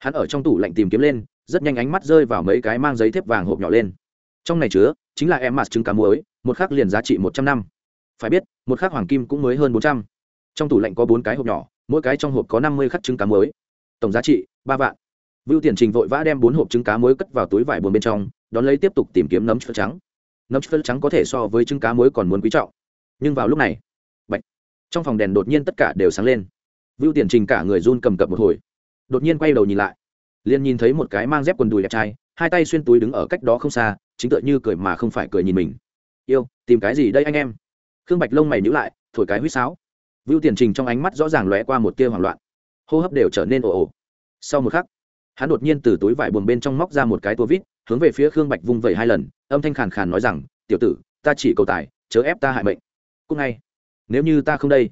hắn ở trong tủ lạnh tìm kiếm lên, rất nhanh ánh mắt rơi vào mấy cái mang giấy thép vàng hộp nhỏ lên. Trong này chứa, chính là em mặt trứng cá muối, một khắc liền giá trị một trăm năm. Phải biết, một khắc hoàng kim cũng mới hơn bốn trăm. Trong tủ lạnh có bốn cái hộp nhỏ, mỗi cái trong hộp có năm mươi khắc trứng cá muối. Tổng giá trị, ba vạn. Vưu tiền trình vội vã đem bốn hộp trứng cá muối cất vào túi vải buồn bên trong, đón lấy tiếp tục tìm kiếm nấm phớt trắng. Nấm phớt trắng có thể so với trứng cá muối còn muốn quý trọng. Nhưng vào lúc này, bạch, trong phòng đèn đột nhiên tất cả đều sáng lên. Vưu tiền trình cả người run cầm cập một hồi đột nhiên quay đầu nhìn lại. Liền nhìn thấy một cái mang dép quần đùi đẹp trai, hai tay xuyên túi đứng ở cách đó không xa, chính tựa như cười mà không phải cười nhìn mình. Yêu, tìm cái gì đây anh em? Khương bạch lông mày nhữ lại, thổi cái huýt sáo. Vưu tiền trình trong ánh mắt rõ ràng lóe qua một tia hoảng loạn. Hô hấp đều trở nên ồ ồ. Sau một khắc, hắn đột nhiên từ túi vải buồng bên trong móc ra một cái tua vít, hướng về phía khương bạch vung vẩy hai lần, âm thanh khàn khàn nói rằng, tiểu tử, ta chỉ cầu tài, chớ ép ta hại mệnh. Cúc ngay, nếu như ta không đây.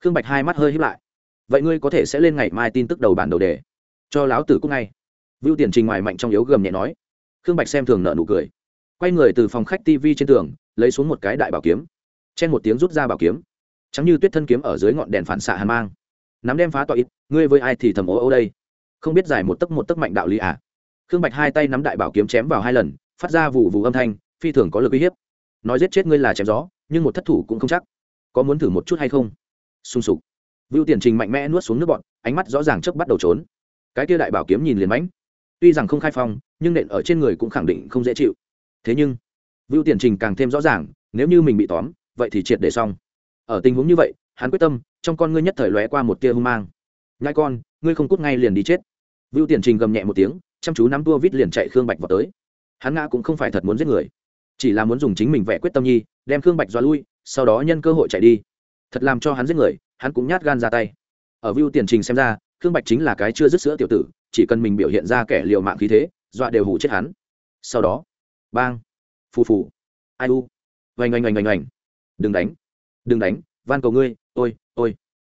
Khương bạch hai mắt hơi hít lại vậy ngươi có thể sẽ lên ngày mai tin tức đầu bản đầu đề. Cho láo tử cúc ngay. Vưu tiền trình ngoài mạnh trong yếu gầm nhẹ nói. Khương bạch xem thường nợ nụ cười. Quay người từ phòng khách tv trên tường, lấy xuống một cái đại bảo kiếm. Chen một tiếng rút ra bảo kiếm. Trắng như tuyết thân kiếm ở dưới ngọn đèn phản xạ hàn mang. Nắm đem phá tọa ít, ngươi với ai thì thầm ố ô đây. Không biết giải một tấc một tấc mạnh đạo lý à? Khương bạch hai tay nắm đại bảo kiếm chém vào hai lần, phát ra vụ vụ âm thanh, phi thường có lực uy hiếp. Nói giết chết ngươi là chém gió, nhưng một thất thủ cũng không chắc. Có muốn thử một chút hay không? Sung sục vưu tiền trình mạnh mẽ nuốt xuống nước bọt, ánh mắt rõ ràng chớp bắt đầu trốn. Cái kia đại bảo kiếm nhìn liền mãnh. Tuy rằng không khai phong nhưng nện ở trên người cũng khẳng định không dễ chịu. Thế nhưng vưu tiền trình càng thêm rõ ràng nếu như mình bị tóm vậy thì triệt để xong. Ở tình huống như vậy hắn quyết tâm trong con ngươi nhất thời lóe qua một tia hung mang. Nhai con ngươi không cút ngay liền đi chết. Vưu tiền trình gầm nhẹ một tiếng chăm chú nắm tua vít liền chạy khương bạch vào tới. Hắn ngã cũng không phải thật muốn giết người chỉ là muốn dùng chính mình vẽ quyết tâm nhi đem khương bạch dọa lui sau đó nhân cơ hội chạy đi. Thật làm cho hắn giết người hắn cũng nhát gan ra tay. Ở view tiền trình xem ra, khương bạch chính là cái chưa dứt sữa tiểu tử, chỉ cần mình biểu hiện ra kẻ liều mạng khí thế, dọa đều hủ chết hắn. Sau đó, bang, phù phù, ai u, oanh oanh oanh oanh oanh. Đừng đánh đừng đánh, van cầu ngươi, ôi ôi.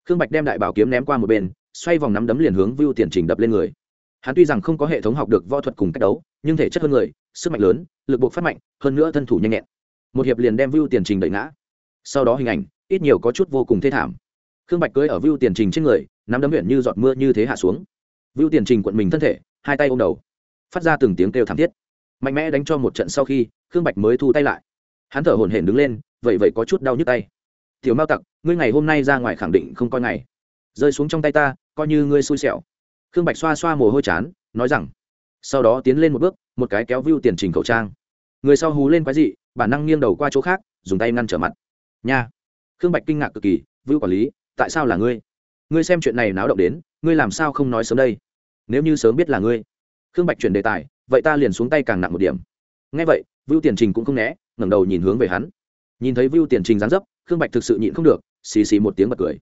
Khương bạch đem đại bảo kiếm ném qua một bên, xoay vòng nắm đấm liền hướng view tiền trình đập lên người. Hắn tuy rằng không có hệ thống học được võ thuật cùng cách đấu, nhưng thể chất hơn người, sức mạnh lớn, lực buộc phát mạnh, hơn nữa thân thủ nhanh nhẹn. Một hiệp liền đem view tiền trình đẩy ngã. Sau đó hình ảnh, ít nhiều có chút vô cùng thê thảm khương bạch cưới ở view tiền trình trên người, nắm đấm huyện như giọt mưa như thế hạ xuống. View tiền trình quận mình thân thể, hai tay ôm đầu. Phát ra từng tiếng kêu thảm thiết. Mạnh mẽ đánh cho một trận sau khi, khương bạch mới thu tay lại. Hắn thở hổn hển đứng lên, vậy vậy có chút đau nhức tay. Tiểu mao tặc, ngươi ngày hôm nay ra ngoài khẳng định không coi ngày. Rơi xuống trong tay ta, coi như ngươi xui xẻo. Khương bạch xoa xoa mồ hôi chán, nói rằng, sau đó tiến lên một bước, một cái kéo view tiền trình khẩu trang. Người sau hú lên quái dị, bản năng nghiêng đầu qua chỗ khác, dùng tay ngăn trở mặt. Nha. Khương bạch kinh ngạc cực kỳ, vưu quản lý tại sao là ngươi? Ngươi xem chuyện này náo động đến, ngươi làm sao không nói sớm đây? Nếu như sớm biết là ngươi. Khương bạch chuyển đề tài, vậy ta liền xuống tay càng nặng một điểm. Ngay vậy, vưu tiền trình cũng không né, ngẩng đầu nhìn hướng về hắn. Nhìn thấy vưu tiền trình dán dấp, khương bạch thực sự nhịn không được, xì xì một tiếng bật cười.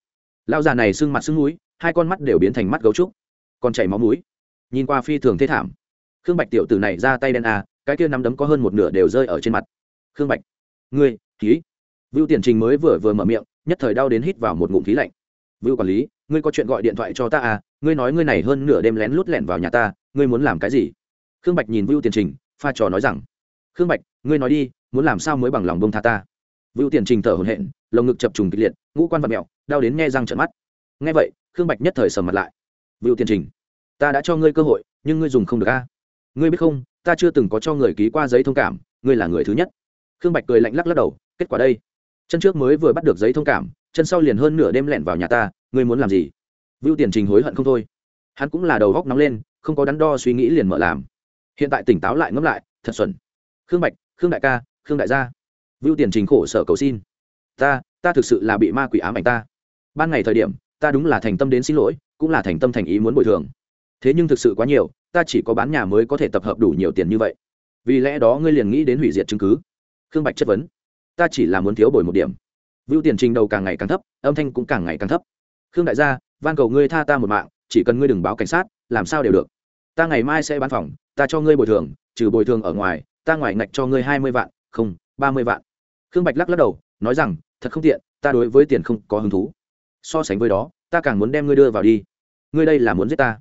Lao già này sưng mặt sưng núi, hai con mắt đều biến thành mắt gấu trúc, còn chảy máu mũi. Nhìn qua phi thường thế thảm. Khương bạch tiểu tử này ra tay đen à cái kia nắm đấm có hơn một nửa đều rơi ở trên mặt. Khương bạch, ngươi khí vưu tiền trình mới vừa vừa mở miệng nhất thời đau đến hít vào một ngụm khí lạnh. Vưu quản lý, ngươi có chuyện gọi điện thoại cho ta à? Ngươi nói ngươi này hơn nửa đêm lén lút lẻn vào nhà ta, ngươi muốn làm cái gì? Khương bạch nhìn vưu tiền trình, pha trò nói rằng, khương bạch, ngươi nói đi, muốn làm sao mới bằng lòng bông tha ta? Vưu tiền trình thở hổn hển, lồng ngực chập trùng kịch liệt, ngũ quan vật mẹo, đau đến nghe răng trợn mắt. Nghe vậy, khương bạch nhất thời sầm mặt lại. Vưu tiền trình, ta đã cho ngươi cơ hội, nhưng ngươi dùng không được a ngươi biết không, ta chưa từng có cho người ký qua giấy thông cảm, ngươi là người thứ nhất. Khương bạch cười lạnh lắc lắc đầu, kết quả đây chân trước mới vừa bắt được giấy thông cảm, chân sau liền hơn nửa đêm lẹn vào nhà ta, ngươi muốn làm gì? Vưu tiền trình hối hận không thôi. Hắn cũng là đầu góc nóng lên, không có đắn đo suy nghĩ liền mở làm. Hiện tại tỉnh táo lại ngẫm lại, thật xuẩn. Khương bạch, khương đại ca, khương đại gia. Vưu tiền trình khổ sở cầu xin. Ta ta thực sự là bị ma quỷ ám ảnh ta. Ban ngày thời điểm, ta đúng là thành tâm đến xin lỗi, cũng là thành tâm thành ý muốn bồi thường. Thế nhưng thực sự quá nhiều, ta chỉ có bán nhà mới có thể tập hợp đủ nhiều tiền như vậy. Vì lẽ đó ngươi liền nghĩ đến hủy diệt chứng cứ. Khương bạch chất vấn ta chỉ là muốn thiếu bồi một điểm. Vưu tiền trình đầu càng ngày càng thấp, âm thanh cũng càng ngày càng thấp. Khương đại gia, van cầu ngươi tha ta một mạng, chỉ cần ngươi đừng báo cảnh sát, làm sao đều được. Ta ngày mai sẽ bán phòng, ta cho ngươi bồi thường, trừ bồi thường ở ngoài, ta ngoài ngạch cho ngươi hai mươi vạn, không, ba mươi vạn. Khương bạch lắc lắc đầu, nói rằng, thật không tiện, ta đối với tiền không có hứng thú. So sánh với đó, ta càng muốn đem ngươi đưa vào đi. Ngươi đây là muốn giết ta.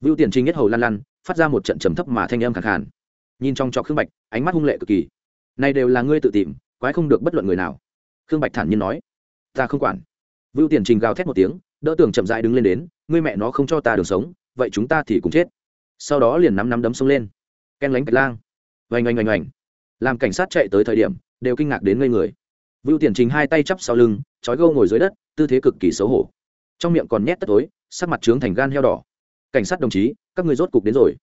Vưu tiền trình nhất hầu lăn lăn, phát ra một trận trầm thấp mà thanh âm khẳng khàn. Nhìn trong trọc khương bạch, ánh mắt hung lệ cực kỳ. Này đều là ngươi tự tìm quái không được bất luận người nào. Khương bạch thản nhiên nói, ta không quản. Vưu tiền trình gào thét một tiếng, đỡ tường chậm dại đứng lên đến, ngươi mẹ nó không cho ta đường sống, vậy chúng ta thì cũng chết. Sau đó liền nắm nắm đấm xông lên. Ken lánh bạch lang. Oanh oanh oanh oanh. Làm cảnh sát chạy tới thời điểm, đều kinh ngạc đến ngây người. Vưu tiền trình hai tay chắp sau lưng, trói gâu ngồi dưới đất, tư thế cực kỳ xấu hổ. Trong miệng còn nhét tất tối sắc mặt trướng thành gan heo đỏ. Cảnh sát đồng chí, các người rốt cục đến rồi.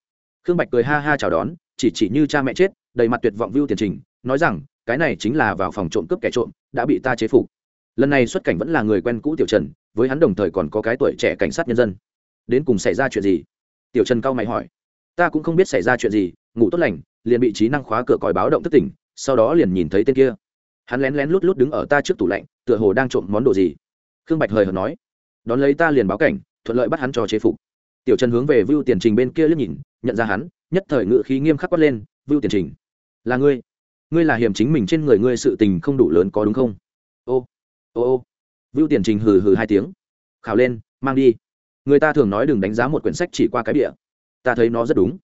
Khương bạch cười ha ha chào đón, chỉ chỉ như cha mẹ chết, đầy mặt tuyệt vọng vưu tiền trình, nói rằng cái này chính là vào phòng trộm cướp kẻ trộm, đã bị ta chế phục. Lần này xuất cảnh vẫn là người quen cũ tiểu trần, với hắn đồng thời còn có cái tuổi trẻ cảnh sát nhân dân. Đến cùng xảy ra chuyện gì? Tiểu trần cao mày hỏi. Ta cũng không biết xảy ra chuyện gì, ngủ tốt lành, liền bị trí năng khóa cửa còi báo động thất tỉnh, sau đó liền nhìn thấy tên kia. Hắn lén lén lút lút đứng ở ta trước tủ lạnh, tựa hồ đang trộm món đồ gì. Khương bạch hời hợt nói. Đón lấy ta liền báo cảnh, thuận lợi bắt hắn cho chế phục. Tiểu trần hướng về vưu tiền trình bên kia liếc nhìn, nhận ra hắn, nhất thời ngự khí nghiêm khắc quát lên, vưu tiền trình, là ngươi? Ngươi là hiểm chính mình trên người ngươi sự tình không đủ lớn có đúng không? Ô ô ô. Vưu tiền trình hừ hừ hai tiếng. Khảo lên, mang đi. Người ta thường nói đừng đánh giá một quyển sách chỉ qua cái địa ta thấy nó rất đúng.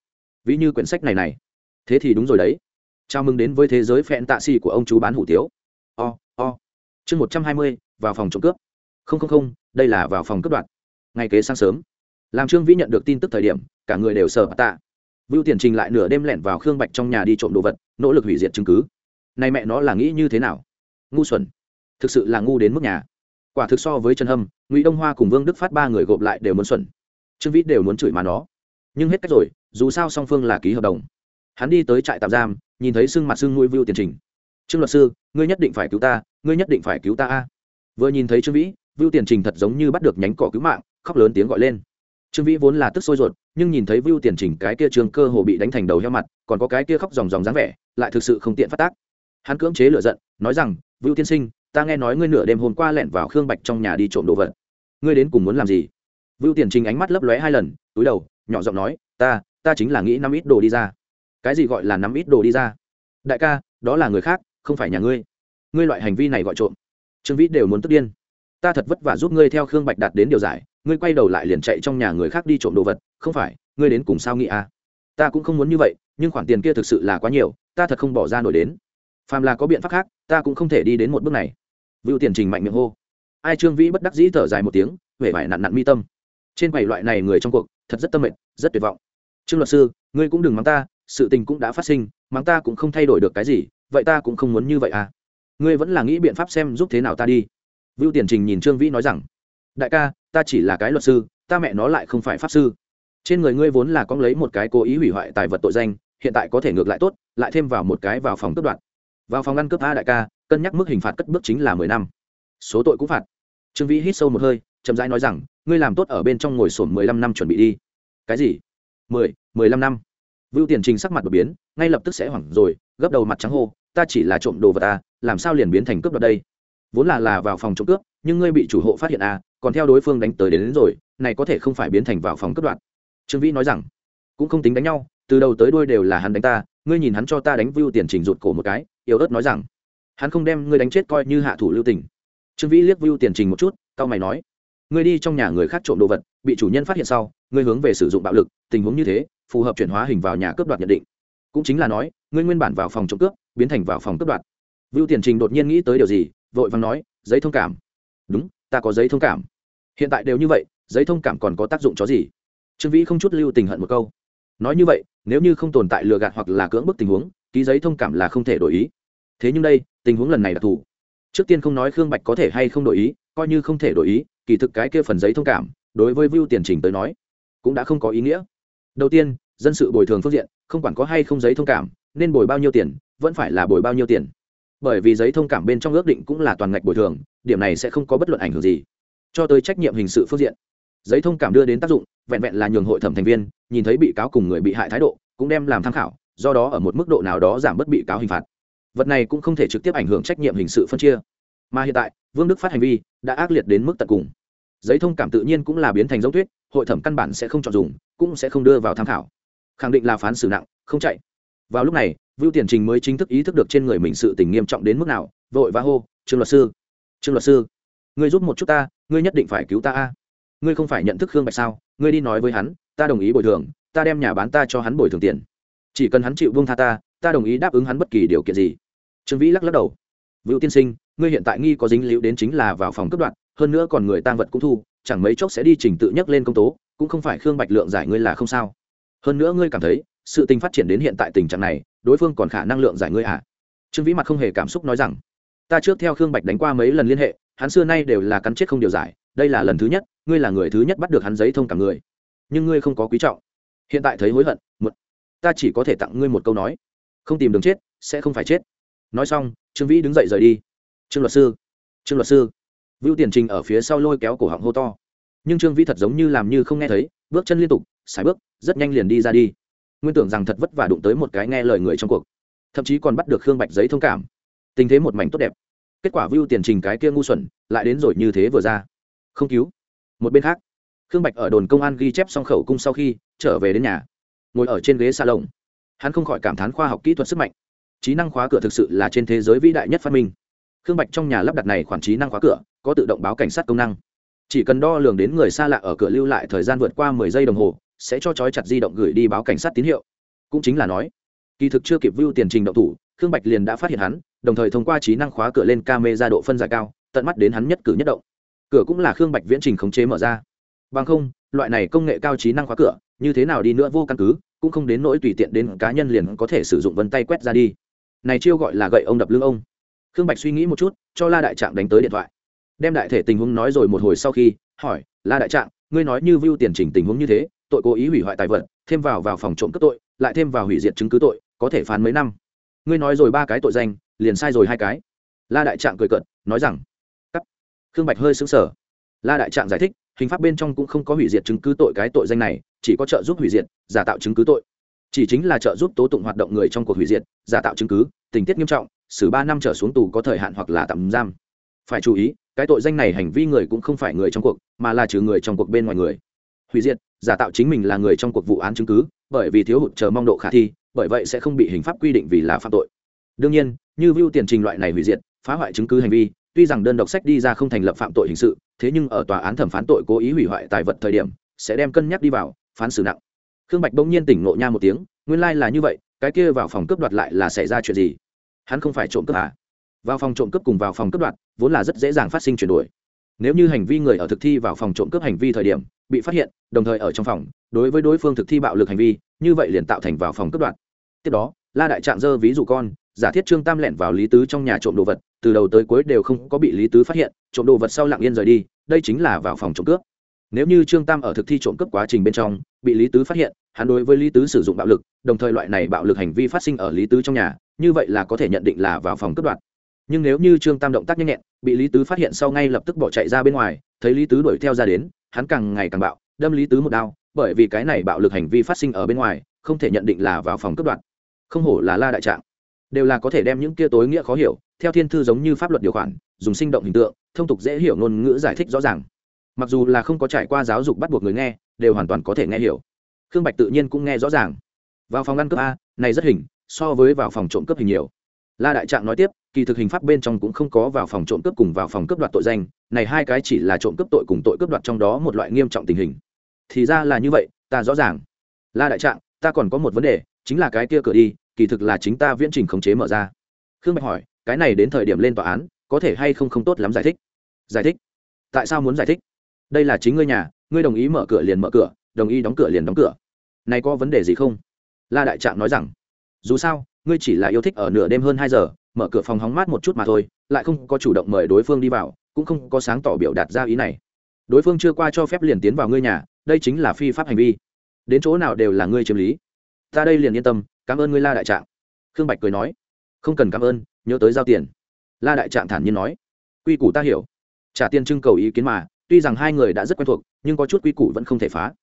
Ví như quyển sách này này. Thế thì đúng rồi đấy. Chào mừng đến với thế giới phẹn tạ xì của ông chú bán hủ tiếu. O o. Chương một trăm hai mươi, vào phòng trộm cướp. Không không không, đây là vào phòng cướp đoạt. Ngày kế sáng sớm. Làm trương vĩ nhận được tin tức thời điểm, cả người đều sờ tạ vưu tiền trình lại nửa đêm lẻn vào khương bạch trong nhà đi trộm đồ vật, nỗ lực hủy diệt chứng cứ. Này mẹ nó là nghĩ như thế nào? Ngu xuẩn. Thực sự là ngu đến mức nhà. Quả thực so với trần hâm, ngụy đông hoa cùng vương đức phát ba người gộp lại đều muốn xuẩn. Trương vĩ đều muốn chửi mà nó. Nhưng hết cách rồi, dù sao song phương là ký hợp đồng. Hắn đi tới trại tạm giam, nhìn thấy sưng mặt sưng mũi vưu tiền trình. Trương luật sư, ngươi nhất định phải cứu ta, ngươi nhất định phải cứu ta a. Vừa nhìn thấy trương vĩ, vưu tiền trình thật giống như bắt được nhánh cỏ cứu mạng, khóc lớn tiếng gọi lên trương vĩ vốn là tức sôi ruột, nhưng nhìn thấy vưu tiền trình cái kia trường cơ hồ bị đánh thành đầu heo mặt, còn có cái kia khóc dòng dòng dáng vẻ, lại thực sự không tiện phát tác. Hắn cưỡng chế lửa giận, nói rằng, vưu tiên sinh, ta nghe nói ngươi nửa đêm hôm qua lẻn vào khương bạch trong nhà đi trộm đồ vật. Ngươi đến cùng muốn làm gì? Vưu tiền trình ánh mắt lấp lóe hai lần, túi đầu, nhỏ giọng nói, ta ta chính là nghĩ năm ít đồ đi ra. Cái gì gọi là năm ít đồ đi ra? Đại ca, đó là người khác, không phải nhà ngươi. Ngươi loại hành vi này gọi trộm. Trương vĩ đều muốn tức điên ta thật vất vả giúp ngươi theo khương bạch đạt đến điều giải, ngươi quay đầu lại liền chạy trong nhà người khác đi trộm đồ vật, không phải, ngươi đến cùng sao nghĩ à? Ta cũng không muốn như vậy, nhưng khoản tiền kia thực sự là quá nhiều, ta thật không bỏ ra nổi đến. Phàm là có biện pháp khác, ta cũng không thể đi đến một bước này. Vựu tiền trình mạnh miệng hô. Ai trương vĩ bất đắc dĩ thở dài một tiếng huệ vải nặn nặn mi tâm. Trên bảy loại này người trong cuộc, thật rất tâm mệnh rất tuyệt vọng. Trương luật sư, ngươi cũng đừng mắng ta, sự tình cũng đã phát sinh, mắng ta cũng không thay đổi được cái gì, vậy ta cũng không muốn như vậy à? Ngươi vẫn là nghĩ biện pháp xem giúp thế nào ta đi vưu tiền trình nhìn trương vĩ nói rằng, đại ca, ta chỉ là cái luật sư, ta mẹ nó lại không phải pháp sư. Trên người ngươi vốn là có lấy một cái cố ý hủy hoại tài vật tội danh, hiện tại có thể ngược lại tốt, lại thêm vào một cái vào phòng cướp đoạt. Vào phòng ngăn cướp a đại ca, cân nhắc mức hình phạt cất bước chính là mười năm. Số tội cũng phạt. Trương vĩ hít sâu một hơi, chậm rãi nói rằng, ngươi làm tốt ở bên trong ngồi sổm mười lăm năm chuẩn bị đi. Cái gì? Mười mười lăm năm. Vưu tiền trình sắc mặt đột biến, ngay lập tức sẽ hoảng rồi, gấp đầu mặt trắng hô, ta chỉ là trộm đồ vật ta làm sao liền biến thành cướp đoạt đây? Vốn là là vào phòng trộm cướp nhưng ngươi bị chủ hộ phát hiện à còn theo đối phương đánh tới đến, đến rồi này có thể không phải biến thành vào phòng cướp đoạt. Trương vĩ nói rằng cũng không tính đánh nhau từ đầu tới đuôi đều là hắn đánh ta ngươi nhìn hắn cho ta đánh vưu tiền trình rụt cổ một cái yếu ớt nói rằng hắn không đem ngươi đánh chết coi như hạ thủ lưu tình. Trương vĩ liếc vưu tiền trình một chút cao mày nói ngươi đi trong nhà người khác trộm đồ vật bị chủ nhân phát hiện sau ngươi hướng về sử dụng bạo lực tình huống như thế phù hợp chuyển hóa hình vào nhà cướp đoạt nhận định. Cũng chính là nói ngươi nguyên bản vào phòng trộm cướp biến thành vào phòng cướp đoạt. Vưu tiền trình đột nhiên nghĩ tới điều gì vội vàng nói, giấy thông cảm. Đúng, ta có giấy thông cảm. Hiện tại đều như vậy, giấy thông cảm còn có tác dụng cho gì? Trương vĩ không chút lưu tình hận một câu. Nói như vậy, nếu như không tồn tại lừa gạt hoặc là cưỡng bức tình huống, ký giấy thông cảm là không thể đổi ý. Thế nhưng đây, tình huống lần này đặc thù trước tiên không nói khương bạch có thể hay không đổi ý, coi như không thể đổi ý, kỳ thực cái kia phần giấy thông cảm, đối với view tiền trình tới nói, cũng đã không có ý nghĩa. Đầu tiên, dân sự bồi thường phương diện, không quản có hay không giấy thông cảm, nên bồi bao nhiêu tiền, vẫn phải là bồi bao nhiêu tiền bởi vì giấy thông cảm bên trong ước định cũng là toàn ngạch bồi thường, điểm này sẽ không có bất luận ảnh hưởng gì. Cho tới trách nhiệm hình sự phương diện, giấy thông cảm đưa đến tác dụng, vẹn vẹn là nhường hội thẩm thành viên nhìn thấy bị cáo cùng người bị hại thái độ, cũng đem làm tham khảo, do đó ở một mức độ nào đó giảm bớt bị cáo hình phạt. Vật này cũng không thể trực tiếp ảnh hưởng trách nhiệm hình sự phân chia. Mà hiện tại, vương đức phát hành vi đã ác liệt đến mức tận cùng. Giấy thông cảm tự nhiên cũng là biến thành dấu thuyết hội thẩm căn bản sẽ không chọn dùng, cũng sẽ không đưa vào tham khảo. Khẳng định là phán xử nặng, không chạy. Vào lúc này vưu tiền trình mới chính thức ý thức được trên người mình sự tình nghiêm trọng đến mức nào, vội và hô, trương luật sư, trương luật sư, ngươi giúp một chút ta, ngươi nhất định phải cứu ta a. Ngươi không phải nhận thức khương bạch sao? Ngươi đi nói với hắn, ta đồng ý bồi thường, ta đem nhà bán ta cho hắn bồi thường tiền. Chỉ cần hắn chịu buông tha ta ta đồng ý đáp ứng hắn bất kỳ điều kiện gì. Trương vĩ lắc lắc đầu. Vưu tiên sinh, ngươi hiện tại nghi có dính líu đến chính là vào phòng cấp đoạn, hơn nữa còn người tang vật cũng thu, chẳng mấy chốc sẽ đi trình tự nhắc lên công tố, cũng không phải khương bạch lượng giải ngươi là không sao. Hơn nữa ngươi cảm thấy, sự tình phát triển đến hiện tại tình trạng này đối phương còn khả năng lượng giải ngươi à? Trương vĩ mặt không hề cảm xúc nói rằng, ta trước theo khương bạch đánh qua mấy lần liên hệ, hắn xưa nay đều là cắn chết không điều giải, đây là lần thứ nhất, ngươi là người thứ nhất bắt được hắn giấy thông cả người. Nhưng ngươi không có quý trọng. Hiện tại thấy hối hận, một, ta chỉ có thể tặng ngươi một câu nói, không tìm đường chết, sẽ không phải chết. Nói xong, trương vĩ đứng dậy rời đi. Trương luật sư, trương luật sư. Vưu tiền trình ở phía sau lôi kéo cổ họng hô to. Nhưng trương vĩ thật giống như làm như không nghe thấy, bước chân liên tục, sải bước, rất nhanh liền đi ra đi nguyên tưởng rằng thật vất vả đụng tới một cái nghe lời người trong cuộc, thậm chí còn bắt được khương bạch giấy thông cảm. Tình thế một mảnh tốt đẹp. Kết quả view tiền trình cái kia ngu xuẩn, lại đến rồi như thế vừa ra. Không cứu. Một bên khác, khương bạch ở đồn công an ghi chép xong khẩu cung sau khi trở về đến nhà, ngồi ở trên ghế xa lồng hắn không khỏi cảm thán khoa học kỹ thuật sức mạnh. Trí năng khóa cửa thực sự là trên thế giới vĩ đại nhất phát minh. Khương bạch trong nhà lắp đặt này khoản trí năng khóa cửa, có tự động báo cảnh sát công năng. Chỉ cần đo lường đến người xa lạ ở cửa lưu lại thời gian vượt qua mười giây đồng hồ sẽ cho trói chặt di động gửi đi báo cảnh sát tín hiệu. Cũng chính là nói, kỳ thực chưa kịp view tiền trình động thủ, khương bạch liền đã phát hiện hắn, đồng thời thông qua trí năng khóa cửa lên ca mê ra độ phân giải cao, tận mắt đến hắn nhất cử nhất động. Cửa cũng là khương bạch viễn trình khống chế mở ra. Bằng không, loại này công nghệ cao trí năng khóa cửa, như thế nào đi nữa vô căn cứ, cũng không đến nỗi tùy tiện đến cá nhân liền có thể sử dụng vân tay quét ra đi. Này chiêu gọi là gậy ông đập lưng ông. Khương bạch suy nghĩ một chút, cho la đại trạng đánh tới điện thoại. Đem đại thể tình huống nói rồi một hồi sau khi, hỏi, la đại trạng, ngươi nói như view tiền trình tình huống như thế tội cố ý hủy hoại tài vật, thêm vào vào phòng trộm cướp tội, lại thêm vào hủy diệt chứng cứ tội, có thể phán mấy năm. Ngươi nói rồi ba cái tội danh, liền sai rồi hai cái. La đại trạng cười cợt, nói rằng, cắt. Khương bạch hơi xứng sở la đại trạng giải thích, hình pháp bên trong cũng không có hủy diệt chứng cứ tội cái tội danh này, chỉ có trợ giúp hủy diệt, giả tạo chứng cứ tội. Chỉ chính là trợ giúp tố tụng hoạt động người trong cuộc hủy diệt, giả tạo chứng cứ, tình tiết nghiêm trọng, xử ba năm trở xuống tù có thời hạn hoặc là tạm giam. Phải chú ý, cái tội danh này hành vi người cũng không phải người trong cuộc, mà là trừ người trong cuộc bên ngoài người hủy diệt, giả tạo chính mình là người trong cuộc vụ án chứng cứ, bởi vì thiếu hụt chờ mong độ khả thi, bởi vậy sẽ không bị hình pháp quy định vì là phạm tội. Đương nhiên, như view tiền trình loại này hủy diệt, phá hoại chứng cứ hành vi, tuy rằng đơn độc sách đi ra không thành lập phạm tội hình sự, thế nhưng ở tòa án thẩm phán tội cố ý hủy hoại tài vật thời điểm, sẽ đem cân nhắc đi vào, phán xử nặng. Khương bạch bỗng nhiên tỉnh ngộ nha một tiếng, nguyên lai、like、là như vậy, cái kia vào phòng cướp đoạt lại là xảy ra chuyện gì? Hắn không phải trộm cướp à? Vào phòng trộm cướp cùng vào phòng cướp đoạt, vốn là rất dễ dàng phát sinh chuyển đổi. Nếu như hành vi người ở thực thi vào phòng trộm cướp hành vi thời điểm bị phát hiện, đồng thời ở trong phòng, đối với đối phương thực thi bạo lực hành vi, như vậy liền tạo thành vào phòng cướp đoạt. Tiếp đó, la đại trạng dơ ví dụ con, giả thiết trương tam lẻn vào lý tứ trong nhà trộm đồ vật, từ đầu tới cuối đều không có bị lý tứ phát hiện, trộm đồ vật sau lặng yên rời đi, đây chính là vào phòng trộm cướp. Nếu như trương tam ở thực thi trộm cướp quá trình bên trong, bị lý tứ phát hiện, hắn đối với lý tứ sử dụng bạo lực, đồng thời loại này bạo lực hành vi phát sinh ở lý tứ trong nhà, như vậy là có thể nhận định là vào phòng cướp đoạt. Nhưng nếu như trương tam động tác nhanh nhẹn, bị lý tứ phát hiện sau ngay lập tức bỏ chạy ra bên ngoài, thấy lý tứ đuổi theo ra đến hắn càng ngày càng bạo, đâm lý tứ một đao, bởi vì cái này bạo lực hành vi phát sinh ở bên ngoài, không thể nhận định là vào phòng cướp đoạt. Không hổ là la đại trạng. Đều là có thể đem những kia tối nghĩa khó hiểu, theo thiên thư giống như pháp luật điều khoản, dùng sinh động hình tượng, thông tục dễ hiểu ngôn ngữ giải thích rõ ràng. Mặc dù là không có trải qua giáo dục bắt buộc người nghe, đều hoàn toàn có thể nghe hiểu. Khương bạch tự nhiên cũng nghe rõ ràng. Vào phòng ngăn cướp a, này rất hình, so với vào phòng trộm cướp hình nhiều la đại trạng nói tiếp, kỳ thực hình pháp bên trong cũng không có vào phòng trộm cướp cùng vào phòng cướp đoạt tội danh, này hai cái chỉ là trộm cướp tội cùng tội cướp đoạt trong đó một loại nghiêm trọng tình hình. Thì ra là như vậy, ta rõ ràng. La đại trạng, ta còn có một vấn đề, chính là cái kia cửa đi, kỳ thực là chính ta viễn trình khống chế mở ra. Khương bạch hỏi, cái này đến thời điểm lên tòa án, có thể hay không không tốt lắm giải thích? Giải thích? Tại sao muốn giải thích? Đây là chính ngươi nhà, ngươi đồng ý mở cửa liền mở cửa, đồng ý đóng cửa liền đóng cửa. Này có vấn đề gì không? La đại trạng nói rằng, dù sao ngươi chỉ là yêu thích ở nửa đêm hơn hai giờ, mở cửa phòng hóng mát một chút mà thôi, lại không có chủ động mời đối phương đi vào, cũng không có sáng tỏ biểu đạt ra ý này. Đối phương chưa qua cho phép liền tiến vào ngươi nhà, đây chính là phi pháp hành vi. Đến chỗ nào đều là ngươi chiếm lý. Ta đây liền yên tâm, cảm ơn ngươi la đại trạng. Khương bạch cười nói, không cần cảm ơn, nhớ tới giao tiền. La đại trạng thản nhiên nói, quy củ ta hiểu. Trả tiền trưng cầu ý kiến mà, tuy rằng hai người đã rất quen thuộc, nhưng có chút quy củ vẫn không thể phá.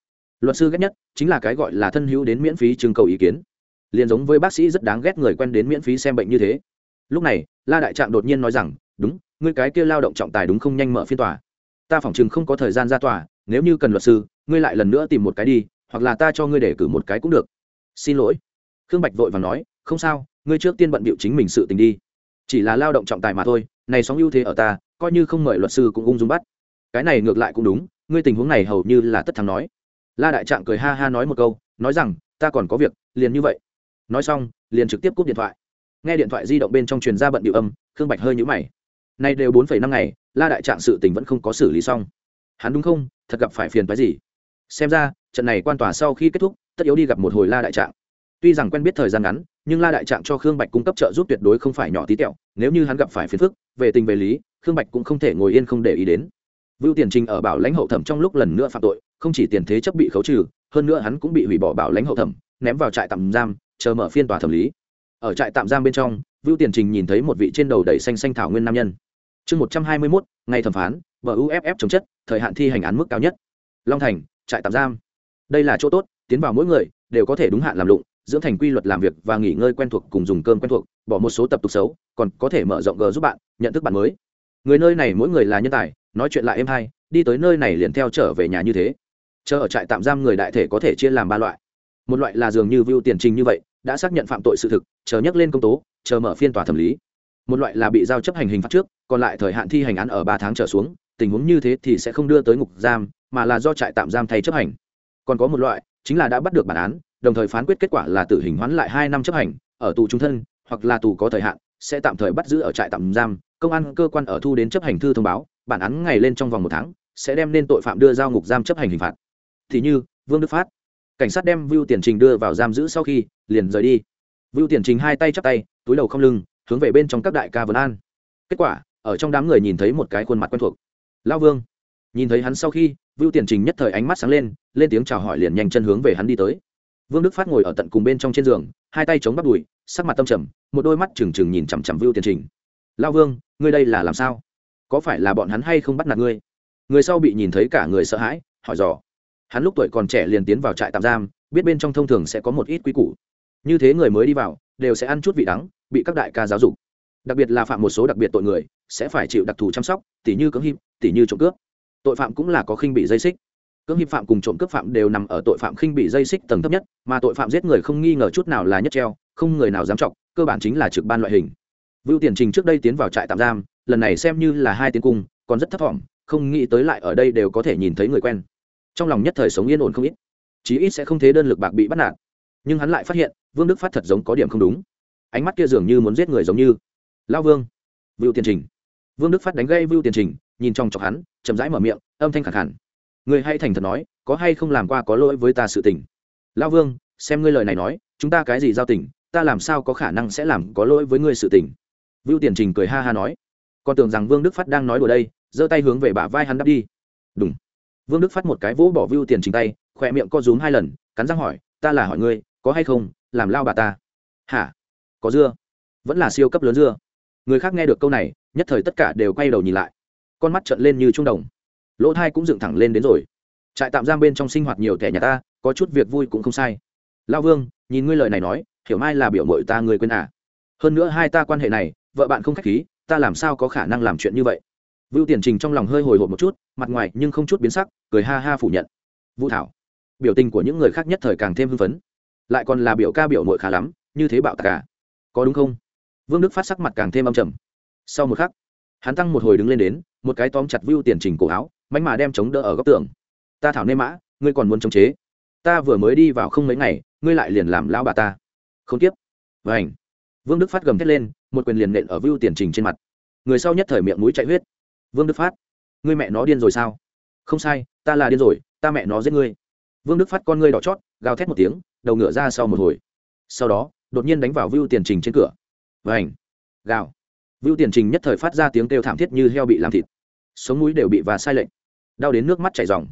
Luật sư ghét nhất chính là cái gọi là thân hữu đến miễn phí trưng cầu ý kiến liền giống với bác sĩ rất đáng ghét người quen đến miễn phí xem bệnh như thế. Lúc này, la đại trạng đột nhiên nói rằng, đúng, ngươi cái kia lao động trọng tài đúng không nhanh mở phiên tòa. Ta phỏng chừng không có thời gian ra tòa, nếu như cần luật sư, ngươi lại lần nữa tìm một cái đi, hoặc là ta cho ngươi để cử một cái cũng được. Xin lỗi. Khương bạch vội và nói, không sao, ngươi trước tiên bận bịu chính mình sự tình đi. Chỉ là lao động trọng tài mà thôi, này sóng ưu thế ở ta, coi như không mời luật sư cũng ung dung bắt. Cái này ngược lại cũng đúng, ngươi tình huống này hầu như là tất thắng nói. La đại trạng cười ha ha nói một câu, nói rằng, ta còn có việc, liền như vậy nói xong, liền trực tiếp cúp điện thoại. Nghe điện thoại di động bên trong truyền ra bận điệu âm, khương bạch hơi nhũ mày. Nay đều bốn năm ngày, la đại trạng sự tình vẫn không có xử lý xong. Hắn đúng không? Thật gặp phải phiền phái gì? Xem ra, trận này quan tòa sau khi kết thúc, tất yếu đi gặp một hồi la đại trạng. Tuy rằng quen biết thời gian ngắn, nhưng la đại trạng cho khương bạch cung cấp trợ giúp tuyệt đối không phải nhỏ tí tẹo, nếu như hắn gặp phải phiền phức, về tình về lý, khương bạch cũng không thể ngồi yên không để ý đến. Vưu tiền trình ở bảo lãnh hậu thẩm trong lúc lần nữa phạm tội, không chỉ tiền thế chấp bị khấu trừ, hơn nữa hắn cũng bị hủy bỏ bảo lãnh hậu thẩm, ném vào trại tạm giam chờ mở phiên tòa thẩm lý. Ở trại tạm giam bên trong vưu tiền trình nhìn thấy một vị trên đầu đầy xanh xanh thảo nguyên nam nhân. Chương một trăm hai mươi mốt, ngày thẩm phán và uff chống chất, thời hạn thi hành án mức cao nhất. Long thành, trại tạm giam. Đây là chỗ tốt, tiến vào mỗi người đều có thể đúng hạn làm lụng, dưỡng thành quy luật làm việc và nghỉ ngơi quen thuộc cùng dùng cơm quen thuộc, bỏ một số tập tục xấu, còn có thể mở rộng g giúp bạn, nhận thức bạn mới. Người nơi này mỗi người là nhân tài, nói chuyện lại êm hay, đi tới nơi này liền theo trở về nhà như thế. Chờ ở trại tạm giam người đại thể có thể chia làm ba loại. Một loại là dường như view tiền trình như vậy đã xác nhận phạm tội sự thực, chờ nhắc lên công tố, chờ mở phiên tòa thẩm lý. Một loại là bị giao chấp hành hình phạt trước, còn lại thời hạn thi hành án ở ba tháng trở xuống, tình huống như thế thì sẽ không đưa tới ngục giam, mà là do trại tạm giam thay chấp hành. Còn có một loại, chính là đã bắt được bản án, đồng thời phán quyết kết quả là tử hình hoãn lại hai năm chấp hành, ở tù trung thân, hoặc là tù có thời hạn, sẽ tạm thời bắt giữ ở trại tạm giam, công an cơ quan ở thu đến chấp hành thư thông báo, bản án ngày lên trong vòng một tháng, sẽ đem nên tội phạm đưa giao ngục giam chấp hành hình phạt. Thì như, vương đức phát, cảnh sát đem view tiền trình đưa vào giam giữ sau khi liền rời đi. Vưu tiền trình hai tay chắp tay, túi đầu không lưng, hướng về bên trong các đại ca vấn an. Kết quả, ở trong đám người nhìn thấy một cái khuôn mặt quen thuộc. Lao vương. Nhìn thấy hắn sau khi, vưu tiền trình nhất thời ánh mắt sáng lên lên tiếng chào hỏi liền nhanh chân hướng về hắn đi tới. Vương đức phát ngồi ở tận cùng bên trong trên giường, hai tay chống bắt đùi, sắc mặt tâm trầm, một đôi mắt trừng trừng nhìn chằm chằm vưu tiền trình. Lao vương, ngươi đây là làm sao? Có phải là bọn hắn hay không bắt nạt ngươi? Người sau bị nhìn thấy cả người sợ hãi, hỏi dò. Hắn lúc tuổi còn trẻ liền tiến vào trại tạm giam, biết bên trong thông thường sẽ có một ít quy củ như thế người mới đi vào đều sẽ ăn chút vị đắng bị các đại ca giáo dục. Đặc biệt là phạm một số đặc biệt tội người sẽ phải chịu đặc thù chăm sóc tỉ như cưỡng hiếp tỉ như trộm cướp. Tội phạm cũng là có khinh bị dây xích. Cưỡng hiếp phạm cùng trộm cướp phạm đều nằm ở tội phạm khinh bị dây xích tầng thấp nhất mà tội phạm giết người không nghi ngờ chút nào là nhất treo không người nào dám chọc, cơ bản chính là trực ban loại hình. Vưu tiền trình trước đây tiến vào trại tạm giam lần này xem như là hai tiếng cung còn rất thấp thỏm không nghĩ tới lại ở đây đều có thể nhìn thấy người quen. Trong lòng nhất thời sống yên ổn không ít. Chí ít sẽ không thế đơn lực bạc bị bắt nạt. Nhưng hắn lại phát hiện vương đức phát thật giống có điểm không đúng. Ánh mắt kia dường như muốn giết người giống như. Lao vương. Vưu tiền trình. Vương đức phát đánh gây vưu tiền trình, nhìn trong chọc hắn, chậm rãi mở miệng, âm thanh khẳng hẳn người hay thành thật nói, có hay không làm qua có lỗi với ta sự tình? Lao vương, xem ngươi lời này nói, chúng ta cái gì giao tình, ta làm sao có khả năng sẽ làm có lỗi với ngươi sự tình? Vưu tiền trình cười ha ha nói. Còn tưởng rằng vương đức phát đang nói đùa đây, giơ tay hướng về bả vai hắn đắp đi. Đúng vương đức phát một cái vỗ bỏ vưu tiền trình tay, khỏe miệng co rúm hai lần, cắn răng hỏi, ta là hỏi ngươi, có hay không làm lao bà ta. Hả? Có dưa? Vẫn là siêu cấp lớn dưa. Người khác nghe được câu này, nhất thời tất cả đều quay đầu nhìn lại. Con mắt trợn lên như trung đồng. Lỗ thai cũng dựng thẳng lên đến rồi. Trại tạm giam bên trong sinh hoạt nhiều thẻ nhà ta, có chút việc vui cũng không sai. Lao vương, nhìn ngươi lời này nói, hiểu mai là biểu mội ta người quên à. Hơn nữa hai ta quan hệ này, vợ bạn không khách khí, ta làm sao có khả năng làm chuyện như vậy? Vưu tiền trình trong lòng hơi hồi hộp một chút, mặt ngoài nhưng không chút biến sắc, cười ha ha phủ nhận. Vũ thảo, biểu tình của những người khác nhất thời càng thêm hưng phấn lại còn là biểu ca biểu mội khá lắm, như thế bạo tạc cả có đúng không? Vương đức phát sắc mặt càng thêm âm trầm. Sau một khắc, hắn tăng một hồi đứng lên đến, một cái tóm chặt vưu tiền trình cổ áo, mánh mà đem chống đỡ ở góc tường. Ta thảo nê mã, ngươi còn muốn chống chế. Ta vừa mới đi vào không mấy ngày, ngươi lại liền làm lão bà ta. Không tiếp. Vảnh vương đức phát gầm thét lên, một quyền liền nện ở vưu tiền trình trên mặt. Người sau nhất thời miệng mũi chạy huyết. Vương đức phát, ngươi mẹ nó điên rồi sao? Không sai, ta là điên rồi, ta mẹ nó giết ngươi vương đức phát con ngươi đỏ chót, gào thét một tiếng, đầu ngựa ra sau một hồi. Sau đó, đột nhiên đánh vào vưu tiền trình trên cửa. Vảnh gào! Vưu tiền trình nhất thời phát ra tiếng kêu thảm thiết như heo bị làm thịt. Sống mũi đều bị và sai lệnh. Đau đến nước mắt chảy dòng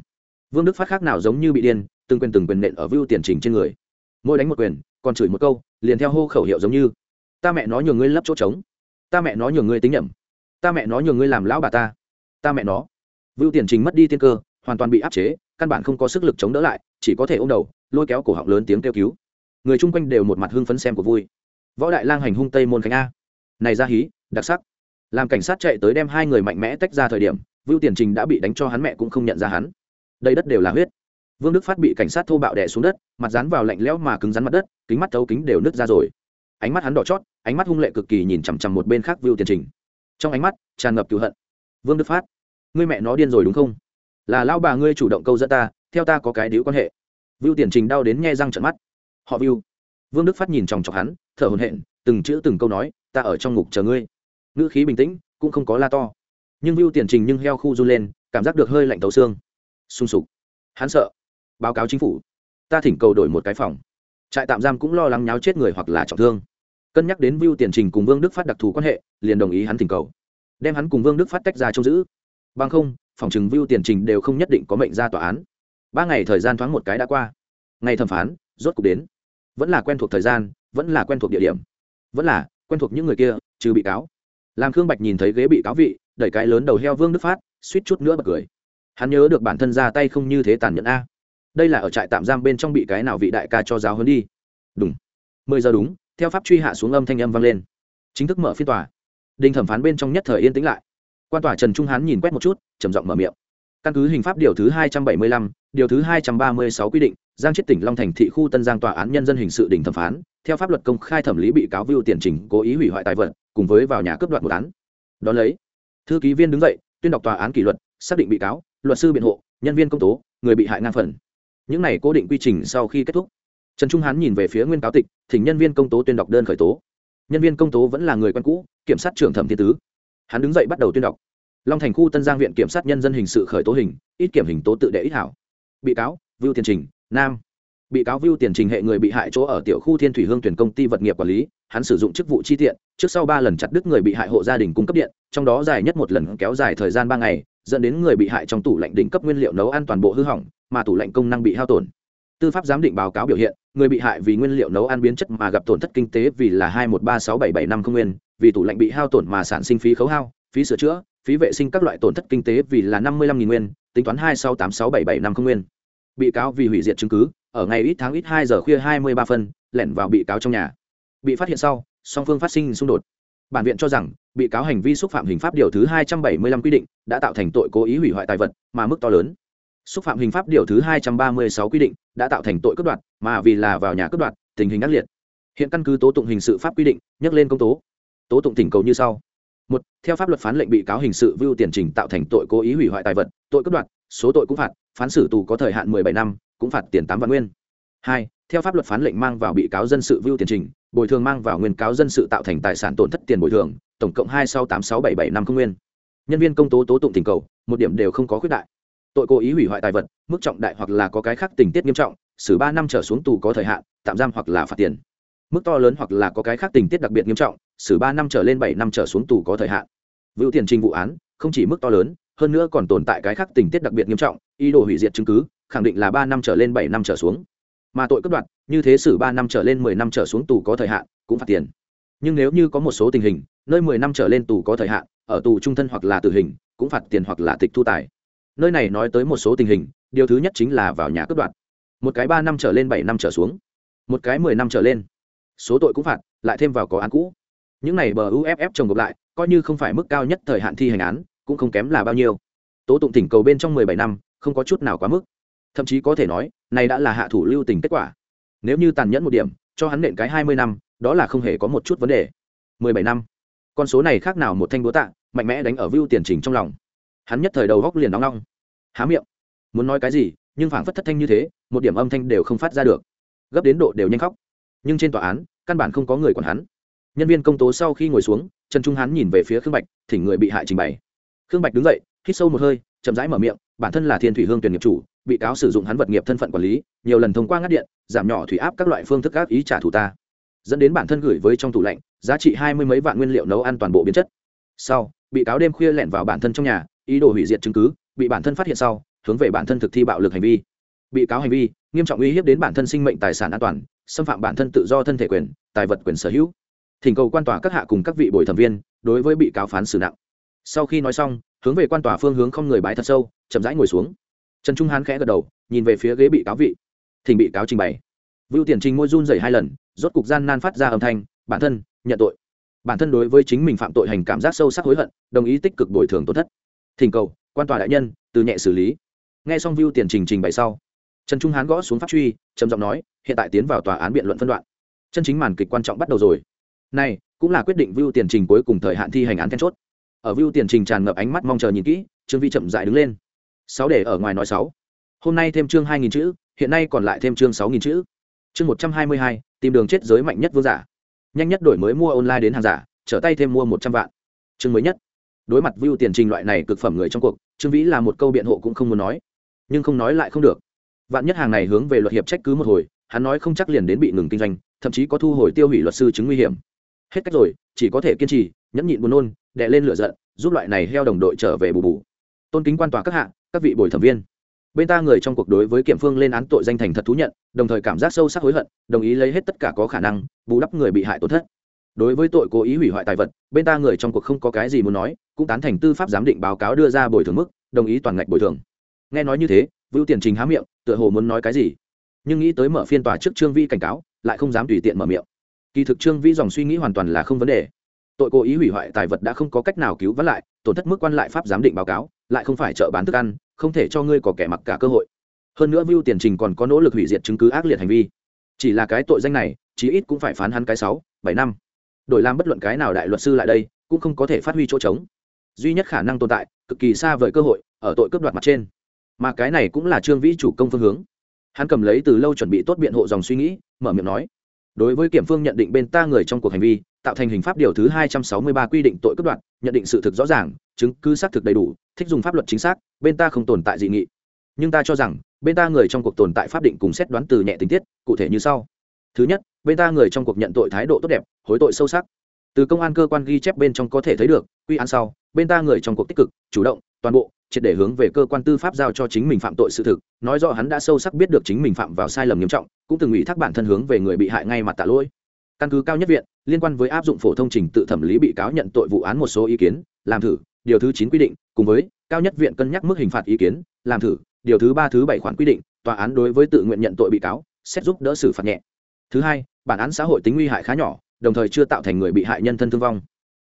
vương đức phát khác nào giống như bị điên, từng quyền từng quyền nện ở vưu tiền trình trên người. Mỗi đánh một quyền, còn chửi một câu, liền theo hô khẩu hiệu giống như, ta mẹ nó nhường ngươi lấp chỗ trống. Ta mẹ nó nhường ngươi tính nhầm ta mẹ nó nhường ngươi làm lão bà ta. Ta mẹ nó. Vưu tiền trình mất đi tiên cơ hoàn toàn bị áp chế, căn bản không có sức lực chống đỡ lại, chỉ có thể ôm đầu, lôi kéo cổ họng lớn tiếng kêu cứu. Người chung quanh đều một mặt hưng phấn xem của vui. Võ đại lang hành hung tây môn khánh a. Này ra hí, đặc sắc. Làm cảnh sát chạy tới đem hai người mạnh mẽ tách ra thời điểm, vưu tiền trình đã bị đánh cho hắn mẹ cũng không nhận ra hắn. Đây đất đều là huyết. Vương đức phát bị cảnh sát thô bạo đẻ xuống đất, mặt dán vào lạnh lẽo mà cứng rắn mặt đất, kính mắt thấu kính đều nứt ra rồi. Ánh mắt hắn đỏ chót, ánh mắt hung lệ cực kỳ nhìn chằm chằm một bên khác vưu tiền trình. Trong ánh mắt tràn ngập cựu hận. Vương đức phát, ngươi mẹ nó điên rồi đúng không? Là lao bà ngươi chủ động câu dẫn ta, theo ta có cái đĩu quan hệ. Vưu tiền trình đau đến nghe răng trận mắt. Họ vưu. Vương đức phát nhìn chòng chọc hắn, thở hồn hện từng chữ từng câu nói, ta ở trong ngục chờ ngươi. Ngữ khí bình tĩnh, cũng không có la to. Nhưng vưu tiền trình nhưng heo khu run lên, cảm giác được hơi lạnh tấu xương. Sung sục. Hắn sợ. Báo cáo chính phủ. Ta thỉnh cầu đổi một cái phòng. Trại tạm giam cũng lo lắng nháo chết người hoặc là trọng thương. Cân nhắc đến vưu tiền trình cùng vương đức phát đặc thù quan hệ, liền đồng ý hắn thỉnh cầu. Đem hắn cùng vương đức phát tách ra trông giữ. Bằng không phòng chừng view tiền trình đều không nhất định có mệnh ra tòa án. Ba ngày thời gian thoáng một cái đã qua. Ngày thẩm phán, rốt cục đến. Vẫn là quen thuộc thời gian, vẫn là quen thuộc địa điểm. Vẫn là, quen thuộc những người kia, trừ bị cáo. Làm khương bạch nhìn thấy ghế bị cáo vị, đẩy cái lớn đầu heo vương đức phát, suýt chút nữa bật cười. Hắn nhớ được bản thân ra tay không như thế tàn nhẫn a. Đây là ở trại tạm giam bên trong bị cái nào vị đại ca cho giáo hơn đi. Đúng. Mười giờ đúng, theo pháp truy hạ xuống âm thanh âm vang lên. Chính thức mở phiên tòa. Đình thẩm phán bên trong nhất thời yên tĩnh lại quan tòa trần trung hán nhìn quét một chút, trầm giọng mở miệng. Căn cứ hình pháp điều thứ hai trăm bảy mươi lăm, điều thứ hai trăm ba mươi sáu quy định, giang chết tỉnh long thành thị khu tân giang tòa án nhân dân hình sự đình thẩm phán, theo pháp luật công khai thẩm lý bị cáo vưu tiền trình cố ý hủy hoại tài vật, cùng với vào nhà cướp đoạt một án. Đón lấy, thư ký viên đứng dậy, tuyên đọc tòa án kỷ luật, xác định bị cáo, luật sư biện hộ, nhân viên công tố, người bị hại ngang phần. Những này cố định quy trình sau khi kết thúc. Trần trung hán nhìn về phía nguyên cáo tịch, thỉnh nhân viên công tố tuyên đọc đơn khởi tố. Nhân viên công tố vẫn là người quen cũ, kiểm sát trưởng thẩm thiên tứ hắn đứng dậy bắt đầu tuyên đọc. Long thành khu tân giang viện kiểm sát nhân dân hình sự khởi tố hình, ít kiểm hình tố tự đệ ít hảo. Bị cáo, vưu tiền trình, nam. Bị cáo vưu tiền trình hệ người bị hại chỗ ở tiểu khu thiên thủy hương tuyển công ty vật nghiệp quản lý, hắn sử dụng chức vụ chi tiện, trước sau ba lần chặt đứt người bị hại hộ gia đình cung cấp điện, trong đó dài nhất một lần kéo dài thời gian ba ngày, dẫn đến người bị hại trong tủ lạnh đỉnh cấp nguyên liệu nấu ăn toàn bộ hư hỏng, mà tủ lạnh công năng bị hao tổn. Tư pháp giám định báo cáo biểu hiện, người bị hại vì nguyên liệu nấu ăn biến chất mà gặp tổn thất kinh tế vì là hai một ba sáu bảy bảy năm không nguyên vì tủ lạnh bị hao tổn mà sản sinh phí khấu hao, phí sửa chữa, phí vệ sinh các loại tổn thất kinh tế vì là năm mươi lăm nguyên, tính toán hai sáu tám sáu bảy bảy năm không nguyên. Bị cáo vì hủy diệt chứng cứ, ở ngày ít tháng ít hai giờ khuya hai mươi ba phân, lẻn vào bị cáo trong nhà. Bị phát hiện sau, song phương phát sinh xung đột. Bản viện cho rằng, bị cáo hành vi xúc phạm hình pháp điều thứ hai trăm bảy mươi lăm quy định, đã tạo thành tội cố ý hủy hoại tài vật, mà mức to lớn. Xúc phạm hình pháp điều thứ hai trăm ba mươi sáu quy định, đã tạo thành tội cướp đoạt, mà vì là vào nhà cướp đoạt, tình hình ác liệt. Hiện căn cứ tố tụng hình sự pháp quy định, nhắc lên công tố tố tụng tình cầu như sau. Một, theo pháp luật phán lệnh bị cáo hình sự vưu tiền trình tạo thành tội cố ý hủy hoại tài vật, tội cướp đoạt, số tội cũng phạt, phán xử tù có thời hạn mười bảy năm, cũng phạt tiền tám vạn nguyên. Hai, theo pháp luật phán lệnh mang vào bị cáo dân sự vưu tiền trình, bồi thường mang vào nguyên cáo dân sự tạo thành tài sản tổn thất tiền bồi thường, tổng cộng hai sau tám sáu bảy bảy năm không nguyên. Nhân viên công tố tố tụng tình cầu, một điểm đều không có khuyết đại. Tội cố ý hủy hoại tài vật, mức trọng đại hoặc là có cái khác tình tiết nghiêm trọng, xử ba năm trở xuống tù có thời hạn, tạm giam hoặc là phạt tiền. Mức to lớn hoặc là có cái khác tình tiết đặc biệt nghiêm trọng xử ba năm trở lên bảy năm trở xuống tù có thời hạn Vụ tiền trình vụ án không chỉ mức to lớn hơn nữa còn tồn tại cái khác tình tiết đặc biệt nghiêm trọng ý đồ hủy diệt chứng cứ khẳng định là ba năm trở lên bảy năm trở xuống mà tội cướp đoạt như thế xử ba năm trở lên mười năm trở xuống tù có thời hạn cũng phạt tiền nhưng nếu như có một số tình hình nơi mười năm trở lên tù có thời hạn ở tù trung thân hoặc là tử hình cũng phạt tiền hoặc là tịch thu tài nơi này nói tới một số tình hình điều thứ nhất chính là vào nhà cướp đoạt một cái ba năm trở lên bảy năm trở xuống một cái mười năm trở lên số tội cũng phạt lại thêm vào có án cũ những này bờ uff trồng gộp lại, coi như không phải mức cao nhất thời hạn thi hành án, cũng không kém là bao nhiêu. Tố tụng tỉnh cầu bên trong mười bảy năm, không có chút nào quá mức. Thậm chí có thể nói, này đã là hạ thủ lưu tình kết quả. Nếu như tàn nhẫn một điểm, cho hắn nện cái hai mươi năm, đó là không hề có một chút vấn đề. Mười bảy năm. Con số này khác nào một thanh búa tạ, mạnh mẽ đánh ở view tiền trình trong lòng. Hắn nhất thời đầu góc liền đóng long há miệng. Muốn nói cái gì, nhưng phảng phất thất thanh như thế, một điểm âm thanh đều không phát ra được. Gấp đến độ đều nhanh khóc. Nhưng trên tòa án, căn bản không có người còn hắn nhân viên công tố sau khi ngồi xuống, trần trung hán nhìn về phía khương bạch, thỉnh người bị hại trình bày. Khương bạch đứng dậy, hít sâu một hơi, chậm rãi mở miệng, bản thân là thiên thủy hương tuyển nghiệp chủ, bị cáo sử dụng hắn vật nghiệp thân phận quản lý, nhiều lần thông qua ngắt điện, giảm nhỏ thủy áp các loại phương thức áp ý trả thù ta. Dẫn đến bản thân gửi với trong tủ lạnh, giá trị hai mươi mấy vạn nguyên liệu nấu ăn toàn bộ biến chất. Sau, bị cáo đêm khuya lẻn vào bản thân trong nhà, ý đồ hủy diệt chứng cứ, bị bản thân phát hiện sau, hướng về bản thân thực thi bạo lực hành vi. Bị cáo hành vi, nghiêm trọng uy hiếp đến bản thân sinh mệnh tài sản an toàn, xâm phạm bản thân tự do thân thể quyền, tài vật quyền sở hữu thỉnh cầu quan tòa các hạ cùng các vị bồi thẩm viên, đối với bị cáo phán xử nặng. Sau khi nói xong, hướng về quan tòa phương hướng không người bái thật sâu, chậm rãi ngồi xuống. Trần trung hán khẽ gật đầu, nhìn về phía ghế bị cáo vị. Thỉnh bị cáo trình bày. Vưu tiền trình môi run dày hai lần, rốt cục gian nan phát ra âm thanh, bản thân, nhận tội. Bản thân đối với chính mình phạm tội hành cảm giác sâu sắc hối hận, đồng ý tích cực bồi thường tổn thất. Thỉnh cầu, quan tòa đại nhân, từ nhẹ xử lý. Nghe xong view tiền trình trình bày sau, trần trung hán gõ xuống pháp truy, trầm giọng nói, hiện tại tiến vào tòa án biện luận phân đoạn. Chân chính màn kịch quan trọng bắt đầu rồi này, cũng là quyết định view tiền trình cuối cùng thời hạn thi hành án then chốt. Ở view tiền trình tràn ngập ánh mắt mong chờ nhìn kỹ, trương vi chậm dại đứng lên. Sáu để ở ngoài nói sáu. Hôm nay thêm chương hai nghìn chữ, hiện nay còn lại thêm chương sáu nghìn chữ. Chương một trăm hai mươi hai, tìm đường chết giới mạnh nhất vương giả. Nhanh nhất đổi mới mua online đến hàng giả, trở tay thêm mua một trăm vạn. Chương mới nhất. Đối mặt view tiền trình loại này cực phẩm người trong cuộc, trương vĩ là một câu biện hộ cũng không muốn nói. Nhưng không nói lại không được. Vạn nhất hàng này hướng về luật hiệp trách cứ một hồi, hắn nói không chắc liền đến bị ngừng kinh doanh, thậm chí có thu hồi tiêu hủy luật sư chứng nguy hiểm hết cách rồi, chỉ có thể kiên trì, nhẫn nhịn buồn nôn, đè lên lửa giận, giúp loại này heo đồng đội trở về bù bù. Tôn kính quan tòa các hạ, các vị bồi thẩm viên. Bên ta người trong cuộc đối với kiểm phương lên án tội danh thành thật thú nhận, đồng thời cảm giác sâu sắc hối hận, đồng ý lấy hết tất cả có khả năng, bù đắp người bị hại tổn thất. Đối với tội cố ý hủy hoại tài vật, bên ta người trong cuộc không có cái gì muốn nói, cũng tán thành tư pháp giám định báo cáo đưa ra bồi thường mức, đồng ý toàn ngạch bồi thường. Nghe nói như thế vưu tiền trình há miệng, tựa hồ muốn nói cái gì. Nhưng nghĩ tới mở phiên tòa trước trương vi cảnh cáo, lại không dám tùy tiện mở miệng kỳ thực trương vi dòng suy nghĩ hoàn toàn là không vấn đề. Tội cố ý hủy hoại tài vật đã không có cách nào cứu vãn lại, tổn thất mức quan lại pháp giám định báo cáo, lại không phải chợ bán thức ăn, không thể cho ngươi có kẻ mặc cả cơ hội. Hơn nữa view tiền trình còn có nỗ lực hủy diệt chứng cứ ác liệt hành vi. Chỉ là cái tội danh này, chí ít cũng phải phán hắn cái sáu, bảy năm. Đổi làm bất luận cái nào đại luật sư lại đây, cũng không có thể phát huy chỗ trống. Duy nhất khả năng tồn tại, cực kỳ xa vời cơ hội, ở tội cướp đoạt mặt trên. Mà cái này cũng là trương vĩ chủ công phương hướng. Hắn cầm lấy từ lâu chuẩn bị tốt biện hộ dòng suy nghĩ, mở miệng nói đối với kiểm phương nhận định bên ta người trong cuộc hành vi, tạo thành hình pháp điều thứ hai trăm sáu mươi ba quy định tội cướp đoạt, nhận định sự thực rõ ràng, chứng cứ xác thực đầy đủ, thích dùng pháp luật chính xác, bên ta không tồn tại dị nghị. Nhưng ta cho rằng, bên ta người trong cuộc tồn tại pháp định cùng xét đoán từ nhẹ tình tiết, cụ thể như sau. Thứ nhất, bên ta người trong cuộc nhận tội thái độ tốt đẹp, hối tội sâu sắc. Từ công an cơ quan ghi chép bên trong có thể thấy được, quy án sau, bên ta người trong cuộc tích cực, chủ động, toàn bộ triệt để hướng về cơ quan tư pháp giao cho chính mình phạm tội sự thực, nói rõ hắn đã sâu sắc biết được chính mình phạm vào sai lầm nghiêm trọng, cũng từng ủy thác bản thân hướng về người bị hại ngay mặt tạ lỗi. Căn cứ cao nhất viện, liên quan với áp dụng phổ thông trình tự thẩm lý bị cáo nhận tội vụ án một số ý kiến, làm thử, điều thứ chín quy định, cùng với, cao nhất viện cân nhắc mức hình phạt ý kiến, làm thử, điều thứ ba thứ bảy khoản quy định, tòa án đối với tự nguyện nhận tội bị cáo, xét giúp đỡ xử phạt nhẹ. Thứ hai, bản án xã hội tính nguy hại khá nhỏ, đồng thời chưa tạo thành người bị hại nhân thân thương vong.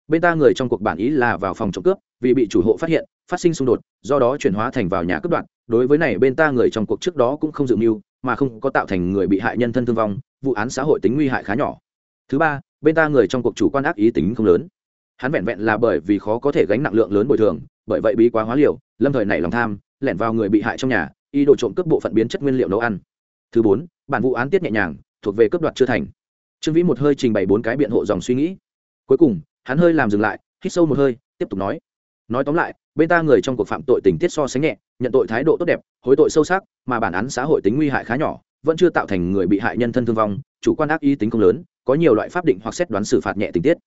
Bên ta người trong cuộc bản ý là vào phòng trộm cướp, vì bị chủ hộ phát hiện phát sinh xung đột, do đó chuyển hóa thành vào nhà cướp đoạn đối với này, bên ta người trong cuộc trước đó cũng không dự mưu, mà không có tạo thành người bị hại nhân thân thương vong, vụ án xã hội tính nguy hại khá nhỏ. Thứ ba, bên ta người trong cuộc chủ quan ác ý tính không lớn. Hắn vẹn vẹn là bởi vì khó có thể gánh nặng lượng lớn bồi thường, bởi vậy bí quá hóa liều, lâm thời nảy lòng tham, lẻn vào người bị hại trong nhà, ý đồ trộm cướp bộ phận biến chất nguyên liệu nấu ăn. Thứ bốn, bản vụ án tiết nhẹ nhàng, thuộc về cướp đoạt chưa thành. Trương vĩ một hơi trình bày bốn cái biện hộ dòng suy nghĩ. Cuối cùng, hắn hơi làm dừng lại, hít sâu một hơi, tiếp tục nói. Nói tóm lại bên ta người trong cuộc phạm tội tình tiết so sánh nhẹ, nhận tội thái độ tốt đẹp, hối tội sâu sắc, mà bản án xã hội tính nguy hại khá nhỏ, vẫn chưa tạo thành người bị hại nhân thân thương vong, chủ quan ác ý tính không lớn, có nhiều loại pháp định hoặc xét đoán xử phạt nhẹ tình tiết.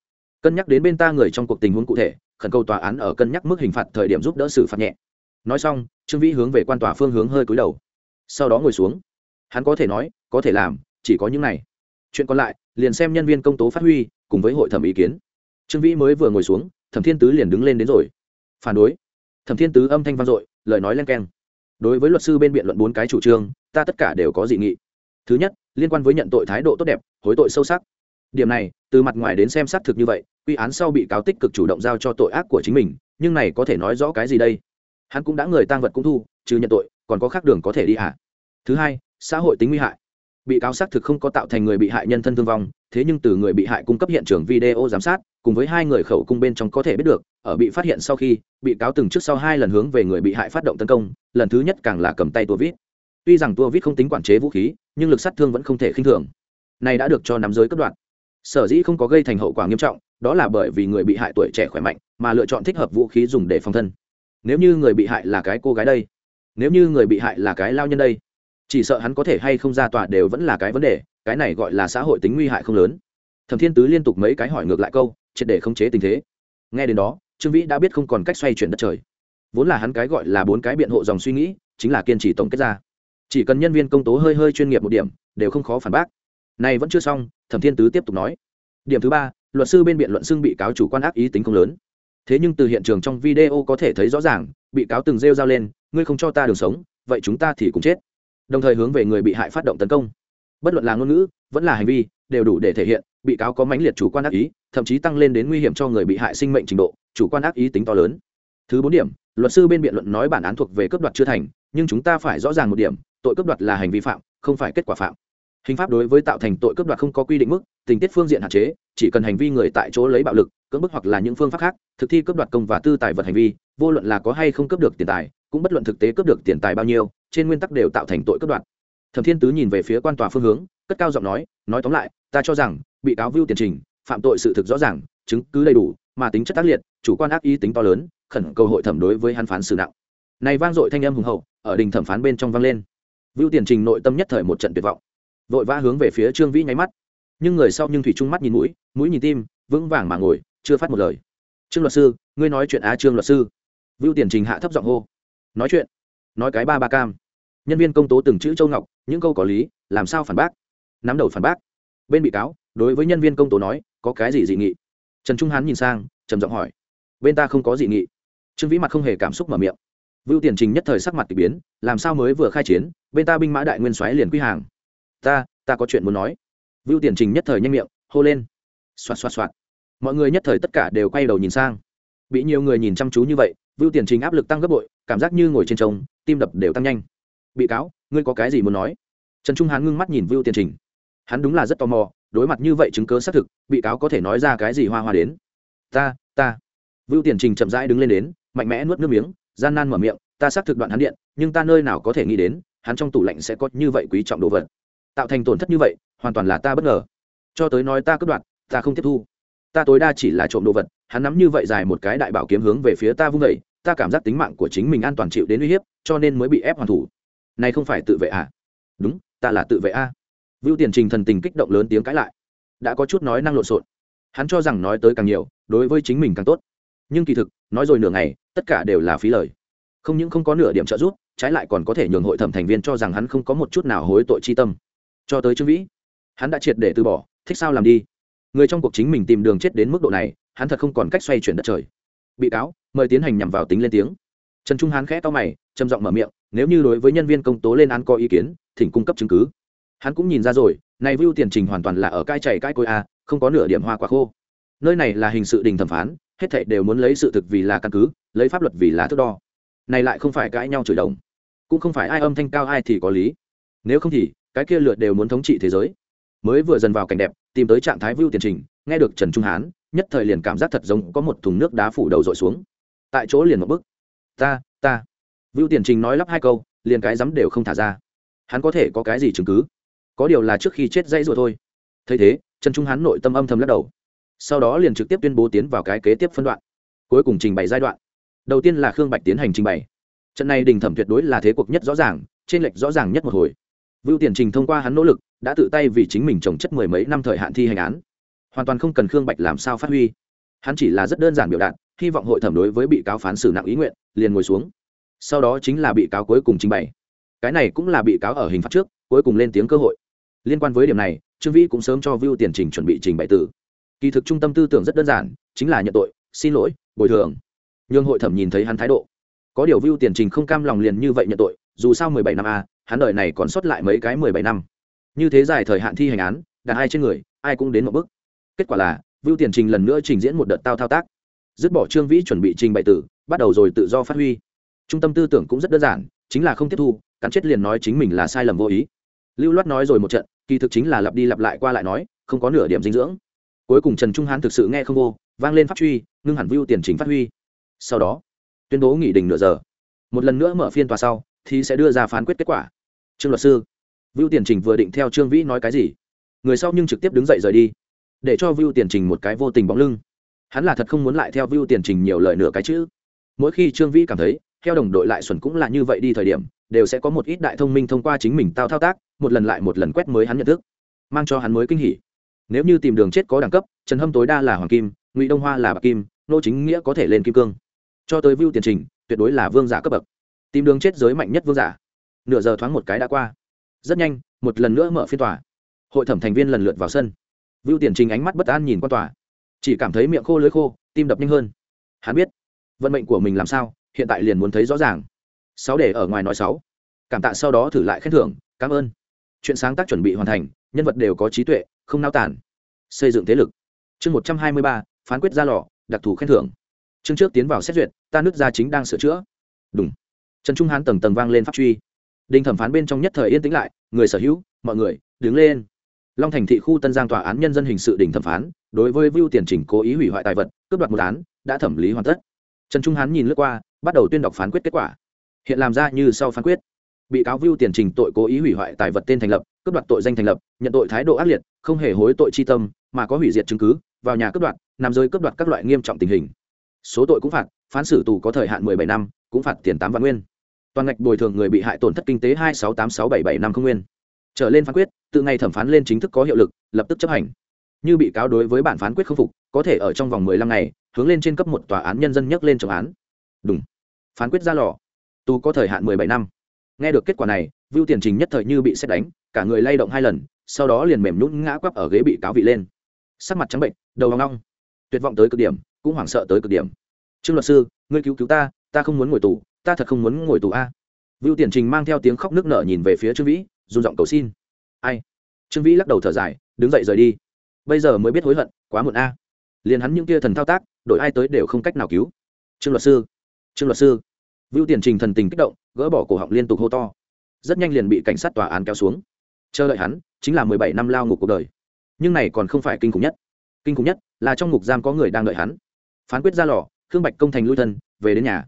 Cân nhắc đến bên ta người trong cuộc tình huống cụ thể, khẩn cầu tòa án ở cân nhắc mức hình phạt thời điểm giúp đỡ xử phạt nhẹ. Nói xong, trương vĩ hướng về quan tòa phương hướng hơi cúi đầu. Sau đó ngồi xuống. Hắn có thể nói, có thể làm, chỉ có những này. Chuyện còn lại, liền xem nhân viên công tố phát huy, cùng với hội thẩm ý kiến. Trương vĩ mới vừa ngồi xuống, thẩm thiên tứ liền đứng lên đến rồi phản đối. Thẩm thiên tứ âm thanh vang dội, lời nói len keng. Đối với luật sư bên biện luận bốn cái chủ trương, ta tất cả đều có dị nghị. Thứ nhất, liên quan với nhận tội thái độ tốt đẹp, hối tội sâu sắc. Điểm này, từ mặt ngoài đến xem xác thực như vậy, quy án sau bị cáo tích cực chủ động giao cho tội ác của chính mình, nhưng này có thể nói rõ cái gì đây? Hắn cũng đã người tăng vật cũng thu, trừ nhận tội, còn có khác đường có thể đi hạ thứ hai, xã hội tính nguy hại bị cáo xác thực không có tạo thành người bị hại nhân thân thương vong, thế nhưng từ người bị hại cung cấp hiện trường video giám sát, cùng với hai người khẩu cung bên trong có thể biết được, ở bị phát hiện sau khi, bị cáo từng trước sau hai lần hướng về người bị hại phát động tấn công, lần thứ nhất càng là cầm tay tua vít. Tuy rằng tua vít không tính quản chế vũ khí, nhưng lực sát thương vẫn không thể khinh thường. Này đã được cho nắm giới cấp đoạn. Sở dĩ không có gây thành hậu quả nghiêm trọng, đó là bởi vì người bị hại tuổi trẻ khỏe mạnh, mà lựa chọn thích hợp vũ khí dùng để phòng thân. Nếu như người bị hại là cái cô gái đây, nếu như người bị hại là cái lao nhân đây chỉ sợ hắn có thể hay không ra tòa đều vẫn là cái vấn đề, cái này gọi là xã hội tính nguy hại không lớn. Thẩm thiên tứ liên tục mấy cái hỏi ngược lại câu, triệt để khống chế tình thế. Nghe đến đó, trương vĩ đã biết không còn cách xoay chuyển đất trời. Vốn là hắn cái gọi là bốn cái biện hộ dòng suy nghĩ, chính là kiên trì tổng kết ra. Chỉ cần nhân viên công tố hơi hơi chuyên nghiệp một điểm, đều không khó phản bác. Này vẫn chưa xong, thẩm thiên tứ tiếp tục nói. Điểm thứ ba, luật sư bên biện luận xưng bị cáo chủ quan ác ý tính không lớn. Thế nhưng từ hiện trường trong video có thể thấy rõ ràng, bị cáo từng rêu dao lên, ngươi không cho ta đường sống, vậy chúng ta thì cũng chết đồng thời hướng về người bị hại phát động tấn công. Bất luận là ngôn ngữ, vẫn là hành vi, đều đủ để thể hiện bị cáo có mãnh liệt chủ quan ác ý, thậm chí tăng lên đến nguy hiểm cho người bị hại sinh mệnh trình độ, chủ quan ác ý tính to lớn. Thứ bốn điểm, luật sư bên biện luận nói bản án thuộc về cấp đoạt chưa thành, nhưng chúng ta phải rõ ràng một điểm, tội cấp đoạt là hành vi phạm, không phải kết quả phạm. Hình pháp đối với tạo thành tội cấp đoạt không có quy định mức, tình tiết phương diện hạn chế, chỉ cần hành vi người tại chỗ lấy bạo lực, cưỡng bức hoặc là những phương pháp khác, thực thi cấp đoạt công và tư tài vật hành vi, vô luận là có hay không cấp được tiền tài cũng bất luận thực tế cướp được tiền tài bao nhiêu, trên nguyên tắc đều tạo thành tội cướp đoạt. Thẩm thiên tứ nhìn về phía quan tòa phương hướng, cất cao giọng nói nói tóm lại, ta cho rằng, bị cáo vưu tiền trình, phạm tội sự thực rõ ràng, chứng cứ đầy đủ, mà tính chất tác liệt, chủ quan ác ý tính to lớn, khẩn cầu hội thẩm đối với hắn phán xử nặng. Này vang dội thanh âm hùng hậu, ở đình thẩm phán bên trong vang lên. Vưu tiền trình nội tâm nhất thời một trận tuyệt vọng, vội vã hướng về phía trương vĩ nháy mắt. Nhưng người sau nhưng thủy trung mắt nhìn mũi mũi nhìn tim, vững vàng mà ngồi, chưa phát một lời. Trương luật sư, ngươi nói chuyện á trương luật sư. Vưu tiền trình hạ thấp giọng hô nói chuyện. Nói cái ba ba cam. Nhân viên công tố từng chữ châu ngọc, những câu có lý, làm sao phản bác? Nắm đầu phản bác. Bên bị cáo, đối với nhân viên công tố nói, có cái gì dị nghị? Trần trung hán nhìn sang, trầm giọng hỏi, bên ta không có dị nghị. Trương vĩ mặt không hề cảm xúc mở miệng. Vưu tiền trình nhất thời sắc mặt k ỳ biến, làm sao mới vừa khai chiến, bên ta binh mã đại nguyên xoáy liền quy hàng. Ta ta có chuyện muốn nói. Vưu tiền trình nhất thời nhanh miệng, hô lên. Xoạt xoạt xoạt. Mọi người nhất thời tất cả đều quay đầu nhìn sang. Bị nhiều người nhìn chăm chú như vậy, vưu tiền trình áp lực tăng gấp bội cảm giác như ngồi trên trống tim đập đều tăng nhanh. Bị cáo, ngươi có cái gì muốn nói? Trần trung hán ngưng mắt nhìn vưu tiền trình. Hắn đúng là rất tò mò, đối mặt như vậy chứng cớ xác thực, bị cáo có thể nói ra cái gì hoa hoa đến? Ta ta. Vưu tiền trình chậm rãi đứng lên đến, mạnh mẽ nuốt nước miếng, gian nan mở miệng, ta xác thực đoạn hắn điện, nhưng ta nơi nào có thể nghĩ đến, hắn trong tủ lạnh sẽ có như vậy quý trọng đồ vật. Tạo thành tổn thất như vậy, hoàn toàn là ta bất ngờ. Cho tới nói ta cướp đoạn ta không tiếp thu. Ta tối đa chỉ là trộm đồ vật, hắn nắm như vậy dài một cái đại bảo kiếm hướng về phía ta vung vẩy ta cảm giác tính mạng của chính mình an toàn chịu đến uy hiếp, cho nên mới bị ép hoàn thủ. Này không phải tự vệ à? Đúng, ta là tự vệ a. À. vưu tiền trình thần tình kích động lớn tiếng cãi lại. Đã có chút nói năng lộn xộn. Hắn cho rằng nói tới càng nhiều, đối với chính mình càng tốt. Nhưng kỳ thực, nói rồi nửa ngày, tất cả đều là phí lời. Không những không có nửa điểm trợ giúp, trái lại còn có thể nhường hội thẩm thành viên cho rằng hắn không có một chút nào hối tội chi tâm. Cho tới trương vĩ, hắn đã triệt để từ bỏ, thích sao làm đi. Người trong cuộc chính mình tìm đường chết đến mức độ này, hắn thật không còn cách xoay chuyển đất trời bị cáo, mời tiến hành nhằm vào tính lên tiếng. Trần trung hán khẽ to mày, trầm giọng mở miệng, nếu như đối với nhân viên công tố lên án có ý kiến, thỉnh cung cấp chứng cứ. Hắn cũng nhìn ra rồi, này view tiền trình hoàn toàn là ở cai chảy cai côi a, không có nửa điểm hoa quả khô. Nơi này là hình sự đình thẩm phán, hết thảy đều muốn lấy sự thực vì là căn cứ, lấy pháp luật vì là thước đo. Này lại không phải cãi nhau chửi đồng. Cũng không phải ai âm thanh cao ai thì có lý. Nếu không thì, cái kia lượt đều muốn thống trị thế giới. Mới vừa dần vào cảnh đẹp, tìm tới trạng thái view tiền trình, nghe được trần trung hán nhất thời liền cảm giác thật giống có một thùng nước đá phủ đầu dội xuống. Tại chỗ liền một bức ta ta. Vưu tiền trình nói lắp hai câu, liền cái dám đều không thả ra. Hắn có thể có cái gì chứng cứ? Có điều là trước khi chết dãy rồi thôi. Thấy thế, trần trung hán nội tâm âm thầm lắc đầu. Sau đó liền trực tiếp tuyên bố tiến vào cái kế tiếp phân đoạn. Cuối cùng trình bày giai đoạn. Đầu tiên là khương bạch tiến hành trình bày. Trận này đình thẩm tuyệt đối là thế cuộc nhất rõ ràng, trên lệch rõ ràng nhất một hồi. Vưu tiền trình thông qua hắn nỗ lực, đã tự tay vì chính mình trồng chất mười mấy năm thời hạn thi hành án hoàn toàn không cần khương bạch làm sao phát huy. Hắn chỉ là rất đơn giản biểu đạt, hy vọng hội thẩm đối với bị cáo phán xử nặng ý nguyện, liền ngồi xuống. Sau đó chính là bị cáo cuối cùng trình bày. Cái này cũng là bị cáo ở hình phạt trước, cuối cùng lên tiếng cơ hội. Liên quan với điểm này, trương vĩ cũng sớm cho view tiền trình chuẩn bị trình bày tử kỳ thực trung tâm tư tưởng rất đơn giản, chính là nhận tội, xin lỗi, bồi thường. Nhưng hội thẩm nhìn thấy hắn thái độ. Có điều view tiền trình không cam lòng liền như vậy nhận tội, dù sao mười bảy năm a hắn đời này còn sót lại mấy cái mười bảy năm. Như thế dài thời hạn thi hành án, đặt ai trên người, ai cũng đến một bước kết quả là, vưu tiền trình lần nữa trình diễn một đợt tao thao tác. Dứt bỏ trương vĩ chuẩn bị trình bày tử, bắt đầu rồi tự do phát huy. Trung tâm tư tưởng cũng rất đơn giản, chính là không tiếp thu, cắn chết liền nói chính mình là sai lầm vô ý. Lưu loát nói rồi một trận, kỳ thực chính là lặp đi lặp lại qua lại nói, không có nửa điểm dinh dưỡng. Cuối cùng trần trung hán thực sự nghe không vô, vang lên phát truy, ngưng hẳn vưu tiền chính phát huy. Sau đó, tuyên bố nghỉ đình nửa giờ. Một lần nữa mở phiên tòa sau, thì sẽ đưa ra phán quyết kết quả. Trương luật sư, vưu tiền trình vừa định theo trương vĩ nói cái gì? Người sau nhưng trực tiếp đứng dậy rời đi để cho view tiền trình một cái vô tình bóng lưng. Hắn là thật không muốn lại theo view tiền trình nhiều lời nửa cái chữ. Mỗi khi trương vĩ cảm thấy, theo đồng đội lại xuẩn cũng là như vậy đi thời điểm, đều sẽ có một ít đại thông minh thông qua chính mình tao thao tác, một lần lại một lần quét mới hắn nhận thức, mang cho hắn mới kinh hỉ. Nếu như tìm đường chết có đẳng cấp, trần hâm tối đa là hoàng kim, ngụy đông hoa là bạc kim, nô chính nghĩa có thể lên kim cương. Cho tới view tiền trình, tuyệt đối là vương giả cấp bậc. Tìm đường chết giới mạnh nhất vương giả. Nửa giờ thoáng một cái đã qua. Rất nhanh, một lần nữa mở phiên tòa. Hội thẩm thành viên lần lượt vào sân vưu tiền trình ánh mắt bất an nhìn qua tòa. Chỉ cảm thấy miệng khô lưới khô, tim đập nhanh hơn. Hắn biết, vận mệnh của mình làm sao, hiện tại liền muốn thấy rõ ràng. Sáu để ở ngoài nói sáu. Cảm tạ sau đó thử lại khen thưởng, cảm ơn. Chuyện sáng tác chuẩn bị hoàn thành, nhân vật đều có trí tuệ, không nao tản xây dựng thế lực. Chương một trăm hai mươi ba, phán quyết ra lò, đặc thù khen thưởng. Chương trước tiến vào xét duyệt, ta nước ra chính đang sửa chữa. Đúng trần trung hán tầng tầng vang lên pháp truy. Đình thẩm phán bên trong nhất thời yên tĩnh lại, người sở hữu, mọi người, đứng lên long thành thị khu tân giang tòa án nhân dân hình sự đình thẩm phán, đối với vưu tiền Trình cố ý hủy hoại tài vật, cướp đoạt một án, đã thẩm lý hoàn tất. Trần trung hán nhìn lướt qua, bắt đầu tuyên đọc phán quyết kết quả. Hiện làm ra như sau phán quyết. Bị cáo vưu tiền trình tội cố ý hủy hoại tài vật tên thành lập, cướp đoạt tội danh thành lập, nhận tội thái độ ác liệt, không hề hối tội chi tâm, mà có hủy diệt chứng cứ, vào nhà cướp đoạt, nằm dưới cướp đoạt các loại nghiêm trọng tình hình. Số tội cũng phạt, phán xử tù có thời hạn mười bảy năm, cũng phạt tiền tám vạn nguyên. Toàn ngạch bồi thường người bị hại tổn thất kinh tế hai sáu tám sáu bảy bảy năm không nguyên trở lên phán quyết từ ngày thẩm phán lên chính thức có hiệu lực, lập tức chấp hành. Như bị cáo đối với bản phán quyết không phục, có thể ở trong vòng mười lăm ngày, hướng lên trên cấp một tòa án nhân dân nhắc lên trọng án. Đúng phán quyết ra lò. Tù có thời hạn mười bảy năm. Nghe được kết quả này, vưu tiền trình nhất thời như bị xét đánh, cả người lay động hai lần, sau đó liền mềm nhún ngã quắp ở ghế bị cáo vị lên. Sắc mặt trắng bệnh, đầu hoang long tuyệt vọng tới cực điểm, cũng hoảng sợ tới cực điểm. Trương luật sư, ngươi cứu cứu ta ta không muốn ngồi tù, ta thật không muốn ngồi tù a. Vưu tiền trình mang theo tiếng khóc nước nở nhìn về phía trương vĩ run giọng cầu xin. Ai? Trương vĩ lắc đầu thở dài, đứng dậy rời đi. Bây giờ mới biết hối hận, quá muộn a. Liền hắn những kia thần thao tác, đổi ai tới đều không cách nào cứu. Trương luật sư, trương luật sư. Vưu tiền trình thần tình kích động, gỡ bỏ cổ họng liên tục hô to. Rất nhanh liền bị cảnh sát tòa án kéo xuống. Chờ đợi hắn, chính là mười bảy năm lao ngục cuộc đời. Nhưng này còn không phải kinh khủng nhất. Kinh khủng nhất là trong ngục giam có người đang đợi hắn. Phán quyết ra lò, khương bạch công thành lui thân, về đến nhà.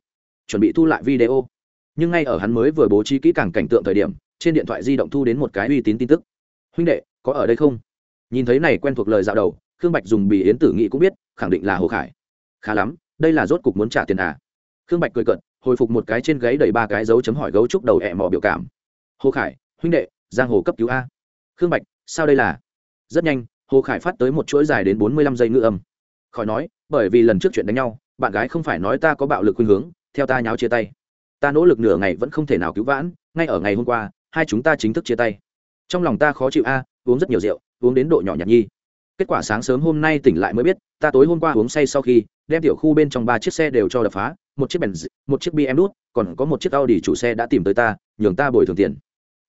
Chuẩn bị thu lại video. Nhưng ngay ở hắn mới vừa bố trí kỹ càng cảnh tượng thời điểm trên điện thoại di động thu đến một cái uy tín tin tức. Huynh đệ, có ở đây không? Nhìn thấy này quen thuộc lời dạo đầu, khương bạch dùng bì yến tử nghị cũng biết, khẳng định là hồ khải. Khá lắm, đây là rốt cục muốn trả tiền à? Khương bạch cười cận hồi phục một cái trên gáy đầy ba cái dấu chấm hỏi gấu trúc đầu ẹ mò biểu cảm. Hồ khải, huynh đệ, giang hồ cấp cứu a. Khương bạch, sao đây là? Rất nhanh, hồ khải phát tới một chuỗi dài đến bốn mươi lăm giây ngữ âm. Khỏi nói, bởi vì lần trước chuyện đánh nhau, bạn gái không phải nói ta có bạo lực khuynh hướng, theo ta nháo chia tay. Ta nỗ lực nửa ngày vẫn không thể nào cứu vãn, ngay ở ngày hôm qua hai chúng ta chính thức chia tay. Trong lòng ta khó chịu a, uống rất nhiều rượu, uống đến độ nhỏ nhạt nhi. Kết quả sáng sớm hôm nay tỉnh lại mới biết, ta tối hôm qua uống say sau khi, đem tiểu khu bên trong ba chiếc xe đều cho đập phá, một chiếc bèn một chiếc bm đút còn có một chiếc audi chủ xe đã tìm tới ta, nhường ta bồi thường tiền.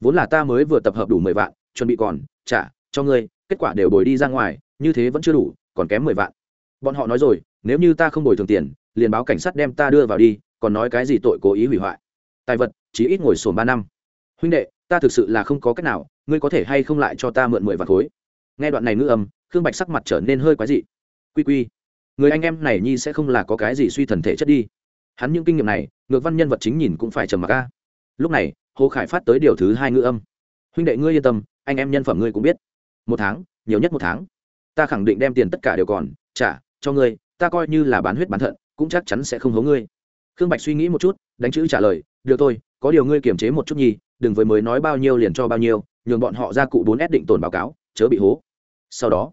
Vốn là ta mới vừa tập hợp đủ mười vạn, chuẩn bị còn, trả, cho ngươi, kết quả đều bồi đi ra ngoài, như thế vẫn chưa đủ, còn kém mười vạn. Bọn họ nói rồi, nếu như ta không bồi thường tiền, liền báo cảnh sát đem ta đưa vào đi, còn nói cái gì tội cố ý hủy hoại. Tài vật chỉ ít ngồi sồn ba năm huynh đệ, ta thực sự là không có cách nào, ngươi có thể hay không lại cho ta mượn mười vạn khối? Nghe đoạn này ngữ âm, khương bạch sắc mặt trở nên hơi quái dị. Quy quy, người anh em này nhi sẽ không là có cái gì suy thần thể chất đi. Hắn những kinh nghiệm này, ngược văn nhân vật chính nhìn cũng phải trầm mặc ca lúc này, hồ khải phát tới điều thứ hai ngữ âm. Huynh đệ ngươi yên tâm, anh em nhân phẩm ngươi cũng biết. Một tháng, nhiều nhất một tháng. Ta khẳng định đem tiền tất cả đều còn, trả cho ngươi, ta coi như là bán huyết bán thận, cũng chắc chắn sẽ không hố ngươi. Khương bạch suy nghĩ một chút, đánh chữ trả lời, được thôi, có điều ngươi kiềm chế một chút nhi đừng với mới nói bao nhiêu liền cho bao nhiêu, nhường bọn họ ra cụ bốn s định tồn báo cáo, chớ bị hố. Sau đó,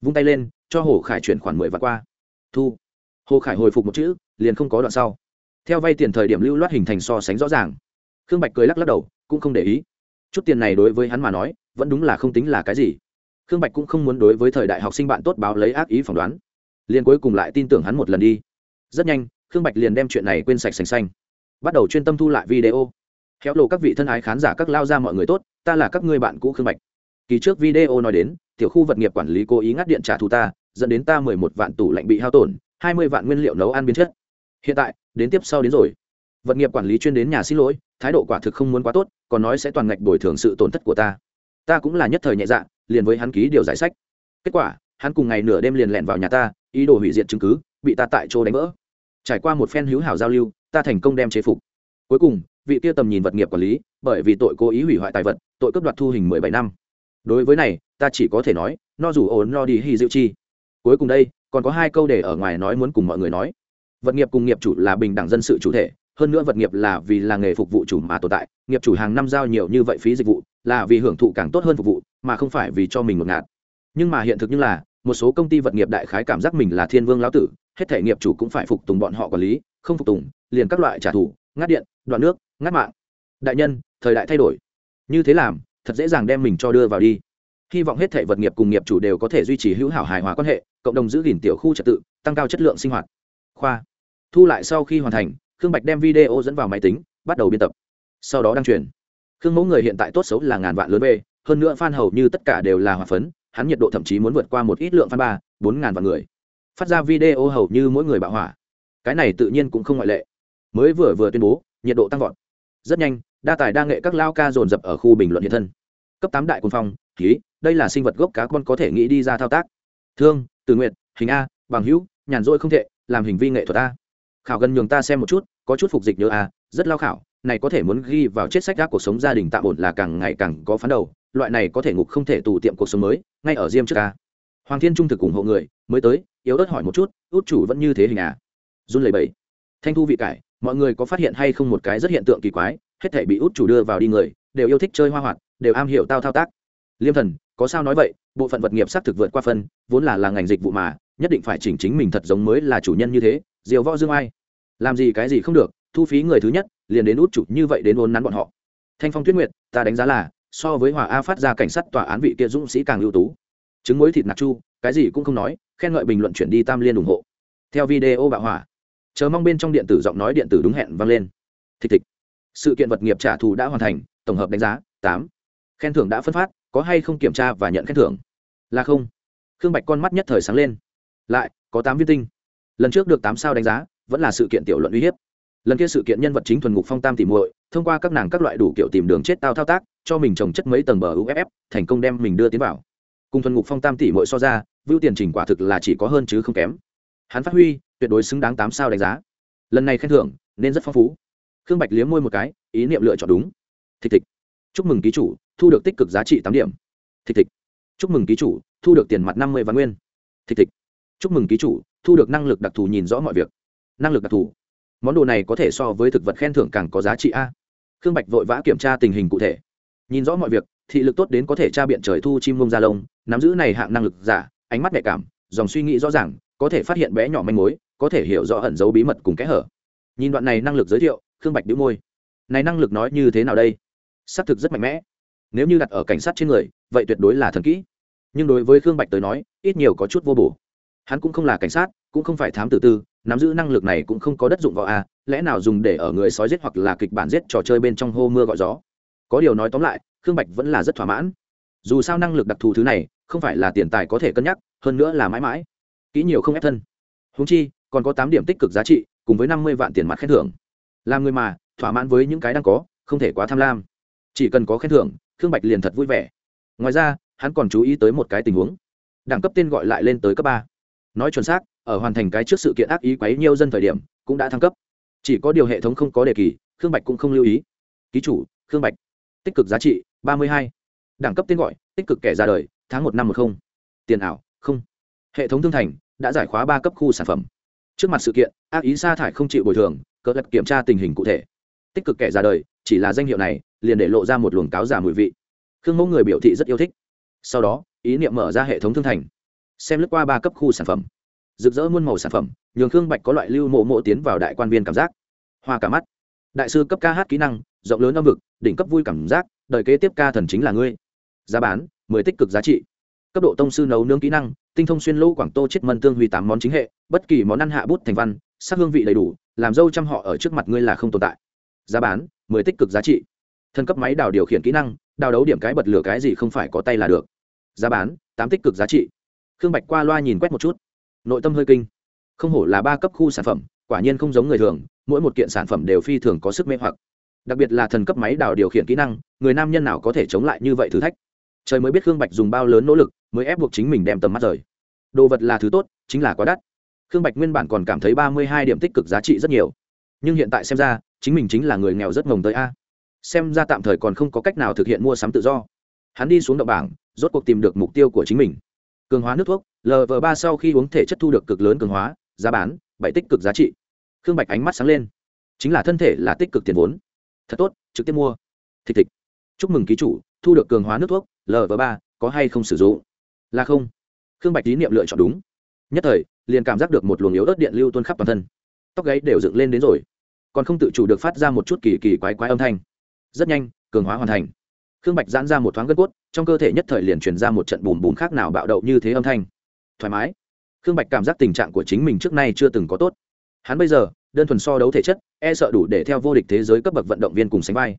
vung tay lên, cho hồ khải chuyển khoản mười vạn qua. Thu. Hồ khải hồi phục một chữ, liền không có đoạn sau. Theo vay tiền thời điểm lưu loát hình thành so sánh rõ ràng. Khương bạch cười lắc lắc đầu, cũng không để ý. Chút tiền này đối với hắn mà nói, vẫn đúng là không tính là cái gì. Khương bạch cũng không muốn đối với thời đại học sinh bạn tốt báo lấy ác ý phỏng đoán. Liền cuối cùng lại tin tưởng hắn một lần đi. Rất nhanh, khương bạch liền đem chuyện này quên sạch sành xanh. Bắt đầu chuyên tâm thu lại video héo lộ các vị thân ái khán giả các lao ra mọi người tốt, ta là các ngươi bạn cũ khương bạch. Kỳ trước video nói đến, tiểu khu vật nghiệp quản lý cố ý ngắt điện trả thù ta, dẫn đến ta mười một vạn tủ lạnh bị hao tổn, hai mươi vạn nguyên liệu nấu ăn biến chất. Hiện tại, đến tiếp sau đến rồi. Vật nghiệp quản lý chuyên đến nhà xin lỗi, thái độ quả thực không muốn quá tốt, còn nói sẽ toàn ngạch bồi thường sự tổn thất của ta. Ta cũng là nhất thời nhẹ dạ liền với hắn ký điều giải sách. Kết quả, hắn cùng ngày nửa đêm liền lẹn vào nhà ta, ý đồ hủy diệt chứng cứ, bị ta tại chỗ đánh vỡ. Trải qua một phen hữu hảo giao lưu, ta thành công đem chế phục. Cuối cùng vị kia tầm nhìn vật nghiệp quản lý, bởi vì tội cố ý hủy hoại tài vật, tội cấp đoạt thu hình mười bảy năm. Đối với này, ta chỉ có thể nói, no dù ổn no đi hy diệu chi. Cuối cùng đây, còn có hai câu để ở ngoài nói muốn cùng mọi người nói. Vật nghiệp cùng nghiệp chủ là bình đẳng dân sự chủ thể, hơn nữa vật nghiệp là vì là nghề phục vụ chủ mà tồn tại, nghiệp chủ hàng năm giao nhiều như vậy phí dịch vụ, là vì hưởng thụ càng tốt hơn phục vụ, mà không phải vì cho mình một ngạt. Nhưng mà hiện thực như là, một số công ty vật nghiệp đại khái cảm giác mình là thiên vương lão tử, hết thể nghiệp chủ cũng phải phục tùng bọn họ quản lý, không phục tùng, liền các loại trả thù ngắt điện, đoạn nước, ngắt mạng. Đại nhân, thời đại thay đổi. Như thế làm, thật dễ dàng đem mình cho đưa vào đi. Hy vọng hết thể vật nghiệp cùng nghiệp chủ đều có thể duy trì hữu hảo hài hòa quan hệ, cộng đồng giữ gìn tiểu khu trật tự, tăng cao chất lượng sinh hoạt. Khoa. Thu lại sau khi hoàn thành, khương bạch đem video dẫn vào máy tính, bắt đầu biên tập. Sau đó đăng truyền. Khương mẫu người hiện tại tốt xấu là ngàn vạn lớn về, hơn nữa f hầu như tất cả đều là hòa phấn, hắn nhiệt độ thậm chí muốn vượt qua một ít lượng f ba, bốn ngàn vạn người. Phát ra video hầu như mỗi người bạo hỏa. Cái này tự nhiên cũng không ngoại lệ mới vừa vừa tuyên bố, nhiệt độ tăng vọt. Rất nhanh, đa tài đa nghệ các lao ca dồn dập ở khu bình luận hiện thân. Cấp tám đại quân phong ký đây là sinh vật gốc cá con có thể nghĩ đi ra thao tác. Thương, từ nguyện hình a, bằng hữu, nhàn rỗi không thể, làm hình vi nghệ thuật a. Khảo gần nhường ta xem một chút, có chút phục dịch nhớ a, rất lao khảo, này có thể muốn ghi vào chết sách gác cuộc sống gia đình tạm ổn là càng ngày càng có phán đầu, loại này có thể ngục không thể tù tiệm cuộc sống mới, ngay ở diêm trước ca hoàng thiên trung thực ủng hộ người, mới tới, yếu ớt hỏi một chút, út chủ vẫn như thế hình à run lầy bẫy thanh thu vị cải mọi người có phát hiện hay không một cái rất hiện tượng kỳ quái, hết thể bị út chủ đưa vào đi người, đều yêu thích chơi hoa hoạt, đều am hiểu tao thao tác. Liêm thần, có sao nói vậy, bộ phận vật nghiệp xác thực vượt qua phân, vốn là là ngành dịch vụ mà, nhất định phải chỉnh chính mình thật giống mới là chủ nhân như thế, diều võ dương ai? Làm gì cái gì không được, thu phí người thứ nhất, liền đến út chủ như vậy đến ôn nắn bọn họ. Thanh phong tuyết nguyệt, ta đánh giá là, so với hòa a phát ra cảnh sát tòa án vị kia dũng sĩ càng ưu tú. Trứng muối thịt nạc chu, cái gì cũng không nói, khen ngợi bình luận chuyển đi tam liên ủng hộ. Theo video bạo hỏa chờ mong bên trong điện tử giọng nói điện tử đúng hẹn vang lên. Thịch thịch. Sự kiện vật nghiệp trả thù đã hoàn thành, tổng hợp đánh giá, tám. Khen thưởng đã phân phát, có hay không kiểm tra và nhận khen thưởng? Là không. Khương bạch con mắt nhất thời sáng lên. Lại, có tám viên tinh. Lần trước được tám sao đánh giá, vẫn là sự kiện tiểu luận uy hiếp. Lần kia sự kiện nhân vật chính thuần ngục phong tam tìm muội, thông qua các nàng các loại đủ kiểu tìm đường chết tao thao tác, cho mình trồng chất mấy tầng bờ uff thành công đem mình đưa tiến vào. Cùng thuần ngục phong tam tỷ muội so ra vưu tiền trình quả thực là chỉ có hơn chứ không kém hắn phát huy, tuyệt đối xứng đáng tám sao đánh giá. Lần này khen thưởng, nên rất phong phú. Khương bạch liếm môi một cái, ý niệm lựa chọn đúng. Thịch thịch chúc mừng ký chủ, thu được tích cực giá trị tám điểm. Thịch thịch chúc mừng ký chủ, thu được tiền mặt năm mươi văn nguyên. Thịch thịch chúc mừng ký chủ, thu được năng lực đặc thù nhìn rõ mọi việc. Năng lực đặc thù. Món đồ này có thể so với thực vật khen thưởng càng có giá trị a. Khương bạch vội vã kiểm tra tình hình cụ thể. Nhìn rõ mọi việc, thị lực tốt đến có thể tra biện trời thu chim mông da lông, nắm giữ này hạng năng lực giả, ánh mắt nhạy cảm, dòng suy nghĩ rõ ràng có thể phát hiện bé nhỏ manh mối có thể hiểu rõ ẩn dấu bí mật cùng kẽ hở. Nhìn đoạn này năng lực giới thiệu khương bạch đĩu môi. Này năng lực nói như thế nào đây? Xác thực rất mạnh mẽ. Nếu như đặt ở cảnh sát trên người vậy tuyệt đối là thần kỹ. Nhưng đối với khương bạch tới nói ít nhiều có chút vô bổ. Hắn cũng không là cảnh sát cũng không phải thám tử tư nắm giữ năng lực này cũng không có đất dụng vào a à, lẽ nào dùng để ở người sói giết hoặc là kịch bản giết trò chơi bên trong hô mưa gọi gió? Có điều nói tóm lại khương bạch vẫn là rất thỏa mãn. Dù sao năng lực đặc thù thứ này không phải là tiền tài có thể cân nhắc hơn nữa là mãi mãi kỹ nhiều không ép thân. Húng chi, còn có tám điểm tích cực giá trị, cùng với năm mươi vạn tiền mặt khen thưởng. Làm người mà, thỏa mãn với những cái đang có, không thể quá tham lam. Chỉ cần có khen thưởng, khương bạch liền thật vui vẻ. Ngoài ra, hắn còn chú ý tới một cái tình huống. Đẳng cấp tên gọi lại lên tới cấp ba. Nói chuẩn xác, ở hoàn thành cái trước sự kiện ác ý quấy nhiều dân thời điểm, cũng đã thăng cấp. Chỉ có điều hệ thống không có đề kỳ, khương bạch cũng không lưu ý. Ký chủ, khương bạch. Tích cực giá trị, ba mươi hai. Đẳng cấp tên gọi, tích cực kẻ ra đời, tháng một năm một không. Tiền ảo, không hệ thống thương thành đã giải khóa ba cấp khu sản phẩm. Trước mặt sự kiện ác ý sa thải không chịu bồi thường cỡ lật kiểm tra tình hình cụ thể. Tích cực kẻ ra đời, chỉ là danh hiệu này, liền để lộ ra một luồng cáo giả mùi vị. Khương mẫu người biểu thị rất yêu thích. Sau đó, ý niệm mở ra hệ thống thương thành. Xem lướt qua ba cấp khu sản phẩm. Rực rỡ muôn màu sản phẩm, nhường khương bạch có loại lưu mộ mộ tiến vào đại quan viên cảm giác. Hoa cả mắt. Đại sư cấp ca hát kỹ năng, rộng lớn âm vực, đỉnh cấp vui cảm giác, đời kế tiếp ca thần chính là ngươi. Giá bán, mười tích cực giá trị. Cấp độ tông sư nấu nướng kỹ năng tinh thông xuyên lỗ quảng tô chết mân tương huy tám món chính hệ, bất kỳ món ăn hạ bút thành văn, sắc hương vị đầy đủ, làm dâu trăm họ ở trước mặt ngươi là không tồn tại. Giá bán, mười tích cực giá trị. Thân cấp máy đào điều khiển kỹ năng, đào đấu điểm cái bật lửa cái gì không phải có tay là được. Giá bán, tám tích cực giá trị. Khương bạch qua loa nhìn quét một chút. Nội tâm hơi kinh. Không hổ là ba cấp khu sản phẩm, quả nhiên không giống người thường, mỗi một kiện sản phẩm đều phi thường có sức mê hoặc. Đặc biệt là thần cấp máy đào điều khiển kỹ năng, người nam nhân nào có thể chống lại như vậy thử thách? Trời mới biết khương bạch dùng bao lớn nỗ lực mới ép buộc chính mình đem tầm mắt rời. Đồ vật là thứ tốt, chính là quá đắt. Khương bạch nguyên bản còn cảm thấy ba mươi hai điểm tích cực giá trị rất nhiều. Nhưng hiện tại xem ra, chính mình chính là người nghèo rất ngồng tới a. Xem ra tạm thời còn không có cách nào thực hiện mua sắm tự do. Hắn đi xuống đậu bảng, rốt cuộc tìm được mục tiêu của chính mình. Cường hóa nước thuốc lv ba sau khi uống thể chất thu được cực lớn cường hóa, giá bán, bảy tích cực giá trị. Khương bạch ánh mắt sáng lên. Chính là thân thể là tích cực tiền vốn. Thật tốt, trực tiếp mua. Thịt thịt. Chúc mừng ký chủ, thu được cường hóa nước thuốc lv ba có hay không sử dụng? Là không. Khương bạch tín niệm lựa chọn đúng. Nhất thời, liền cảm giác được một luồng yếu ớt điện lưu tuôn khắp toàn thân. Tóc gáy đều dựng lên đến rồi. Còn không tự chủ được phát ra một chút kỳ kỳ quái quái âm thanh. Rất nhanh, cường hóa hoàn thành. Khương bạch giãn ra một thoáng gân cốt, trong cơ thể nhất thời liền truyền ra một trận bùm bùm khác nào bạo đậu như thế âm thanh. Thoải mái. Khương bạch cảm giác tình trạng của chính mình trước nay chưa từng có tốt. Hắn bây giờ, đơn thuần so đấu thể chất e sợ đủ để theo vô địch thế giới cấp bậc vận động viên cùng sánh vai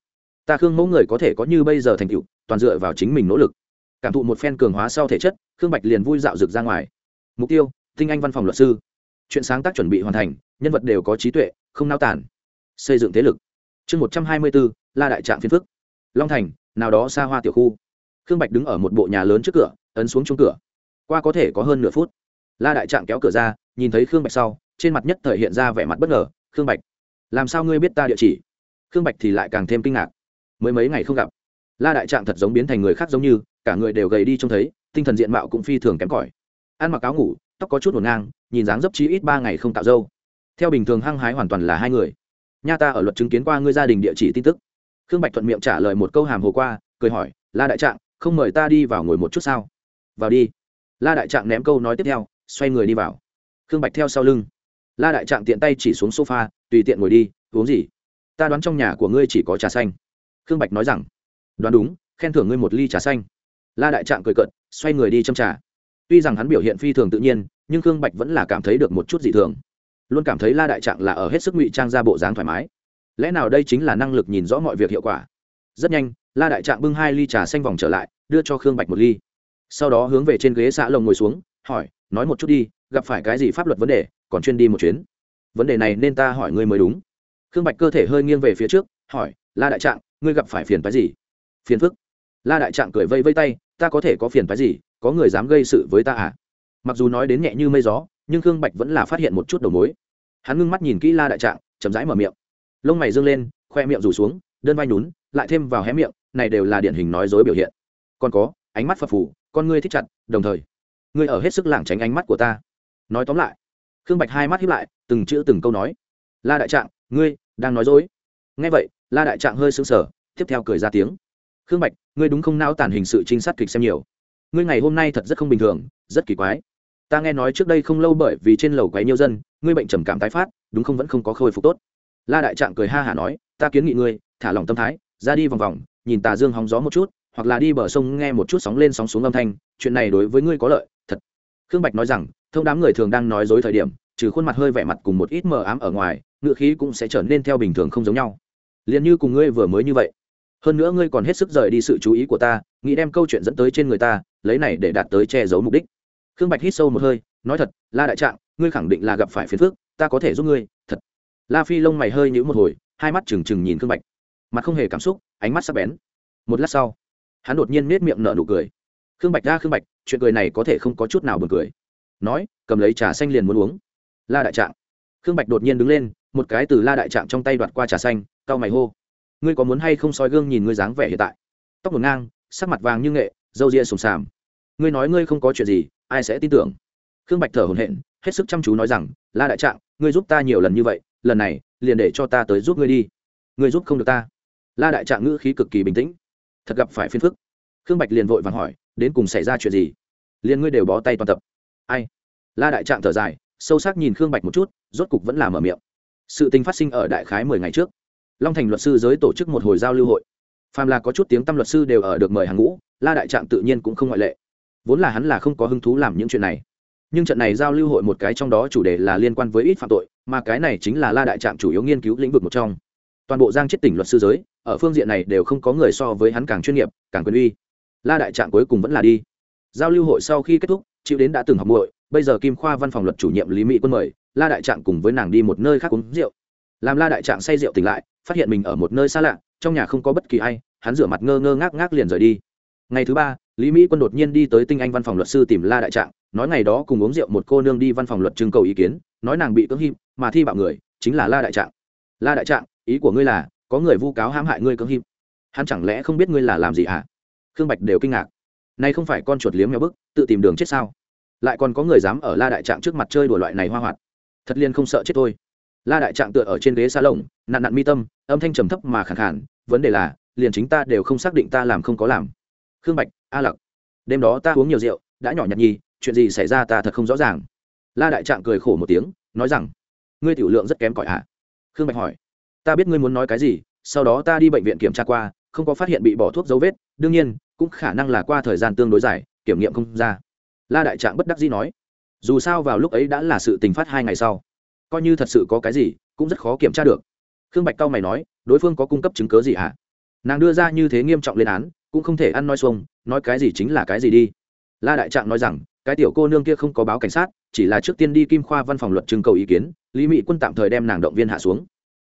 ta khương mẫu người có thể có như bây giờ thành tựu, toàn dựa vào chính mình nỗ lực. Cảm thụ một phen cường hóa sau thể chất, khương bạch liền vui dạo rực ra ngoài. Mục tiêu, tinh anh văn phòng luật sư. Chuyện sáng tác chuẩn bị hoàn thành, nhân vật đều có trí tuệ, không nao tản. Xây dựng thế lực. Chương một trăm hai mươi bốn la đại trạm phiên phức. Long thành, nào đó xa hoa tiểu khu. Khương bạch đứng ở một bộ nhà lớn trước cửa, ấn xuống chung cửa. Qua có thể có hơn nửa phút, la đại trạm kéo cửa ra, nhìn thấy khương bạch sau, trên mặt nhất thời hiện ra vẻ mặt bất ngờ. Khương bạch, làm sao ngươi biết ta địa chỉ? Khương bạch thì lại càng thêm kinh ngạc mới mấy ngày không gặp. La đại trạng thật giống biến thành người khác giống như, cả người đều gầy đi trông thấy, tinh thần diện mạo cũng phi thường kém cỏi. Ăn mặc áo ngủ, tóc có chút ngổn ngang, nhìn dáng dấp chí ít ba ngày không tạo dâu. Theo bình thường hăng hái hoàn toàn là hai người. Nha ta ở luật chứng kiến qua ngươi gia đình địa chỉ tin tức. Khương bạch thuận miệng trả lời một câu hàm hồ qua, cười hỏi, la đại trạng, không mời ta đi vào ngồi một chút sao? Vào đi. La đại trạng ném câu nói tiếp theo, xoay người đi vào. Khương bạch theo sau lưng. La đại trạng tiện tay chỉ xuống sofa, tùy tiện ngồi đi, uống gì? Ta đoán trong nhà của ngươi chỉ có trà xanh khương bạch nói rằng, đoán đúng, khen thưởng ngươi một ly trà xanh. La đại trạng cười cận xoay người đi châm trà. Tuy rằng hắn biểu hiện phi thường tự nhiên, nhưng khương bạch vẫn là cảm thấy được một chút dị thường. Luôn cảm thấy la đại trạng là ở hết sức ngụy trang ra bộ dáng thoải mái. Lẽ nào đây chính là năng lực nhìn rõ mọi việc hiệu quả? Rất nhanh, la đại trạng bưng hai ly trà xanh vòng trở lại, đưa cho khương bạch một ly. Sau đó hướng về trên ghế xã lồng ngồi xuống, hỏi, nói một chút đi, gặp phải cái gì pháp luật vấn đề, còn chuyên đi một chuyến? Vấn đề này nên ta hỏi ngươi mới đúng. Khương bạch cơ thể hơi nghiêng về phía trước, hỏi, la đại trạng ngươi gặp phải phiền phái gì? Phiền phức. La đại trạng cười vây vây tay, ta có thể có phiền phái gì? Có người dám gây sự với ta à? Mặc dù nói đến nhẹ như mây gió, nhưng khương bạch vẫn là phát hiện một chút đầu mối. Hắn ngưng mắt nhìn kỹ la đại trạng, chậm rãi mở miệng. Lông mày dương lên, khoe miệng rủ xuống, đơn vai nhún, lại thêm vào hé miệng, này đều là điển hình nói dối biểu hiện. Còn có, ánh mắt phập phù, con ngươi thích chặt, đồng thời, ngươi ở hết sức lảng tránh ánh mắt của ta. Nói tóm lại, khương bạch hai mắt hiếp lại, từng chữ từng câu nói. La đại trạng, ngươi đang nói dối. Nghe vậy la đại trạng hơi sững sờ, tiếp theo cười ra tiếng. Khương bạch, ngươi đúng không não tàn hình sự trinh sát kịch xem nhiều. Ngươi ngày hôm nay thật rất không bình thường, rất kỳ quái. Ta nghe nói trước đây không lâu bởi vì trên lầu quấy nhiều dân, ngươi bệnh trầm cảm tái phát, đúng không vẫn không có khôi phục tốt. La đại trạng cười ha hả nói, ta kiến nghị ngươi, thả lỏng tâm thái, ra đi vòng vòng, nhìn tà dương hóng gió một chút, hoặc là đi bờ sông nghe một chút sóng lên sóng xuống âm thanh, chuyện này đối với ngươi có lợi, thật. Khương bạch nói rằng, thông đám người thường đang nói dối thời điểm, trừ khuôn mặt hơi vẻ mặt cùng một ít mờ ám ở ngoài, ngựa khí cũng sẽ trở nên theo bình thường không giống nhau liền như cùng ngươi vừa mới như vậy. Hơn nữa ngươi còn hết sức rời đi sự chú ý của ta nghĩ đem câu chuyện dẫn tới trên người ta lấy này để đạt tới che giấu mục đích. Khương bạch hít sâu một hơi nói thật la đại trạng ngươi khẳng định là gặp phải phiền phước, ta có thể giúp ngươi thật. La phi lông mày hơi nhữ một hồi hai mắt trừng trừng nhìn khương bạch. Mặt không hề cảm xúc ánh mắt sắc bén. Một lát sau hắn đột nhiên nết miệng nở nụ cười. Khương bạch ra khương bạch chuyện cười này có thể không có chút nào buồn cười. Nói cầm lấy trà xanh liền muốn uống. La đại trạng. Khương bạch đột nhiên đứng lên một cái từ la đại trạng trong tay đoạt qua trà xanh cau mày hô. Ngươi có muốn hay không soi gương nhìn ngươi dáng vẻ hiện tại? Tóc ngổn ngang, sắc mặt vàng như nghệ, râu ria sùng sàm. Ngươi nói ngươi không có chuyện gì, ai sẽ tin tưởng? Khương bạch thở hổn hển, hết sức chăm chú nói rằng, la đại trạng, ngươi giúp ta nhiều lần như vậy, lần này, liền để cho ta tới giúp ngươi đi. Ngươi giúp không được ta. La đại trạng ngữ khí cực kỳ bình tĩnh. Thật gặp phải phiền phức. Khương bạch liền vội vàng hỏi, đến cùng xảy ra chuyện gì? Liền ngươi đều bó tay toàn tập. Ai? La đại trạng thở dài, sâu sắc nhìn khương bạch một chút, rốt cục vẫn là mở miệng. Sự tình phát sinh ở đại khái mười ngày trước long thành luật sư giới tổ chức một hồi giao lưu hội. Phàm là có chút tiếng tâm luật sư đều ở được mời hàng ngũ, la đại trạng tự nhiên cũng không ngoại lệ. Vốn là hắn là không có hứng thú làm những chuyện này. Nhưng trận này giao lưu hội một cái trong đó chủ đề là liên quan với ít phạm tội, mà cái này chính là la đại trạng chủ yếu nghiên cứu lĩnh vực một trong. Toàn bộ giang chết tỉnh luật sư giới, ở phương diện này đều không có người so với hắn càng chuyên nghiệp, càng quyền uy. La đại trạng cuối cùng vẫn là đi. Giao lưu hội sau khi kết thúc, chịu đến đã từng học muội, bây giờ kim khoa văn phòng luật chủ nhiệm lý mỹ quân mời, la đại trạng cùng với nàng đi một nơi khác uống rượu. Làm la đại trạng say rượu tỉnh lại phát hiện mình ở một nơi xa lạ, trong nhà không có bất kỳ ai, hắn rửa mặt ngơ ngơ ngác ngác liền rời đi. Ngày thứ ba, lý mỹ quân đột nhiên đi tới tinh anh văn phòng luật sư tìm la đại trạng, nói ngày đó cùng uống rượu một cô nương đi văn phòng luật trưng cầu ý kiến, nói nàng bị cưỡng hiếp mà thi bạo người, chính là la đại trạng. La đại trạng, ý của ngươi là, có người vu cáo hãm hại ngươi cưỡng hiếp hắn chẳng lẽ không biết ngươi là làm gì hả? À? khương bạch đều kinh ngạc. Nay không phải con chuột liếm nhỏ bức, tự tìm đường chết sao? Lại còn có người dám ở la đại trạng trước mặt chơi đùa loại này hoa hoạt. Thật liên không sợ chết thôi la đại trạng tựa ở trên ghế xa lồng nạn nạn mi tâm, âm thanh trầm thấp mà khẳng khản vấn đề là, liền chính ta đều không xác định ta làm không có làm. Khương bạch, a lặc, đêm đó ta uống nhiều rượu, đã nhỏ nhặt nhi chuyện gì xảy ra ta thật không rõ ràng. La đại trạng cười khổ một tiếng, nói rằng, ngươi tiểu lượng rất kém cỏi ạ à? khương bạch hỏi, ta biết ngươi muốn nói cái gì, sau đó ta đi bệnh viện kiểm tra qua, không có phát hiện bị bỏ thuốc dấu vết, đương nhiên, cũng khả năng là qua thời gian tương đối dài, kiểm nghiệm không ra. La đại trạng bất đắc dĩ nói, dù sao vào lúc ấy đã là sự tình phát hai ngày sau coi như thật sự có cái gì, cũng rất khó kiểm tra được. Khương bạch cao mày nói, đối phương có cung cấp chứng cớ gì hả? Nàng đưa ra như thế nghiêm trọng lên án, cũng không thể ăn nói xuông, nói cái gì chính là cái gì đi. La đại trạng nói rằng, cái tiểu cô nương kia không có báo cảnh sát, chỉ là trước tiên đi kim khoa văn phòng luật trưng cầu ý kiến, lý mỹ quân tạm thời đem nàng động viên hạ xuống.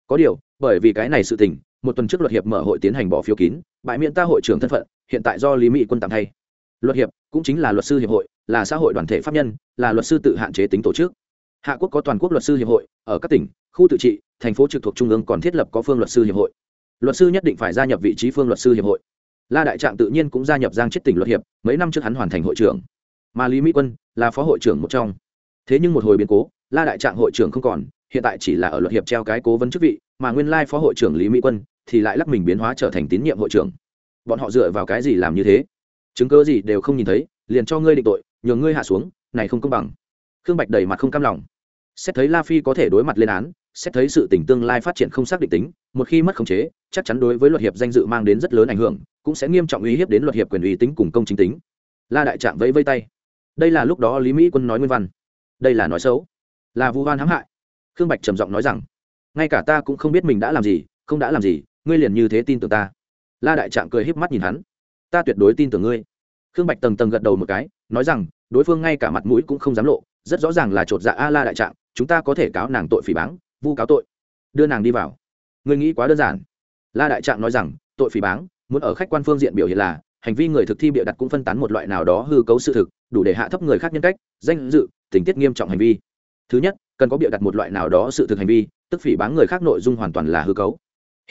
Có điều, bởi vì cái này sự tình, một tuần trước luật hiệp mở hội tiến hành bỏ phiếu kín bãi miễn ta hội trưởng thân phận, hiện tại do lý mỹ quân tạm thay. Luật hiệp cũng chính là luật sư hiệp hội, là xã hội đoàn thể pháp nhân, là luật sư tự hạn chế tính tổ chức hạ quốc có toàn quốc luật sư hiệp hội, ở các tỉnh, khu tự trị, thành phố trực thuộc trung ương còn thiết lập có phương luật sư hiệp hội. Luật sư nhất định phải gia nhập vị trí phương luật sư hiệp hội. La đại trạng tự nhiên cũng gia nhập giang chết tỉnh luật hiệp, mấy năm trước hắn hoàn thành hội trưởng. Mà lý mỹ quân là phó hội trưởng một trong. Thế nhưng một hồi biến cố, la đại trạng hội trưởng không còn, hiện tại chỉ là ở luật hiệp treo cái cố vấn chức vị, mà nguyên lai phó hội trưởng lý mỹ quân thì lại lắc mình biến hóa trở thành tín nhiệm hội trưởng. Bọn họ dựa vào cái gì làm như thế? Chứng cứ gì đều không nhìn thấy, liền cho ngươi định tội, nhường ngươi hạ xuống, này không công bằng. Khương bạch đầy mặt không cam lòng xét thấy la phi có thể đối mặt lên án, xét thấy sự tình tương lai phát triển không xác định tính, một khi mất khống chế, chắc chắn đối với luật hiệp danh dự mang đến rất lớn ảnh hưởng, cũng sẽ nghiêm trọng uy hiếp đến luật hiệp quyền uy tính cùng công chính tính. La đại trạng vẫy vây tay. Đây là lúc đó lý mỹ quân nói nguyên văn. Đây là nói xấu. Là vu hoan hãm hại. Khương bạch trầm giọng nói rằng, ngay cả ta cũng không biết mình đã làm gì, không đã làm gì, ngươi liền như thế tin tưởng ta. La đại trạng cười híp mắt nhìn hắn. Ta tuyệt đối tin tưởng ngươi. Khương bạch tầng tầng gật đầu một cái, nói rằng, đối phương ngay cả mặt mũi cũng không dám lộ, rất rõ ràng là chột dạ a la đại trạng chúng ta có thể cáo nàng tội phỉ báng, vu cáo tội. Đưa nàng đi vào. Người nghĩ quá đơn giản. La đại trạng nói rằng, tội phỉ báng, muốn ở khách quan phương diện biểu hiện là, hành vi người thực thi bịa đặt cũng phân tán một loại nào đó hư cấu sự thực, đủ để hạ thấp người khác nhân cách, danh dự, tình tiết nghiêm trọng hành vi. Thứ nhất, cần có bịa đặt một loại nào đó sự thực hành vi, tức phỉ báng người khác nội dung hoàn toàn là hư cấu.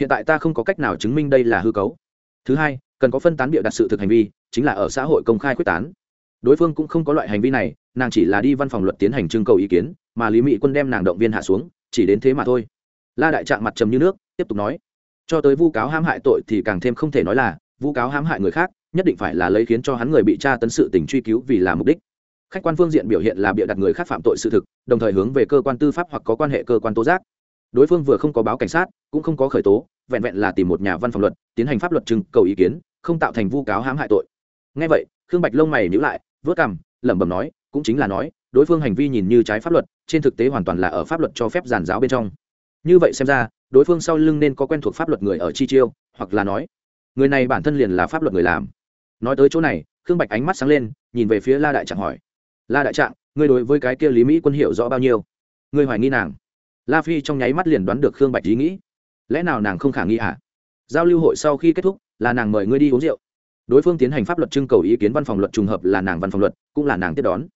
Hiện tại ta không có cách nào chứng minh đây là hư cấu. Thứ hai, cần có phân tán bịa đặt sự thực hành vi, chính là ở xã hội công khai quyết tán đối phương cũng không có loại hành vi này, nàng chỉ là đi văn phòng luật tiến hành trưng cầu ý kiến, mà lý mỹ quân đem nàng động viên hạ xuống, chỉ đến thế mà thôi. La đại trạng mặt trầm như nước, tiếp tục nói, cho tới vu cáo hãm hại tội thì càng thêm không thể nói là vu cáo hãm hại người khác, nhất định phải là lấy khiến cho hắn người bị tra tấn sự tình truy cứu vì là mục đích. Khách quan phương diện biểu hiện là bịa đặt người khác phạm tội sự thực, đồng thời hướng về cơ quan tư pháp hoặc có quan hệ cơ quan tố giác. Đối phương vừa không có báo cảnh sát, cũng không có khởi tố, vẹn vẹn là tìm một nhà văn phòng luật, tiến hành pháp luật trưng cầu ý kiến, không tạo thành vu cáo hãm hại tội. Ngay vậy, khương bạch lông mày nhữ lại vớt cằm, lẩm bẩm nói, cũng chính là nói, đối phương hành vi nhìn như trái pháp luật, trên thực tế hoàn toàn là ở pháp luật cho phép giàn giáo bên trong. Như vậy xem ra, đối phương sau lưng nên có quen thuộc pháp luật người ở chi chiêu, hoặc là nói, người này bản thân liền là pháp luật người làm. Nói tới chỗ này, khương bạch ánh mắt sáng lên, nhìn về phía la đại trạng hỏi, la đại trạng, ngươi đối với cái kia lý mỹ quân hiểu rõ bao nhiêu? Ngươi hoài nghi nàng? La phi trong nháy mắt liền đoán được khương bạch ý nghĩ. Lẽ nào nàng không khả nghi à giao lưu hội sau khi kết thúc, là nàng mời ngươi đi uống rượu đối phương tiến hành pháp luật trưng cầu ý kiến văn phòng luật trùng hợp là nàng văn phòng luật, cũng là nàng tiếp đón.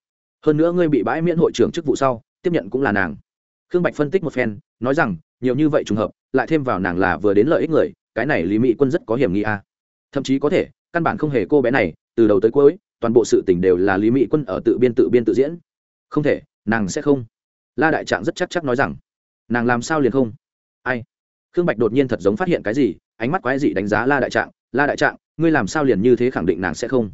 Hơn nữa ngươi bị bãi miễn hội trưởng chức vụ sau, tiếp nhận cũng là nàng. Khương bạch phân tích một phen, nói rằng, nhiều như vậy trùng hợp, lại thêm vào nàng là vừa đến lợi ích người, cái này lý mỹ quân rất có hiểm nghi à. thậm chí có thể, căn bản không hề cô bé này, từ đầu tới cuối, toàn bộ sự tình đều là lý mỹ quân ở tự biên tự biên tự diễn. Không thể, nàng sẽ không. La đại trạng rất chắc chắc nói rằng, nàng làm sao liền không? Ai? Khương bạch đột nhiên thật giống phát hiện cái gì, ánh mắt quái dị đánh giá la đại trạng la đại trạng, ngươi làm sao liền như thế khẳng định nàng sẽ không?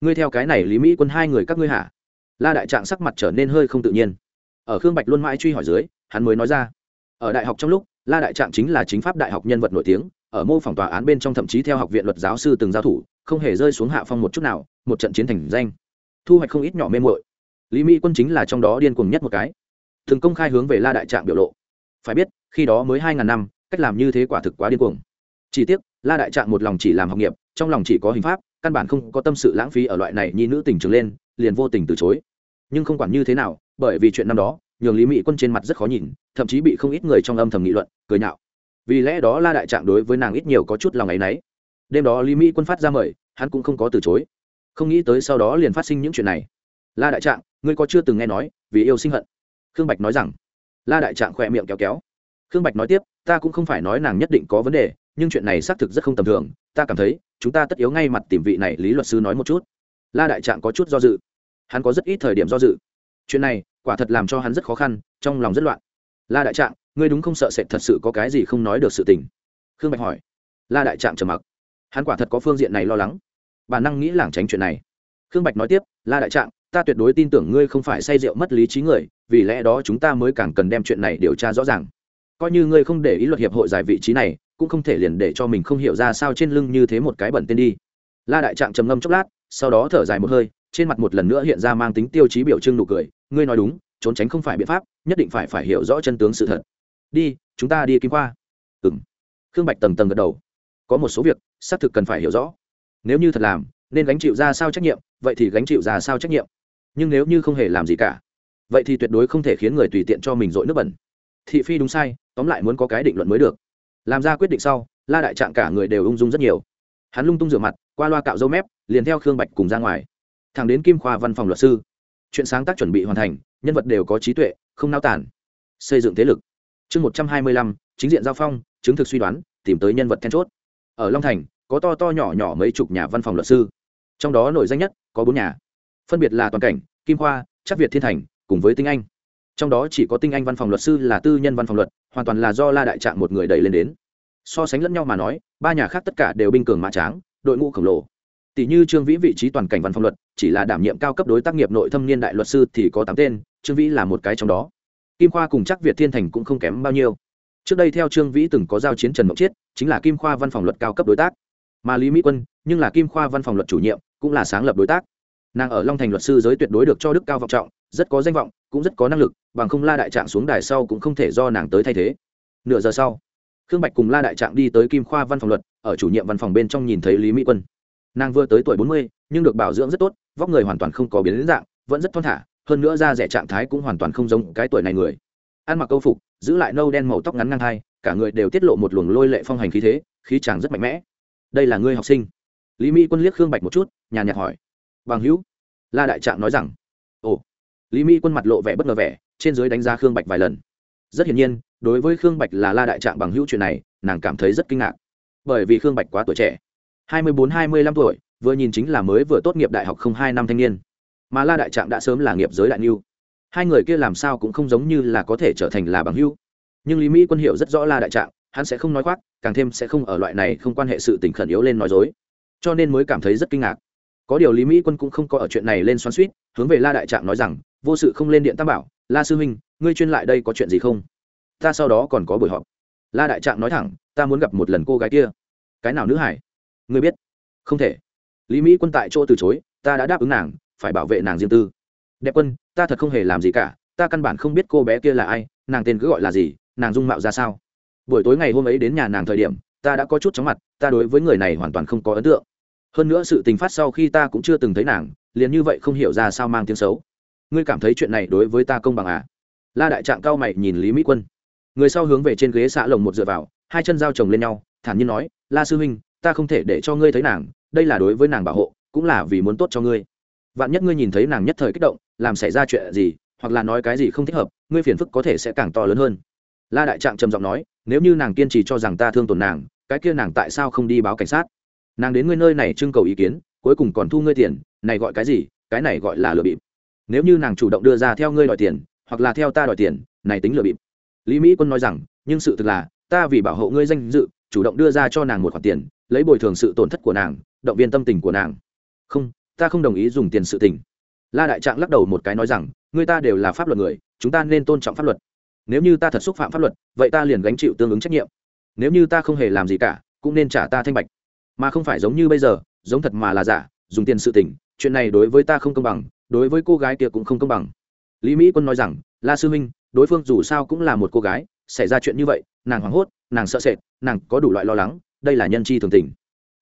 Ngươi theo cái này lý mỹ quân hai người các ngươi hả? La đại trạng sắc mặt trở nên hơi không tự nhiên. Ở khương bạch luôn mãi truy hỏi dưới, hắn mới nói ra. Ở đại học trong lúc, la đại trạng chính là chính pháp đại học nhân vật nổi tiếng, ở mô phỏng tòa án bên trong thậm chí theo học viện luật giáo sư từng giao thủ, không hề rơi xuống hạ phong một chút nào, một trận chiến thành danh. Thu hoạch không ít nhỏ mê mội lý mỹ quân chính là trong đó điên cuồng nhất một cái. Thường công khai hướng về la đại trạng biểu lộ. Phải biết, khi đó mới hai ngàn năm, cách làm như thế quả thực quá điên cuồng. Chỉ tiếc la đại trạng một lòng chỉ làm học nghiệp, trong lòng chỉ có hình pháp, căn bản không có tâm sự lãng phí ở loại này nhi nữ tình trường lên, liền vô tình từ chối. Nhưng không quản như thế nào, bởi vì chuyện năm đó, nhường lý mỹ quân trên mặt rất khó nhìn, thậm chí bị không ít người trong âm thầm nghị luận, cười nhạo. Vì lẽ đó la đại trạng đối với nàng ít nhiều có chút lòng ấ y n ấ y đêm đó lý mỹ quân phát ra mời, hắn cũng không có từ chối. Không nghĩ tới sau đó liền phát sinh những chuyện này. La đại trạng ngươi có chưa từng nghe nói, vì yêu sinh hận? Khương bạch nói rằng. La đại trạng khỏe miệng kéo kéo. Khương bạch nói tiếp, ta cũng không phải nói nàng nhất định có vấn đề nhưng chuyện này xác thực rất không tầm thường, ta cảm thấy, chúng ta tất yếu ngay mặt tìm vị này lý luật sư nói một chút. La đại trạng có chút do dự. Hắn có rất ít thời điểm do dự. Chuyện này, quả thật làm cho hắn rất khó khăn, trong lòng rất loạn. La đại trạng ngươi đúng không sợ sệt thật sự có cái gì không nói được sự tình? Khương bạch hỏi. La đại trạng trầm mặc. Hắn quả thật có phương diện này lo lắng. Bà năng nghĩ lảng tránh chuyện này. Khương bạch nói tiếp, la đại trạng ta tuyệt đối tin tưởng ngươi không phải say rượu mất lý trí người, vì lẽ đó chúng ta mới càng cần đem chuyện này điều tra rõ ràng. Coi như ngươi không để ý luật hiệp hội giải vị trí này cũng không thể liền để cho mình không hiểu ra sao trên lưng như thế một cái bẩn tên đi. La đại trạng trầm ngâm chốc lát, sau đó thở dài một hơi, trên mặt một lần nữa hiện ra mang tính tiêu chí biểu trưng nụ cười. Ngươi nói đúng, trốn tránh không phải biện pháp, nhất định phải phải hiểu rõ chân tướng sự thật. Đi, chúng ta đi kim khoa. Ừng khương bạch tầng tầng gật đầu. Có một số việc, xác thực cần phải hiểu rõ. Nếu như thật làm, nên gánh chịu ra sao trách nhiệm, vậy thì gánh chịu ra sao trách nhiệm. Nhưng nếu như không hề làm gì cả, vậy thì tuyệt đối không thể khiến người tùy tiện cho mình dội nước bẩn. Thị phi đúng sai, tóm lại muốn có cái định luận mới được làm ra quyết định sau, la đại trạng cả người đều ung dung rất nhiều. Hắn lung tung rửa mặt, qua loa cạo dâu mép, liền theo khương bạch cùng ra ngoài. Thẳng đến kim khoa văn phòng luật sư. Chuyện sáng tác chuẩn bị hoàn thành, nhân vật đều có trí tuệ, không nao tản xây dựng thế lực. Chương một trăm hai mươi lăm, chính diện giao phong, chứng thực suy đoán, tìm tới nhân vật then chốt. Ở long thành, có to to nhỏ nhỏ mấy chục nhà văn phòng luật sư. Trong đó nổi danh nhất, có bốn nhà. Phân biệt là toàn cảnh, kim khoa, chắc việt thiên thành, cùng với tinh anh. Trong đó chỉ có tinh anh văn phòng luật sư là tư nhân văn phòng luật hoàn toàn là do la đại trạng một người đẩy lên đến. So sánh lẫn nhau mà nói, ba nhà khác tất cả đều binh cường mã tráng, đội ngũ khổng lồ. Tỷ như trương vĩ vị trí toàn cảnh văn phòng luật, chỉ là đảm nhiệm cao cấp đối tác nghiệp nội thâm niên đại luật sư thì có tám tên, trương vĩ là một cái trong đó. Kim khoa cùng chắc việt thiên thành cũng không kém bao nhiêu. Trước đây theo trương vĩ từng có giao chiến trần mộng chiết, chính là kim khoa văn phòng luật cao cấp đối tác. Mà lý mỹ quân, nhưng là kim khoa văn phòng luật chủ nhiệm, cũng là sáng lập đối tác. Nàng ở long thành luật sư giới tuyệt đối được cho đức cao vọng trọng, rất có danh vọng cũng rất có năng lực, bằng không la đại trạng xuống đài sau cũng không thể do nàng tới thay thế. Nửa giờ sau, khương bạch cùng la đại trạng đi tới kim khoa văn phòng luật, ở chủ nhiệm văn phòng bên trong nhìn thấy lý mỹ quân. Nàng vừa tới tuổi bốn mươi, nhưng được bảo dưỡng rất tốt, vóc người hoàn toàn không có biến dạng, vẫn rất thon thả, hơn nữa da rẻ trạng thái cũng hoàn toàn không giống cái tuổi này người. Ăn mặc câu phục, giữ lại nâu đen màu tóc ngắn ngang hai cả người đều tiết lộ một luồng lôi lệ phong hành khí thế, khí chàng rất mạnh mẽ. Đây là ngươi học sinh? Lý mỹ quân liếc khương bạch một chút, nhàn nhạt hỏi. Bằng hữu. La đại trạng nói rằng lý mỹ quân mặt lộ vẻ bất ngờ vẻ, trên dưới đánh giá khương bạch vài lần. Rất hiển nhiên, đối với khương bạch là la đại trạng bằng hữu chuyện này, nàng cảm thấy rất kinh ngạc. Bởi vì khương bạch quá tuổi trẻ, hai mươi bốn, hai mươi lăm tuổi, vừa nhìn chính là mới vừa tốt nghiệp đại học không hai năm thanh niên. Mà la đại trạng đã sớm là nghiệp giới đại niu. Hai người kia làm sao cũng không giống như là có thể trở thành là bằng hữu. Nhưng lý mỹ quân hiểu rất rõ la đại trạng hắn sẽ không nói khoác, càng thêm sẽ không ở loại này không quan hệ sự tình khẩn yếu lên nói dối. Cho nên mới cảm thấy rất kinh ngạc. Có điều lý mỹ quân cũng không có ở chuyện này lên xoắn suýt hướng về la đại trạng nói rằng vô sự không lên điện tam bảo, la sư huynh, ngươi chuyên lại đây có chuyện gì không? Ta sau đó còn có buổi họp. La đại trạng nói thẳng, ta muốn gặp một lần cô gái kia. Cái nào nữ hải? Ngươi biết. Không thể. Lý mỹ quân tại chỗ từ chối, ta đã đáp ứng nàng, phải bảo vệ nàng riêng tư. Đẹp quân, ta thật không hề làm gì cả, ta căn bản không biết cô bé kia là ai, nàng tên cứ gọi là gì, nàng dung mạo ra sao. Buổi tối ngày hôm ấy đến nhà nàng thời điểm, ta đã có chút chóng mặt, ta đối với người này hoàn toàn không có ấn tượng. Hơn nữa sự tình phát sau khi ta cũng chưa từng thấy nàng, liền như vậy không hiểu ra sao mang tiếng xấu ngươi cảm thấy chuyện này đối với ta công bằng à? La đại trạng cao mày nhìn lý mỹ quân. Người sau hướng về trên ghế xạ lồng một dựa vào, hai chân dao chồng lên nhau, thản nhiên nói, la sư huynh, ta không thể để cho ngươi thấy nàng, đây là đối với nàng bảo hộ, cũng là vì muốn tốt cho ngươi. Vạn nhất ngươi nhìn thấy nàng nhất thời kích động, làm xảy ra chuyện gì, hoặc là nói cái gì không thích hợp, ngươi phiền phức có thể sẽ càng to lớn hơn. La đại trạng trầm giọng nói, nếu như nàng kiên trì cho rằng ta thương tổn nàng, cái kia nàng tại sao không đi báo cảnh sát? Nàng đến ngươi nơi này trưng cầu ý kiến, cuối cùng còn thu ngươi tiền, này gọi cái gì? Cái này gọi là lừa bịp nếu như nàng chủ động đưa ra theo ngươi đòi tiền, hoặc là theo ta đòi tiền, này tính lừa bịp. Lý mỹ quân nói rằng, nhưng sự thực là, ta vì bảo hộ ngươi danh dự, chủ động đưa ra cho nàng một khoản tiền, lấy bồi thường sự tổn thất của nàng, động viên tâm tình của nàng. Không, ta không đồng ý dùng tiền sự tình. La đại trạng lắc đầu một cái nói rằng người ta đều là pháp luật người, chúng ta nên tôn trọng pháp luật. Nếu như ta thật xúc phạm pháp luật, vậy ta liền gánh chịu tương ứng trách nhiệm. Nếu như ta không hề làm gì cả, cũng nên trả ta thanh bạch. Mà không phải giống như bây giờ, giống thật mà là giả, dùng tiền sự tình, chuyện này đối với ta không công bằng đối với cô gái kia cũng không công bằng. Lý mỹ quân nói rằng, la sư minh đối phương dù sao cũng là một cô gái, xảy ra chuyện như vậy, nàng hoảng hốt, nàng sợ sệt, nàng có đủ loại lo lắng, đây là nhân chi thường tình.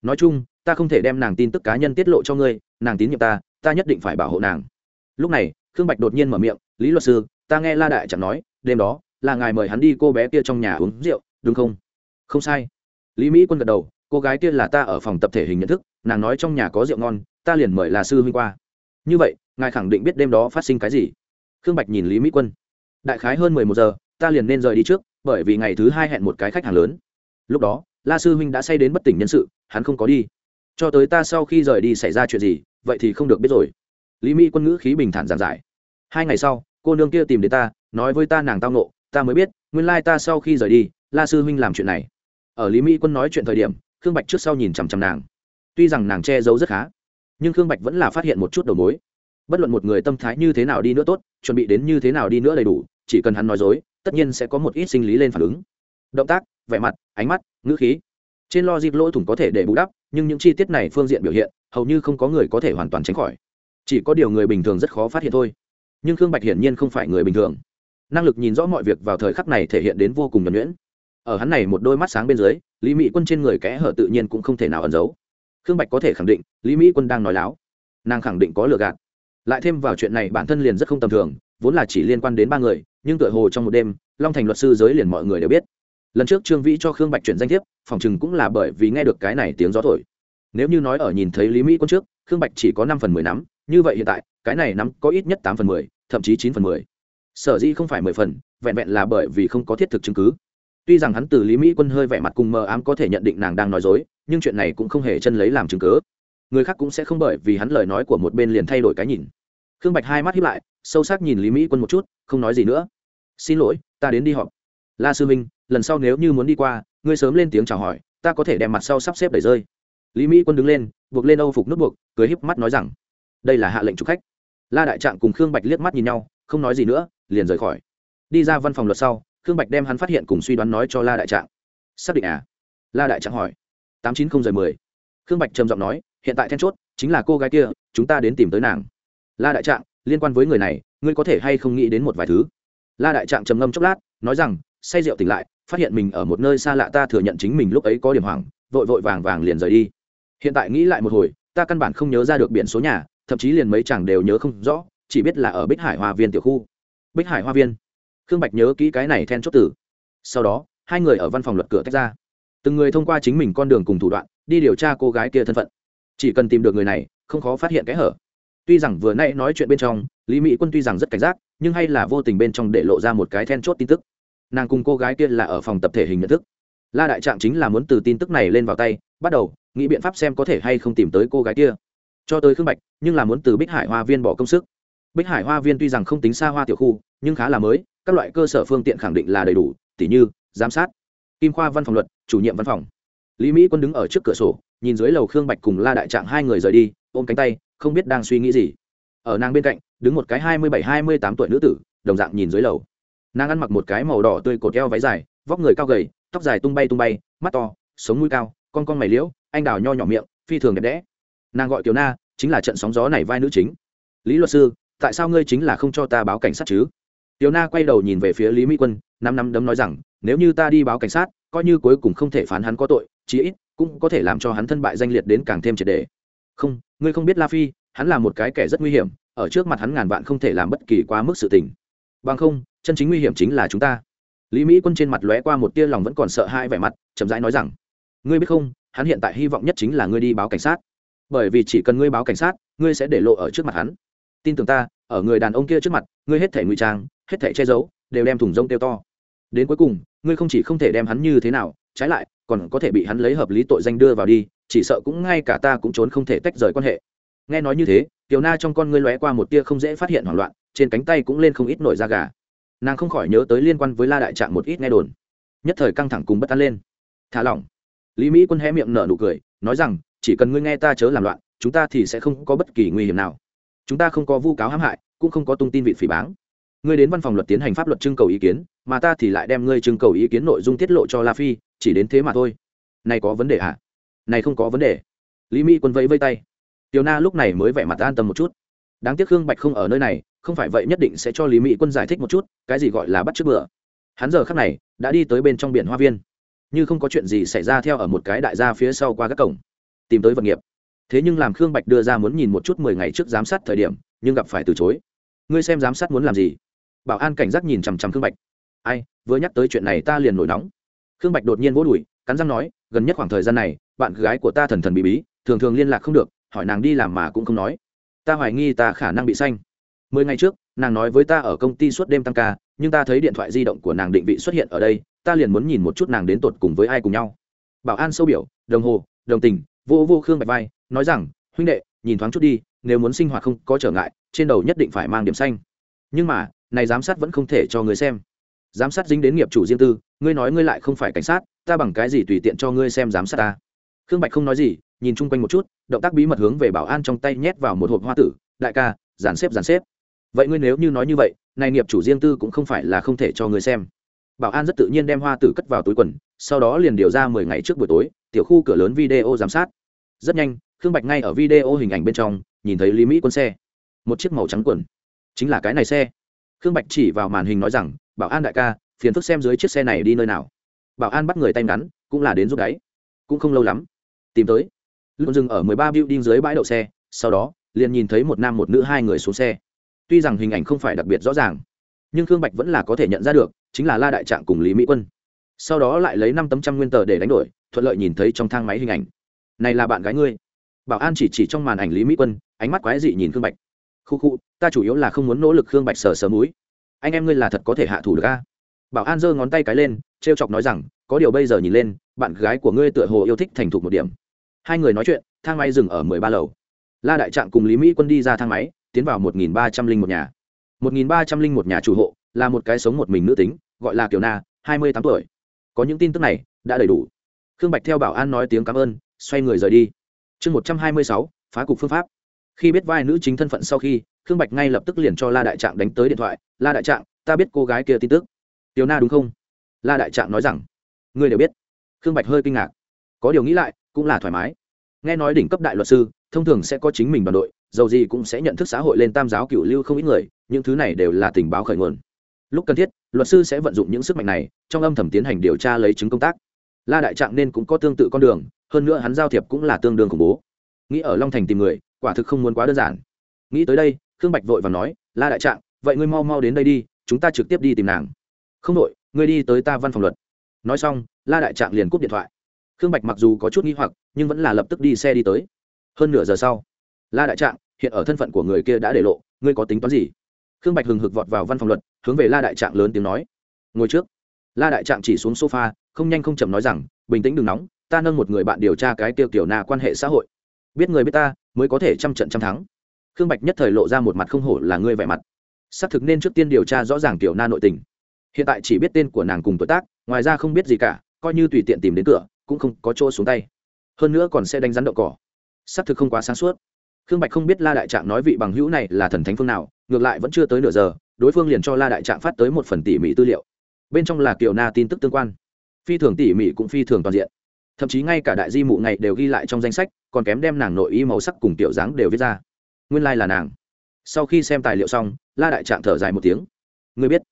Nói chung, ta không thể đem nàng tin tức cá nhân tiết lộ cho ngươi, nàng tín nhiệm ta ta nhất định phải bảo hộ nàng. Lúc này, khương bạch đột nhiên mở miệng, lý luật sư, ta nghe la đại chẳng nói, đêm đó, là ngài mời hắn đi cô bé kia trong nhà uống rượu, đúng không? Không sai. Lý mỹ quân gật đầu, cô gái kia là ta ở phòng tập thể hình nhận thức, nàng nói trong nhà có rượu ngon, ta liền mời là sư huynh qua. Như vậy ngài khẳng định biết đêm đó phát sinh cái gì? Khương bạch nhìn lý mỹ quân. Đại khái hơn mười một giờ, ta liền nên rời đi trước, bởi vì ngày thứ hai hẹn một cái khách hàng lớn. Lúc đó, la sư huynh đã say đến bất tỉnh nhân sự, hắn không có đi. Cho tới ta sau khi rời đi xảy ra chuyện gì, vậy thì không được biết rồi. Lý mỹ quân ngữ khí bình thản giản giải. Hai ngày sau, cô nương kia tìm đến ta, nói với ta nàng tao nộ ta mới biết, nguyên lai ta sau khi rời đi, la sư huynh làm chuyện này. Ở lý mỹ quân nói chuyện thời điểm, khương bạch trước sau nhìn chằm chằm nàng. Tuy rằng nàng che giấu rất khá, nhưng khương bạch vẫn là phát hiện một chút đầu mối bất luận một người tâm thái như thế nào đi nữa tốt, chuẩn bị đến như thế nào đi nữa đầy đủ, chỉ cần hắn nói dối, tất nhiên sẽ có một ít sinh lý lên phản ứng. Động tác, vẻ mặt, ánh mắt, ngữ khí. Trên lo dịp lỗ thủng có thể để bù đắp, nhưng những chi tiết này phương diện biểu hiện, hầu như không có người có thể hoàn toàn tránh khỏi. Chỉ có điều người bình thường rất khó phát hiện thôi. Nhưng khương bạch hiển nhiên không phải người bình thường. Năng lực nhìn rõ mọi việc vào thời khắc này thể hiện đến vô cùng nhuẩn nhuyễn. Ở hắn này một đôi mắt sáng bên dưới, lý mỹ quân trên người kẽ hở tự nhiên cũng không thể nào ẩn giấu. Khương bạch có thể khẳng định, lý mỹ quân đang nói láo. Nàng khẳng định có lừa gạt lại thêm vào chuyện này bản thân liền rất không tầm thường, vốn là chỉ liên quan đến ba người, nhưng tựa hồ trong một đêm, long thành luật sư giới liền mọi người đều biết. Lần trước trương vĩ cho khương bạch chuyển danh thiếp, phòng chừng cũng là bởi vì nghe được cái này tiếng gió thổi. Nếu như nói ở nhìn thấy lý mỹ quân trước, khương bạch chỉ có năm phần mười nắm, như vậy hiện tại, cái này nắm có ít nhất tám phần mười, thậm chí chín phần mười. Sở dĩ không phải mười phần, vẹn vẹn là bởi vì không có thiết thực chứng cứ. Tuy rằng hắn từ lý mỹ quân hơi vẻ mặt cùng mờ ám có thể nhận định nàng đang nói dối, nhưng chuyện này cũng không hề chân lấy làm chứng cứ người khác cũng sẽ không bởi vì hắn lời nói của một bên liền thay đổi cái nhìn. Khương bạch hai mắt hiếp lại, sâu sắc nhìn lý mỹ quân một chút, không nói gì nữa. Xin lỗi, ta đến đi họp. La sư minh lần sau nếu như muốn đi qua, ngươi sớm lên tiếng chào hỏi, ta có thể đem mặt sau sắp xếp đẩy rơi. Lý mỹ quân đứng lên, buộc lên âu phục nút buộc, cười híp mắt nói rằng, đây là hạ lệnh chủ khách. La đại trạng cùng khương bạch liếc mắt nhìn nhau, không nói gì nữa, liền rời khỏi. Đi ra văn phòng luật sau, khương bạch đem hắn phát hiện cùng suy đoán nói cho la đại trạng. Xác định à? La đại trạng hỏi. Tám chín không giờ mười. Khương bạch trầm giọng nói hiện tại then chốt chính là cô gái kia, chúng ta đến tìm tới nàng. La đại trạng, liên quan với người này, ngươi có thể hay không nghĩ đến một vài thứ? La đại trạng trầm ngâm chốc lát, nói rằng, say rượu tỉnh lại, phát hiện mình ở một nơi xa lạ ta thừa nhận chính mình lúc ấy có điểm hoảng, vội vội vàng vàng liền rời đi. Hiện tại nghĩ lại một hồi, ta căn bản không nhớ ra được biển số nhà, thậm chí liền mấy chàng đều nhớ không rõ, chỉ biết là ở bích hải hoa viên tiểu khu. Bích hải hoa viên. Khương bạch nhớ kỹ cái này then chốt tử sau đó, hai người ở văn phòng luật cửa tách ra. Từng người thông qua chính mình con đường cùng thủ đoạn, đi điều tra cô gái kia thân phận chỉ cần tìm được người này, không khó phát hiện cái hở. Tuy rằng vừa nay nói chuyện bên trong, lý mỹ quân tuy rằng rất cảnh giác, nhưng hay là vô tình bên trong để lộ ra một cái then chốt tin tức. Nàng cùng cô gái kia là ở phòng tập thể hình nhận thức. La đại trạng chính là muốn từ tin tức này lên vào tay, bắt đầu, nghĩ biện pháp xem có thể hay không tìm tới cô gái kia. Cho tới khương bạch, nhưng là muốn từ bích hải hoa viên bỏ công sức. Bích hải hoa viên tuy rằng không tính xa hoa tiểu khu, nhưng khá là mới, các loại cơ sở phương tiện khẳng định là đầy đủ, tỉ như, giám sát, kim khoa văn phòng luật, chủ nhiệm văn phòng. Lý mỹ quân đứng ở trước cửa sổ nhìn dưới lầu khương bạch cùng la đại trạng hai người rời đi ôm cánh tay không biết đang suy nghĩ gì. Ở nàng bên cạnh đứng một cái hai mươi bảy hai mươi tám tuổi nữ tử đồng dạng nhìn dưới lầu. Nàng ăn mặc một cái màu đỏ tươi cột eo váy dài vóc người cao gầy tóc dài tung bay tung bay mắt to sống mũi cao con con mày liễu anh đào nho nhỏ miệng phi thường đẹp đẽ. Nàng gọi kiều na chính là trận sóng gió này vai nữ chính. Lý luật sư tại sao ngươi chính là không cho ta báo cảnh sát chứ? Tiểu Na quay đầu nhìn về phía Lý Mỹ Quân, năm năm đấm nói rằng, nếu như ta đi báo cảnh sát, coi như cuối cùng không thể phán hắn có tội, chí ít cũng có thể làm cho hắn thân bại danh liệt đến càng thêm triệt để. Không, ngươi không biết La Phi, hắn là một cái kẻ rất nguy hiểm, ở trước mặt hắn ngàn vạn không thể làm bất kỳ quá mức sự tình. Bằng không, chân chính nguy hiểm chính là chúng ta. Lý Mỹ Quân trên mặt lóe qua một tia lòng vẫn còn sợ hãi vẻ mặt, chậm rãi nói rằng, ngươi biết không, hắn hiện tại hy vọng nhất chính là ngươi đi báo cảnh sát. Bởi vì chỉ cần ngươi báo cảnh sát, ngươi sẽ để lộ ở trước mặt hắn. Tin tưởng ta, ở người đàn ông kia trước mặt, ngươi hết thể ngụy trang, hết thể che giấu đều đem thùng rông tiêu to đến cuối cùng ngươi không chỉ không thể đem hắn như thế nào trái lại, còn có thể bị hắn lấy hợp lý tội danh đưa vào đi, chỉ sợ cũng ngay cả ta cũng trốn không thể tách rời quan hệ. Nghe nói như thế, tiểu na trong con ngươi lóe qua một tia không dễ phát hiện hoảng loạn, trên cánh tay cũng lên không ít nổi da gà. Nàng không khỏi nhớ tới liên quan với la đại trạng một ít nghe đồn. Nhất thời căng thẳng cùng bất an lên. Thả lỏng. Lý mỹ quân hé miệng nở nụ cười, nói rằng, chỉ cần ngươi nghe ta chớ làm loạn, chúng ta thì sẽ không có bất kỳ nguy hiểm nào. Chúng ta không có vu cáo hãm hại, cũng không có tung tin vị phỉ báng ngươi đến văn phòng luật tiến hành pháp luật trưng cầu ý kiến, mà ta thì lại đem ngươi trưng cầu ý kiến nội dung tiết lộ cho la phi, chỉ đến thế mà thôi. Này có vấn đề hả? Này không có vấn đề. Lý mỹ quân vẫy vây tay. Tiểu na lúc này mới vẻ mặt an tâm một chút. Đáng tiếc khương bạch không ở nơi này, không phải vậy nhất định sẽ cho lý mỹ quân giải thích một chút, cái gì gọi là bắt trước bữa hắn giờ khắc này đã đi tới bên trong biển hoa viên. Như không có chuyện gì xảy ra theo ở một cái đại gia phía sau qua các cổng. Tìm tới vật nghiệp. Thế nhưng làm khương bạch đưa ra muốn nhìn một chút mười ngày trước giám sát thời điểm, nhưng gặp phải từ chối. Ngươi xem giám sát muốn làm gì? Bảo an cảnh giác nhìn chằm chằm khương bạch ai vừa nhắc tới chuyện này ta liền nổi nóng khương bạch đột nhiên vỗ đùi cắn răng nói gần nhất khoảng thời gian này bạn gái của ta thần thần bí bí thường thường liên lạc không được hỏi nàng đi làm mà cũng không nói ta hoài nghi ta khả năng bị xanh mười ngày trước nàng nói với ta ở công ty suốt đêm tăng ca nhưng ta thấy điện thoại di động của nàng định vị xuất hiện ở đây ta liền muốn nhìn một chút nàng đến tột cùng với ai cùng nhau bảo an sâu biểu đồng hồ đồng tình vô vô khương bạch vai nói rằng huynh đệ nhìn thoáng chút đi nếu muốn sinh hoạt không có trở ngại trên đầu nhất định phải mang điểm xanh nhưng mà này giám sát vẫn không thể cho người xem. Giám sát dính đến nghiệp chủ riêng tư, ngươi nói ngươi lại không phải cảnh sát, ta bằng cái gì tùy tiện cho ngươi xem giám sát ta? Khương bạch không nói gì, nhìn chung quanh một chút, động tác bí mật hướng về bảo an trong tay nhét vào một hộp hoa tử, đại ca, dàn xếp dàn xếp. Vậy ngươi nếu như nói như vậy, này nghiệp chủ riêng tư cũng không phải là không thể cho ngươi xem. Bảo an rất tự nhiên đem hoa tử cất vào túi quần, sau đó liền điều ra mười ngày trước buổi tối, tiểu khu cửa lớn video giám sát. Rất nhanh, khương bạch ngay ở video hình ảnh bên trong, nhìn thấy lý mỹ quân xe. Một chiếc màu trắng quần. Chính là cái này xe khương bạch chỉ vào màn hình nói rằng, bảo an đại ca, phiền phức xem dưới chiếc xe này đi nơi nào. Bảo an bắt người tay ngắn, cũng là đến giúp đáy cũng không lâu lắm, tìm tới. Luôn dừng ở mười ba building dưới bãi đậu xe, sau đó, liền nhìn thấy một nam một nữ hai người xuống xe. Tuy rằng hình ảnh không phải đặc biệt rõ ràng, nhưng khương bạch vẫn là có thể nhận ra được, chính là la đại trạng cùng lý mỹ quân. Sau đó lại lấy năm tấm trăm nguyên tờ để đánh đổi, thuận lợi nhìn thấy trong thang máy hình ảnh. Này là bạn gái ngươi. Bảo an chỉ chỉ trong màn ảnh lý mỹ quân, ánh mắt quái dị nhìn khương bạch khu khu, ta chủ yếu là không muốn nỗ lực khương bạch sờ sờ múi anh em ngươi là thật có thể hạ thủ được a? Bảo an giơ ngón tay cái lên t r e o chọc nói rằng, có điều bây giờ nhìn lên, bạn gái của ngươi tựa hồ yêu thích thành thục một điểm. Hai người nói chuyện, thang máy dừng ở mười ba lầu. La đại trạng cùng lý mỹ quân đi ra thang máy, tiến vào một nghìn ba trăm linh một nhà. Một nghìn ba trăm linh một nhà chủ hộ, là một cái sống một mình nữ tính, gọi là kiều na, hai mươi tám tuổi. Có những tin tức này, đã đầy đủ. Khương bạch theo bảo an nói tiếng cảm ơn, xoay người rời đi. Chương một trăm hai mươi sáu, phá cục phương pháp khi biết vai nữ chính thân phận sau khi, khương bạch ngay lập tức liền cho la đại trạng đánh tới điện thoại. La đại trạng, ta biết cô gái kia tin tức. Tiểu na đúng không? La đại trạng nói rằng. Ngươi đều biết. Khương bạch hơi kinh ngạc. Có điều nghĩ lại, cũng là thoải mái. Nghe nói đỉnh cấp đại luật sư, thông thường sẽ có chính mình đoàn đội, dầu gì cũng sẽ nhận thức xã hội lên tam giáo cựu lưu không ít người, những thứ này đều là tình báo khởi nguồn. Lúc cần thiết, luật sư sẽ vận dụng những sức mạnh này, trong âm thầm tiến hành điều tra lấy chứng công tác. La đại trạng nên cũng có tương tự con đường, hơn nữa hắn giao thiệp cũng là tương đương khủng bố. Nghĩ ở long thành tìm người quả thực không muốn quá đơn giản. Nghĩ tới đây, khương bạch vội và nói, la đại trạng, vậy ngươi mau mau đến đây đi, chúng ta trực tiếp đi tìm nàng. Không đội ngươi đi tới ta văn phòng luật. Nói xong, la đại trạng liền cúp điện thoại. Khương bạch mặc dù có chút nghi hoặc, nhưng vẫn là lập tức đi xe đi tới. Hơn nửa giờ sau, la đại trạng, hiện ở thân phận của người kia đã để lộ, ngươi có tính toán gì? Khương bạch hừng hực vọt vào văn phòng luật, hướng về la đại trạng lớn tiếng nói, ngồi trước. La đại trạng chỉ xuống sofa, không nhanh không chậm nói rằng, bình tĩnh đừng nóng, ta nâng một người bạn điều tra cái tiêu kiểu na quan hệ xã hội. Biết người biết ta mới có thể trăm trận trăm thắng. Khương bạch nhất thời lộ ra một mặt không hổ là ngươi vẻ mặt. Xác thực nên trước tiên điều tra rõ ràng tiểu na nội tình. Hiện tại chỉ biết tên của nàng cùng tuổi tác, ngoài ra không biết gì cả, coi như tùy tiện tìm đến cửa, cũng không có chỗ xuống tay. Hơn nữa còn sẽ đánh rắn đậu cỏ. Xác thực không quá sáng suốt. Khương bạch không biết la đại trạng nói vị bằng hữu này là thần thánh phương nào, ngược lại vẫn chưa tới nửa giờ, đối phương liền cho la đại trạng phát tới một phần tỉ mỉ tư liệu. Bên trong là kiều na tin tức tương quan. Phi thường tỉ mỉ cũng phi thường toàn diện. Thậm chí ngay cả đại di mụ này đều ghi lại trong danh sách còn kém đem nàng nội y màu sắc cùng tiểu dáng đều viết ra. Nguyên lai、like、là nàng. Sau khi xem tài liệu xong, la đại trạng thở dài một tiếng. Người biết?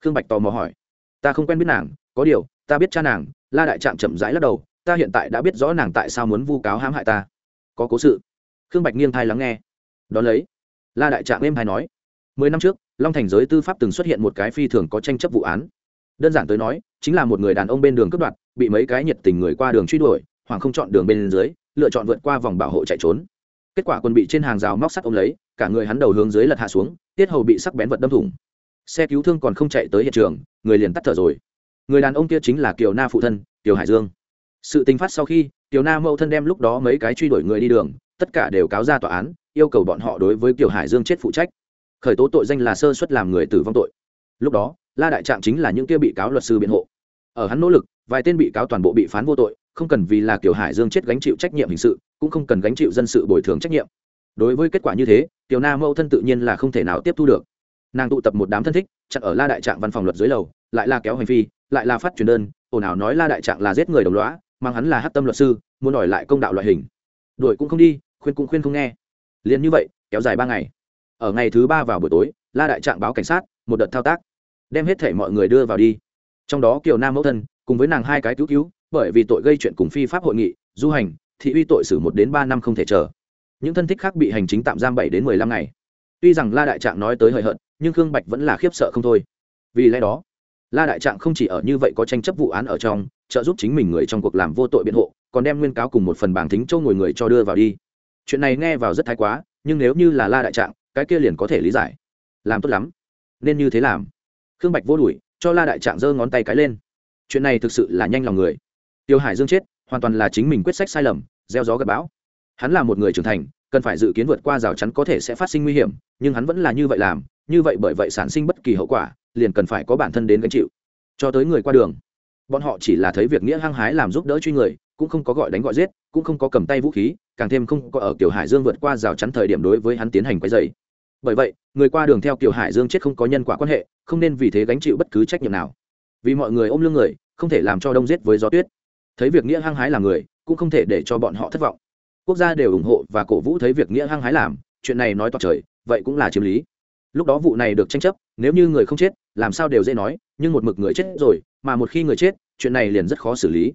Khương bạch tò mò hỏi. Ta không quen biết nàng, có điều, ta biết cha nàng, la đại trạng chậm rãi lắc đầu, ta hiện tại đã biết rõ nàng tại sao muốn vu cáo hãm hại ta. Có cố sự. Khương bạch nghiêng thai lắng nghe. Đón lấy, la đại trạng êm hay nói. Mười năm trước, long thành giới tư pháp từng xuất hiện một cái phi thường có tranh chấp vụ án. Đơn giản tới nói, chính là một người đàn ông bên đường cướp đoạt, bị mấy cái nhiệt tình người qua đường truy đuổi hoàng không chọn đường bên dưới lựa chọn vượt qua vòng bảo hộ chạy trốn. Kết quả quân bị trên hàng rào móc sắt ôm lấy, cả người hắn đầu hướng dưới lật hạ xuống, tiết hầu bị sắc bén vật đâm thủng. Xe cứu thương còn không chạy tới hiện trường, người liền tắt thở rồi. Người đàn ông kia chính là kiều na phụ thân, kiều hải dương. Sự tình phát sau khi, kiều na mẫu thân đem lúc đó mấy cái truy đuổi người đi đường, tất cả đều cáo ra tòa án, yêu cầu bọn họ đối với kiều hải dương chết phụ trách. Khởi tố tội danh là sơ suất làm người tử vong tội. Lúc đó, la đại trạng chính là những kia bị cáo luật sư biện hộ. Ở hắn nỗ lực, vài tên bị cáo toàn bộ bị phán vô tội không cần vì là kiểu hải dương chết gánh chịu trách nhiệm hình sự, cũng không cần gánh chịu dân sự bồi thường trách nhiệm. Đối với kết quả như thế, tiểu na mẫu thân tự nhiên là không thể nào tiếp thu được. Nàng tụ tập một đám thân thích, chặn ở la đại trạng văn phòng luật dưới lầu, lại là kéo hành phi, lại là phát truyền đơn, ồn ào nói la đại trạng là giết người đồng lõa, mang hắn là hát tâm luật sư, muốn đòi lại công đạo loại hình. Đuổi cũng không đi, khuyên cũng khuyên không nghe. Liền như vậy, kéo dài ba ngày. Ở ngày thứ ba vào buổi tối, la đại trạng báo cảnh sát, một đợt thao tác, đem hết thể mọi người đưa vào đi. Trong đó kiều nam mẫu thân, cùng với nàng hai cái cứu cứu bởi vì tội gây chuyện cùng phi pháp hội nghị, du hành thị uy tội xử một đến ba năm không thể chờ. Những thân thích khác bị hành chính tạm giam bảy đến mười lăm ngày. Tuy rằng la đại trạng nói tới hời hợt, nhưng khương bạch vẫn là khiếp sợ không thôi. Vì lẽ đó, la đại trạng không chỉ ở như vậy có tranh chấp vụ án ở trong, trợ giúp chính mình người trong cuộc làm vô tội biện hộ, còn đem nguyên cáo cùng một phần bảng thính châu ngồi người cho đưa vào đi. Chuyện này nghe vào rất thái quá, nhưng nếu như là la đại trạng, cái kia liền có thể lý giải. Làm tốt lắm. Nên như thế làm. Khương bạch vô đuổi, cho la đại trạng giơ ngón tay cái lên. Chuyện này thực sự là nhanh lòng người tiêu hải dương chết, hoàn toàn là chính mình quyết sách sai lầm, gieo gió gặp bão. Hắn là một người trưởng thành, cần phải dự kiến vượt qua rào chắn có thể sẽ phát sinh nguy hiểm, nhưng hắn vẫn là như vậy làm, như vậy bởi vậy sản sinh bất kỳ hậu quả, liền cần phải có bản thân đến gánh chịu. Cho tới người qua đường, bọn họ chỉ là thấy việc nghĩa hăng hái làm giúp đỡ truy người, cũng không có gọi đánh gọi giết, cũng không có cầm tay vũ khí, càng thêm không có ở kiểu hải dương vượt qua rào chắn thời điểm đối với hắn tiến hành quấy dày bởi vậy, người qua đường theo kiểu hải dương chết không có nhân quả quan hệ, không nên vì thế gánh chịu bất cứ trách nhiệm nào. Vì mọi người ôm lưng người, không thể làm cho đông giết với gió tuyết thấy việc nghĩa hăng hái làm người, cũng không thể để cho bọn họ thất vọng. Quốc gia đều ủng hộ và cổ vũ thấy việc nghĩa hăng hái làm, chuyện này nói toạc trời, vậy cũng là chiếm lý. Lúc đó vụ này được tranh chấp, nếu như người không chết, làm sao đều dễ nói, nhưng một mực người chết rồi, mà một khi người chết, chuyện này liền rất khó xử lý.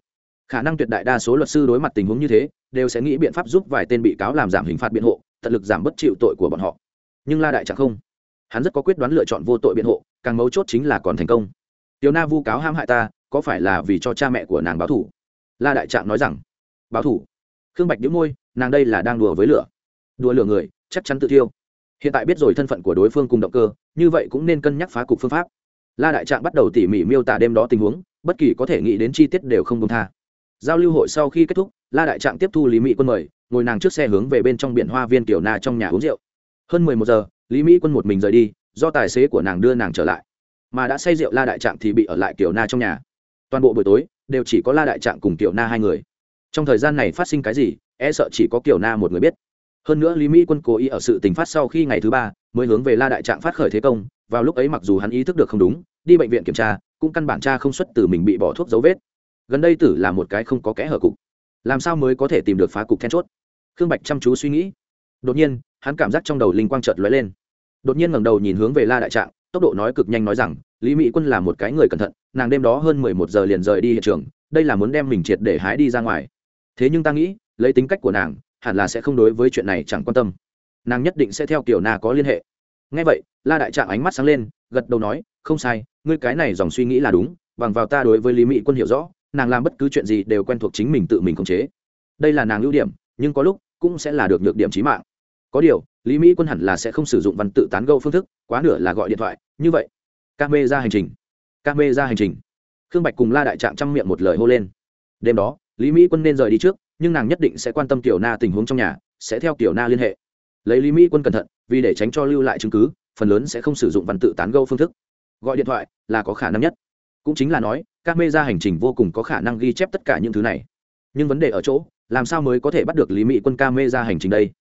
Khả năng tuyệt đại đa số luật sư đối mặt tình huống như thế, đều sẽ nghĩ biện pháp giúp vài tên bị cáo làm giảm hình phạt biện hộ, tận lực giảm bất chịu tội của bọn họ. Nhưng la đại chẳng không. Hắn rất có quyết đoán lựa chọn vô tội biện hộ, càng mấu chốt chính là còn thành công. Tiểu na vu cáo ham hại ta, có phải là vì cho cha mẹ của nàng báo thủ la đại trạng nói rằng báo thủ. Khương bạch đĩu môi, nàng đây là đang đùa với lửa. Đùa lửa người, chắc chắn tự thiêu. Hiện tại biết rồi thân phận của đối phương cùng động cơ, như vậy cũng nên cân nhắc phá cục phương pháp. La đại trạng bắt đầu tỉ mỉ miêu tả đêm đó tình huống, bất kỳ có thể nghĩ đến chi tiết đều không công tha. Giao lưu hội sau khi kết thúc, la đại trạng tiếp thu lý mỹ quân mời, ngồi nàng trước xe hướng về bên trong biển hoa viên kiểu na trong nhà uống rượu. Hơn mười một giờ, lý mỹ quân một mình rời đi, do tài xế của nàng đưa nàng trở lại. Mà đã say rượu la đại trạng thì bị ở lại kiểu na trong nhà toàn bộ buổi tối đều chỉ có la đại trạng cùng tiểu na hai người. Trong thời gian này phát sinh cái gì e sợ chỉ có kiểu na một người biết. Hơn nữa lý mỹ quân cố ý ở sự tình phát sau khi ngày thứ ba mới hướng về la đại trạng phát khởi thế công, vào lúc ấy mặc dù hắn ý thức được không đúng, đi bệnh viện kiểm tra, cũng căn bản cha không xuất từ mình bị bỏ thuốc dấu vết. Gần đây tử là một cái không có kẽ hở cục. Làm sao mới có thể tìm được phá cục then chốt? Khương bạch chăm chú suy nghĩ. Đột nhiên, hắn cảm giác trong đầu linh quang chợt lóe lên. Đột nhiên ngẩng đầu nhìn hướng về la đại trạng, tốc độ nói cực nhanh nói rằng lý mỹ quân là một cái người cẩn thận, nàng đêm đó hơn mười một giờ liền rời đi hiện trường, đây là muốn đem mình triệt để hái đi ra ngoài. Thế nhưng ta nghĩ, lấy tính cách của nàng, hẳn là sẽ không đối với chuyện này chẳng quan tâm. Nàng nhất định sẽ theo kiểu na có liên hệ. Ngay vậy, la đại trạng ánh mắt sáng lên, gật đầu nói, không sai, ngươi cái này dòng suy nghĩ là đúng, bằng vào ta đối với lý mỹ quân hiểu rõ, nàng làm bất cứ chuyện gì đều quen thuộc chính mình tự mình khống chế. Đây là nàng ưu điểm, nhưng có lúc cũng sẽ là được nhược điểm trí mạng. Có điều, lý mỹ quân hẳn là sẽ không sử dụng văn tự tán gẫu phương thức, quá nửa là gọi điện thoại, như vậy ca mê ra hành trình. Ca mê ra hành trình. Khương bạch cùng la đại trạng chăm miệng một lời hô lên. Đêm đó, lý mỹ quân nên rời đi trước, nhưng nàng nhất định sẽ quan tâm tiểu na tình huống trong nhà, sẽ theo tiểu na liên hệ. Lấy lý mỹ quân cẩn thận, vì để tránh cho lưu lại chứng cứ, phần lớn sẽ không sử dụng văn tự tán gẫu phương thức. Gọi điện thoại là có khả năng nhất. Cũng chính là nói các mê ra hành trình vô cùng có khả năng ghi chép tất cả những thứ này. Nhưng vấn đề ở chỗ, làm sao mới có thể bắt được lý mỹ quân ca mê ra hành trình đây?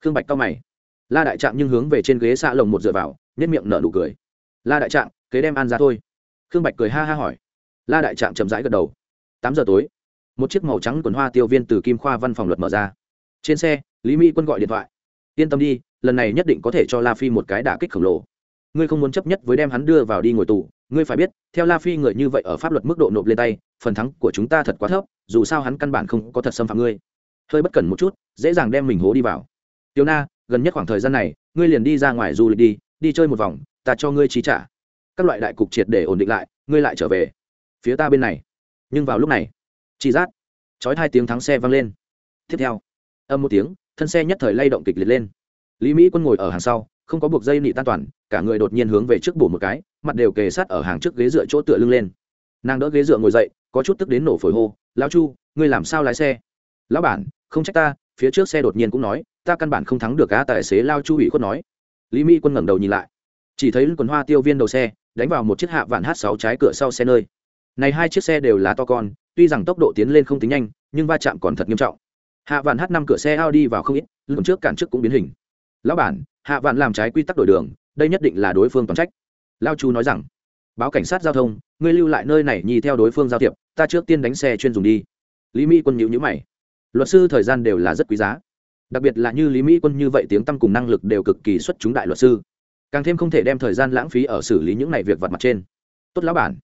Khương bạch cao mày. La đại trạng nhưng hướng về trên ghế xạ lồng một dựa vào nhất miệng nở nụ cười la đại trạng, kế đem an ra thôi. Khương bạch cười ha ha hỏi. La đại trạng chậm rãi gật đầu. Tám giờ tối, một chiếc màu trắng quần hoa tiêu viên từ kim khoa văn phòng luật mở ra. Trên xe, lý mỹ quân gọi điện thoại. Yên tâm đi, lần này nhất định có thể cho la phi một cái đả kích khổng lồ. Ngươi không muốn chấp nhất với đem hắn đưa vào đi ngồi tù, ngươi phải biết, theo la phi người như vậy ở pháp luật mức độ nộp lên tay, phần thắng của chúng ta thật quá thấp, dù sao hắn căn bản không có thật xâm phạm ngươi. Hơi bất cẩn một chút, dễ dàng đem mình hố đi vào. Tiêu na, gần nhất khoảng thời gian này, ngươi liền đi ra ngoài du lịch đi đi chơi một vòng ta cho ngươi chi trả. Các loại đại cục triệt để ổn định lại, ngươi lại trở về. Phía ta bên này. Nhưng vào lúc này, chi giác, chói hai tiếng thắng xe vang lên. Tiếp theo, âm một tiếng, thân xe nhất thời lay động kịch liệt lên. Lý mỹ quân ngồi ở hàng sau, không có buộc dây nị tan toàn, cả người đột nhiên hướng về trước bổ một cái, mặt đều kề sát ở hàng trước ghế dựa chỗ tựa lưng lên. Nàng đỡ ghế dựa ngồi dậy, có chút tức đến nổ phổi hô, lão chu, ngươi làm sao lái xe? Lão bản, không trách ta. Phía trước xe đột nhiên cũng nói, ta căn bản không thắng được cá tài xế lao chu ủy khuất nói. Lý mỹ quân ngẩng đầu nhìn lại chỉ thấy quần hoa tiêu viên đầu xe, đánh vào một chiếc hạ vạn h sáu trái cửa sau xe nơi. Này hai chiếc xe đều là to con, tuy rằng tốc độ tiến lên không tính nhanh, nhưng va chạm còn thật nghiêm trọng. Hạ vạn h năm cửa xe Audi vào không ít, lưng trước cản trước cũng biến hình. Lão bản, hạ vạn làm trái quy tắc đổi đường, đây nhất định là đối phương toàn trách. Lao chu nói rằng. Báo cảnh sát giao thông, ngươi lưu lại nơi này nhì theo đối phương giao thiệp, ta trước tiên đánh xe chuyên dùng đi. Lý mỹ quân nhịu nhữ mày. Luật sư thời gian đều là rất quý giá. Đặc biệt là như lý mỹ quân như vậy tiếng tăm cùng năng lực đều cực kỳ xuất chúng đại luật sư càng thêm không thể đem thời gian lãng phí ở xử lý những này việc vặt mặt trên. Tốt lão bản.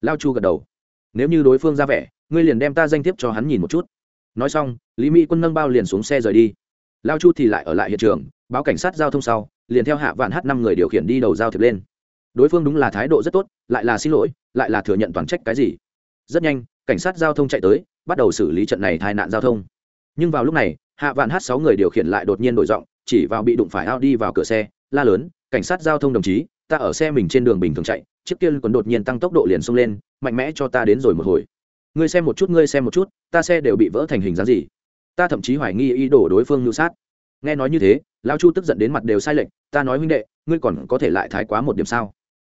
Lao chu gật đầu. Nếu như đối phương ra vẻ, ngươi liền đem ta danh thiếp cho hắn nhìn một chút. Nói xong, lý mỹ quân nâng bao liền xuống xe rời đi. Lao chu thì lại ở lại hiện trường, báo cảnh sát giao thông sau, liền theo hạ vạn h năm người điều khiển đi đầu giao thiệp lên. Đối phương đúng là thái độ rất tốt, lại là xin lỗi, lại là thừa nhận toàn trách cái gì. Rất nhanh, cảnh sát giao thông chạy tới, bắt đầu xử lý trận này tai nạn giao thông. Nhưng vào lúc này, hạ vạn h sáu người điều khiển lại đột nhiên đổi giọng, chỉ vào bị đụng phải ao đi vào cửa xe, la lớn cảnh sát giao thông đồng chí, ta ở xe mình trên đường bình thường chạy, chiếc kia còn đột nhiên tăng tốc độ liền xông lên, mạnh mẽ cho ta đến rồi một hồi. Ngươi xem một chút, ngươi xem một chút, ta xe đều bị vỡ thành hình dáng gì? Ta thậm chí hoài nghi ý đồ đối phương ngưu sát. Nghe nói như thế, lão chu tức giận đến mặt đều sai lệch, ta nói huynh đệ, ngươi còn có thể lại thái quá một điểm sao?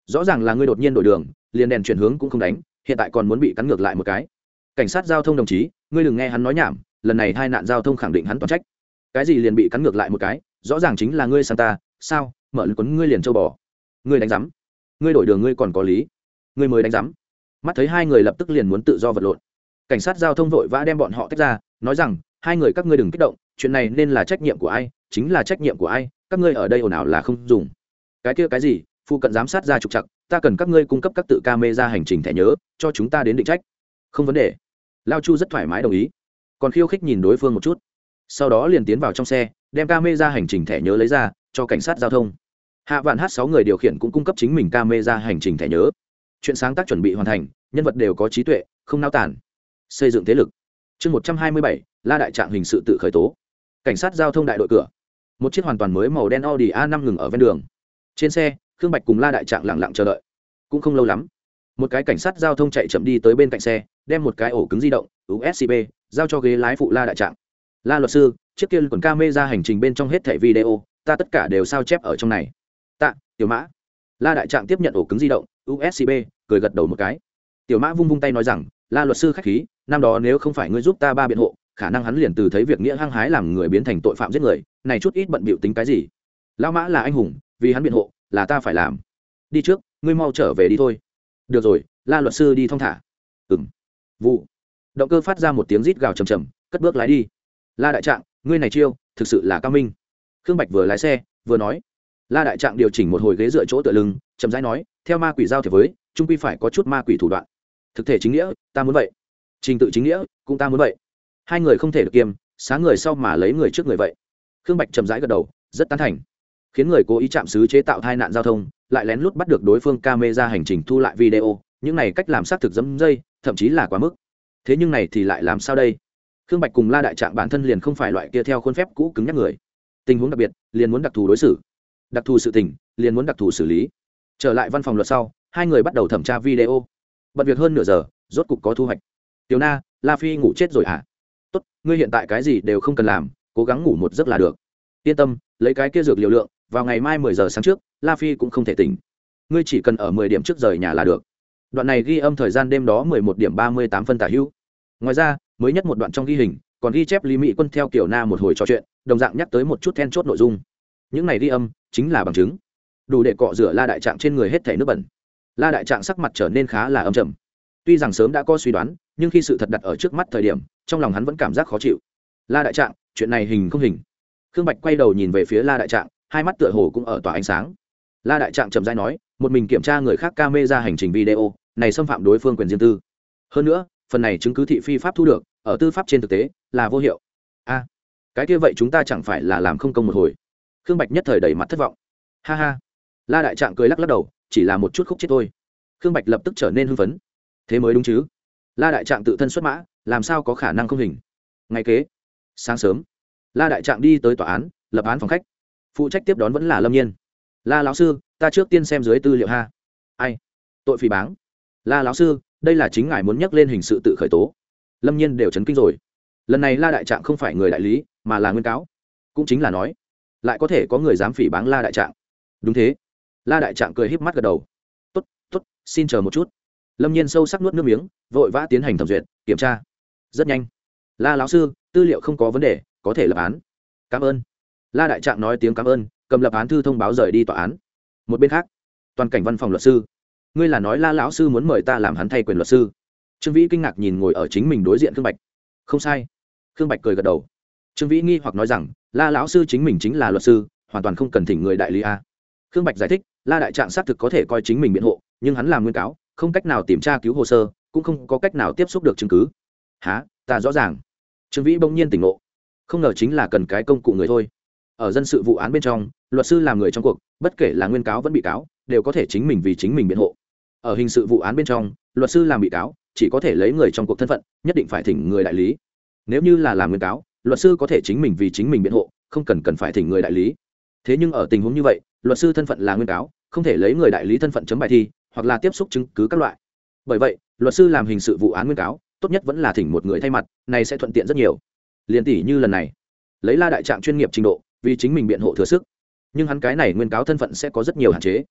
Rõ ràng là ngươi đột nhiên đổi đường, liền đèn chuyển hướng cũng không đánh, hiện tại còn muốn bị cắn ngược lại một cái. Cảnh sát giao thông đồng chí, ngươi đừng nghe hắn nói nhảm, lần này hai nạn giao thông khẳng định hắn toàn trách. Cái gì liền bị cắn ngược lại một cái, rõ ràng chính là ngươi sang ta, sao? Mở lực quấn ngươi liền châu bò. Ngươi đánh rắm ngươi đổi đường ngươi còn có lý. Ngươi mới đánh rắm mắt thấy hai người lập tức liền muốn tự do vật lộn. Cảnh sát giao thông vội vã đem bọn họ tách ra, nói rằng, hai người các ngươi đừng kích động, chuyện này nên là trách nhiệm của ai, chính là trách nhiệm của ai, các ngươi ở đây ồn ào là không dùng. Cái kia cái gì phụ cận giám sát ra trục chặt ta cần các ngươi cung cấp các tự ca mê ra hành trình thẻ nhớ, cho chúng ta đến định trách. Không vấn đề. Lao chu rất thoải mái đồng ý. Còn khiêu khích nhìn đối phương một chút. Sau đó liền tiến vào trong xe, đem ca mê ra hành trình thẻ nhớ lấy ra, cho cảnh sát giao thông hạ vạn hát sáu người điều khiển cũng cung cấp chính mình ca mê ra hành trình thẻ nhớ. Chuyện sáng tác chuẩn bị hoàn thành, nhân vật đều có trí tuệ, không nao tản xây dựng thế lực. Chương một trăm hai mươi bảy, la đại trạng hình sự tự khởi tố. Cảnh sát giao thông đại đội cửa. Một chiếc hoàn toàn mới màu đen audi a 5 ngừng ở ven đường. Trên xe, khương bạch cùng la đại trạng lặng lặng chờ đợi. Cũng không lâu lắm, một cái cảnh sát giao thông chạy chậm đi tới bên cạnh xe, đem một cái ổ cứng di động uscb giao cho ghế lái phụ la đại trạng. La luật sư, chiếc kia còn ca mê ra hành trình bên trong hết thẻ video, ta tất cả đều sao chép ở trong này tiểu mã. La đại trạng tiếp nhận ổ cứng di động uscb cười gật đầu một cái. Tiểu mã vung vung tay nói rằng, la luật sư khách khí, năm đó nếu không phải ngươi giúp ta ba biện hộ, khả năng hắn liền từ thấy việc nghĩa hăng hái làm người biến thành tội phạm giết người, này chút ít bận bịu tính cái gì? Lão mã là anh hùng, vì hắn biện hộ, là ta phải làm. Đi trước, ngươi mau trở về đi thôi. Được rồi, la luật sư đi thong thả. Ừng vụ. Động cơ phát ra một tiếng rít gào chầm chầm cất bước lái đi. La đại trạng ngươi này chiêu, thực sự là cao minh. Khương bạch vừa lái xe, vừa nói la đại trạng điều chỉnh một hồi ghế dựa chỗ tựa lưng, chậm rãi nói, theo ma quỷ giao thiệp với, trung quy phải có chút ma quỷ thủ đoạn. Thực thể chính nghĩa, ta muốn vậy. Trình tự chính nghĩa, cũng ta muốn vậy. Hai người không thể được kiêm sáng người sau mà lấy người trước người vậy. Khương bạch chậm rãi gật đầu, rất tán thành. Khiến người cố ý chạm xứ chế tạo tai nạn giao thông, lại lén lút bắt được đối phương camera hành trình thu lại video, những này cách làm xác thực dẫm dây, thậm chí là quá mức. Thế nhưng này thì lại làm sao đây? Khương bạch cùng la đại trạng bản thân liền không phải loại kia theo khuôn phép cũ cứng nhắc người. Tình huống đặc biệt, liền muốn đặc thù đối xử đặc thù sự tình, liền muốn đặc thù xử lý. Trở lại văn phòng luật sau, hai người bắt đầu thẩm tra video. Bật việc hơn nửa giờ, rốt cục có thu hoạch. Tiểu na, la phi ngủ chết rồi hả? À? tốt, ngươi hiện tại cái gì đều không cần làm, cố gắng ngủ một giấc là được. Yên tâm, lấy cái kia dược liều lượng, vào ngày mai mười giờ sáng trước, la phi cũng không thể tỉnh. Ngươi chỉ cần ở mười điểm trước rời nhà là được. Đoạn này ghi âm thời gian đêm đó mười một điểm ba mươi tám phân tả hữu. Ngoài ra, mới nhất một đoạn trong ghi hình, còn ghi chép lý mỹ quân theo kiểu na một hồi trò chuyện, đồng dạng nhắc tới một chút then chốt nội dung. Những này ghi âm chính là bằng chứng. Đủ để cọ rửa la đại trạng trên người hết thể nước bẩn. La đại trạng sắc mặt trở nên khá là âm trầm. Tuy rằng sớm đã có suy đoán, nhưng khi sự thật đặt ở trước mắt thời điểm, trong lòng hắn vẫn cảm giác khó chịu. La đại trạng, chuyện này hình không hình. Khương bạch quay đầu nhìn về phía la đại trạng, hai mắt tựa hồ cũng ở tỏa ánh sáng. La đại trạng chậm dai nói, một mình kiểm tra người khác ca mê ra hành trình video, này xâm phạm đối phương quyền riêng tư. Hơn nữa, phần này chứng cứ thị phi pháp thu được, ở tư pháp trên thực tế, là vô hiệu. A, cái kia vậy chúng ta chẳng phải là làm không công một hồi khương bạch nhất thời đầy mặt thất vọng. Ha ha. La đại trạng cười lắc lắc đầu, chỉ là một chút khúc chết thôi. Khương bạch lập tức trở nên hưng phấn. Thế mới đúng chứ? La đại trạng tự thân xuất mã, làm sao có khả năng không hình? Ngay kế. Sáng sớm. La đại trạng đi tới tòa án, lập án phòng khách. Phụ trách tiếp đón vẫn là lâm nhiên. La lão sư, ta trước tiên xem dưới tư liệu ha. Ai? Tội phỉ báng. La lão sư, đây là chính ngài muốn nhắc lên hình sự tự khởi tố. Lâm nhiên đều chấn kinh rồi. Lần này la đại trạng không phải người đại lý, mà là nguyên cáo. Cũng chính là nói lại có thể có người dám phỉ báng la đại trạng. Đúng thế. La đại trạng cười híp mắt gật đầu. T ố t t ố t xin chờ một chút. Lâm nhiên sâu sắc nuốt nước miếng, vội vã tiến hành thẩm duyệt, kiểm tra. Rất nhanh. La lão sư, tư liệu không có vấn đề, có thể lập án. Cảm ơn. La đại trạng nói tiếng cảm ơn, cầm lập án thư thông báo rời đi tòa án. Một bên khác, toàn cảnh văn phòng luật sư. Ngươi là nói la lão sư muốn mời ta làm hắn thay quyền luật sư. Trương vĩ kinh ngạc nhìn ngồi ở chính mình đối diện khương bạch. Không sai. Khương bạch cười gật đầu. Trương vĩ nghi hoặc nói rằng la lão sư chính mình chính là luật sư, hoàn toàn không cần thỉnh người đại lý a. Khương bạch giải thích, la đại trạng xác thực có thể coi chính mình biện hộ, nhưng hắn làm nguyên cáo, không cách nào tìm tra cứu hồ sơ, cũng không có cách nào tiếp xúc được chứng cứ. Há ta rõ ràng. Trương vĩ bỗng nhiên tỉnh ngộ. Không ngờ chính là cần cái công cụ người thôi. Ở dân sự vụ án bên trong, luật sư làm người trong cuộc, bất kể là nguyên cáo vẫn bị cáo, đều có thể chính mình vì chính mình biện hộ. Ở hình sự vụ án bên trong, luật sư làm bị cáo, chỉ có thể lấy người trong cuộc thân phận, nhất định phải thỉnh người đại lý. Nếu như là làm nguyên cáo luật sư có thể chính mình vì chính mình biện hộ, không cần cần phải thỉnh người đại lý. Thế nhưng ở tình huống như vậy, luật sư thân phận là nguyên cáo, không thể lấy người đại lý thân phận chấm bài thi, hoặc là tiếp xúc chứng cứ các loại. Bởi vậy, luật sư làm hình sự vụ án nguyên cáo, tốt nhất vẫn là thỉnh một người thay mặt, này sẽ thuận tiện rất nhiều. Liền tỷ như lần này, lấy la đại trạng chuyên nghiệp trình độ, vì chính mình biện hộ thừa sức, nhưng hắn cái này nguyên cáo thân phận sẽ có rất nhiều hạn chế.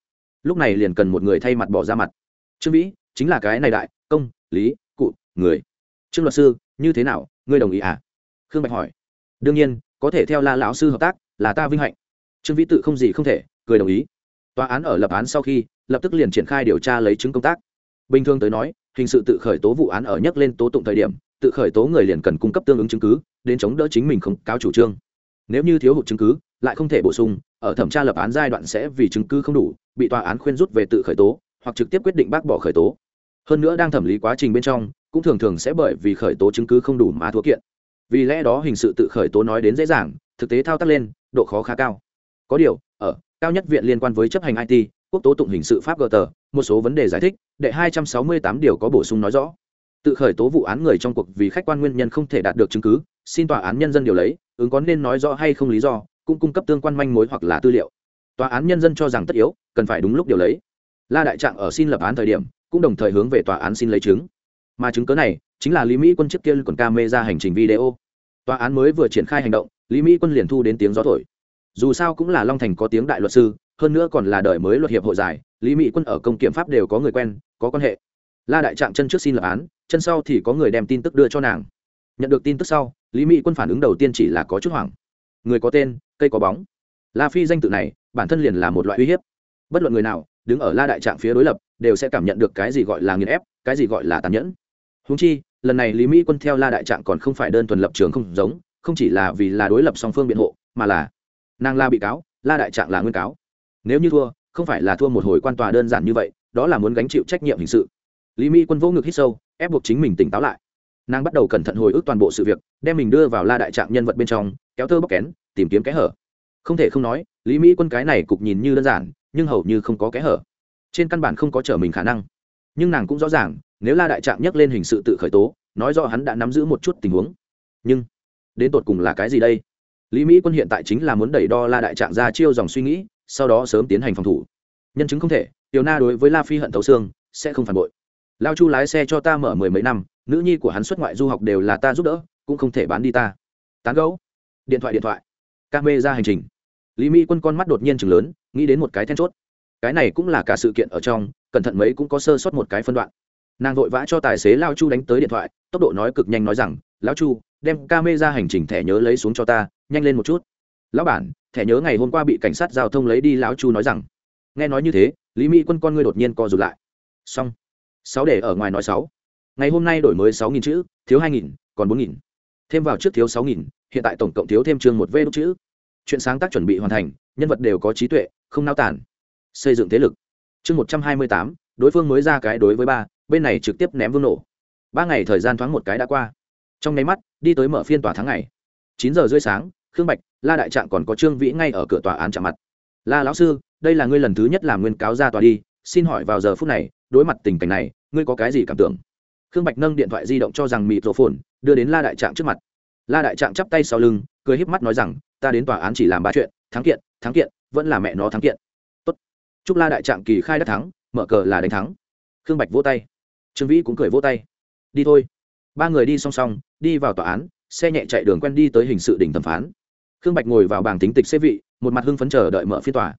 Lúc này liền cần một người thay mặt bỏ ra mặt. Trương vĩ, chính là cái này đại, công, lý, cụ, người. Trương luật sư, như thế nào, ngươi đồng ý à? Khương bạch hỏi. Đương nhiên, có thể theo la lão sư hợp tác, là ta vinh hạnh. Trương vĩ tự không gì không thể, cười đồng ý. Tòa án ở lập án sau khi, lập tức liền triển khai điều tra lấy chứng công tác. Bình thường tới nói, hình sự tự khởi tố vụ án ở nhắc lên tố tụng thời điểm, tự khởi tố người liền cần cung cấp tương ứng chứng cứ, đến chống đỡ chính mình không, cáo chủ trương. Nếu như thiếu hụt chứng cứ, lại không thể bổ sung, ở thẩm tra lập án giai đoạn sẽ vì chứng cứ không đủ, bị tòa án khuyên rút về tự khởi tố, hoặc trực tiếp quyết định bác bỏ khởi tố. Hơn nữa đang thẩm lý quá trình bên trong, cũng thường thường sẽ bởi vì khởi tố chứng cứ không đủ mà thua kiện vì lẽ đó hình sự tự khởi tố nói đến dễ dàng, thực tế thao tác lên, độ khó khá cao. Có điều, ở, cao nhất viện liên quan với chấp hành it quốc tố tụng hình sự pháp gờ tờ một số vấn đề giải thích, đệ hai trăm sáu mươi tám điều có bổ sung nói rõ. Tự khởi tố vụ án người trong cuộc vì khách quan nguyên nhân không thể đạt được chứng cứ, xin tòa án nhân dân điều lấy, ứng có nên nói rõ hay không lý do, cũng cung cấp tương quan manh mối hoặc là tư liệu. Tòa án nhân dân cho rằng tất yếu, cần phải đúng lúc điều lấy. La đại trạng ở xin lập án thời điểm, cũng đồng thời hướng về tòa án xin lấy chứng. Mà chứng cớ này chính là lý mỹ quân trước kia còn ca mê ra hành trình video. Tòa án mới vừa triển khai hành động, lý mỹ quân liền thu đến tiếng gió thổi. Dù sao cũng là long thành có tiếng đại luật sư, hơn nữa còn là đời mới luật hiệp hội giải, lý mỹ quân ở công kiểm pháp đều có người quen, có quan hệ. La đại trạng chân trước xin lập án, chân sau thì có người đem tin tức đưa cho nàng. Nhận được tin tức sau, lý mỹ quân phản ứng đầu tiên chỉ là có chút hoảng. Người có tên, cây có bóng. La phi danh tự này, bản thân liền là một loại uy hiếp. Bất luận người nào, đứng ở la đại trạng phía đối lập, đều sẽ cảm nhận được cái gì gọi là nghiền ép, cái gì gọi là tàn nhẫn. Húng chi lần này lý mỹ quân theo la đại trạng còn không phải đơn thuần lập trường không giống, không chỉ là vì là đối lập song phương biện hộ, mà là nàng la bị cáo, la đại trạng là nguyên cáo. Nếu như thua, không phải là thua một hồi quan tòa đơn giản như vậy, đó là muốn gánh chịu trách nhiệm hình sự. Lý mỹ quân vỗ ngực hít sâu, ép buộc chính mình tỉnh táo lại. Nàng bắt đầu cẩn thận hồi ức toàn bộ sự việc, đem mình đưa vào la đại trạng nhân vật bên trong, kéo thơ bóc kén, tìm kiếm kẽ hở. Không thể không nói, lý mỹ quân cái này cục nhìn như đơn giản, nhưng hầu như không có kẽ hở. Trên căn bản không có trở mình khả năng. Nhưng nàng cũng rõ ràng nếu la đại trạng nhắc lên hình sự tự khởi tố, nói rõ hắn đã nắm giữ một chút tình huống. Nhưng, đến tột cùng là cái gì đây? Lý mỹ quân hiện tại chính là muốn đẩy đo la đại trạng ra chiêu dòng suy nghĩ, sau đó sớm tiến hành phòng thủ. Nhân chứng không thể, tiểu na đối với la phi hận thấu xương, sẽ không phản bội. Lao chu lái xe cho ta mở mười mấy năm, nữ nhi của hắn xuất ngoại du học đều là ta giúp đỡ, cũng không thể bán đi ta. Tán gấu. Điện thoại điện thoại. Ca mê ra hành trình. Lý mỹ quân con mắt đột nhiên chừng lớn, nghĩ đến một cái then chốt. Cái này cũng là cả sự kiện ở trong, cẩn thận mấy cũng có sơ sót một cái phân đoạn nàng vội vã cho tài xế lao chu đánh tới điện thoại, tốc độ nói cực nhanh nói rằng lão chu, đem ca mê ra hành trình thẻ nhớ lấy xuống cho ta, nhanh lên một chút. Lão bản, thẻ nhớ ngày hôm qua bị cảnh sát giao thông lấy đi, lão chu nói rằng. Nghe nói như thế, lý mỹ quân con ngươi đột nhiên co rụt lại. Xong. Sáu để ở ngoài nói sáu. Ngày hôm nay đổi mới sáu nghìn chữ, thiếu hai nghìn, còn bốn nghìn. Thêm vào trước thiếu sáu nghìn, hiện tại tổng cộng thiếu thêm chương một v đúc chữ. Chuyện sáng tác chuẩn bị hoàn thành, nhân vật đều có trí tuệ, không nao tản xây dựng thế lực. Chương một trăm hai mươi tám, đối phương mới ra cái đối với ba bên này trực tiếp ném vương nổ. Ba ngày thời gian thoáng một cái đã qua. Trong nháy mắt, đi tới mở phiên tòa tháng ngày. Chín giờ rưỡi sáng, khương bạch, la đại trạng còn có trương vĩ ngay ở cửa tòa án chạm mặt. La lão sư, đây là ngươi lần thứ nhất làm nguyên cáo ra tòa đi, xin hỏi vào giờ phút này, đối mặt tình cảnh này, ngươi có cái gì cảm tưởng? Khương bạch nâng điện thoại di động cho rằng mịt rổ phồn, đưa đến la đại trạng trước mặt. La đại trạng chắp tay sau lưng, cười híp mắt nói rằng, ta đến tòa án chỉ làm ba chuyện, thắng kiện thắng kiện, vẫn là mẹ nó thắng kiện. Tốt. Chúc la đại trạng kỳ khai đắc thắng, mở cờ là đánh thắng. Khương bạch vỗ tay trương vĩ cũng cười vỗ tay. Đi thôi. Ba người đi song song, đi vào tòa án, xe nhẹ chạy đường quen đi tới hình sự đỉnh thẩm phán. Khương bạch ngồi vào bảng tính tịch xế vị, một mặt hưng phấn chờ đợi mở phiên tòa.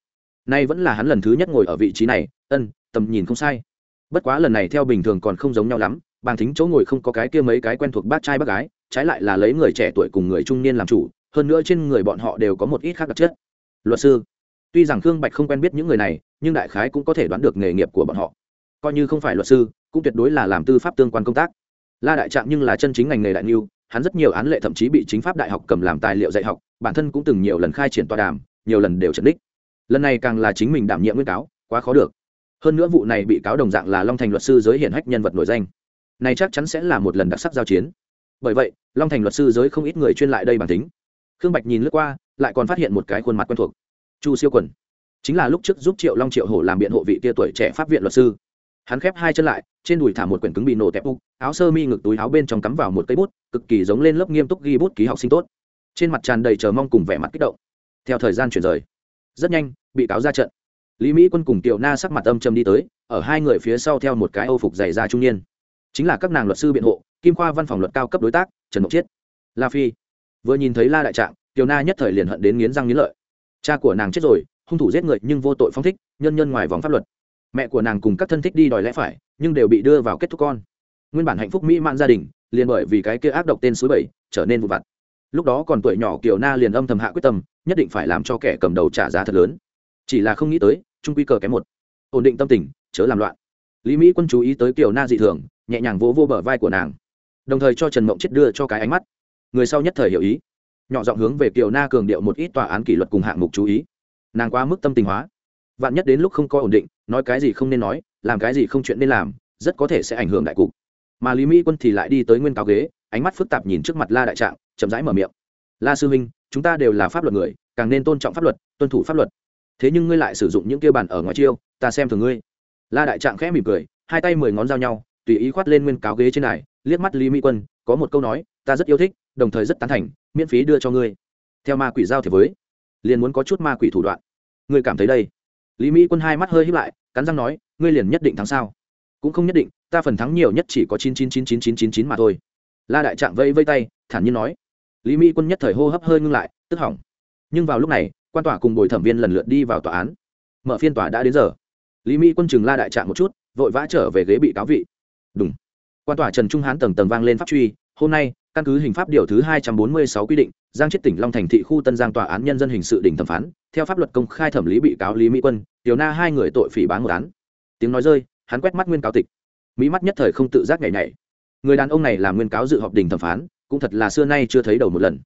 Nay vẫn là hắn lần thứ nhất ngồi ở vị trí này, ân, tầm nhìn không sai. Bất quá lần này theo bình thường còn không giống nhau lắm bàng thính chỗ ngồi không có cái kia mấy cái quen thuộc bác trai bác gái, trái lại là lấy người trẻ tuổi cùng người trung niên làm chủ, hơn nữa trên người bọn họ đều có một ít khác đặc chất. Luật sư, tuy rằng khương bạch không quen biết những người này, nhưng đại khái cũng có thể đoán được nghề nghiệp của bọn họ. Coi như không phải luật sư cũng tuyệt đối là làm tư pháp tương quan công tác. La đại trạng nhưng là chân chính ngành nghề đại niu hắn rất nhiều án lệ thậm chí bị chính pháp đại học cầm làm tài liệu dạy học, bản thân cũng từng nhiều lần khai triển tọa đàm, nhiều lần đều trấn đích. Lần này càng là chính mình đảm nhiệm nguyên cáo, quá khó được. Hơn nữa vụ này bị cáo đồng dạng là long thành luật sư giới hiển hách nhân vật nổi danh. Này chắc chắn sẽ là một lần đặc sắc giao chiến. Bởi vậy, long thành luật sư giới không ít người chuyên lại đây bản tính. Khương bạch nhìn lướt qua, lại còn phát hiện một cái khuôn mặt quen thuộc. Chu siêu quần. Chính là lúc trước giúp triệu long triệu hổ làm biện hộ vị kia tuổi trẻ pháp viện luật sư hắn khép hai chân lại, trên đùi thả một quyển cứng bị nổ tẹp úc áo sơ mi ngực túi áo bên trong cắm vào một cây bút, cực kỳ giống lên lớp nghiêm túc ghi bút ký học sinh tốt. Trên mặt tràn đầy chờ mong cùng vẻ mặt kích động. Theo thời gian chuyển rời, rất nhanh, bị cáo ra trận. Lý mỹ quân cùng tiểu na sắc mặt âm trầm đi tới, ở hai người phía sau theo một cái âu phục dày da trung niên. Chính là các nàng luật sư biện hộ, kim khoa văn phòng luật cao cấp đối tác, trần mộc chiết. La phi. Vừa nhìn thấy la đại trạng, tiểu na nhất thời liền hận đến nghiến răng nghiến lợi. Cha của nàng chết rồi, hung thủ giết người nhưng vô tội phong thích, nhân nhân ngoài vòng pháp luật mẹ của nàng cùng các thân thích đi đòi lẽ phải, nhưng đều bị đưa vào kết thúc con. Nguyên bản hạnh phúc mỹ mãn gia đình, liền bởi vì cái kia ác độc tên suối bảy, trở nên vụ vặt. Lúc đó còn tuổi nhỏ kiều na liền âm thầm hạ quyết tâm, nhất định phải làm cho kẻ cầm đầu trả giá thật lớn. Chỉ là không nghĩ tới trung quy cờ kém một. Ổn định tâm tình, chớ làm loạn. Lý mỹ quân chú ý tới kiều na dị thường, nhẹ nhàng vỗ vô bờ vai của nàng. Đồng thời cho trần mộng chết đưa cho cái ánh mắt. Người sau nhất thời hiểu ý. Nhỏ giọng hướng về kiều na cường điệu một ít tòa án kỷ luật cùng hạng mục chú ý. Nàng quá mức tâm tình hóa. Vạn nhất đến lúc không có ổn định nói cái gì không nên nói, làm cái gì không chuyện nên làm, rất có thể sẽ ảnh hưởng đại cục. Mà lý mỹ quân thì lại đi tới nguyên cáo ghế, ánh mắt phức tạp nhìn trước mặt la đại trạng, chậm rãi mở miệng. La sư huynh, chúng ta đều là pháp luật người, càng nên tôn trọng pháp luật, tuân thủ pháp luật. Thế nhưng ngươi lại sử dụng những kia bàn ở ngoài chiêu, ta xem thường ngươi. La đại trạng khẽ mỉm cười, hai tay mười ngón giao nhau, tùy ý khoát lên nguyên cáo ghế trên này, liếc mắt lý mỹ quân, có một câu nói, ta rất yêu thích, đồng thời rất tán thành, miễn phí đưa cho ngươi. Theo ma quỷ giao thì với, liền muốn có chút ma quỷ thủ đoạn. Ngươi cảm thấy đây? Lý mỹ quân hai mắt hơi hít lại, cắn răng nói, ngươi liền nhất định thắng sao? Cũng không nhất định, ta phần thắng nhiều nhất chỉ có chín chín chín chín chín chín chín mà thôi. La đại trạng vây vây tay, thản nhiên nói. Lý mỹ quân nhất thời hô hấp hơi ngưng lại, tức hỏng. Nhưng vào lúc này, quan tòa cùng bồi thẩm viên lần lượt đi vào tòa án. Mở phiên tòa đã đến giờ. Lý mỹ quân chừng la đại trạng một chút, vội vã trở về ghế bị cáo vị. Đúng quan tòa trần trung hán tầng tầng vang lên pháp truy, hôm nay, căn cứ hình pháp điều thứ hai trăm bốn mươi sáu quy định giang chết tỉnh long thành thị khu tân giang tòa án nhân dân hình sự đỉnh thẩm phán, theo pháp luật công khai thẩm lý bị cáo lý mỹ quân, tiểu na hai người tội phỉ bán một án. Tiếng nói rơi, hắn quét mắt nguyên cáo tịch. Mỹ mắt nhất thời không tự giác nhảy nhảy. Người đàn ông này là nguyên cáo dự họp đình thẩm phán, cũng thật là xưa nay chưa thấy đầu một lần.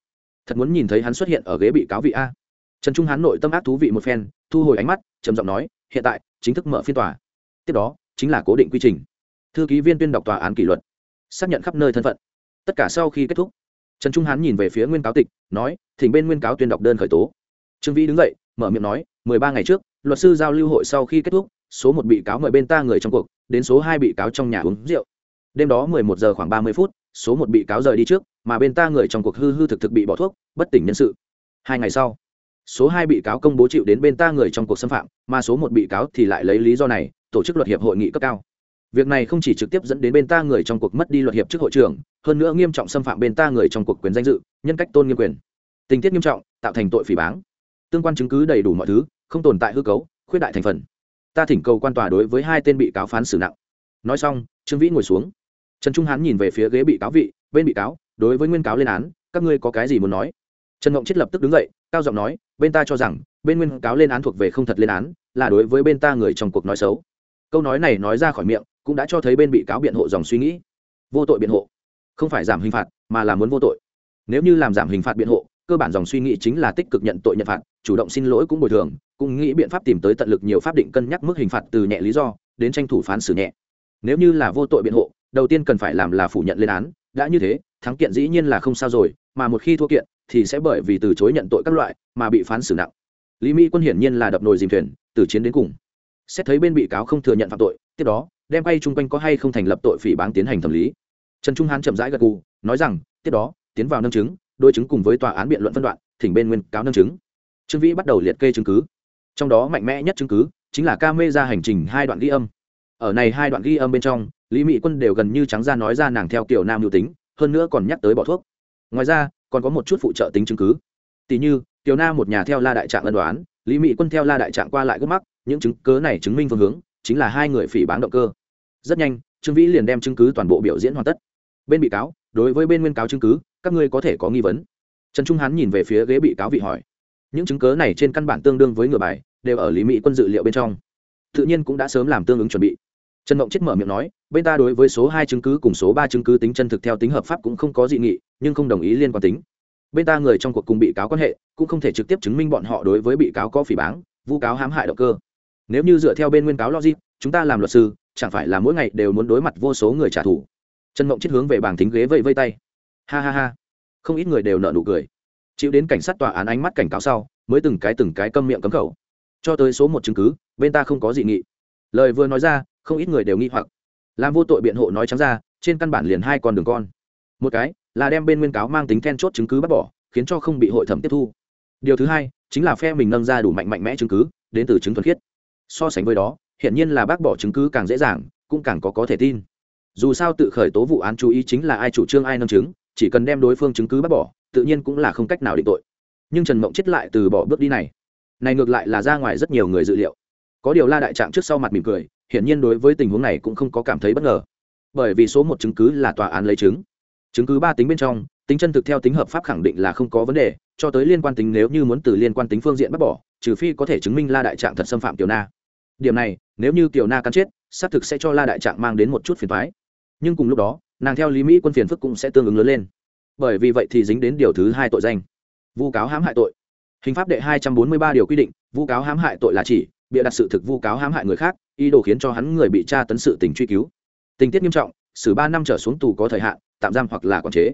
Thật muốn nhìn thấy hắn xuất hiện ở ghế bị cáo vị a. Trần trung hắn nội tâm ác thú vị một phen, thu hồi ánh mắt, trầm giọng nói, hiện tại, chính thức mở phiên tòa. Tiếp đó, chính là cố định quy trình. Thư ký viên tuyên đọc tòa án kỷ luật, xác nhận khắp nơi thân phận. Tất cả sau khi kết thúc trần trung hán nhìn về phía nguyên cáo tịch, nói, thỉnh bên nguyên cáo tuyên đọc đơn khởi tố. Trương vĩ đứng dậy, mở miệng nói, mười ba ngày trước, luật sư giao lưu hội sau khi kết thúc, số một bị cáo mời bên ta người trong cuộc, đến số hai bị cáo trong nhà uống rượu. Đêm đó mười một giờ khoảng ba mươi phút, số một bị cáo rời đi trước, mà bên ta người trong cuộc hư hư thực thực bị bỏ thuốc, bất tỉnh nhân sự. Hai ngày sau, số hai bị cáo công bố chịu đến bên ta người trong cuộc xâm phạm, mà số một bị cáo thì lại lấy lý do này, tổ chức luật hiệp hội nghị cấp cao việc này không chỉ trực tiếp dẫn đến bên ta người trong cuộc mất đi luật hiệp trước hội trưởng, hơn nữa nghiêm trọng xâm phạm bên ta người trong cuộc quyền danh dự, nhân cách tôn nghiêm quyền. Tình tiết nghiêm trọng, tạo thành tội phỉ báng. Tương quan chứng cứ đầy đủ mọi thứ, không tồn tại hư cấu, khuyết đại thành phần. Ta thỉnh cầu quan tòa đối với hai tên bị cáo phán xử nặng. Nói xong, trương vĩ ngồi xuống. Trần trung hán nhìn về phía ghế bị cáo vị, bên bị cáo, đối với nguyên cáo lên án, các ngươi có cái gì muốn nói? Trần ngộng chết lập tức đứng dậy, cao giọng nói, bên ta cho rằng, bên nguyên cáo lên án thuộc về không thật lên án, là đối với bên ta người trong cuộc nói xấu. Câu nói này nói ra khỏi miệng cũng đã cho thấy bên bị cáo biện hộ dòng suy nghĩ. Vô tội biện hộ, không phải giảm hình phạt, mà là muốn vô tội. Nếu như làm giảm hình phạt biện hộ, cơ bản dòng suy nghĩ chính là tích cực nhận tội nhận phạt, chủ động xin lỗi cũng bồi thường, cũng nghĩ biện pháp tìm tới tận lực nhiều pháp định cân nhắc mức hình phạt từ nhẹ lý do, đến tranh thủ phán xử nhẹ. Nếu như là vô tội biện hộ, đầu tiên cần phải làm là phủ nhận lên án, đã như thế, thắng kiện dĩ nhiên là không sao rồi, mà một khi thua kiện, thì sẽ bởi vì từ chối nhận tội các loại, mà bị phán xử nặng. Lý mỹ quân hiển nhiên là đập nồi dìm thuyền, từ chiến đến cùng. Xét thấy bên bị cáo không thừa nhận phạm tội, tiếp đó đem bay chung quanh có hay không thành lập tội phỉ báng tiến hành thẩm lý. Trần trung hán chậm rãi gật gù, nói rằng, tiếp đó, tiến vào nâng chứng, đôi chứng cùng với tòa án biện luận phân đoạn, thỉnh bên nguyên cáo nâng chứng. Trương vĩ bắt đầu liệt kê chứng cứ. Trong đó mạnh mẽ nhất chứng cứ chính là ca mê ra hành trình hai đoạn ghi âm. Ở này hai đoạn ghi âm bên trong, lý mỹ quân đều gần như trắng ra nói ra nàng theo kiểu nam hữu tính, hơn nữa còn nhắc tới bỏ thuốc. Ngoài ra, còn có một chút phụ trợ tính chứng cứ. Tỷ như tiểu na một nhà theo la đại trạng ân đoán, lý mỹ quân theo la đại trạng qua lại gốc mắc, những chứng cớ này chứng minh phương hướng chính là hai người phỉ báng động cơ. Rất nhanh, trương vĩ liền đem chứng cứ toàn bộ biểu diễn hoàn tất. Bên bị cáo, đối với bên nguyên cáo chứng cứ, các ngươi có thể có nghi vấn. Trần trung hán nhìn về phía ghế bị cáo vị hỏi. Những chứng cớ này trên căn bản tương đương với ngựa bài, đều ở lý mỹ quân dự liệu bên trong. Tự nhiên cũng đã sớm làm tương ứng chuẩn bị. Trần mộng chết mở miệng nói, bên ta đối với số hai chứng cứ cùng số ba chứng cứ tính chân thực theo tính hợp pháp cũng không có dị nghị, nhưng không đồng ý liên quan tính. Bên ta người trong cuộc cùng bị cáo quan hệ, cũng không thể trực tiếp chứng minh bọn họ đối với bị cáo có phỉ báng, vu cáo hãm hại động cơ nếu như dựa theo bên nguyên cáo logic, chúng ta làm luật sư, chẳng phải là mỗi ngày đều muốn đối mặt vô số người trả thù? Trần mộng chết hướng về bảng thính ghế vây vây tay. Ha ha ha. Không ít người đều nợ nụ cười. Chịu đến cảnh sát tòa án ánh mắt cảnh cáo sau, mới từng cái từng cái câm miệng cấm khẩu. Cho tới số một chứng cứ, bên ta không có dị nghị. Lời vừa nói ra, không ít người đều nghi hoặc. Làm vô tội biện hộ nói trắng ra, trên căn bản liền hai con đường con. Một cái, là đem bên nguyên cáo mang tính then chốt chứng cứ bắt bỏ, khiến cho không bị hội thẩm tiếp thu. Điều thứ hai, chính là phe mình nâng ra đủ mạnh mạnh mẽ chứng cứ, đến từ chứng thuần khiết so sánh với đó hiện nhiên là bác bỏ chứng cứ càng dễ dàng, cũng càng có có thể tin. Dù sao tự khởi tố vụ án chú ý chính là ai chủ trương ai nâng chứng, chỉ cần đem đối phương chứng cứ bác bỏ, tự nhiên cũng là không cách nào định tội. Nhưng trần mộng chết lại từ bỏ bước đi này. Này ngược lại là ra ngoài rất nhiều người dự liệu. Có điều la đại trạng trước sau mặt mỉm cười, hiển nhiên đối với tình huống này cũng không có cảm thấy bất ngờ. Bởi vì số một chứng cứ là tòa án lấy chứng. Chứng cứ ba tính bên trong, tính chân thực theo tính hợp pháp khẳng định là không có vấn đề, cho tới liên quan tính nếu như muốn từ liên quan tính phương diện bác bỏ trừ phi có thể chứng minh la đại trạng thật xâm phạm tiểu na. Điểm này, nếu như tiểu na cắn chết, xác thực sẽ cho la đại trạng mang đến một chút phiền thoái nhưng cùng lúc đó, nàng theo lý mỹ quân phiền phức cũng sẽ tương ứng lớn lên. Bởi vì vậy thì dính đến điều thứ hai tội danh. Vu cáo hãm hại tội. Hình pháp đệ hai trăm bốn mươi ba điều quy định, vu cáo hãm hại tội là chỉ, bịa đặt sự thực vu cáo hãm hại người khác, ý đồ khiến cho hắn người bị tra tấn sự tình truy cứu. Tình tiết nghiêm trọng, xử ba năm trở xuống tù có thời hạn, tạm giam hoặc là quản chế.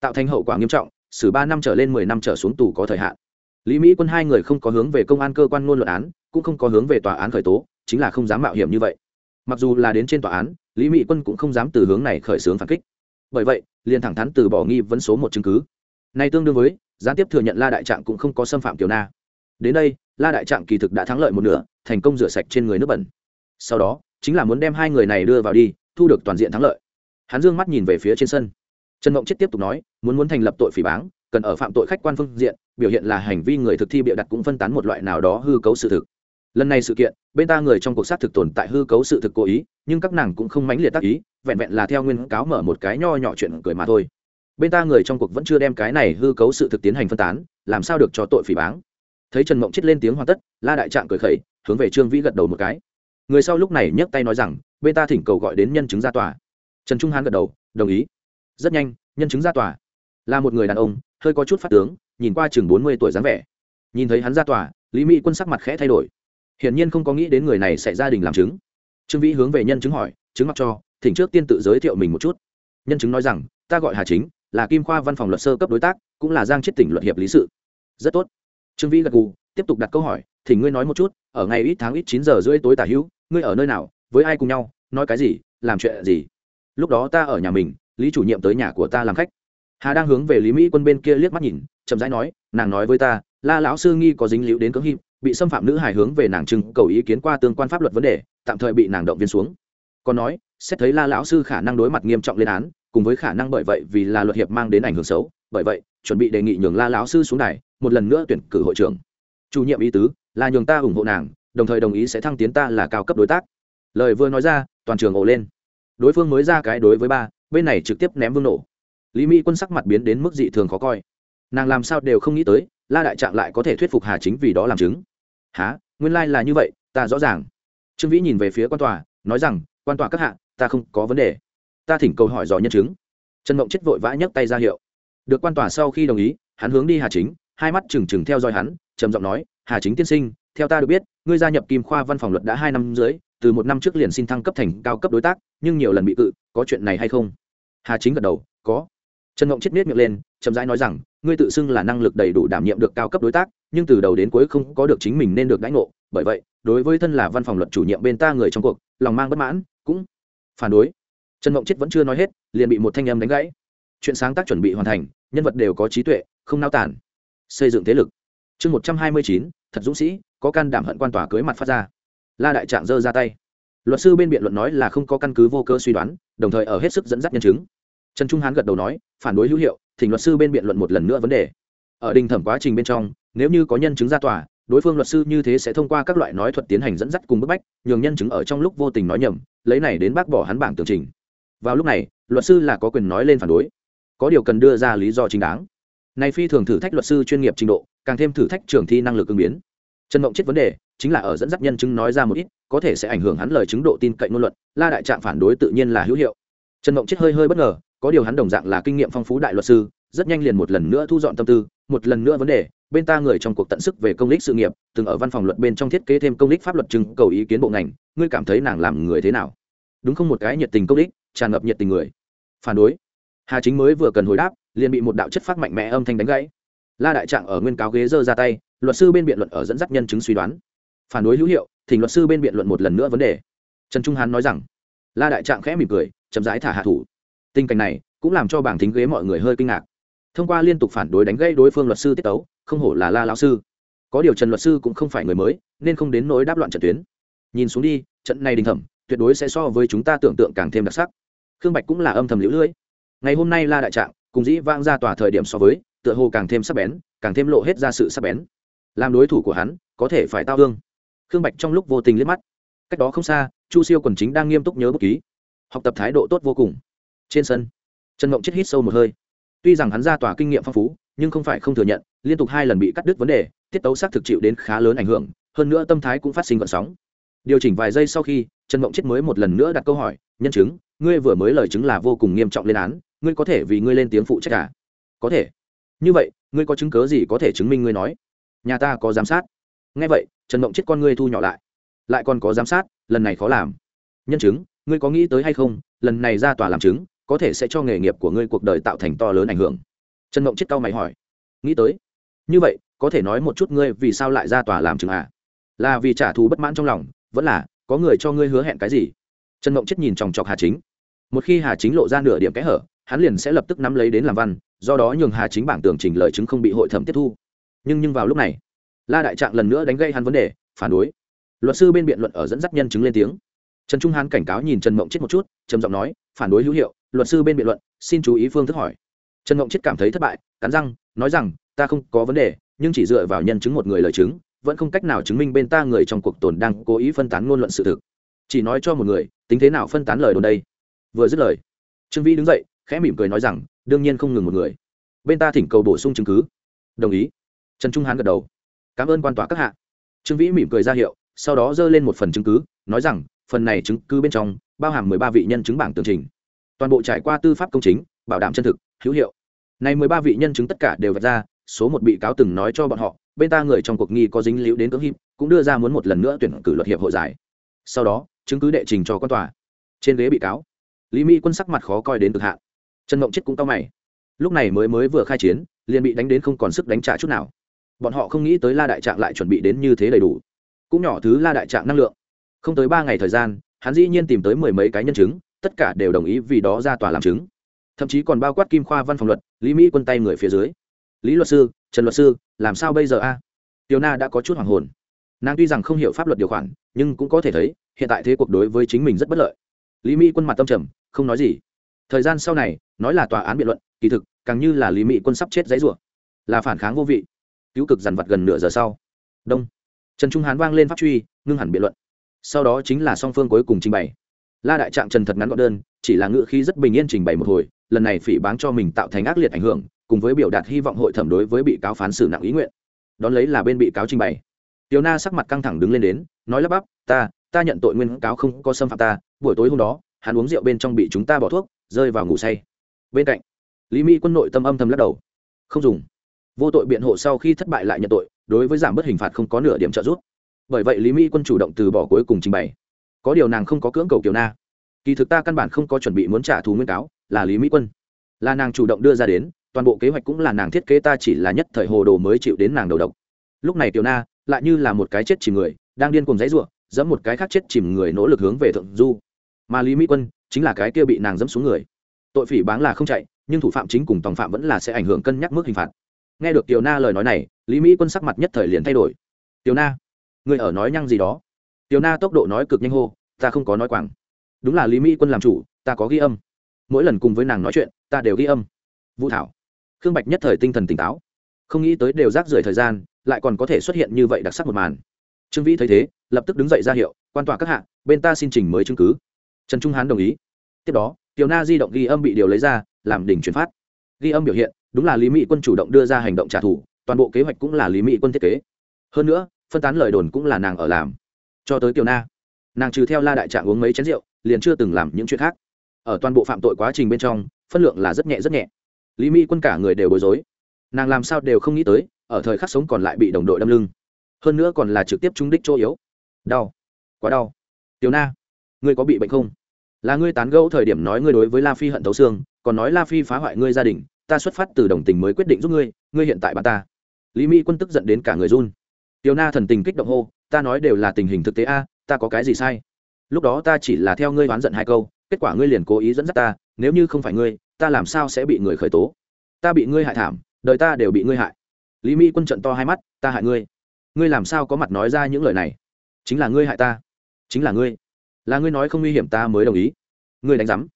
Tạo thành hậu quả nghiêm trọng, xử ba năm trở lên mười năm trở xuống tù có thời hạn lý mỹ quân hai người không có hướng về công an cơ quan ngôn luận án, cũng không có hướng về tòa án khởi tố, chính là không dám mạo hiểm như vậy. Mặc dù là đến trên tòa án, lý mỹ quân cũng không dám từ hướng này khởi xướng phản kích. Bởi vậy, liền thẳng thắn từ bỏ nghi vấn số một chứng cứ. Này tương đương với, gián tiếp thừa nhận la đại trạng cũng không có xâm phạm tiểu na. Đến đây, la đại trạng kỳ thực đã thắng lợi một nửa, thành công rửa sạch trên người nước bẩn. Sau đó, chính là muốn đem hai người này đưa vào đi, thu được toàn diện thắng lợi. Hắn dương mắt nhìn về phía trên sân. Trần mộng chết tiếp tục nói, muốn muốn thành lập tội phỉ báng cần ở phạm tội khách quan phương diện, biểu hiện là hành vi người thực thi bịa đặt cũng phân tán một loại nào đó hư cấu sự thực. Lần này sự kiện, bên ta người trong cuộc sát thực tồn tại hư cấu sự thực cố ý, nhưng các nàng cũng không mãnh liệt tác ý, vẹn vẹn là theo nguyên cáo mở một cái nho nhỏ chuyện cười mà thôi. Bên ta người trong cuộc vẫn chưa đem cái này hư cấu sự thực tiến hành phân tán, làm sao được cho tội phỉ báng. Thấy trần mộng chết lên tiếng hoàn tất, la đại trạng cười khẩy, hướng về trương vĩ gật đầu một cái. Người sau lúc này nhấc tay nói rằng, bên ta thỉnh cầu gọi đến nhân chứng ra tòa. Trần trung hán gật đầu, đồng ý. Rất nhanh, nhân chứng ra tòa. Là một người đàn ông hơi có chút phát tướng, nhìn qua chừng bốn mươi tuổi dáng vẻ. Nhìn thấy hắn ra tòa, lý mỹ quân sắc mặt khẽ thay đổi. Hiển nhiên không có nghĩ đến người này sẽ gia đình làm chứng. Trương vĩ hướng về nhân chứng hỏi, chứng mặc cho, thỉnh trước tiên tự giới thiệu mình một chút. Nhân chứng nói rằng, ta gọi hà chính, là kim khoa văn phòng luật sơ cấp đối tác, cũng là giang chết tỉnh luật hiệp lý sự. Rất tốt. Trương vĩ gật gù, tiếp tục đặt câu hỏi thì ngươi nói một chút, ở ngày ít tháng ít chín giờ rưỡi tối tả hữu, ngươi ở nơi nào, với ai cùng nhau, nói cái gì, làm chuyện gì? Lúc đó ta ở nhà mình, lý chủ nhiệm tới nhà của ta làm khách hà đang hướng về lý mỹ quân bên kia liếc mắt nhìn chậm rãi nói nàng nói với ta la lão sư nghi có dính líu đến cưỡng hiệp bị xâm phạm nữ hài hướng về nàng trưng cầu ý kiến qua tương quan pháp luật vấn đề tạm thời bị nàng động viên xuống còn nói xét thấy la lão sư khả năng đối mặt nghiêm trọng lên án cùng với khả năng bởi vậy vì là luật hiệp mang đến ảnh hưởng xấu bởi vậy chuẩn bị đề nghị nhường la lão sư xuống đài một lần nữa tuyển cử hội trưởng chủ nhiệm ý tứ là nhường ta ủng hộ nàng đồng thời đồng ý sẽ thăng tiến ta là cao cấp đối tác lời vừa nói ra toàn trường ổ lên đối phương mới ra cái đối với ba bên này trực tiếp ném vương nổ lý mỹ quân sắc mặt biến đến mức dị thường khó coi nàng làm sao đều không nghĩ tới la đại trạng lại có thể thuyết phục hà chính vì đó làm chứng há nguyên lai、like、là như vậy ta rõ ràng trương vĩ nhìn về phía quan tòa nói rằng quan tòa các hạ ta không có vấn đề ta thỉnh cầu hỏi dò nhân chứng trần mộng chết vội vã nhấc tay ra hiệu được quan tòa sau khi đồng ý hắn hướng đi hà chính hai mắt trừng trừng theo dõi hắn trầm giọng nói hà chính tiên sinh theo ta được biết ngươi gia nhập kim khoa văn phòng luật đã hai năm dưới từ một năm trước liền xin thăng cấp thành cao cấp đối tác nhưng nhiều lần bị cự có chuyện này hay không hà chính gật đầu có trần ngộng chết miết miệng lên, chậm rãi nói rằng, ngươi tự xưng là năng lực đầy đủ đảm nhiệm được cao cấp đối tác, nhưng từ đầu đến cuối không có được chính mình nên được đãi ngộ. Bởi vậy, đối với thân là văn phòng luật chủ nhiệm bên ta người trong cuộc, lòng mang bất mãn, cũng phản đối. Trần ngộng chết vẫn chưa nói hết, liền bị một thanh âm đánh gãy. Chuyện sáng tác chuẩn bị hoàn thành, nhân vật đều có trí tuệ, không nao tản xây dựng thế lực. Chương một trăm hai mươi chín, thật dũng sĩ, có can đảm hận quan tòa cưới mặt phát ra. La đại trạng giơ ra tay. Luật sư bên biện luận nói là không có căn cứ vô cơ suy đoán, đồng thời ở hết sức dẫn dắt nhân chứng trần trung hán gật đầu nói, phản đối hữu hiệu, thỉnh luật sư bên biện luận một lần nữa vấn đề. Ở đình thẩm quá trình bên trong, nếu như có nhân chứng ra tòa, đối phương luật sư như thế sẽ thông qua các loại nói thuật tiến hành dẫn dắt cùng bức bách, nhường nhân chứng ở trong lúc vô tình nói nhầm, lấy này đến bác bỏ hắn bảng tường trình. Vào lúc này, luật sư là có quyền nói lên phản đối. Có điều cần đưa ra lý do chính đáng. Này phi thường thử thách luật sư chuyên nghiệp trình độ, càng thêm thử thách trường thi năng lực ứng biến. Trần mộng chết vấn đề, chính là ở dẫn dắt nhân chứng nói ra một ít, có thể sẽ ảnh hưởng hắn lời chứng độ tin cậy ngôn luận, la đại trạng phản đối tự nhiên là hữu hiệu. Trần mộng chết hơi hơi bất ngờ có điều hắn đồng dạng là kinh nghiệm phong phú đại luật sư, rất nhanh liền một lần nữa thu dọn tâm tư, một lần nữa vấn đề, bên ta người trong cuộc tận sức về công lý sự nghiệp, từng ở văn phòng luật bên trong thiết kế thêm công lý pháp luật trưng cầu ý kiến bộ ngành, ngươi cảm thấy nàng làm người thế nào? Đúng không một cái nhiệt tình công lý, tràn ngập nhiệt tình người. Phản đối. Hà chính mới vừa cần hồi đáp, liền bị một đạo chất phát mạnh mẽ âm thanh đánh gãy. La đại trạng ở nguyên cáo ghế giơ ra tay, luật sư bên biện luận ở dẫn dắt nhân chứng suy đoán. Phản đối hữu hiệu, thỉnh luật sư bên biện luận một lần nữa vấn đề. Trần trung hán nói rằng, la đại trạng khẽ mỉm cười, chậm rãi thả hạ thủ tình cảnh này cũng làm cho bảng thính ghế mọi người hơi kinh ngạc. Thông qua liên tục phản đối đánh gây đối phương luật sư tiết tấu, không hổ là la lão sư. Có điều trần luật sư cũng không phải người mới, nên không đến nỗi đáp loạn trận tuyến. Nhìn xuống đi, trận này đình thẩm tuyệt đối sẽ so với chúng ta tưởng tượng càng thêm đặc sắc. Khương bạch cũng là âm thầm lũ lưỡi ngày hôm nay la đại trạng, cùng dĩ vang ra tòa thời điểm so với, tựa hồ càng thêm sắc bén, càng thêm lộ hết ra sự sắc bén. Làm đối thủ của hắn, có thể phải tao thương. Khương bạch trong lúc vô tình liếc mắt. Cách đó không xa, chu siêu quần chính đang nghiêm túc nhớ bút ký. Học tập thái độ tốt vô cùng trên sân. Trần mộng chết hít sâu một hơi. Tuy rằng hắn ra tòa kinh nghiệm phong phú, nhưng không phải không thừa nhận, liên tục hai lần bị cắt đứt vấn đề, tiết tấu xác thực chịu đến khá lớn ảnh hưởng, hơn nữa tâm thái cũng phát sinh vận sóng. Điều chỉnh vài giây sau khi, trần mộng chết mới một lần nữa đặt câu hỏi, nhân chứng, ngươi vừa mới lời chứng là vô cùng nghiêm trọng lên án, ngươi có thể vì ngươi lên tiếng phụ trách cả à? có thể. Như vậy, ngươi có chứng cớ gì có thể chứng minh ngươi nói? Nhà ta có giám sát. Ngay vậy, trần mộng chết con ngươi thu nhỏ lại. Lại còn có giám sát, lần này khó làm. Nhân chứng, ngươi có nghĩ tới hay không, lần này ra tòa làm chứng có thể sẽ cho nghề nghiệp của ngươi cuộc đời tạo thành to lớn ảnh hưởng. Trần mộng chết cao mày hỏi. Nghĩ tới. Như vậy, có thể nói một chút ngươi vì sao lại ra tòa làm chứng à? Là vì trả thù bất mãn trong lòng, vẫn là có người cho ngươi hứa hẹn cái gì? Trần mộng chết nhìn chòng chọc hà chính. Một khi hà chính lộ ra nửa điểm kẽ hở, hắn liền sẽ lập tức nắm lấy đến làm văn, do đó nhường hà chính bảng tường trình lời chứng không bị hội thẩm tiếp thu. Nhưng nhưng vào lúc này, la đại trạng lần nữa đánh gây hắn vấn đề, phản đối. Luật sư bên biện luận ở dẫn dắt nhân chứng lên tiếng. Trần trung hán cảnh cáo nhìn trần mộng chết một chút, trầm giọng nói, phản đối hữu hiệu luật sư bên biện luận, xin chú ý phương thức hỏi. Trần ngộng chết cảm thấy thất bại, cắn răng, nói rằng, ta không có vấn đề, nhưng chỉ dựa vào nhân chứng một người lời chứng, vẫn không cách nào chứng minh bên ta người trong cuộc tồn đang cố ý phân tán ngôn luận sự thực. Chỉ nói cho một người, tính thế nào phân tán lời đồn đây? Vừa dứt lời, trương vĩ đứng dậy, khẽ mỉm cười nói rằng, đương nhiên không ngừng một người. Bên ta thỉnh cầu bổ sung chứng cứ. Đồng ý. Trần trung hán gật đầu. Cảm ơn quan tòa các hạ. Trương vĩ mỉm cười ra hiệu, sau đó dơ lên một phần chứng cứ, nói rằng, phần này chứng cứ bên trong, bao hàm mười ba vị nhân chứng bảng tường trình toàn bộ trải qua tư pháp công chính, bảo đảm chân thực, hữu hiệu. Này mười ba vị nhân chứng tất cả đều vạch ra, số một bị cáo từng nói cho bọn họ, bên ta người trong cuộc nghi có dính líu đến cưỡng hiệp, cũng đưa ra muốn một lần nữa tuyển cử luật hiệp hội giải. Sau đó, chứng cứ đệ trình cho quan tòa. Trên ghế bị cáo, lý mỹ quân sắc mặt khó coi đến cực hạn. Trần mộng chết cũng cao mày. Lúc này mới mới vừa khai chiến, liền bị đánh đến không còn sức đánh trả chút nào. Bọn họ không nghĩ tới la đại trạng lại chuẩn bị đến như thế đầy đủ. Cũng nhỏ thứ la đại trạng năng lượng. Không tới ba ngày thời gian, hắn dĩ nhiên tìm tới mười mấy cái nhân chứng tất cả đều đồng ý vì đó ra tòa làm chứng. Thậm chí còn bao quát kim khoa văn phòng luật, lý mỹ quân tay người phía dưới. Lý luật sư, trần luật sư, làm sao bây giờ a? Tiểu na đã có chút hoàng hồn. Nàng tuy rằng không hiểu pháp luật điều khoản, nhưng cũng có thể thấy, hiện tại thế cuộc đối với chính mình rất bất lợi. Lý mỹ quân mặt tâm trầm, không nói gì. Thời gian sau này, nói là tòa án biện luận, kỳ thực, càng như là lý mỹ quân sắp chết dãy rủa. Là phản kháng vô vị. Cứu cực dằn vặt gần nửa giờ sau. Đông. Trần trung hán vang lên pháp truy, ngưng hẳn biện luận. Sau đó chính là song phương cuối cùng trình bày la đại trạng trần thật ngắn gọn đơn, chỉ là ngữ khí rất bình yên trình bày một hồi, lần này phỉ báng cho mình tạo thành ác liệt ảnh hưởng, cùng với biểu đạt hy vọng hội thẩm đối với bị cáo phán xử nặng ý nguyện. Đón lấy là bên bị cáo trình bày. Tiểu na sắc mặt căng thẳng đứng lên đến, nói lắp bắp, ta ta nhận tội nguyên cáo không có xâm phạm ta, buổi tối hôm đó, hắn uống rượu bên trong bị chúng ta bỏ thuốc, rơi vào ngủ say. Bên cạnh, lý mỹ quân nội tâm âm thầm lắc đầu. Không dùng. Vô tội biện hộ sau khi thất bại lại nhận tội, đối với giảm bớt hình phạt không có nửa điểm trợ giúp. Bởi vậy lý mỹ quân chủ động từ bỏ cuối cùng trình bày có điều nàng không có cưỡng cầu kiều na. Kỳ thực ta căn bản không có chuẩn bị muốn trả thù nguyên cáo, là lý mỹ quân. Là nàng chủ động đưa ra đến, toàn bộ kế hoạch cũng là nàng thiết kế ta chỉ là nhất thời hồ đồ mới chịu đến nàng đầu độc. Lúc này kiều na lại như là một cái chết chìm người, đang điên cùng dãy ruộng dẫm một cái khác chết chìm người nỗ lực hướng về thượng du. Mà lý mỹ quân chính là cái kia bị nàng dẫm xuống người. Tội phỉ báng là không chạy, nhưng thủ phạm chính cùng tòng phạm vẫn là sẽ ảnh hưởng cân nhắc mức hình phạt. Nghe được tiểu na lời nói này, lý mỹ quân sắc mặt nhất thời liền thay đổi. Tiểu na, người ở nói nhăng gì đó? Tiểu na tốc độ nói cực nhanh hô, ta không có nói quảng. Đúng là lý mỹ quân làm chủ, ta có ghi âm. Mỗi lần cùng với nàng nói chuyện, ta đều ghi âm. Vũ thảo. Khương bạch nhất thời tinh thần tỉnh táo. Không nghĩ tới đều rác rưởi thời gian, lại còn có thể xuất hiện như vậy đặc sắc một màn. Trương vĩ thấy thế, lập tức đứng dậy ra hiệu, quan tòa các hạ, bên ta xin trình mới chứng cứ. Trần trung hán đồng ý. Tiếp đó, tiểu na di động ghi âm bị điều lấy ra, làm đỉnh chuyển phát. Ghi âm biểu hiện, đúng là lý mỹ quân chủ động đưa ra hành động trả thù, toàn bộ kế hoạch cũng là lý mỹ quân thiết kế. Hơn nữa, phân tán lời đồn cũng là nàng ở làm cho tới tiểu na nàng trừ theo la đại trạng uống mấy chén rượu liền chưa từng làm những chuyện khác ở toàn bộ phạm tội quá trình bên trong phân lượng là rất nhẹ rất nhẹ lý mỹ quân cả người đều bối rối nàng làm sao đều không nghĩ tới ở thời khắc sống còn lại bị đồng đội đâm lưng hơn nữa còn là trực tiếp trúng đích chỗ yếu đau quá đau tiểu na ngươi có bị bệnh không là ngươi tán gẫu thời điểm nói ngươi đối với la phi hận thấu xương còn nói la phi phá hoại ngươi gia đình ta xuất phát từ đồng tình mới quyết định giúp ngươi ngươi hiện tại bà ta lý mỹ quân tức giận đến cả người run tiểu na thần tình kích động hô, ta nói đều là tình hình thực tế a, ta có cái gì sai? Lúc đó ta chỉ là theo ngươi oán giận hai câu, kết quả ngươi liền cố ý dẫn dắt ta, nếu như không phải ngươi, ta làm sao sẽ bị người khởi tố? Ta bị ngươi hại thảm, đời ta đều bị ngươi hại. Lý mỹ quân trận to hai mắt, ta hại ngươi? Ngươi làm sao có mặt nói ra những lời này? Chính là ngươi hại ta. Chính là ngươi. Là ngươi nói không nguy hiểm ta mới đồng ý. Ngươi đánh giám.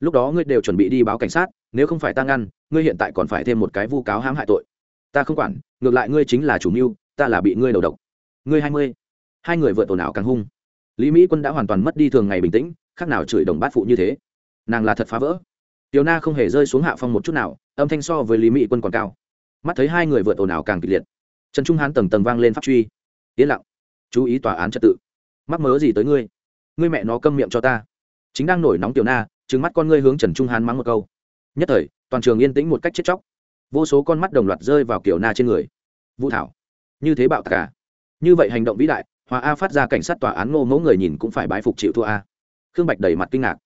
Lúc đó ngươi đều chuẩn bị đi báo cảnh sát, nếu không phải ta ngăn, ngươi hiện tại còn phải thêm một cái vu cáo hãm hại tội. Ta không quản, ngược lại ngươi chính là chủ mưu ta là bị ngươi đầu độc. Ngươi hai mươi. Hai người vượt ồn ào càng hung? Lý mỹ quân đã hoàn toàn mất đi thường ngày bình tĩnh, khác nào chửi đồng bát phụ như thế. Nàng là thật phá vỡ. Tiểu na không hề rơi xuống hạ phong một chút nào, âm thanh so với lý mỹ quân còn cao. Mắt thấy hai người vượt ồn ào càng kịch liệt. Trần trung hán tầng tầng vang lên pháp truy. Yên lặng. Chú ý tòa án trật tự. Mắc mớ gì tới ngươi? Ngươi mẹ nó câm miệng cho ta. Chính đang nổi nóng tiểu na, trừng mắt con ngươi hướng trần trung hán mắng một câu. Nhất thời, toàn trường yên tĩnh một cách chết chóc. Vô số con mắt đồng loạt rơi vào kiểu na trên người. Vũ thảo như thế bạo cả à? như vậy hành động vĩ đại, hòa a phát ra cảnh sát tòa án ngô mẫu người nhìn cũng phải bái phục chịu thua a. Khương bạch đầy mặt kinh ngạc.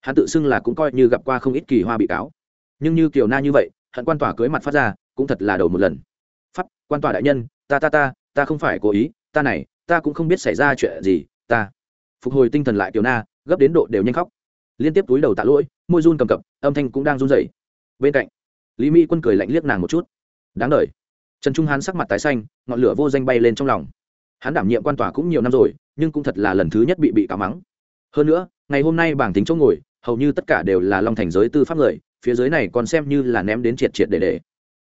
Hắn tự xưng là cũng coi như gặp qua không ít kỳ hoa bị cáo. Nhưng như kiều na như vậy, hận quan tòa cưới mặt phát ra, cũng thật là đầu một lần. Pháp, quan tòa đại nhân, ta ta ta ta không phải cố ý, ta này, ta cũng không biết xảy ra chuyện gì, ta. Phục hồi tinh thần lại kiều na, gấp đến độ đều nhanh khóc. Liên tiếp túi đầu tạ lỗi, môi run cầm cập, âm thanh cũng đang run rẩy. Bên cạnh, lý mỹ quân cười lạnh liếc nàng một chút. Đáng đ trần trung hán sắc mặt tái xanh, ngọn lửa vô danh bay lên trong lòng. Hắn đảm nhiệm quan tòa cũng nhiều năm rồi, nhưng cũng thật là lần thứ nhất bị bị cáo mắng. Hơn nữa, ngày hôm nay bảng tính chỗ ngồi, hầu như tất cả đều là long thành giới tư pháp người, phía dưới này còn xem như là ném đến triệt triệt để để.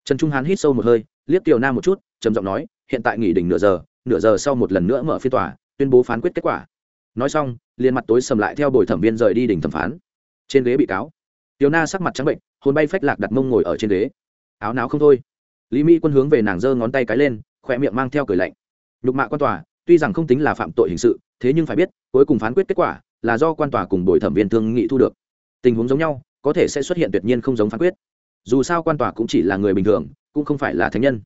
Trần trung hán hít sâu một hơi, liếc tiểu nam một chút, trầm giọng nói, hiện tại nghỉ đỉnh nửa giờ nửa giờ sau một lần nữa mở phiên tòa, tuyên bố phán quyết kết quả. Nói xong, liền mặt tối sầm lại theo bồi thẩm viên rời đi đỉnh thẩm phán. Trên ghế bị cáo, tiểu na sắc mặt trắng bệnh, hồn bay phách lạc đặt mông ngồi ở trên ghế. Áo náo không thôi lý mỹ quân hướng về nàng giơ ngón tay cái lên khỏe miệng mang theo cười lạnh. Nhục mạ quan tòa, tuy rằng không tính là phạm tội hình sự, thế nhưng phải biết, cuối cùng phán quyết kết quả là do quan tòa cùng bồi thẩm viên thương nghị thu được. Tình huống giống nhau, có thể sẽ xuất hiện tuyệt nhiên không giống phán quyết. Dù sao quan tòa cũng chỉ là người bình thường, cũng không phải là thánh nhân.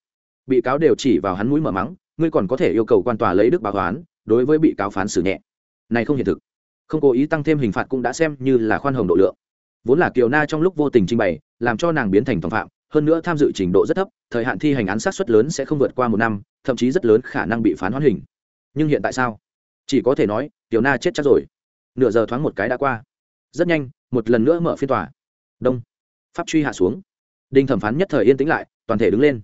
Bị cáo đều chỉ vào hắn mũi mở mắng, ngươi còn có thể yêu cầu quan tòa lấy đức báo toán đối với bị cáo phán xử nhẹ. Này không hiện thực. Không cố ý tăng thêm hình phạt cũng đã xem như là khoan hồng độ lượng. Vốn là kiều na trong lúc vô tình trình bày, làm cho nàng biến thành tòng phạm hơn nữa tham dự trình độ rất thấp, thời hạn thi hành án sát xuất lớn sẽ không vượt qua một năm, thậm chí rất lớn khả năng bị phán hoãn hình. Nhưng hiện tại sao? Chỉ có thể nói kiều na chết chắc rồi. Nửa giờ thoáng một cái đã qua. Rất nhanh, một lần nữa mở phiên tòa. Đông. Pháp truy hạ xuống. Đinh thẩm phán nhất thời yên tĩnh lại, toàn thể đứng lên.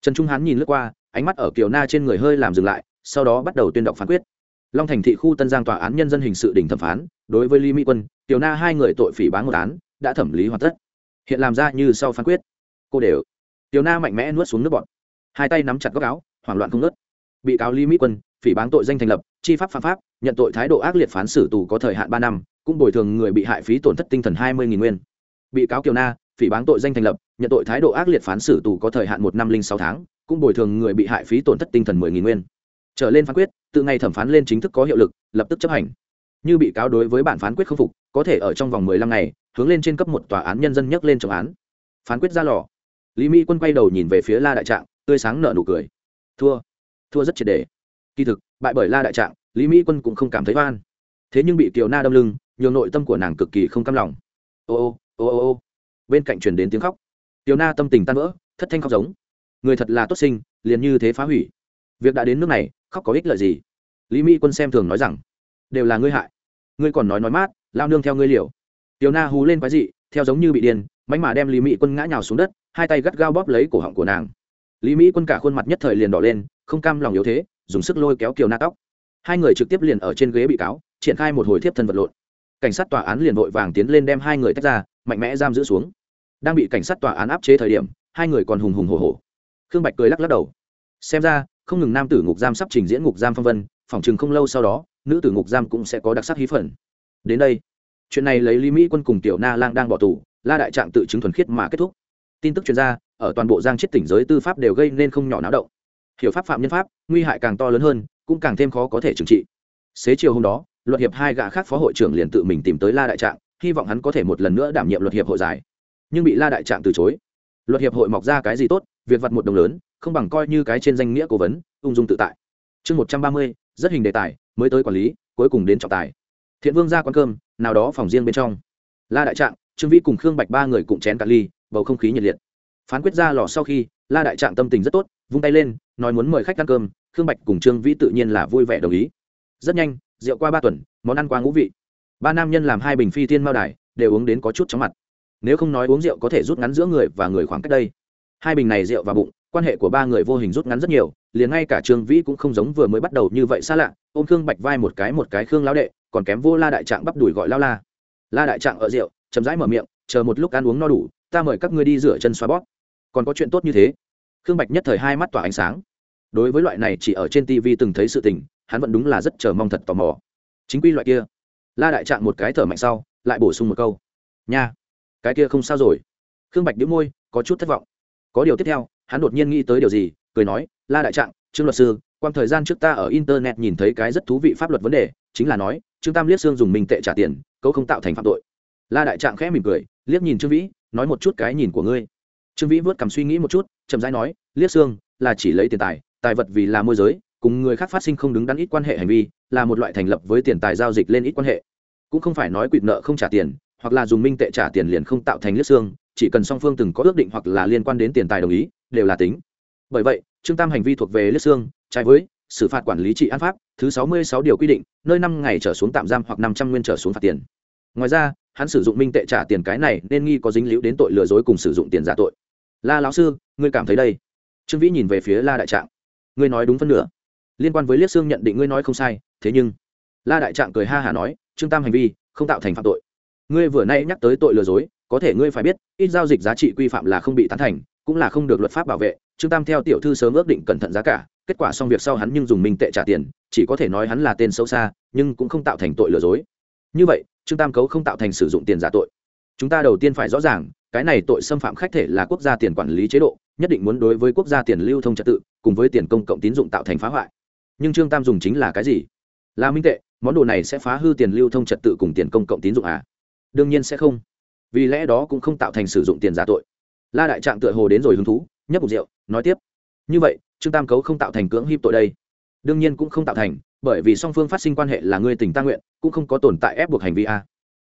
Trần trung hán nhìn lướt qua, ánh mắt ở kiều na trên người hơi làm dừng lại, sau đó bắt đầu tuyên đọc phán quyết. Long thành thị khu tân giang tòa án nhân dân hình sự đỉnh thẩm phán, đối với lý mỹ quân kiều na hai người tội phỉ bán một án, đã thẩm lý hoàn tất. Hiện làm ra như sau phán quyết cô đều. Tiểu na mạnh mẽ nuốt xuống nước bọt. Hai tay nắm chặt góc áo, hoảng loạn không ngớt. Bị cáo lý mỹ quân, phỉ bán tội danh thành lập, chi pháp phạm pháp, nhận tội thái độ ác liệt phán xử tù có thời hạn ba năm, cũng bồi thường người bị hại phí tổn thất tinh thần hai mươi nguyên. Bị cáo kiều na, phỉ bán tội danh thành lập, nhận tội thái độ ác liệt phán xử tù có thời hạn một năm linh sáu tháng, cũng bồi thường người bị hại phí tổn thất tinh thần mười nghìn nguyên. Trở lên phán quyết từ ngày thẩm phán lên chính thức có hiệu lực, lập tức chấp hành. Như bị cáo đối với bản phán quyết khâm phục, có thể ở trong vòng mười lăm ngày, hướng lên trên cấp một tòa án nhân dân nhắc lên trọng án. Phán quyết ra lò lý mỹ quân quay đầu nhìn về phía la đại trạng, tươi sáng nở nụ cười. Thua thua rất triệt đề. Kỳ thực, bại bởi la đại trạng, lý mỹ quân cũng không cảm thấy oan. Thế nhưng bị kiều na đâm lưng, nhường nội tâm của nàng cực kỳ không cam lòng. Ô ô ô ô ô. Bên cạnh truyền đến tiếng khóc. Kiều na tâm tình tan vỡ, thất thanh khóc giống. Người thật là tốt sinh, liền như thế phá hủy. Việc đã đến nước này, khóc có ích lợi gì? Lý mỹ quân xem thường nói rằng. Đều là ngươi hại. Ngươi còn nói nói mát, lao nương theo ngươi liều. Tiểu na hú lên quái dị, theo giống như bị điên mánh mà đem lý mỹ quân ngã nhào xuống đất hai tay gắt gao bóp lấy cổ họng của nàng. Lý mỹ quân cả khuôn mặt nhất thời liền đỏ lên, không cam lòng yếu thế, dùng sức lôi kéo kiều na tóc. Hai người trực tiếp liền ở trên ghế bị cáo, triển khai một hồi thiếp thân vật lộn. Cảnh sát tòa án liền vội vàng tiến lên đem hai người tách ra, mạnh mẽ giam giữ xuống. Đang bị cảnh sát tòa án áp chế thời điểm, hai người còn hùng hùng hổ hổ. khương bạch cười lắc lắc đầu. Xem ra, không ngừng nam tử ngục giam sắp trình diễn ngục giam phong vân, phỏng chừng không lâu sau đó, nữ tử ngục giam cũng sẽ có đặc sắc hí phần. Đến đây, chuyện này lấy lý mỹ quân cùng tiểu na lang đang bỏ tù, la đại trạng tự chứng thuần khiết mà kết thúc tin tức chuyên gia ở toàn bộ giang chết tỉnh giới tư pháp đều gây nên không nhỏ náo động. Hiểu pháp phạm nhân pháp, nguy hại càng to lớn hơn, cũng càng thêm khó có thể trừng trị. Xế chiều hôm đó, luật hiệp hai gã khác phó hội trưởng liền tự mình tìm tới la đại trạng, hy vọng hắn có thể một lần nữa đảm nhiệm luật hiệp hội giải. Nhưng bị la đại trạng từ chối. Luật hiệp hội mọc ra cái gì tốt, việc vặt một đồng lớn, không bằng coi như cái trên danh nghĩa cố vấn, ung dung tự tại. Chương một trăm ba mươi, rất hình đề tài, mới tới quản lý, cuối cùng đến trọng tài. Thiện vương ra quán cơm, nào đó phòng riêng bên trong. La đại trạng, trương vĩ cùng khương bạch ba người cùng chén cà ly bầu không khí nhiệt liệt. Phán quyết ra lò sau khi, la đại trạng tâm tình rất tốt, vung tay lên, nói muốn mời khách ăn cơm, khương bạch cùng trương vĩ tự nhiên là vui vẻ đồng ý. Rất nhanh, rượu qua ba tuần, món ăn qua ngũ vị. Ba nam nhân làm hai bình phi thiên mao đài, đều uống đến có chút chóng mặt. Nếu không nói uống rượu có thể rút ngắn giữa người và người khoảng cách đây. Hai bình này rượu và bụng, quan hệ của ba người vô hình rút ngắn rất nhiều, liền ngay cả trương vĩ cũng không giống vừa mới bắt đầu như vậy xa lạ, ôm khương bạch vai một cái một cái khương lao đệ, còn kém vô la đại trạng bắp đùi gọi lao la. La đại trạng ở rượu, chậm rãi mở miệng, chờ một lúc ăn uống no đủ ta mời các ngươi đi rửa chân xoa bóp. Còn có chuyện tốt như thế. Khương bạch nhất thời hai mắt tỏa ánh sáng. Đối với loại này chỉ ở trên tv từng thấy sự tình, hắn vẫn đúng là rất chờ mong thật tò mò. Chính quy loại kia. La đại trạng một cái thở mạnh sau, lại bổ sung một câu. Nha, cái kia không sao rồi. Khương bạch đĩu môi, có chút thất vọng. Có điều tiếp theo, hắn đột nhiên nghĩ tới điều gì, cười nói, la đại trạng, trương luật sư quan thời gian trước ta ở internet nhìn thấy cái rất thú vị pháp luật vấn đề, chính là nói, trương tam liếc xương dùng mình tệ trả tiền cậu không tạo thành phạm tội. La đại trạng khẽ mỉm cười, liếc nhìn trương vĩ nói một chút cái nhìn của ngươi. Trương vĩ vớt cầm suy nghĩ một chút, chậm rãi nói liếc xương là chỉ lấy tiền tài tài vật vì là môi giới, cùng người khác phát sinh không đứng đắn ít quan hệ hành vi, là một loại thành lập với tiền tài giao dịch lên ít quan hệ. Cũng không phải nói quỵt nợ không trả tiền, hoặc là dùng minh tệ trả tiền liền không tạo thành liếc xương chỉ cần song phương từng có ước định hoặc là liên quan đến tiền tài đồng ý, đều là tính. Bởi vậy, trương tam hành vi thuộc về liếc xương trái với xử phạt quản lý trị an pháp, thứ sáu mươi sáu điều quy định, nơi năm ngày trở xuống tạm giam hoặc năm trăm nguyên trở xuống phạt tiền. Ngoài ra hắn sử dụng minh tệ trả tiền cái này nên nghi có dính líu đến tội lừa dối cùng sử dụng tiền giả tội. La lão sư, ngươi cảm thấy đây? Trương vĩ nhìn về phía la đại trạng. Ngươi nói đúng phân nửa. Liên quan với liếc xương nhận định ngươi nói không sai, thế nhưng la đại trạng cười ha hả nói, trương tam hành vi, không tạo thành phạm tội. Ngươi vừa nay nhắc tới tội lừa dối, có thể ngươi phải biết, ít giao dịch giá trị quy phạm là không bị tán thành, cũng là không được luật pháp bảo vệ. Trương tam theo tiểu thư sớm ước định cẩn thận giá cả, kết quả xong việc sau hắn nhưng dùng minh tệ trả tiền, chỉ có thể nói hắn là tên xấu xa, nhưng cũng không tạo thành tội lừa dối. Như vậy trương tam cấu không tạo thành sử dụng tiền giả tội. Chúng ta đầu tiên phải rõ ràng, cái này tội xâm phạm khách thể là quốc gia tiền quản lý chế độ, nhất định muốn đối với quốc gia tiền lưu thông trật tự, cùng với tiền công cộng tín dụng tạo thành phá hoại. Nhưng trương tam dùng chính là cái gì? Là minh tệ, món đồ này sẽ phá hư tiền lưu thông trật tự cùng tiền công cộng tín dụng à? Đương nhiên sẽ không. Vì lẽ đó cũng không tạo thành sử dụng tiền giả tội. La đại trạng tựa hồ đến rồi hứng thú, nhấp một rượu, nói tiếp. Như vậy, trương tam cấu không tạo thành cưỡng hiếp tội đây đương nhiên cũng không tạo thành, bởi vì song phương phát sinh quan hệ là người tình ta nguyện, cũng không có tồn tại ép buộc hành vi a.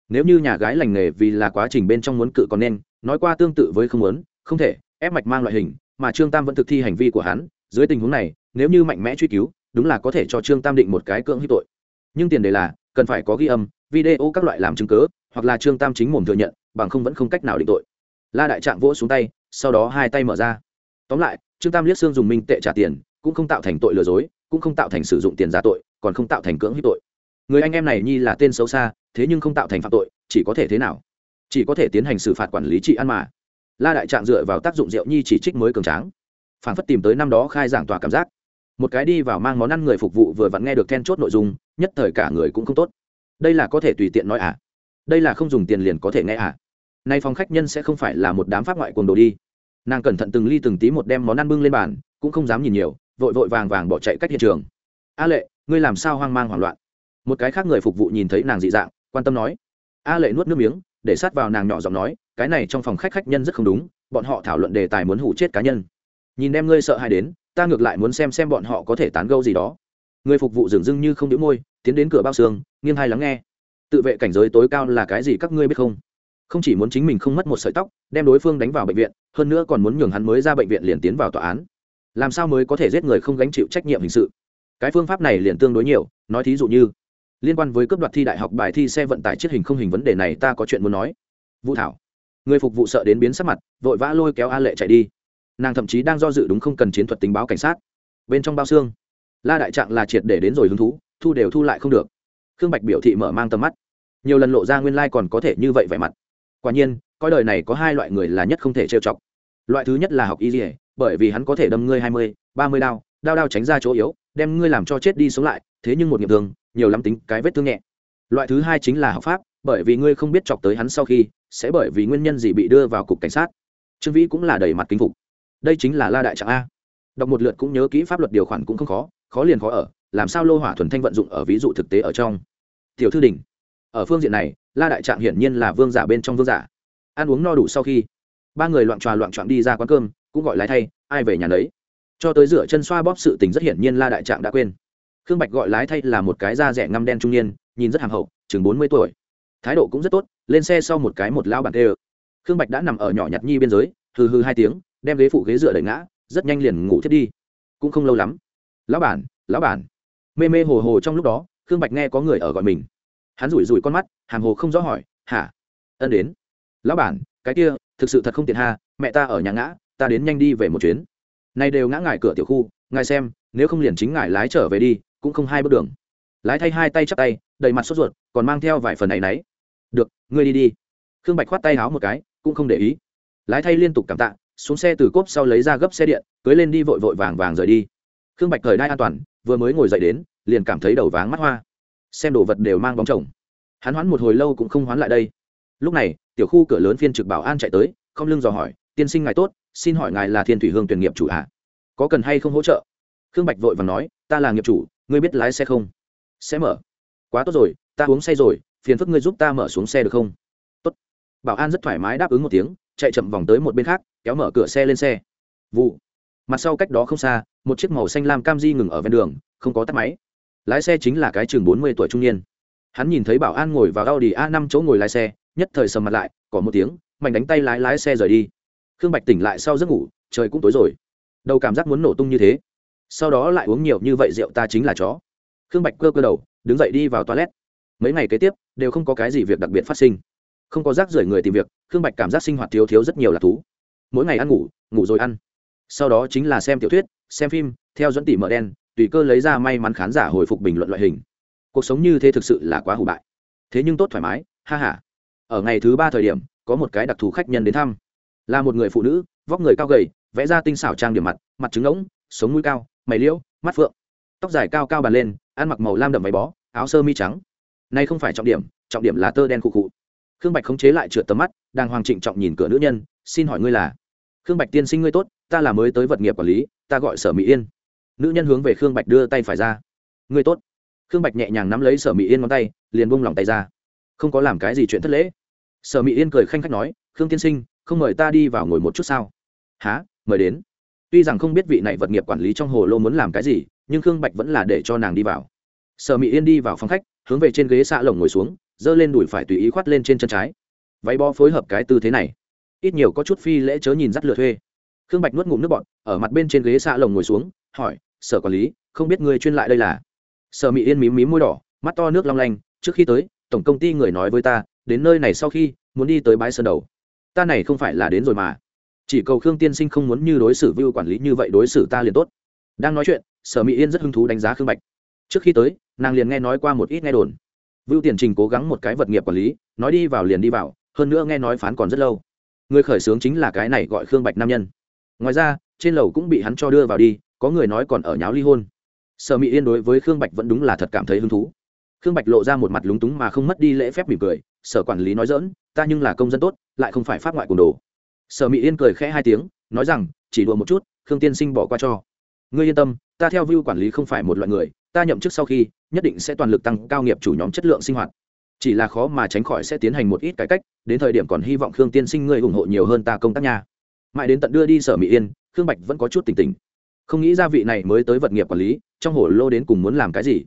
Nếu như nhà gái lành nghề vì là quá trình bên trong muốn cự còn nên, nói qua tương tự với không muốn, không thể, ép mạch mang loại hình, mà trương tam vẫn thực thi hành vi của hắn, dưới tình huống này, nếu như mạnh mẽ truy cứu, đúng là có thể cho trương tam định một cái cưỡng hiếp tội. Nhưng tiền đề là, cần phải có ghi âm, video các loại làm chứng cớ hoặc là trương tam chính mồm thừa nhận, bằng không vẫn không cách nào định tội. La đại trạng vỗ xuống tay, sau đó hai tay mở ra. Tóm lại, trương tam liếc xương dùng minh tệ trả tiền, cũng không tạo thành tội lừa dối cũng không tạo thành sử dụng tiền giả tội, còn không tạo thành cưỡng hữu tội. Người anh em này nhi là tên xấu xa, thế nhưng không tạo thành phạm tội, chỉ có thể thế nào? Chỉ có thể tiến hành xử phạt quản lý trị ăn mà. La đại trạng dựa vào tác dụng rượu nhi chỉ trích mới cường tráng. Phản phất tìm tới năm đó khai giảng tòa cảm giác. Một cái đi vào mang món ăn người phục vụ vừa vặn nghe được then chốt nội dung, nhất thời cả người cũng không tốt. Đây là có thể tùy tiện nói à? Đây là không dùng tiền liền có thể nghe à? Nay phòng khách nhân sẽ không phải là một đám pháp ngoại cuồng đồ đi. Nàng cẩn thận từng ly từng tí một đem món ăn bưng lên bàn, cũng không dám nhìn nhiều vội vội vàng vàng bỏ chạy cách hiện trường. A lệ, ngươi làm sao hoang mang hoảng loạn? Một cái khác người phục vụ nhìn thấy nàng dị dạng, quan tâm nói. A lệ nuốt nước miếng, để sát vào nàng nhỏ giọng nói, cái này trong phòng khách khách nhân rất không đúng, bọn họ thảo luận đề tài muốn hủ chết cá nhân. Nhìn đem ngươi sợ hãi đến, ta ngược lại muốn xem xem bọn họ có thể tán gâu gì đó. Người phục vụ dường dưng như không đĩu môi, tiến đến cửa bao xương, nghiêng hai lắng nghe. Tự vệ cảnh giới tối cao là cái gì các ngươi biết không? Không chỉ muốn chính mình không mất một sợi tóc, đem đối phương đánh vào bệnh viện, hơn nữa còn muốn nhường hắn mới ra bệnh viện liền tiến vào tòa án làm sao mới có thể giết người không gánh chịu trách nhiệm hình sự? Cái phương pháp này liền tương đối nhiều, nói thí dụ như, liên quan với cấp đoạt thi đại học bài thi xe vận tải chiếc hình không hình vấn đề này ta có chuyện muốn nói. Vũ thảo, người phục vụ sợ đến biến sắc mặt, vội vã lôi kéo a lệ chạy đi. Nàng thậm chí đang do dự đúng không cần chiến thuật tình báo cảnh sát. Bên trong bao xương, la đại trạng là triệt để đến rồi hứng thú, thu đều thu lại không được. Khương bạch biểu thị mở mang tầm mắt. Nhiều lần lộ ra nguyên lai、like、còn có thể như vậy vẻ mặt. Quả nhiên, coi đời này có hai loại người là nhất không thể trêu chọc. Loại thứ nhất là học y dỉa bởi vì hắn có thể đâm ngươi hai mươi, ba mươi đao đao đao tránh ra chỗ yếu, đem ngươi làm cho chết đi sống lại, thế nhưng một nghiệp thương, nhiều lắm tính cái vết thương nhẹ. Loại thứ hai chính là học pháp, bởi vì ngươi không biết chọc tới hắn sau khi, sẽ bởi vì nguyên nhân gì bị đưa vào cục cảnh sát. Trương vĩ cũng là đầy mặt kính phục. Đây chính là la đại trạng a. Đọc một lượt cũng nhớ kỹ pháp luật điều khoản cũng không khó khó liền khó ở, làm sao lô hỏa thuần thanh vận dụng ở ví dụ thực tế ở trong. Tiểu thư đình, ở phương diện này, la đại trạng hiển nhiên là vương giả bên trong vương giả. Ăn uống no đủ sau khi, ba người loạn tròa loạn trọn đi ra quán cơm cũng gọi lái thay, ai về nhà đấy cho tới rửa chân xoa bóp sự tình rất hiển nhiên la đại trạng đã quên. Khương bạch gọi lái thay là một cái da rẻ ngăm đen trung niên, nhìn rất hàng hậu, chừng bốn mươi tuổi. Thái độ cũng rất tốt, lên xe sau một cái một lao bàn tê ơ. Khương bạch đã nằm ở nhỏ nhặt nhi biên giới, hừ hừ hai tiếng, đem ghế phụ ghế dựa đẩy ngã, rất nhanh liền ngủ thiết đi. Cũng không lâu lắm. Lão bản lão bản. Mê mê hồ hồ trong lúc đó, khương bạch nghe có người ở gọi mình. Hắn rủi rủi con mắt hàng hồ không rõ hỏi, hả? Ân đến. Lão bản, cái kia, thực sự thật không tiện ha, mẹ ta ở nhà ngã ta đến nhanh đi về một chuyến. Nay đều ngã ngải cửa tiểu khu, ngài xem, nếu không liền chính ngài lái trở về đi, cũng không hai bước đường. Lái thay hai tay chắp tay, đầy mặt sốt ruột, còn mang theo vài phần này nấy. náy. Được, ngươi đi đi. Khương bạch khoát tay háo một cái, cũng không để ý. Lái thay liên tục cảm tạ, xuống xe từ cốp sau lấy ra gấp xe điện, cưới lên đi vội vội vàng vàng rời đi. Khương bạch thời đai an toàn, vừa mới ngồi dậy đến, liền cảm thấy đầu váng mắt hoa. Xem đồ vật đều mang bóng chồng. Hắn hoán một hồi lâu cũng không hoán lại đây. Lúc này, tiểu khu cửa lớn phiên trực bảo an chạy tới, không lưng dò hỏi, tiên sinh ngài tốt xin hỏi ngài là thiên thủy hương tuyển nghiệp chủ hạ có cần hay không hỗ trợ? Khương bạch vội và nói, ta là nghiệp chủ, ngươi biết lái xe không? Sẽ mở. Quá tốt rồi, ta uống say rồi, phiền phức ngươi giúp ta mở xuống xe được không? Tốt. Bảo an rất thoải mái đáp ứng một tiếng, chạy chậm vòng tới một bên khác, kéo mở cửa xe lên xe. Vụ. Mặt sau cách đó không xa, một chiếc màu xanh lam cam di ngừng ở ven đường, không có tắt máy. Lái xe chính là cái chừng bốn mươi tuổi trung niên. Hắn nhìn thấy bảo an ngồi vào Audi a năm chỗ ngồi lái xe, nhất thời sầm mặt lại, có một tiếng, mạnh đánh tay lái lái xe rời đi khương bạch tỉnh lại sau giấc ngủ, trời cũng tối rồi. Đầu cảm giác muốn nổ tung như thế. Sau đó lại uống nhiều như vậy rượu ta chính là chó. Khương bạch cơ cơ đầu, đứng dậy đi vào toilet. Mấy ngày kế tiếp, đều không có cái gì việc đặc biệt phát sinh. Không có rác rưởi người tìm việc, khương bạch cảm giác sinh hoạt thiếu thiếu rất nhiều là thú. Mỗi ngày ăn ngủ ngủ rồi ăn. Sau đó chính là xem tiểu thuyết, xem phim, theo dẫn tỉ mở đen, tùy cơ lấy ra may mắn khán giả hồi phục bình luận loại hình. Cuộc sống như thế thực sự là quá hủ bại. Thế nhưng tốt thoải mái, ha h a ở ngày thứ ba thời điểm, có một cái đặc thù khách nhân đến thăm là một người phụ nữ, vóc người cao gầy, vẽ ra tinh xảo trang điểm mặt mặt trứng ngỗng sống mũi cao, mày liễu, mắt phượng. Tóc dài cao cao bàn lên, ăn mặc màu lam đậm váy bó, áo sơ mi trắng. Nay không phải trọng điểm trọng điểm là tơ đen cụ cụ khương bạch khống chế lại trượt tầm mắt đang hoàng trịnh trọng nhìn cửa nữ nhân, xin hỏi ngươi là? Khương bạch tiên sinh ngươi tốt, ta là mới tới vật nghiệp quản lý, ta gọi sở mỹ yên. Nữ nhân hướng về khương bạch đưa tay phải ra. Ngươi tốt. Khương bạch nhẹ nhàng nắm lấy sở mỹ yên ngón tay, liền bung lỏng tay ra. Không có làm cái gì chuyện thất lễ. Sở mỹ yên cười khanh khách nói, khương tiên sinh không mời ta đi vào ngồi một chút sao? Há mời đến. Tuy rằng không biết vị này vật nghiệp quản lý trong hồ lô muốn làm cái gì, nhưng khương bạch vẫn là để cho nàng đi vào. Sở mỹ yên đi vào phòng khách, hướng về trên ghế xạ lồng ngồi xuống, giơ lên đùi phải tùy ý khoát lên trên chân trái. Váy bo phối hợp cái tư thế này, ít nhiều có chút phi lễ chớ nhìn dắt lừa thuê. Khương bạch nuốt ngụm nước bọt, ở mặt bên trên ghế xạ lồng ngồi xuống, hỏi, sở quản lý, không biết người chuyên lại đây là? Sở mỹ yên mím mím môi đỏ, mắt to nước long lanh, trước khi tới, tổng công ty người nói với ta, đến nơi này sau khi, muốn đi tới bãi sơn đầu ta này không phải là đến rồi mà. Chỉ cầu khương tiên sinh không muốn như đối xử vưu quản lý như vậy đối xử ta liền tốt. Đang nói chuyện, sở mỹ yên rất hứng thú đánh giá khương bạch. Trước khi tới, nàng liền nghe nói qua một ít nghe đồn. Vưu tiền trình cố gắng một cái vật nghiệp quản lý, nói đi vào liền đi vào, hơn nữa nghe nói phán còn rất lâu. Người khởi xướng chính là cái này gọi khương bạch nam nhân. Ngoài ra, trên lầu cũng bị hắn cho đưa vào đi, có người nói còn ở nháo ly hôn. Sở mỹ yên đối với khương bạch vẫn đúng là thật cảm thấy hứng thú. Khương bạch lộ ra một mặt lúng túng mà không mất đi lễ phép mỉm cười, sở quản lý nói dỡn ta nhưng là công dân tốt, lại không phải pháp ngoại cùng đồ. Sở mỹ yên cười khẽ hai tiếng, nói rằng, chỉ đùa một chút, khương tiên sinh bỏ qua cho. Ngươi yên tâm, ta theo view quản lý không phải một loại người, ta nhậm chức sau khi, nhất định sẽ toàn lực tăng cao nghiệp chủ nhóm chất lượng sinh hoạt. Chỉ là khó mà tránh khỏi sẽ tiến hành một ít cải cách, đến thời điểm còn hy vọng khương tiên sinh ngươi ủng hộ nhiều hơn ta công tác nhà. mãi đến tận đưa đi sở mỹ yên, khương bạch vẫn có chút tỉnh tỉnh. Không nghĩ ra vị này mới tới vật nghiệp quản lý, trong hổ lô đến cùng muốn làm cái gì.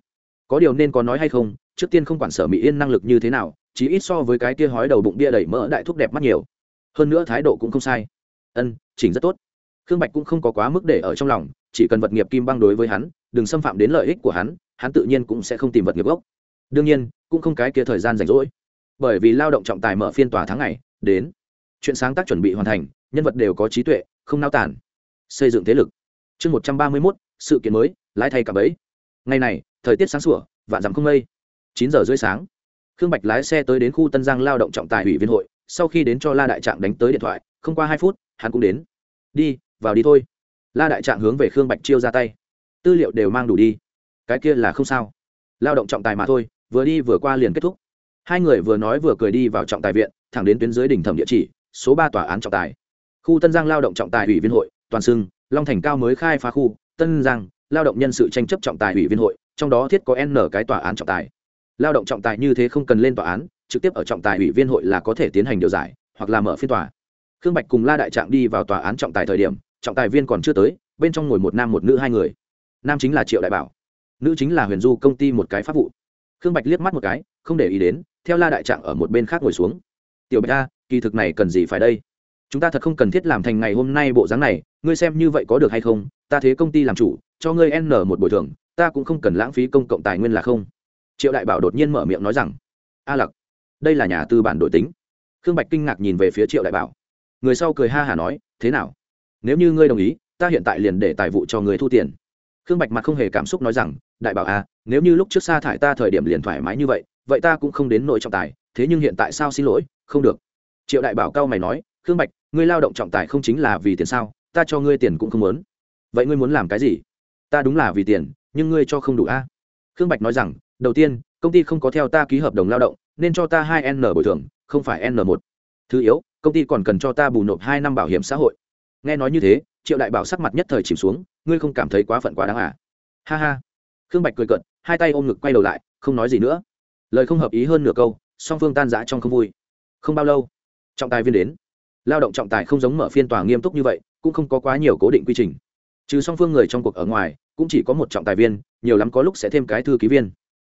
Có điều nên có nói hay không, trước tiên không quản sở mỹ yên năng lực như thế nào chí ít so với cái kia hói đầu bụng bia đẩy mỡ đại thúc đẹp mắt nhiều. Hơn nữa thái độ cũng không sai. Ân, chỉnh rất tốt. Khương bạch cũng không có quá mức để ở trong lòng, chỉ cần vật nghiệp kim băng đối với hắn, đừng xâm phạm đến lợi ích của hắn hắn tự nhiên cũng sẽ không tìm vật nghiệp gốc. Đương nhiên, cũng không cái kia thời gian rảnh rỗi. Bởi vì lao động trọng tài mở phiên tòa tháng ngày, đến. Chuyện sáng tác chuẩn bị hoàn thành, nhân vật đều có trí tuệ, không nao tản xây dựng thế lực. Chương một trăm ba mươi mốt, sự kiện mới, lái thay cả bấy ngày này, thời tiết sáng sủa, vạn dặm không mây. Chín giờ rưỡi sáng khương bạch lái xe tới đến khu tân giang lao động trọng tài ủy viên hội, sau khi đến cho la đại trạng đánh tới điện thoại, không qua hai phút, hắn cũng đến. Đi, vào đi thôi. La đại trạng hướng về khương bạch chiêu ra tay. Tư liệu đều mang đủ đi. Cái kia là không sao. Lao động trọng tài mà thôi, vừa đi vừa qua liền kết thúc. Hai người vừa nói vừa cười đi vào trọng tài viện, thẳng đến tuyến dưới đỉnh thẩm địa chỉ, số ba tòa án trọng tài. Khu tân giang lao động trọng tài ủy viên hội, toàn xưng long thành cao mới khai phá khu, tân giang, lao động nhân sự tranh chấp trọng tài ủy viên hội, trong đó thiết có n cái tòa án trọng tài lao động trọng tài như thế không cần lên tòa án, trực tiếp ở trọng tài ủy viên hội là có thể tiến hành điều giải, hoặc là mở phiên tòa. Khương bạch cùng la đại trạng đi vào tòa án trọng tài thời điểm, trọng tài viên còn chưa tới, bên trong ngồi một nam một nữ hai người. Nam chính là triệu đại bảo, nữ chính là huyền du công ty một cái pháp vụ. Khương bạch liếc mắt một cái, không để ý đến, theo la đại trạng ở một bên khác ngồi xuống. Tiểu bạch a kỳ thực này cần gì phải đây? Chúng ta thật không cần thiết làm thành ngày hôm nay bộ dáng này, ngươi xem như vậy có được hay không? Ta thế công ty làm chủ, cho ngươi n một bồi thường, ta cũng không cần lãng phí công cộng tài nguyên là không triệu đại bảo đột nhiên mở miệng nói rằng, a lặc, đây là nhà tư bản đổi tính. Khương bạch kinh ngạc nhìn về phía triệu đại bảo. Người sau cười ha hả nói, thế nào? Nếu như ngươi đồng ý, ta hiện tại liền để tài vụ cho người thu tiền. Khương bạch mặt không hề cảm xúc nói rằng, đại bảo à nếu như lúc trước xa thải ta thời điểm liền thoải mái như vậy vậy ta cũng không đến nội trọng tài, thế nhưng hiện tại sao xin lỗi, không được. Triệu đại bảo cao mày nói, khương bạch, ngươi lao động trọng tài không chính là vì tiền sao, ta cho ngươi tiền cũng không muốn. Vậy ngươi muốn làm cái gì? Ta đúng là vì tiền, nhưng ngươi cho không đủ a. Khương bạch nói rằng đầu tiên, công ty không có theo ta ký hợp đồng lao động, nên cho ta hai n bồi thường, không phải n một. Thứ yếu, công ty còn cần cho ta bù nộp hai năm bảo hiểm xã hội. Nghe nói như thế, triệu đại bảo sắc mặt nhất thời chìm xuống, ngươi không cảm thấy quá phận quá đáng à? Ha ha. Khương bạch cười cận hai tay ôm ngực quay đầu lại, không nói gì nữa. Lời không hợp ý hơn nửa câu, song phương tan giã trong không vui. Không bao lâu, trọng tài viên đến. Lao động trọng tài không giống mở phiên tòa nghiêm túc như vậy, cũng không có quá nhiều cố định quy trình. Trừ song phương người trong cuộc ở ngoài, cũng chỉ có một trọng tài viên, nhiều lắm có lúc sẽ thêm cái thư ký viên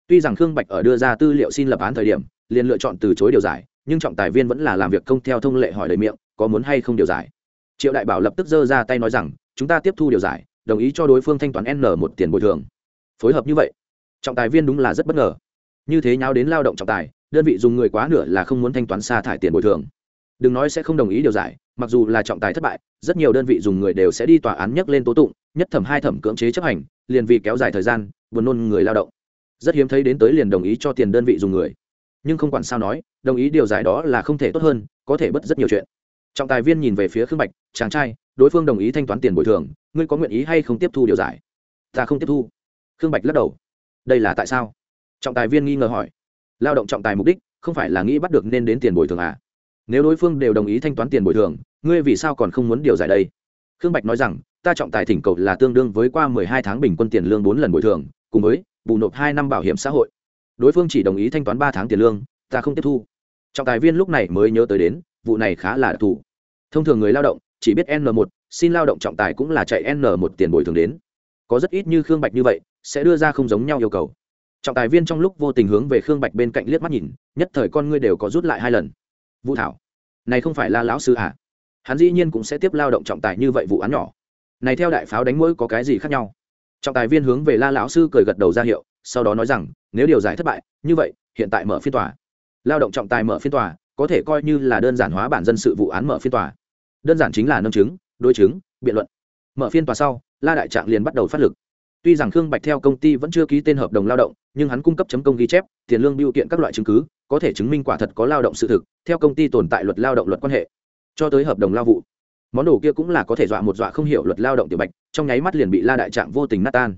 tuy rằng khương bạch ở đưa ra tư liệu xin lập án thời điểm, liền lựa chọn từ chối điều giải, nhưng trọng tài viên vẫn là làm việc không theo thông lệ hỏi lời miệng, có muốn hay không điều giải. Triệu đại bảo lập tức giơ ra tay nói rằng, chúng ta tiếp thu điều giải, đồng ý cho đối phương thanh toán n một tiền bồi thường. Phối hợp như vậy, trọng tài viên đúng là rất bất ngờ. Như thế nháo đến lao động trọng tài, đơn vị dùng người quá nửa là không muốn thanh toán sa thải tiền bồi thường. Đừng nói sẽ không đồng ý điều giải, mặc dù là trọng tài thất bại, rất nhiều đơn vị dùng người đều sẽ đi tòa án nhắc lên tố tụng, nhất thẩm hai thẩm cưỡng chế chấp hành, liền vì kéo dài thời gian, buồn nôn người lao động rất hiếm thấy đến tới liền đồng ý cho tiền đơn vị dùng người. Nhưng không quản sao nói, đồng ý điều giải đó là không thể tốt hơn, có thể bất rất nhiều chuyện. Trọng tài viên nhìn về phía khương bạch, chàng trai, đối phương đồng ý thanh toán tiền bồi thường, ngươi có nguyện ý hay không tiếp thu điều giải? Ta không tiếp thu. Khương bạch lắc đầu. Đây là tại sao? Trọng tài viên nghi ngờ hỏi. Lao động trọng tài mục đích, không phải là nghĩ bắt được nên đến tiền bồi thường à? Nếu đối phương đều đồng ý thanh toán tiền bồi thường, ngươi vì sao còn không muốn điều giải đây? Khương bạch nói rằng, ta trọng tài thỉnh cầu là tương đương với qua mười hai tháng bình quân tiền lương bốn lần bồi thường, cùng với bù nộp hai năm bảo hiểm xã hội. Đối phương chỉ đồng ý thanh toán ba tháng tiền lương, ta không tiếp thu. Trọng tài viên lúc này mới nhớ tới đến, vụ này khá là đặc thù. Thông thường người lao động chỉ biết n một, xin lao động trọng tài cũng là chạy n một tiền bồi thường đến. Có rất ít như khương bạch như vậy, sẽ đưa ra không giống nhau yêu cầu. Trọng tài viên trong lúc vô tình hướng về khương bạch bên cạnh liếc mắt nhìn, nhất thời con ngươi đều có rút lại hai lần. Vũ thảo, này không phải là lão sư à? Hắn dĩ nhiên cũng sẽ tiếp lao động trọng tài như vậy vụ án nhỏ. Này theo đại pháo đánh mũi có cái gì khác nhau? Trọng tài viên hướng về la lão sư cười gật đầu ra hiệu, sau đó nói rằng, nếu điều giải thất bại, như vậy, hiện tại mở phiên tòa. Lao động trọng tài mở phiên tòa, có thể coi như là đơn giản hóa bản dân sự vụ án mở phiên tòa. Đơn giản chính là nâng chứng, đối chứng, biện luận. Mở phiên tòa sau, la đại trạng liền bắt đầu phát lực. Tuy rằng khương bạch theo công ty vẫn chưa ký tên hợp đồng lao động, nhưng hắn cung cấp chấm công ghi chép, tiền lương biểu kiện các loại chứng cứ, có thể chứng minh quả thật có lao động sự thực, theo công ty tồn tại luật lao động luật quan hệ. Cho tới hợp đồng lao vụ món đồ kia cũng là có thể dọa một dọa không hiểu luật lao động tiểu bạch, trong nháy mắt liền bị la đại trạng vô tình nát tan.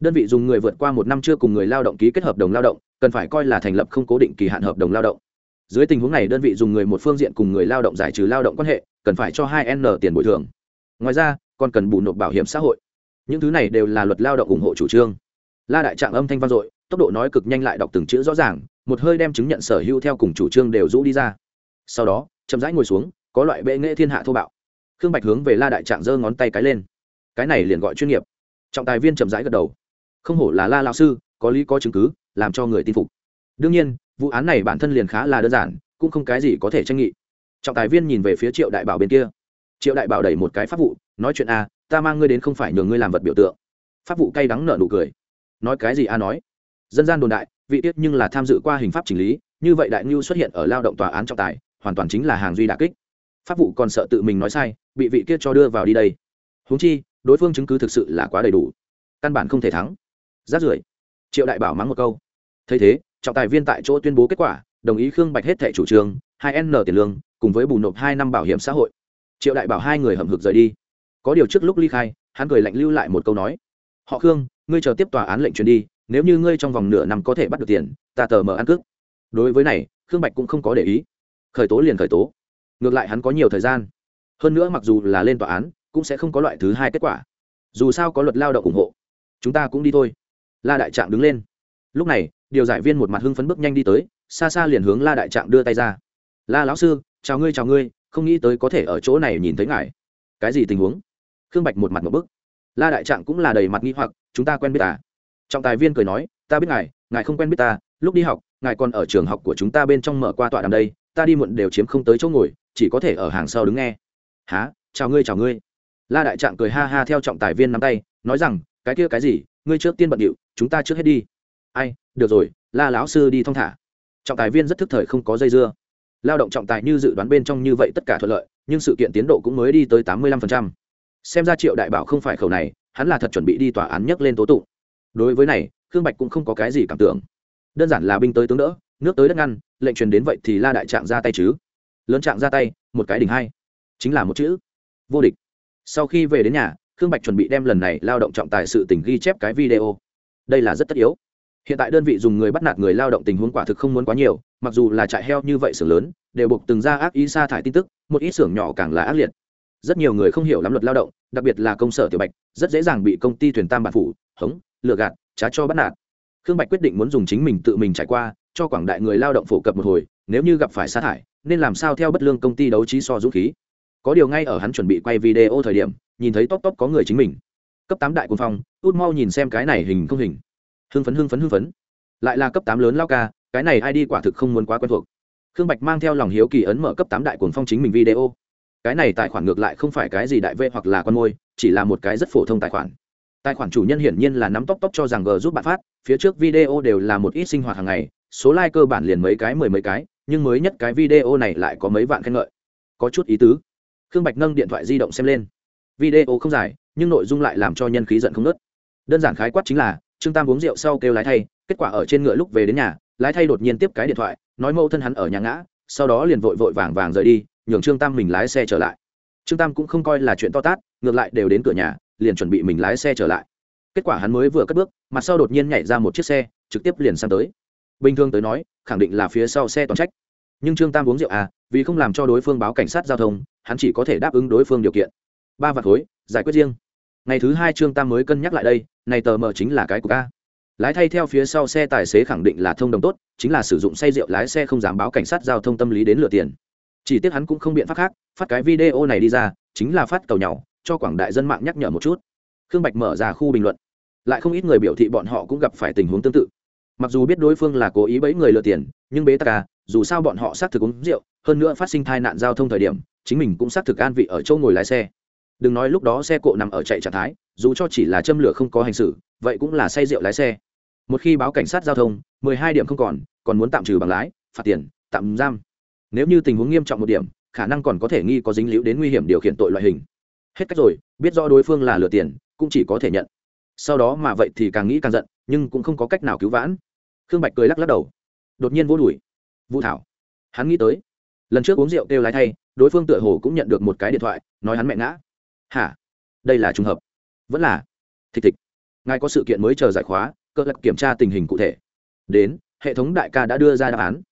Đơn vị dùng người vượt qua một năm chưa cùng người lao động ký kết hợp đồng lao động, cần phải coi là thành lập không cố định kỳ hạn hợp đồng lao động. Dưới tình huống này, đơn vị dùng người một phương diện cùng người lao động giải trừ lao động quan hệ, cần phải cho hai n tiền bồi thường. Ngoài ra, còn cần bù nộp bảo hiểm xã hội. Những thứ này đều là luật lao động ủng hộ chủ trương. La đại trạng âm thanh vang dội, tốc độ nói cực nhanh lại đọc từng chữ rõ ràng, một hơi đem chứng nhận sở hữu theo cùng chủ trương đều rũ đi ra. Sau đó, chậm rãi ngồi xuống, có loại bệ nghệ thiên hạ thô bạo khương bạch hướng về la đại trạng giơ ngón tay cái lên. Cái này liền gọi chuyên nghiệp. Trọng tài viên chậm rãi gật đầu. Không hổ là la lao sư, có lý có chứng cứ, làm cho người tin phục. Đương nhiên, vụ án này bản thân liền khá là đơn giản, cũng không cái gì có thể tranh nghị. Trọng tài viên nhìn về phía triệu đại bảo bên kia. Triệu đại bảo đẩy một cái pháp vụ, nói chuyện a ta mang ngươi đến không phải nhường ngươi làm vật biểu tượng. Pháp vụ cay đắng nở nụ cười. Nói cái gì a nói. Dân gian đồn đại, vị tiết nhưng là tham dự qua hình pháp chỉnh lý, như vậy đại ngưu xuất hiện ở lao động tòa án trọng tài, hoàn toàn chính là hàng duy đà kích pháp vụ còn sợ tự mình nói sai, bị vị kia cho đưa vào đi đây. Húng chi, đối phương chứng cứ thực sự là quá đầy đủ. Căn bản không thể thắng. Rát rưởi. Triệu đại bảo mắng một câu. Thấy thế, trọng tài viên tại chỗ tuyên bố kết quả, đồng ý khương bạch hết thẻ chủ trương, hai n tiền lương, cùng với bù nộp hai năm bảo hiểm xã hội. Triệu đại bảo hai người hầm hực rời đi. Có điều trước lúc ly khai, hắn cười lạnh lưu lại một câu nói. Họ khương, ngươi chờ tiếp tòa án lệnh truyền đi, nếu như ngươi trong vòng nửa năm có thể bắt được tiền, ta tờ mở ăn cước. Đối với này, khương bạch cũng không có để ý. Khởi tố liền khởi tố ngược lại hắn có nhiều thời gian. Hơn nữa mặc dù là lên tòa án, cũng sẽ không có loại thứ hai kết quả. Dù sao có luật lao động ủng hộ, chúng ta cũng đi thôi. La đại trạng đứng lên. Lúc này, điều giải viên một mặt hưng phấn bước nhanh đi tới, xa xa liền hướng la đại trạng đưa tay ra. La lão sư, chào ngươi chào ngươi, không nghĩ tới có thể ở chỗ này nhìn thấy ngài. Cái gì tình huống? Khương bạch một mặt một bức. La đại trạng cũng là đầy mặt nghi hoặc, chúng ta quen biết à? Trọng tài viên cười nói, ta biết ngài ngài không quen biết ta, lúc đi học, ngài còn ở trường học của chúng ta bên trong mở qua tọa đàm đây ta đi muộn đều chiếm không tới chỗ ngồi, chỉ có thể ở hàng sau đứng nghe. Há chào ngươi chào ngươi. La đại trạng cười ha ha theo trọng tài viên nắm tay, nói rằng, cái kia cái gì? Ngươi trước tiên bận điệu, chúng ta trước hết đi. Ai, được rồi, la lão sư đi thong thả. Trọng tài viên rất thức thời không có dây dưa. Lao động trọng tài như dự đoán bên trong như vậy tất cả thuận lợi, nhưng sự kiện tiến độ cũng mới đi tới tám mươi lăm xem ra triệu đại bảo không phải khẩu này, hắn là thật chuẩn bị đi tòa án nhấc lên tố tụng. Đối với này, khương bạch cũng không có cái gì cảm tưởng. Đơn giản là binh tới tướng đỡ, nước tới đất ngăn lệnh truyền đến vậy thì la đại trạng ra tay chứ? Lớn trạng ra tay, một cái đỉnh hai. Chính là một chữ. Vô địch. Sau khi về đến nhà, khương bạch chuẩn bị đem lần này lao động trọng tài sự tình ghi chép cái video. Đây là rất tất yếu. Hiện tại đơn vị dùng người bắt nạt người lao động tình huống quả thực không muốn quá nhiều, mặc dù là trại heo như vậy xưởng lớn, đều buộc từng ra ác ý sa thải tin tức, một ít xưởng nhỏ càng là ác liệt. Rất nhiều người không hiểu lắm luật lao động, đặc biệt là công sở tiểu bạch, rất dễ dàng bị công ty thuyền tam bản phủ, hống, lừa gạt, trá cho bắt nạt. Khương bạch quyết định muốn dùng chính mình tự mình trải qua cho quảng đại người lao động phổ cập một hồi, nếu như gặp phải sa thải, nên làm sao theo bất lương công ty đấu trí so dũng khí. Có điều ngay ở hắn chuẩn bị quay video thời điểm, nhìn thấy top top có người chính mình. Cấp tám đại quân phong, út mau nhìn xem cái này hình không hình. Hưng phấn hưng phấn hưng phấn. Lại là cấp tám lớn lao ca, cái này ai đi quả thực không muốn quá quen thuộc. Khương bạch mang theo lòng hiếu kỳ ấn mở cấp tám đại cuồng phong chính mình video. Cái này tài khoản ngược lại không phải cái gì đại vệ hoặc là con môi, chỉ là một cái rất phổ thông tài khoản. Tài khoản chủ nhân hiển nhiên là nắm tóc tóc cho rằng g giúp bạn phát, phía trước video đều là một ít sinh hoạt hàng ngày số like cơ bản liền mấy cái mười mấy cái, nhưng mới nhất cái video này lại có mấy vạn khen ngợi. Có chút ý tứ. Khương bạch nâng điện thoại di động xem lên. Video không dài, nhưng nội dung lại làm cho nhân khí giận không nớt đơn giản khái quát chính là, trương tam uống rượu sau kêu lái thay, kết quả ở trên ngựa lúc về đến nhà, lái thay đột nhiên tiếp cái điện thoại, nói mâu thân hắn ở nhà ngã, sau đó liền vội vội vàng vàng rời đi, nhường trương tam mình lái xe trở lại. Trương tam cũng không coi là chuyện to tát, ngược lại đều đến cửa nhà, liền chuẩn bị mình lái xe trở lại. Kết quả hắn mới vừa cất bước, mặt sau đột nhiên nhảy ra một chiếc xe, trực tiếp liền sang tới bình thường tới nói, khẳng định là phía sau xe toàn trách. Nhưng trương tam uống rượu à vì không làm cho đối phương báo cảnh sát giao thông, hắn chỉ có thể đáp ứng đối phương điều kiện. Ba vạt khối, giải quyết riêng. Ngày thứ hai trương tam mới cân nhắc lại đây, này tờ mờ chính là cái của ca lái thay theo phía sau xe tài xế khẳng định là thông đồng tốt, chính là sử dụng say rượu lái xe không dám báo cảnh sát giao thông tâm lý đến lừa tiền. Chỉ tiếc hắn cũng không biện pháp khác, phát cái video này đi ra, chính là phát cầu nhau cho quảng đại dân mạng nhắc nhở một chút. Khương bạch mở ra khu bình luận. Lại không ít người biểu thị bọn họ cũng gặp phải tình huống tương tự mặc dù biết đối phương là cố ý bẫy người lừa tiền, nhưng bế tắc à dù sao bọn họ xác thực uống rượu, hơn nữa phát sinh tai nạn giao thông thời điểm, chính mình cũng xác thực an vị ở chỗ ngồi lái xe. Đừng nói lúc đó xe cộ nằm ở chạy trạng thái, dù cho chỉ là châm lửa không có hành xử, vậy cũng là say rượu lái xe. Một khi báo cảnh sát giao thông, mười hai điểm không còn còn muốn tạm trừ bằng lái, phạt tiền, tạm giam. Nếu như tình huống nghiêm trọng một điểm, khả năng còn có thể nghi có dính líu đến nguy hiểm điều khiển tội loại hình. Hết cách rồi, biết rõ đối phương là lừa tiền, cũng chỉ có thể nhận. Sau đó mà vậy thì càng nghĩ càng giận, nhưng cũng không có cách nào cứu vãn khương bạch cười lắc lắc đầu. Đột nhiên vô đùi. Vũ thảo. Hắn nghĩ tới. Lần trước uống rượu kêu lái thay, đối phương tựa hồ cũng nhận được một cái điện thoại, nói hắn mẹ ngã. Hả? Đây là trùng hợp. Vẫn là. Thịch thịch. Ngài có sự kiện mới chờ giải khóa, cơ lập kiểm tra tình hình cụ thể. Đến, hệ thống đại ca đã đưa ra đáp án.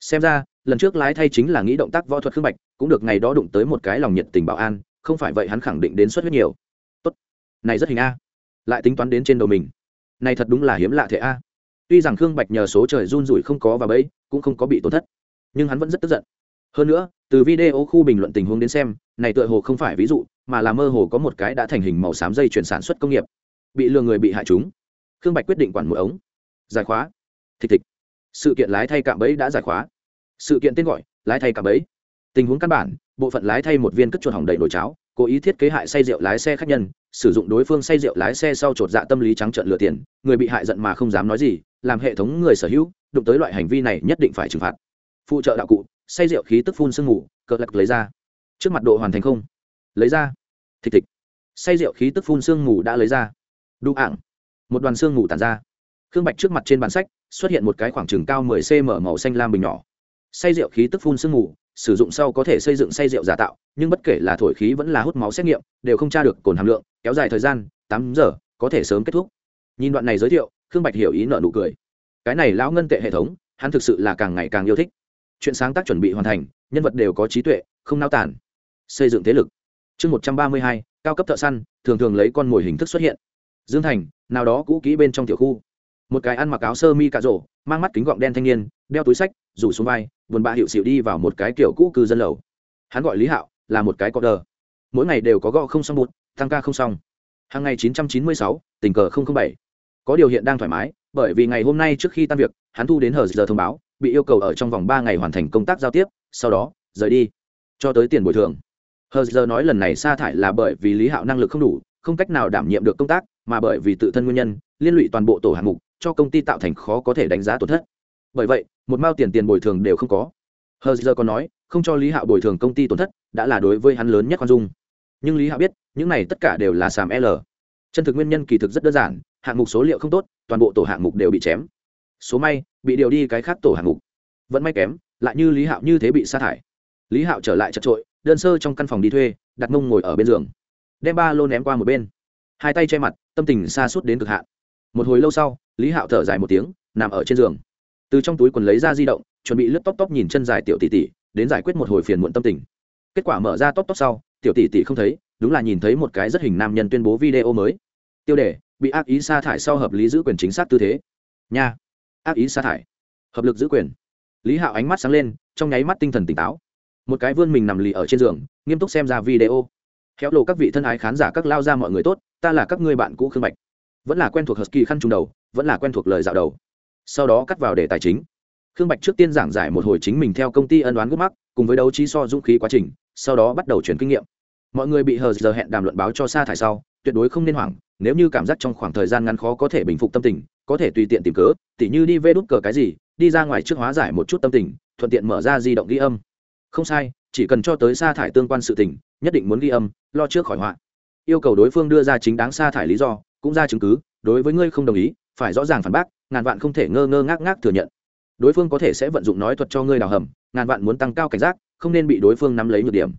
Xem ra, lần trước lái thay chính là nghĩ động tác võ thuật khương bạch, cũng được ngày đó đụng tới một cái lòng nhiệt tình bảo an, không phải vậy hắn khẳng định đến suất huyết nhiều. Tốt. Này rất hình a. Lại tính toán đến trên đầu mình. Này thật đúng là hiếm lạ thể a tuy rằng khương bạch nhờ số trời run rủi không có và bẫy, cũng không có bị tổn thất, nhưng hắn vẫn rất tức giận. Hơn nữa, từ video khu bình luận tình huống đến xem, này tựa hồ không phải ví dụ, mà là mơ hồ có một cái đã thành hình màu xám dây chuyển sản xuất công nghiệp. Bị lừa người bị hại chúng. Khương bạch quyết định quản một ống. Giải khóa. Thịt thịt. sự kiện lái thay cạm bẫy đã giải khóa. Sự kiện tên gọi, lái thay cạm bẫy. Tình huống căn bản, bộ phận lái thay một viên cất chuột hỏng đầy nồi cháo, cố ý thiết kế hại say rượu lái xe khách nhân sử dụng đối phương say rượu lái xe sau chột dạ tâm lý trắng trợn lừa tiền, người bị hại giận mà không dám nói gì, làm hệ thống người sở hữu, đụng tới loại hành vi này nhất định phải trừng phạt. Phụ trợ đạo cụ, say rượu khí tức phun sương mù cỡ lật lấy ra. Trước mặt độ hoàn thành không? Lấy ra. Thịt thịt say rượu khí tức phun sương mù đã lấy ra. Đu ảng một đoàn sương mù tàn ra. Khương bạch trước mặt trên bản sách xuất hiện một cái khoảng trừng cao 10 cm màu xanh lam bình nhỏ. Say rượu khí tức phun sương mù sử dụng sau có thể xây dựng say rượu giả tạo, nhưng bất kể là thổi khí vẫn là hút máu xét nghiệm, đều không tra được cồn hàm lượng, kéo dài thời gian, tám giờ, có thể sớm kết thúc. Nhìn đoạn này giới thiệu, khương bạch hiểu ý nợ nụ cười. Cái này lão ngân tệ hệ thống, hắn thực sự là càng ngày càng yêu thích. Chuyện sáng tác chuẩn bị hoàn thành, nhân vật đều có trí tuệ, không nao tản xây dựng thế lực. Chương một trăm ba mươi hai, cao cấp thợ săn, thường thường lấy con mồi hình thức xuất hiện. Dương thành, nào đó cũ kỹ bên trong tiểu khu. Một cái ăn mặc áo sơ mi cà rổ mang mắt kính gọng đen thanh niên, đeo túi sách rủ xuống vai vườn bã hiệu xịu đi vào một cái kiểu cũ cư dân lầu. Hắn gọi lý hạo, là một cái có đờ mỗi ngày đều có gõ không xong bụt, tăng ca không xong. Hàng ngày chín trăm chín mươi sáu, tình cờ không bảy. Có điều hiện đang thoải mái, bởi vì ngày hôm nay trước khi tan việc, hắn thu đến hờ giờ thông báo, bị yêu cầu ở trong vòng ba ngày hoàn thành công tác giao tiếp, sau đó, rời đi. Cho tới tiền bồi thường. Hờ giờ nói lần này sa thải là bởi vì lý hạo năng lực không đủ, không cách nào đảm nhiệm được công tác, mà bởi vì tự thân nguyên nhân, liên lụy toàn bộ tổ hạng mục, cho công ty tạo thành khó có thể đánh giá tổn thất bởi vậy, một mao tiền tiền bồi thường đều không có. Hờ giờ còn nói, không cho lý hạo bồi thường công ty tổn thất, đã là đối với hắn lớn nhất khoan dung. Nhưng lý hạo biết, những này tất cả đều là sàm l. Chân thực nguyên nhân kỳ thực rất đơn giản, hạng mục số liệu không tốt, toàn bộ tổ hạng mục đều bị chém. Số may, bị điều đi cái khác tổ hạng mục. Vẫn may kém, lại như lý hạo như thế bị sa thải. Lý hạo trở lại chật trội, đơn sơ trong căn phòng đi thuê, đặt mông ngồi ở bên giường. Đem ba lô ném qua một bên. Hai tay che mặt, tâm tình xa suốt đến cực hạn. Một hồi lâu sau, lý hạo thở dài một tiếng, nằm ở trên giường từ trong túi quần lấy ra di động, chuẩn bị lướt tóc tóc nhìn chân dài tiểu tỷ tỷ, đến giải quyết một hồi phiền muộn tâm tình. Kết quả mở ra tóc tóc sau, tiểu tỷ tỷ không thấy, đúng là nhìn thấy một cái rất hình nam nhân tuyên bố video mới. Tiêu đề, bị ác ý sa thải sau hợp lý giữ quyền chính xác tư thế. Nha, ác ý sa thải, hợp lực giữ quyền. Lý hạo ánh mắt sáng lên, trong nháy mắt tinh thần tỉnh táo. Một cái vươn mình nằm lì ở trên giường, nghiêm túc xem ra video. Khéo lộ các vị thân ái khán giả các lao ra mọi người tốt, ta là các ngươi bạn cũ khương bạch. Vẫn là quen thuộc husky khăn trùng đầu, vẫn là quen thuộc lời dạo đầu sau đó cắt vào đề tài chính. Khương bạch trước tiên giảng giải một hồi chính mình theo công ty ân đoán gốc mắc, cùng với đấu trí so dũng khí quá trình, sau đó bắt đầu chuyển kinh nghiệm. Mọi người bị hờ giờ hẹn đàm luận báo cho sa thải sau, tuyệt đối không nên hoảng, nếu như cảm giác trong khoảng thời gian ngắn khó có thể bình phục tâm tình, có thể tùy tiện tìm cớ, tỉ như đi vê đút cờ cái gì, đi ra ngoài trước hóa giải một chút tâm tình, thuận tiện mở ra di động ghi âm. Không sai, chỉ cần cho tới sa thải tương quan sự tình, nhất định muốn ghi âm, lo trước khỏi họa. Yêu cầu đối phương đưa ra chính đáng sa thải lý do, cũng ra chứng cứ, đối với ngươi không đồng ý phải rõ ràng phản bác, ngàn vạn không thể ngơ ngơ ngác ngác thừa nhận. Đối phương có thể sẽ vận dụng nói thuật cho ngươi đào hầm, ngàn vạn muốn tăng cao cảnh giác, không nên bị đối phương nắm lấy nhược điểm.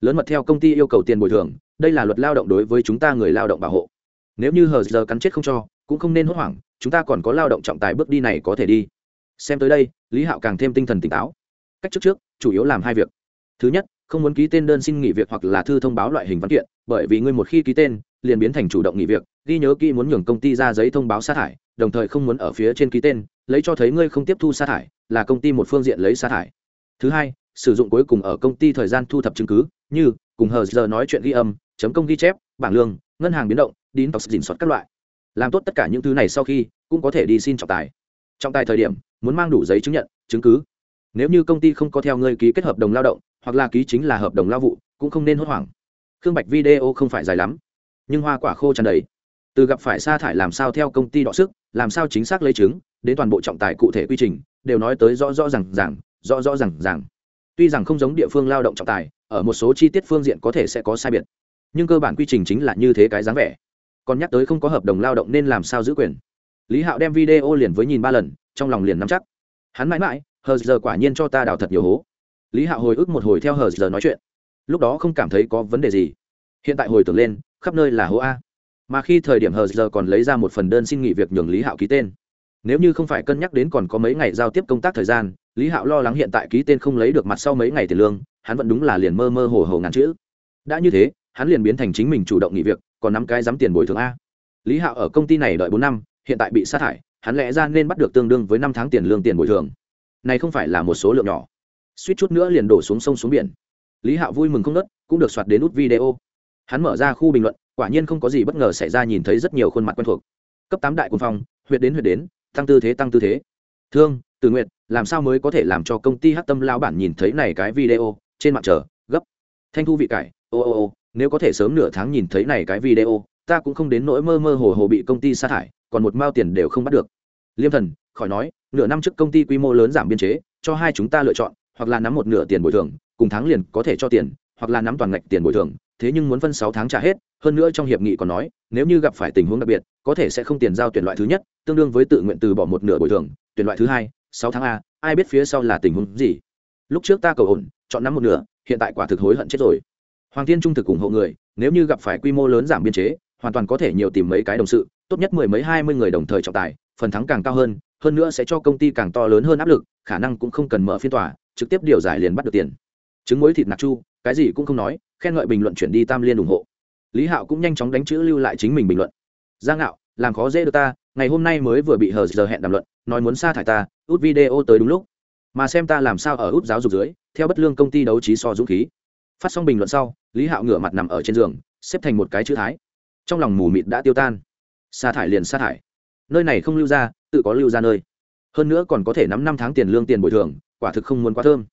Lớn mật theo công ty yêu cầu tiền bồi thường, đây là luật lao động đối với chúng ta người lao động bảo hộ. Nếu như hờ giờ cắn chết không cho, cũng không nên hốt hoảng, chúng ta còn có lao động trọng tài bước đi này có thể đi. Xem tới đây, lý hạo càng thêm tinh thần tỉnh táo. Cách trước trước, chủ yếu làm hai việc. Thứ nhất, không muốn ký tên đơn xin nghỉ việc hoặc là thư thông báo loại hình văn kiện, bởi vì ngươi một khi ký tên, liền biến thành chủ động nghỉ việc, ghi nhớ kỹ muốn nhường công ty ra giấy thông báo sa thải đồng thời không muốn ở phía trên ký tên, lấy cho thấy ngươi không tiếp thu sa thải, là công ty một phương diện lấy sa thải. Thứ hai, sử dụng cuối cùng ở công ty thời gian thu thập chứng cứ, như, cùng hờ giờ nói chuyện ghi âm, chấm công ghi chép, bảng lương, ngân hàng biến động, đín tóc dình soát các loại. Làm tốt tất cả những thứ này sau khi, cũng có thể đi xin trọng tài. Trọng tài thời điểm, muốn mang đủ giấy chứng nhận, chứng cứ. Nếu như công ty không có theo ngươi ký kết hợp đồng lao động, hoặc là ký chính là hợp đồng lao vụ, cũng không nên hốt hoảng. Khương bạch video không phải dài lắm, nhưng hoa quả khô tràn đầy từ gặp phải sa thải làm sao theo công ty đọ sức, làm sao chính xác lấy chứng, đến toàn bộ trọng tài cụ thể quy trình, đều nói tới rõ rõ r à n g r rõ rõ r à n g r tuy rằng không giống địa phương lao động trọng tài, ở một số chi tiết phương diện có thể sẽ có sai biệt. Nhưng cơ bản quy trình chính là như thế cái dáng vẻ. Còn nhắc tới không có hợp đồng lao động nên làm sao giữ quyền. Lý hạo đem video liền với nhìn ba lần, trong lòng liền nắm chắc. Hắn mãi mãi, hờ giờ quả nhiên cho ta đào thật nhiều hố. Lý hạo hồi ức một hồi theo hờ giờ nói chuyện. Lúc đó không cảm thấy có vấn đề gì. Hiện tại hồi tưởng lên, khắp nơi là hố a mà khi thời điểm hờ giờ còn lấy ra một phần đơn xin nghỉ việc nhường lý hạo ký tên. Nếu như không phải cân nhắc đến còn có mấy ngày giao tiếp công tác thời gian, lý hạo lo lắng hiện tại ký tên không lấy được mặt sau mấy ngày tiền lương, hắn vẫn đúng là liền mơ mơ hồ hồ ngàn chữ. Đã như thế, hắn liền biến thành chính mình chủ động nghỉ việc, còn năm cái dám tiền bồi thường a. Lý hạo ở công ty này đợi bốn năm, hiện tại bị sa thải hắn lẽ ra nên bắt được tương đương với năm tháng tiền lương tiền bồi thường. Này không phải là một số lượng nhỏ. Suýt chút nữa liền đổ xuống sông xuống biển. Lý hạo vui mừng không nớt cũng được soạt đến nút video. Hắn mở ra khu bình luận quả nhiên không có gì bất ngờ xảy ra nhìn thấy rất nhiều khuôn mặt quen thuộc. Cấp tám đại quân phong, huyệt đến huyệt đến, tăng tư thế, tăng tư thế. Thương, từ nguyện làm sao mới có thể làm cho công ty hát tâm lao bản nhìn thấy này cái video, trên mạng chờ, gấp. Thanh thu vị cải, ô ô ô, nếu có thể sớm nửa tháng nhìn thấy này cái video, ta cũng không đến nỗi mơ mơ hồ hồ bị công ty sa thải, còn một mao tiền đều không bắt được. Liêm thần, khỏi nói, nửa năm trước công ty quy mô lớn giảm biên chế, cho hai chúng ta lựa chọn, hoặc là nắm một nửa tiền bồi thường, cùng tháng liền có thể cho tiền, hoặc là nắm toàn ngạch tiền bồi thường thế nhưng muốn phân sáu tháng trả hết, hơn nữa trong hiệp nghị còn nói, nếu như gặp phải tình huống đặc biệt, có thể sẽ không tiền giao tuyển loại thứ nhất, tương đương với tự nguyện từ bỏ một nửa bồi thường, tuyển loại thứ hai, sáu tháng a, ai biết phía sau là tình huống gì? Lúc trước ta cầu ổn, chọn năm một nửa, hiện tại quả thực hối hận chết rồi. Hoàng thiên trung thực ủng hộ người, nếu như gặp phải quy mô lớn giảm biên chế, hoàn toàn có thể nhiều tìm mấy cái đồng sự, tốt nhất mười mấy hai mươi người đồng thời trọng tài, phần thắng càng cao hơn hơn nữa sẽ cho công ty càng to lớn hơn áp lực, khả năng cũng không cần mở phiên tòa, trực tiếp điều giải liền bắt được tiền. Trứng muối thịt nạc chu, cái gì cũng không nói khen ngợi bình luận chuyển đi tam liên ủng hộ. Lý hạo cũng nhanh chóng đánh chữ lưu lại chính mình bình luận. Giang ngạo, làm khó dễ được ta, ngày hôm nay mới vừa bị hờ giờ hẹn đàm luận, nói muốn sa thải ta, út video tới đúng lúc. Mà xem ta làm sao ở út giáo dục dưới, theo bất lương công ty đấu trí so dũng khí. Phát xong bình luận sau, lý hạo ngửa mặt nằm ở trên giường, xếp thành một cái chữ thái. Trong lòng mù mịt đã tiêu tan. Sa thải liền sa thải. Nơi này không lưu ra, tự có lưu ra nơi. Hơn nữa còn có thể nắm năm tháng tiền lương tiền bồi thường, quả thực không muốn quá thơm.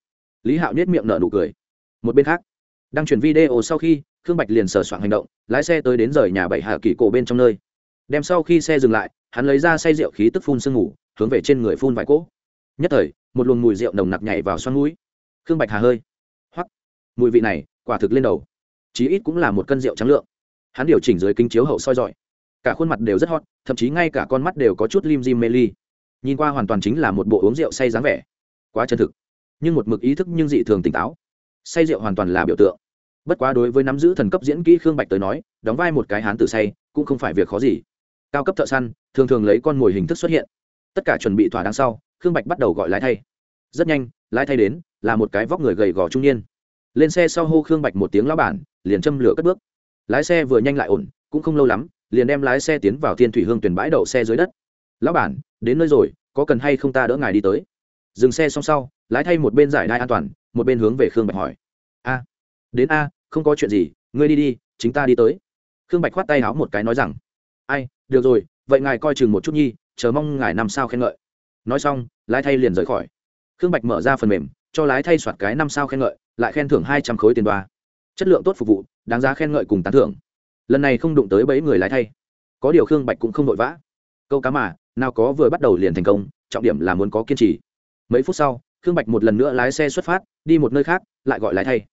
Lý hạo nhét miệng nở nụ cười. Một bên khác đang chuyển video sau khi, khương bạch liền sửa soạn hành động, lái xe tới đến rời nhà bảy hạ kỳ cổ bên trong nơi. Đem sau khi xe dừng lại, hắn lấy ra say rượu khí tức phun sương ngủ, hướng về trên người phun vài cỗ. Nhất thời, một luồng mùi rượu nồng nặc nhảy vào xoăn mũi. Khương bạch hà hơi. Hoắc. Mùi vị này, quả thực lên đầu. Chí ít cũng là một cân rượu trắng lượng. Hắn điều chỉnh dưới kính chiếu hậu soi dọi. Cả khuôn mặt đều rất hot, thậm chí ngay cả con mắt đều có chút lim dim mê ly. Nhìn qua hoàn toàn chính là một bộ uống rượu say dáng vẻ. Quá chân thực. Nhưng một mực ý thức nhưng dị thường tỉnh táo say rượu hoàn toàn là biểu tượng. Bất quá đối với nắm giữ thần cấp diễn kỹ khương bạch tới nói, đóng vai một cái hán tử say, cũng không phải việc khó gì. Cao cấp thợ săn, thường thường lấy con mồi hình thức xuất hiện. Tất cả chuẩn bị thỏa đáng sau, khương bạch bắt đầu gọi lái thay. Rất nhanh, lái thay đến, là một cái vóc người gầy gò trung niên. Lên xe sau hô khương bạch một tiếng lao bản, liền châm lửa cất bước. Lái xe vừa nhanh lại ổn, cũng không lâu lắm, liền đem lái xe tiến vào thiên thủy hương tuyển bãi đậu xe dưới đất. Lão bản, đến nơi rồi, có cần hay không ta đỡ ngài đi tới? Dừng xe xong sau, lái thay một bên giải đai an toàn một bên hướng về khương bạch hỏi. A, đến a, không có chuyện gì, ngươi đi đi, chính ta đi tới. Khương bạch khoát tay háo một cái nói rằng, ai, được rồi, vậy ngài coi chừng một chút nhi, chờ mong ngài năm sao khen ngợi. Nói xong, lái thay liền rời khỏi. Khương bạch mở ra phần mềm, cho lái thay soạt cái năm sao khen ngợi, lại khen thưởng hai trăm khối tiền đoa. Chất lượng tốt phục vụ, đáng giá khen ngợi cùng tán thưởng. Lần này không đụng tới bấy người lái thay. Có điều khương bạch cũng không vội vã. Câu cá mà, nào có vừa bắt đầu liền thành công, trọng điểm là muốn có kiên trì. Mấy phút sau khương bạch một lần nữa lái xe xuất phát, đi một nơi khác, lại gọi lái thay.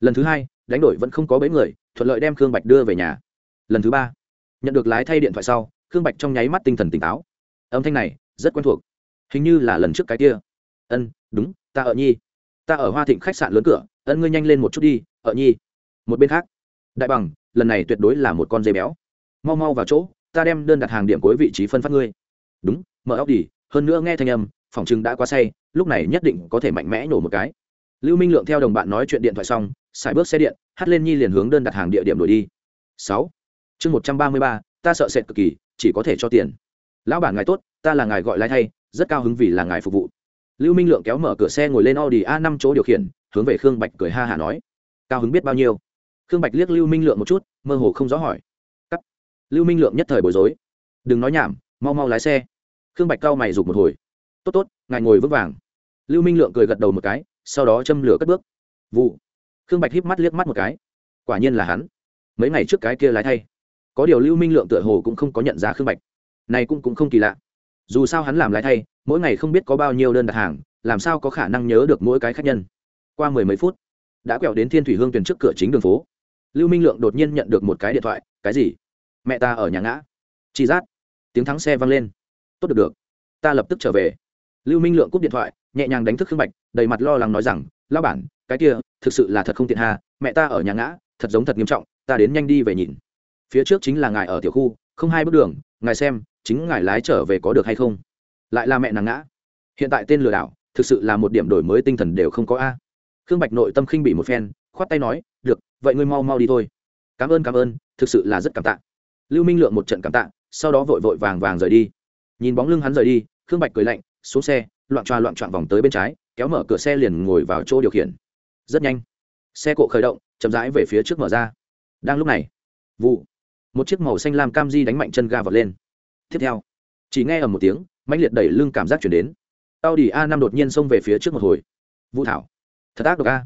Lần thứ hai, đánh đổi vẫn không có bấy người, thuận lợi đem khương bạch đưa về nhà. Lần thứ ba, nhận được lái thay điện thoại sau, khương bạch trong nháy mắt tinh thần tỉnh táo. Âm thanh này, rất quen thuộc. Hình như là lần trước cái kia. Ân, đúng, ta ở nhi. Ta ở hoa thịnh khách sạn lớn cửa, ân ngươi nhanh lên một chút đi, ở nhi. Một bên khác, đại bằng, lần này tuyệt đối là một con dây béo. Mau mau vào chỗ, ta đem đơn đặt hàng điểm cuối vị trí phân phát ngươi. Đúng, mở óc đi, hơn nữa nghe thanh âm phòng chừng đã quá say, lúc này nhất định có thể mạnh mẽ nổ một cái. Lưu minh lượng theo đồng bạn nói chuyện điện thoại xong, xài bước xe điện hắt lên nhi liền hướng đơn đặt hàng địa điểm đổi đi. Sáu. Chương một trăm ba mươi ba, ta sợ sệt cực kỳ, chỉ có thể cho tiền. Lão bản ngài tốt, ta là ngài gọi lái thay, rất cao hứng vì là ngài phục vụ. Lưu minh lượng kéo mở cửa xe ngồi lên audi a năm chỗ điều khiển, hướng về khương bạch cười ha hả nói. Cao hứng biết bao nhiêu? Khương bạch liếc lưu minh lượng một chút, mơ hồ không rõ hỏi. Cắt. Lưu minh lượng nhất thời bối rối. Đừng nói nhảm, mau mau lái xe. Khương bạch cao mày rụt một hồi tốt tốt, ngài ngồi vững vàng. Lưu minh lượng cười gật đầu một cái, sau đó châm lửa cất bước. Vụ. Khương bạch híp mắt liếc mắt một cái. Quả nhiên là hắn. Mấy ngày trước cái kia lái thay. Có điều lưu minh lượng tựa hồ cũng không có nhận ra khương bạch. Này cũng cũng không kỳ lạ. Dù sao hắn làm lái thay, mỗi ngày không biết có bao nhiêu đơn đặt hàng, làm sao có khả năng nhớ được mỗi cái khách nhân. Qua mười mấy phút, đã quẹo đến thiên thủy hương tuyển trước cửa chính đường phố. Lưu minh lượng đột nhiên nhận được một cái điện thoại, cái gì? Mẹ ta ở nhà ngã. Chị giác tiếng thắng xe vang lên. Tốt được được. Ta lập tức trở về lưu minh lượng cúp điện thoại, nhẹ nhàng đánh thức khương bạch, đầy mặt lo lắng nói rằng lao bản, cái kia, thực sự là thật không tiện hà, mẹ ta ở nhà ngã, thật giống thật nghiêm trọng, ta đến nhanh đi về nhìn. Phía trước chính là ngài ở tiểu khu, không hai bước đường, ngài xem, chính ngài lái trở về có được hay không? Lại là mẹ nàng ngã. Hiện tại tên lừa đảo, thực sự là một điểm đổi mới tinh thần đều không có a. Khương bạch nội tâm khinh bị một phen, khoát tay nói, được, vậy ngươi mau mau đi thôi. Cảm ơn cảm ơn, thực sự là rất cảm tạ. Lưu minh lượng một trận cảm tạ, sau đó vội vội vàng vàng rời đi. Nhìn bóng lưng hắn rời đi, khương bạch cười lạnh xuống xe, loạn tròa loạn trọn vòng tới bên trái, kéo mở cửa xe liền ngồi vào chỗ điều khiển. Rất nhanh, xe cộ khởi động, chậm rãi về phía trước mở ra. Đang lúc này, vụ, một chiếc màu xanh lam cam di đánh mạnh chân ga vọt lên. Tiếp theo, chỉ nghe ở một tiếng mạnh liệt đẩy lưng cảm giác chuyển đến. Tao đi a năm đột nhiên xông về phía trước một hồi. Vũ thảo, thật ác độc a.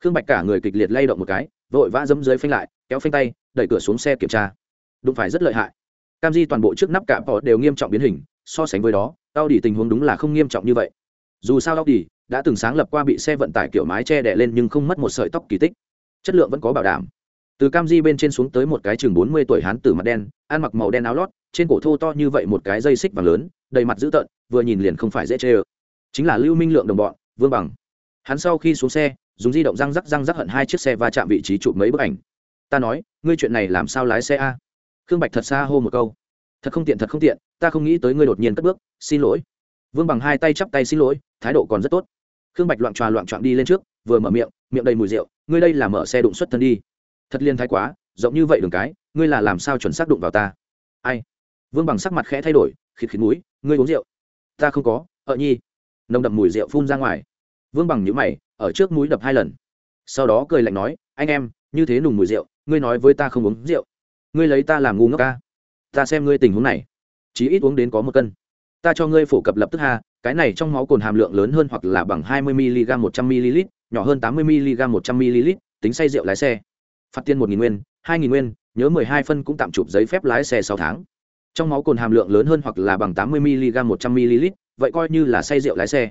Khương bạch cả người kịch liệt lay động một cái, vội vã dẫm dưới phanh lại, kéo phanh tay, đẩy cửa xuống xe kiểm tra. Đụng phải rất lợi hại. Cam di toàn bộ trước nắp cả bỏ đều nghiêm trọng biến hình so sánh với đó tao đi tình huống đúng là không nghiêm trọng như vậy. Dù sao tao đi đã từng sáng lập qua bị xe vận tải kiểu mái che đẻ lên nhưng không mất một sợi tóc kỳ tích. Chất lượng vẫn có bảo đảm. Từ cam di bên trên xuống tới một cái chừng bốn mươi tuổi hán tử mặt đen, ăn mặc màu đen áo lót, trên cổ thô to như vậy một cái dây xích vàng lớn, đầy mặt dữ tợn, vừa nhìn liền không phải dễ chê ơ. Chính là lưu minh lượng đồng bọn, vương bằng. Hắn sau khi xuống xe, dùng di động răng rắc răng rắc hận hai chiếc xe va chạm vị trí chụp mấy bức ảnh. Ta nói, ngươi chuyện này làm sao lái xe a? Khương bạch thật xa hô một câu thật không tiện, thật không tiện, ta không nghĩ tới ngươi đột nhiên cất bước, xin lỗi. Vương bằng hai tay chắp tay xin lỗi, thái độ còn rất tốt. Khương bạch loạn tròa loạn trọn đi lên trước, vừa mở miệng miệng đầy mùi rượu, ngươi đây là mở xe đụng xuất thân đi. Thật liên thái quá, rộng như vậy đường cái, ngươi là làm sao chuẩn xác đụng vào ta? Ai? Vương bằng sắc mặt khẽ thay đổi, khịt khịt mũi, ngươi uống rượu? Ta không có, ợ nhi. Nồng đậm mùi rượu phun ra ngoài. Vương bằng nhữ mày, ở trước mũi đập hai lần. Sau đó cười lạnh nói, anh em, như thế nùng mùi rượu, ngươi nói với ta không uống rượu. Ngươi lấy ta làm ngu ngốc ca ta xem ngươi tình huống này. Chỉ ít uống đến có một cân. Ta cho ngươi phổ cập lập tức ha, cái này trong máu cồn hàm lượng lớn hơn hoặc là bằng 20 mg 100 ml nhỏ hơn 80 mg 100 ml tính say rượu lái xe. Phạt tiền một nghìn nguyên, hai nghìn nguyên, nhớ mười hai phân cũng tạm chụp giấy phép lái xe sáu tháng. Trong máu cồn hàm lượng lớn hơn hoặc là bằng tám mươi mg một trăm ml vậy coi như là say rượu lái xe.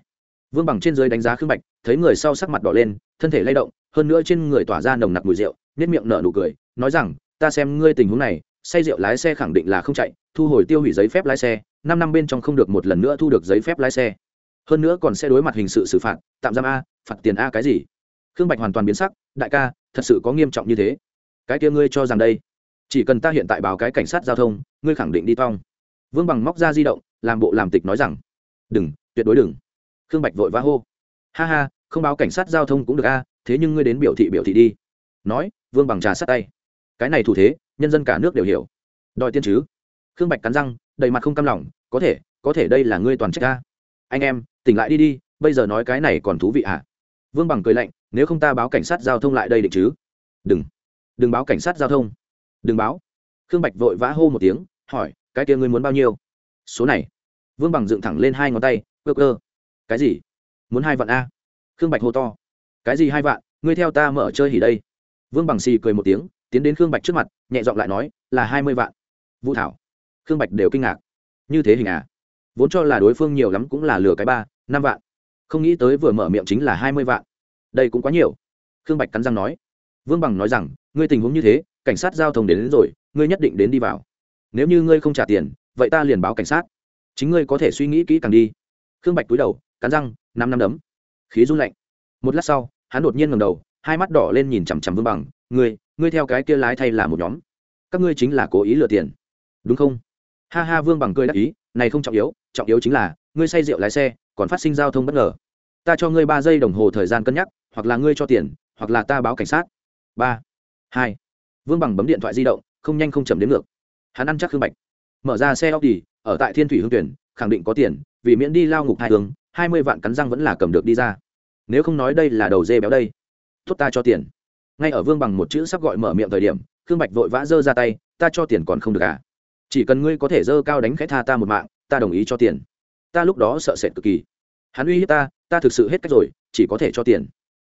Vương bằng trên dưới đánh giá khương bạch, thấy người sau sắc mặt đỏ lên, thân thể lay động, hơn nữa trên người tỏa ra nồng nặc mùi rượu nếp miệng nở nụ cười, nói rằng, ta xem ngươi tình huống này say rượu lái xe khẳng định là không chạy, thu hồi tiêu hủy giấy phép lái xe, năm năm bên trong không được một lần nữa thu được giấy phép lái xe. Hơn nữa còn sẽ đối mặt hình sự xử phạt, tạm giam a, phạt tiền a cái gì? Khương bạch hoàn toàn biến sắc, đại ca, thật sự có nghiêm trọng như thế. Cái kia ngươi cho rằng đây. Chỉ cần ta hiện tại báo cái cảnh sát giao thông, ngươi khẳng định đi tong vương bằng móc ra di động, làm bộ làm tịch nói rằng, đừng, tuyệt đối đừng. Khương bạch vội vã hô, ha ha, không báo cảnh sát giao thông cũng được a, thế nhưng ngươi đến biểu thị biểu thị đi. Nói, vương bằng trà sát tay. Cái này thủ thế nhân dân cả nước đều hiểu. Đòi tiên chứ? Khương bạch cắn răng, đầy mặt không cam lòng, có thể có thể đây là ngươi toàn trách ta. Anh em, tỉnh lại đi đi, bây giờ nói cái này còn thú vị à? Vương bằng cười lạnh, nếu không ta báo cảnh sát giao thông lại đây định chứ? Đừng đừng báo cảnh sát giao thông. Đừng báo. Khương bạch vội vã hô một tiếng, hỏi, cái kia ngươi muốn bao nhiêu? Số này. Vương bằng dựng thẳng lên hai ngón tay, cơ cơ. Cái gì? Muốn hai vạn a. Khương bạch hô to. Cái gì hai vạn? Ngươi theo ta mở chơi hỉ đây. Vương bằng xì cười một tiếng, tiến đến khương bạch trước mặt nhẹ giọng lại nói là hai mươi vạn. Vũ thảo khương bạch đều kinh ngạc. Như thế hình à? Vốn cho là đối phương nhiều lắm cũng là lừa cái ba năm vạn. Không nghĩ tới vừa mở miệng chính là hai mươi vạn. Đây cũng quá nhiều. Khương bạch cắn răng nói. Vương bằng nói rằng ngươi tình huống như thế cảnh sát giao thông đến, đến rồi ngươi nhất định đến đi vào. Nếu như ngươi không trả tiền vậy ta liền báo cảnh sát. Chính ngươi có thể suy nghĩ kỹ càng đi. Khương bạch cúi đầu cắn răng năm năm đấm. Khí run lạnh. Một lát sau hắn đột nhiên ngầm đầu hai mắt đỏ lên nhìn chằm chằm vương bằng. Ngươi ngươi theo cái kia lái thay là một nhóm. Các ngươi chính là cố ý lừa tiền. Đúng không? Ha ha, vương bằng cười đắc ý, này không trọng yếu trọng yếu chính là, ngươi say rượu lái xe, còn phát sinh giao thông bất ngờ. Ta cho ngươi ba giây đồng hồ thời gian cân nhắc, hoặc là ngươi cho tiền, hoặc là ta báo cảnh sát. Ba, hai. Vương bằng bấm điện thoại di động, không nhanh không chậm đến ngược. Hắn ăn chắc khương bạch. Mở ra xe óc đi ở tại thiên thủy hương tuyển, khẳng định có tiền, vì miễn đi lao ngục hai hướng hai mươi vạn cắn răng vẫn là cầm được đi ra. Nếu không nói đây là đầu dê béo đây. Tốt ta cho tiền ngay ở vương bằng một chữ sắp gọi mở miệng thời điểm, khương bạch vội vã giơ ra tay, ta cho tiền còn không được à? Chỉ cần ngươi có thể giơ cao đánh khẽ tha ta một mạng, ta đồng ý cho tiền. Ta lúc đó sợ sệt cực kỳ. Hắn uy hiếp ta ta thực sự hết cách rồi, chỉ có thể cho tiền.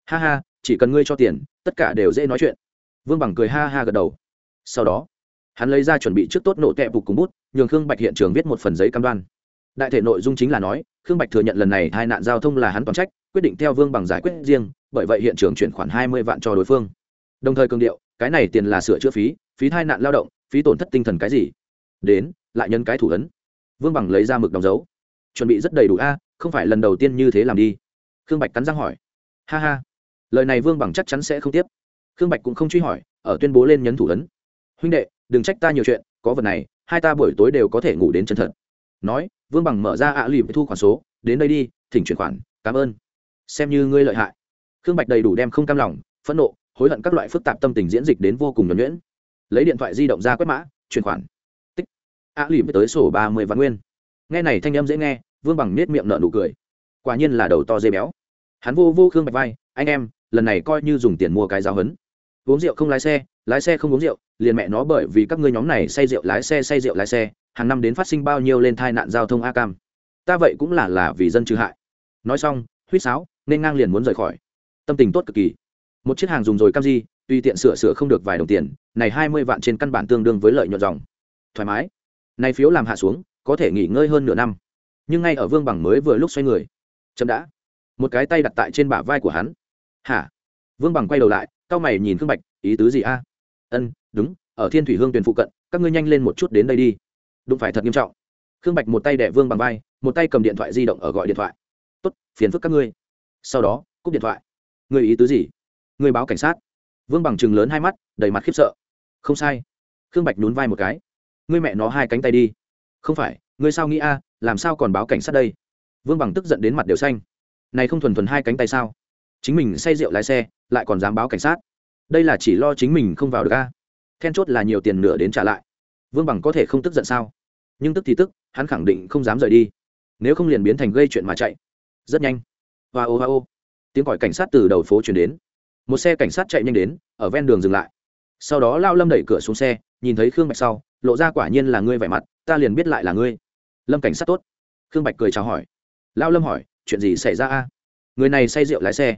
Ha ha, chỉ cần ngươi cho tiền, tất cả đều dễ nói chuyện. Vương bằng cười ha ha gật đầu. Sau đó, hắn lấy ra chuẩn bị trước tốt nộ tẹp bục cùng bút, nhường khương bạch hiện trường viết một phần giấy cam đoan đại thể nội dung chính là nói, khương bạch thừa nhận lần này hai nạn giao thông là hắn toàn trách, quyết định theo vương bằng giải quyết riêng, bởi vậy hiện trường chuyển khoản hai mươi vạn cho đối phương. Đồng thời cường điệu, cái này tiền là sửa chữa phí phí thai nạn lao động, phí tổn thất tinh thần cái gì? Đến, lại nhân cái thủ ấn. Vương bằng lấy ra mực đóng dấu. Chuẩn bị rất đầy đủ a, không phải lần đầu tiên như thế làm đi. Khương bạch cắn răng hỏi. Ha ha. Lời này vương bằng chắc chắn sẽ không tiếp. Khương bạch cũng không truy hỏi, ở tuyên bố lên nhấn thủ ấn. Huynh đệ, đừng trách ta nhiều chuyện, có vật này, hai ta buổi tối đều có thể ngủ đến chân thật nói, vương bằng mở ra ạ à lì thu khoản số, đến đây đi, thỉnh chuyển khoản, cảm ơn. Xem như ngươi lợi hại. Khương bạch đầy đủ đem không cam lòng, phẫn nộ, hối hận các loại phức tạp tâm tình diễn dịch đến vô cùng nhuẩn nhuyễn. Lấy điện thoại di động ra quét mã, chuyển khoản. Tích. Ạ à lì tới sổ ba mươi vạn nguyên. Nghe này thanh âm dễ nghe, vương bằng nết miệng nợ nụ cười. Quả nhiên là đầu to dây béo. Hắn vô vô khương bạch vai, anh em, lần này coi như dùng tiền mua cái giáo hấn uống rượu không lái xe lái xe không uống rượu, liền mẹ nó bởi vì các ngươi nhóm này say rượu lái xe, say rượu lái xe hàng năm đến phát sinh bao nhiêu lên tai nạn giao thông a cam. Ta vậy cũng là là vì dân trừ hại. Nói xong, huýt sáo, nên ngang liền muốn rời khỏi. Tâm tình tốt cực kỳ. Một chiếc hàng dùng rồi cam di tuy tiện sửa sửa không được vài đồng tiền, này hai mươi vạn trên căn bản tương đương với lợi nhuận dòng. Thoải mái. Này phiếu làm hạ xuống, có thể nghỉ ngơi hơn nửa năm. Nhưng ngay ở vương bằng mới vừa lúc xoay người. Chậm đã. Một cái tay đặt tại trên bả vai của hắn. Hả? Vương bằng quay đầu lại cao mày nhìn khương bạch, ý tứ gì a? Ân, đúng, ở thiên thủy hương tuyền phụ cận, các ngươi nhanh lên một chút đến đây đi đụng phải thật nghiêm trọng. Khương bạch một tay đẻ vương bằng vai, một tay cầm điện thoại di động ở gọi điện thoại. Tốt, phiền phức các ngươi. Sau đó, cúp điện thoại. Người ý tứ gì? Người báo cảnh sát. Vương bằng chừng lớn hai mắt, đầy mặt khiếp sợ. Không sai. Khương bạch nhún vai một cái. Ngươi mẹ nó hai cánh tay đi. Không phải, ngươi sao nghĩ a, làm sao còn báo cảnh sát đây? Vương bằng tức giận đến mặt đều xanh. Này không thuần thuần hai cánh tay sao? Chính mình say rượu lái xe, lại còn dám báo cảnh sát? Đây là chỉ lo chính mình không vào được a. Then chốt là nhiều tiền nửa đến trả lại vương bằng có thể không tức giận sao? Nhưng tức thì tức, hắn khẳng định không dám rời đi. Nếu không liền biến thành gây chuyện mà chạy. Rất nhanh. Hoa ô hoa ô. Tiếng còi cảnh sát từ đầu phố chuyển đến. Một xe cảnh sát chạy nhanh đến, ở ven đường dừng lại. Sau đó lao lâm đẩy cửa xuống xe, nhìn thấy khương bạch sau, lộ ra quả nhiên là ngươi vẻ mặt, ta liền biết lại là ngươi. Lâm cảnh sát tốt. Khương bạch cười chào hỏi. Lao lâm hỏi, chuyện gì xảy ra a? Người này say rượu lái xe.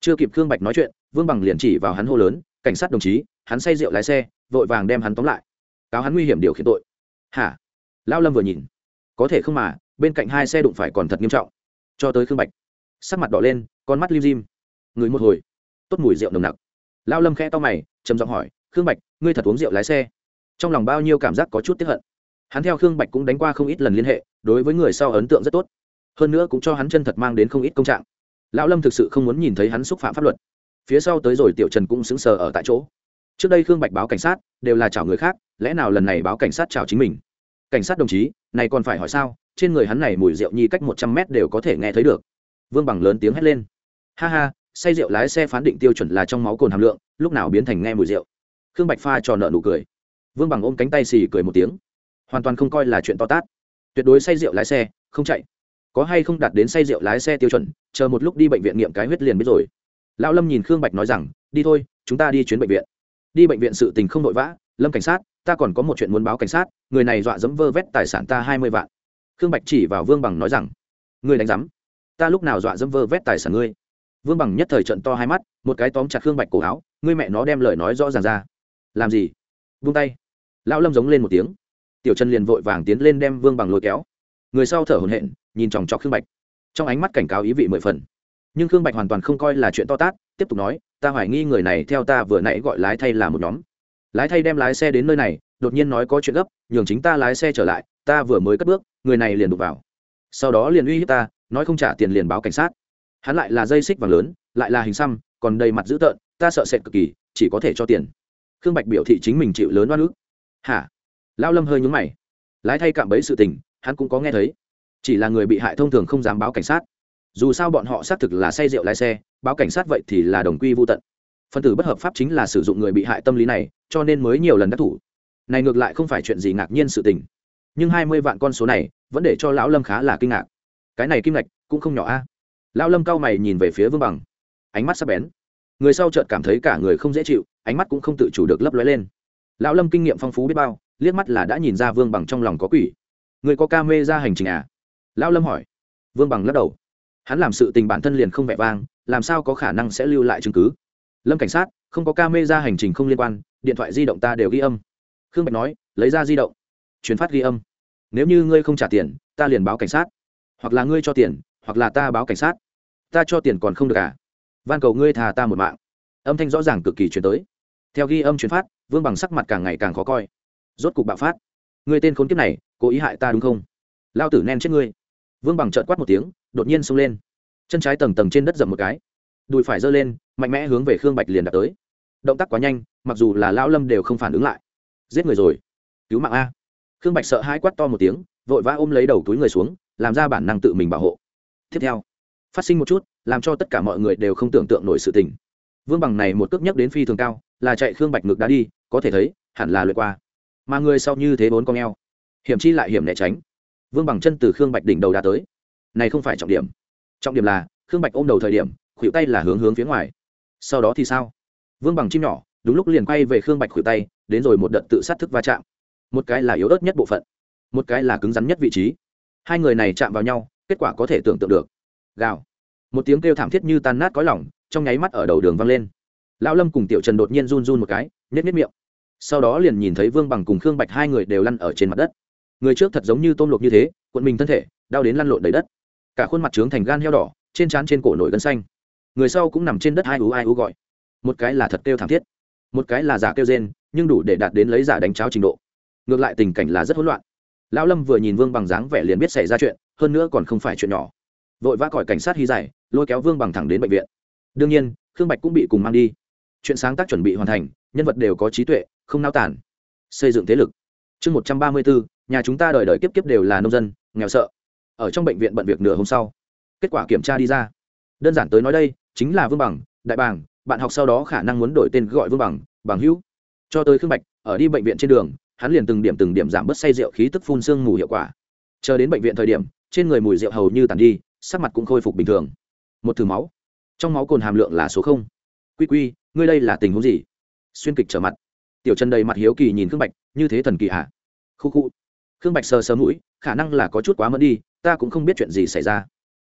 Chưa kịp khương bạch nói chuyện, vương bằng liền chỉ vào hắn hô lớn, cảnh sát đồng chí, hắn say rượu lái xe, vội vàng đem hắn tóm lại cáo hắn nguy hiểm điều khiển tội. Hả? Lao lâm vừa nhìn. Có thể không mà, bên cạnh hai xe đụng phải còn thật nghiêm trọng. Cho tới khương bạch. Sắc mặt đỏ lên, con mắt lim dim. Người một hồi. Tốt mùi rượu nồng nặc. Lao lâm khẽ to mày, trầm giọng hỏi, khương bạch, ngươi thật uống rượu lái xe? Trong lòng bao nhiêu cảm giác có chút tiếp hận. Hắn theo khương bạch cũng đánh qua không ít lần liên hệ, đối với người sau ấn tượng rất tốt. Hơn nữa cũng cho hắn chân thật mang đến không ít công trạng. Lão lâm thực sự không muốn nhìn thấy hắn xúc phạm pháp luật. Phía sau tới rồi tiểu trần cũng xứng sờ ở tại chỗ. Trước đây khương bạch báo cảnh sát, đều là chảo người khác lẽ nào lần này báo cảnh sát chào chính mình? Cảnh sát đồng chí, này còn phải hỏi sao? Trên người hắn này mùi rượu nhi cách một trăm mét đều có thể nghe thấy được. Vương bằng lớn tiếng hét lên. Ha ha, say rượu lái xe phán định tiêu chuẩn là trong máu cồn hàm lượng, lúc nào biến thành nghe mùi rượu? Khương bạch pha trò nợ nụ cười. Vương bằng ôm cánh tay xì cười một tiếng. Hoàn toàn không coi là chuyện to tát. Tuyệt đối say rượu lái xe, không chạy. Có hay không đạt đến say rượu lái xe tiêu chuẩn, chờ một lúc đi bệnh viện nghiệm cái huyết liền biết rồi. Lão lâm nhìn khương bạch nói rằng, đi thôi, chúng ta đi chuyến bệnh viện. Đi bệnh viện sự tình không vội vã, lâm cảnh sát ta còn có một chuyện muốn báo cảnh sát, người này dọa dẫm vơ vét tài sản ta hai mươi vạn. Khương bạch chỉ vào vương bằng nói rằng, ngươi đánh giám, ta lúc nào dọa dẫm vơ vét tài sản ngươi? Vương bằng nhất thời trận to hai mắt, một cái tóm chặt khương bạch cổ áo, ngươi mẹ nó đem lời nói rõ ràng ra. Làm gì? Vung tay. Lão lâm giống lên một tiếng. Tiểu trần liền vội vàng tiến lên đem vương bằng lôi kéo. Người sau thở hồn hện nhìn chòng chọc khương bạch. Trong ánh mắt cảnh cáo ý vị mười phần. Nhưng khương bạch hoàn toàn không coi là chuyện to tát, tiếp tục nói, ta hoài nghi người này theo ta vừa nãy gọi lái thay là một nhóm lái thay đem lái xe đến nơi này, đột nhiên nói có chuyện gấp, nhường chính ta lái xe trở lại, ta vừa mới cất bước, người này liền đục vào. Sau đó liền uy hiếp ta, nói không trả tiền liền báo cảnh sát. Hắn lại là dây xích vàng lớn, lại là hình xăm, còn đầy mặt dữ tợn, ta sợ sệt cực kỳ, chỉ có thể cho tiền. Khương bạch biểu thị chính mình chịu lớn oan ức. Hả? Lao lâm hơi nhúng mày. Lái thay cạm bẫy sự tình, hắn cũng có nghe thấy. Chỉ là người bị hại thông thường không dám báo cảnh sát. Dù sao bọn họ xác thực là say rượu lái xe, báo cảnh sát vậy thì là đồng quy vô tận. Phân tử bất hợp pháp chính là sử dụng người bị hại tâm lý này cho nên mới nhiều lần đắc thủ. Này ngược lại không phải chuyện gì ngạc nhiên sự tình. Nhưng hai mươi vạn con số này, vẫn để cho lão lâm khá là kinh ngạc. Cái này kim ngạch, cũng không nhỏ a. Lão lâm cao mày nhìn về phía vương bằng. Ánh mắt sắc bén. Người sau chợt cảm thấy cả người không dễ chịu, ánh mắt cũng không tự chủ được lấp lóe lên. Lão lâm kinh nghiệm phong phú biết bao, liếc mắt là đã nhìn ra vương bằng trong lòng có quỷ. Người có ca mê ra hành trình à? Lão lâm hỏi. Vương bằng lắc đầu. Hắn làm sự tình bản thân liền không vẻ vang, làm sao có khả năng sẽ lưu lại chứng cứ? Lâm cảnh sát, không có ca mê ra hành trình không liên quan điện thoại di động ta đều ghi âm. Khương bạch nói, lấy ra di động. Chuyển phát ghi âm. Nếu như ngươi không trả tiền, ta liền báo cảnh sát. Hoặc là ngươi cho tiền, hoặc là ta báo cảnh sát. Ta cho tiền còn không được à? Van cầu ngươi thà ta một mạng. Âm thanh rõ ràng cực kỳ chuyển tới. Theo ghi âm chuyển phát, vương bằng sắc mặt càng ngày càng khó coi. Rốt cục bạo phát. Ngươi tên khốn kiếp này, cố ý hại ta đúng không? Lao tử nen chết ngươi. Vương bằng trợn quát một tiếng, đột nhiên xông lên. Chân trái tầng tầng trên đất dầm một cái. Đùi phải giơ lên, mạnh mẽ hướng về khương bạch liền đạt tới động tác quá nhanh, mặc dù là lão lâm đều không phản ứng lại. Giết người rồi. Cứu mạng a. Khương bạch sợ hai quát to một tiếng, vội vã ôm lấy đầu túi người xuống, làm ra bản năng tự mình bảo hộ. Tiếp theo, phát sinh một chút, làm cho tất cả mọi người đều không tưởng tượng nổi sự tình. Vương bằng này một cước nhấc đến phi thường cao, là chạy khương bạch ngực đã đi, có thể thấy, hẳn là lượt qua. Mà người sau như thế bốn con eo. Hiểm chi lại hiểm né tránh. Vương bằng chân từ khương bạch đỉnh đầu đã tới. Này không phải trọng điểm. Trọng điểm là, khương bạch ôm đầu thời điểm, khuỷu tay là hướng hướng phía ngoài. Sau đó thì sao? Vương bằng chim nhỏ, đúng lúc liền quay về khương bạch khuỷu tay, đến rồi một đợt tự sát thức va chạm. Một cái là yếu ớt nhất bộ phận, một cái là cứng rắn nhất vị trí. Hai người này chạm vào nhau, kết quả có thể tưởng tượng được. Gào. Một tiếng kêu thảm thiết như tan nát có lỏng trong nháy mắt ở đầu đường vang lên. Lão lâm cùng tiểu trần đột nhiên run run một cái nhét nhét miệng. Sau đó liền nhìn thấy vương bằng cùng khương bạch hai người đều lăn ở trên mặt đất. Người trước thật giống như tôm luộc như thế, cuộn mình thân thể, đau đến lăn lộn đầy đất. Cả khuôn mặt trướng thành gan heo đỏ, trên trán trên cổ nổi gân xanh. Người sau cũng nằm trên đất hai ú ai ú gọi một cái là thật kêu thảm thiết, một cái là giả kêu rên, nhưng đủ để đạt đến lấy giả đánh cháo trình độ. Ngược lại tình cảnh là rất hỗn loạn. Lão lâm vừa nhìn vương bằng dáng vẻ liền biết xảy ra chuyện, hơn nữa còn không phải chuyện nhỏ. Vội vã còi cảnh sát hy giải lôi kéo vương bằng thẳng đến bệnh viện. Đương nhiên, khương bạch cũng bị cùng mang đi. Chuyện sáng tác chuẩn bị hoàn thành, nhân vật đều có trí tuệ, không nao tản xây dựng thế lực. Chương một trăm ba mươi bốn nhà chúng ta đời đời kiếp kiếp đều là nông dân, nghèo sợ. Ở trong bệnh viện bận việc nửa hôm sau, kết quả kiểm tra đi ra. Đơn giản tới nói đây, chính là vương bằng, đại bàng bạn học sau đó khả năng muốn đổi tên gọi vương bằng bằng hữu. Cho tới khương bạch, ở đi bệnh viện trên đường, hắn liền từng điểm từng điểm giảm bớt say rượu khí tức phun sương mù hiệu quả. Chờ đến bệnh viện thời điểm, trên người mùi rượu hầu như tàn đi, sắc mặt cũng khôi phục bình thường. Một thử máu. Trong máu cồn hàm lượng là số không. Quy quy, ngươi đây là tình huống gì? Xuyên kịch trở mặt. Tiểu chân đầy mặt hiếu kỳ nhìn khương bạch, như thế thần kỳ hạ khu khu. Khương bạch sờ sờ mũi, khả năng là có chút quá mẫn đi, ta cũng không biết chuyện gì xảy ra.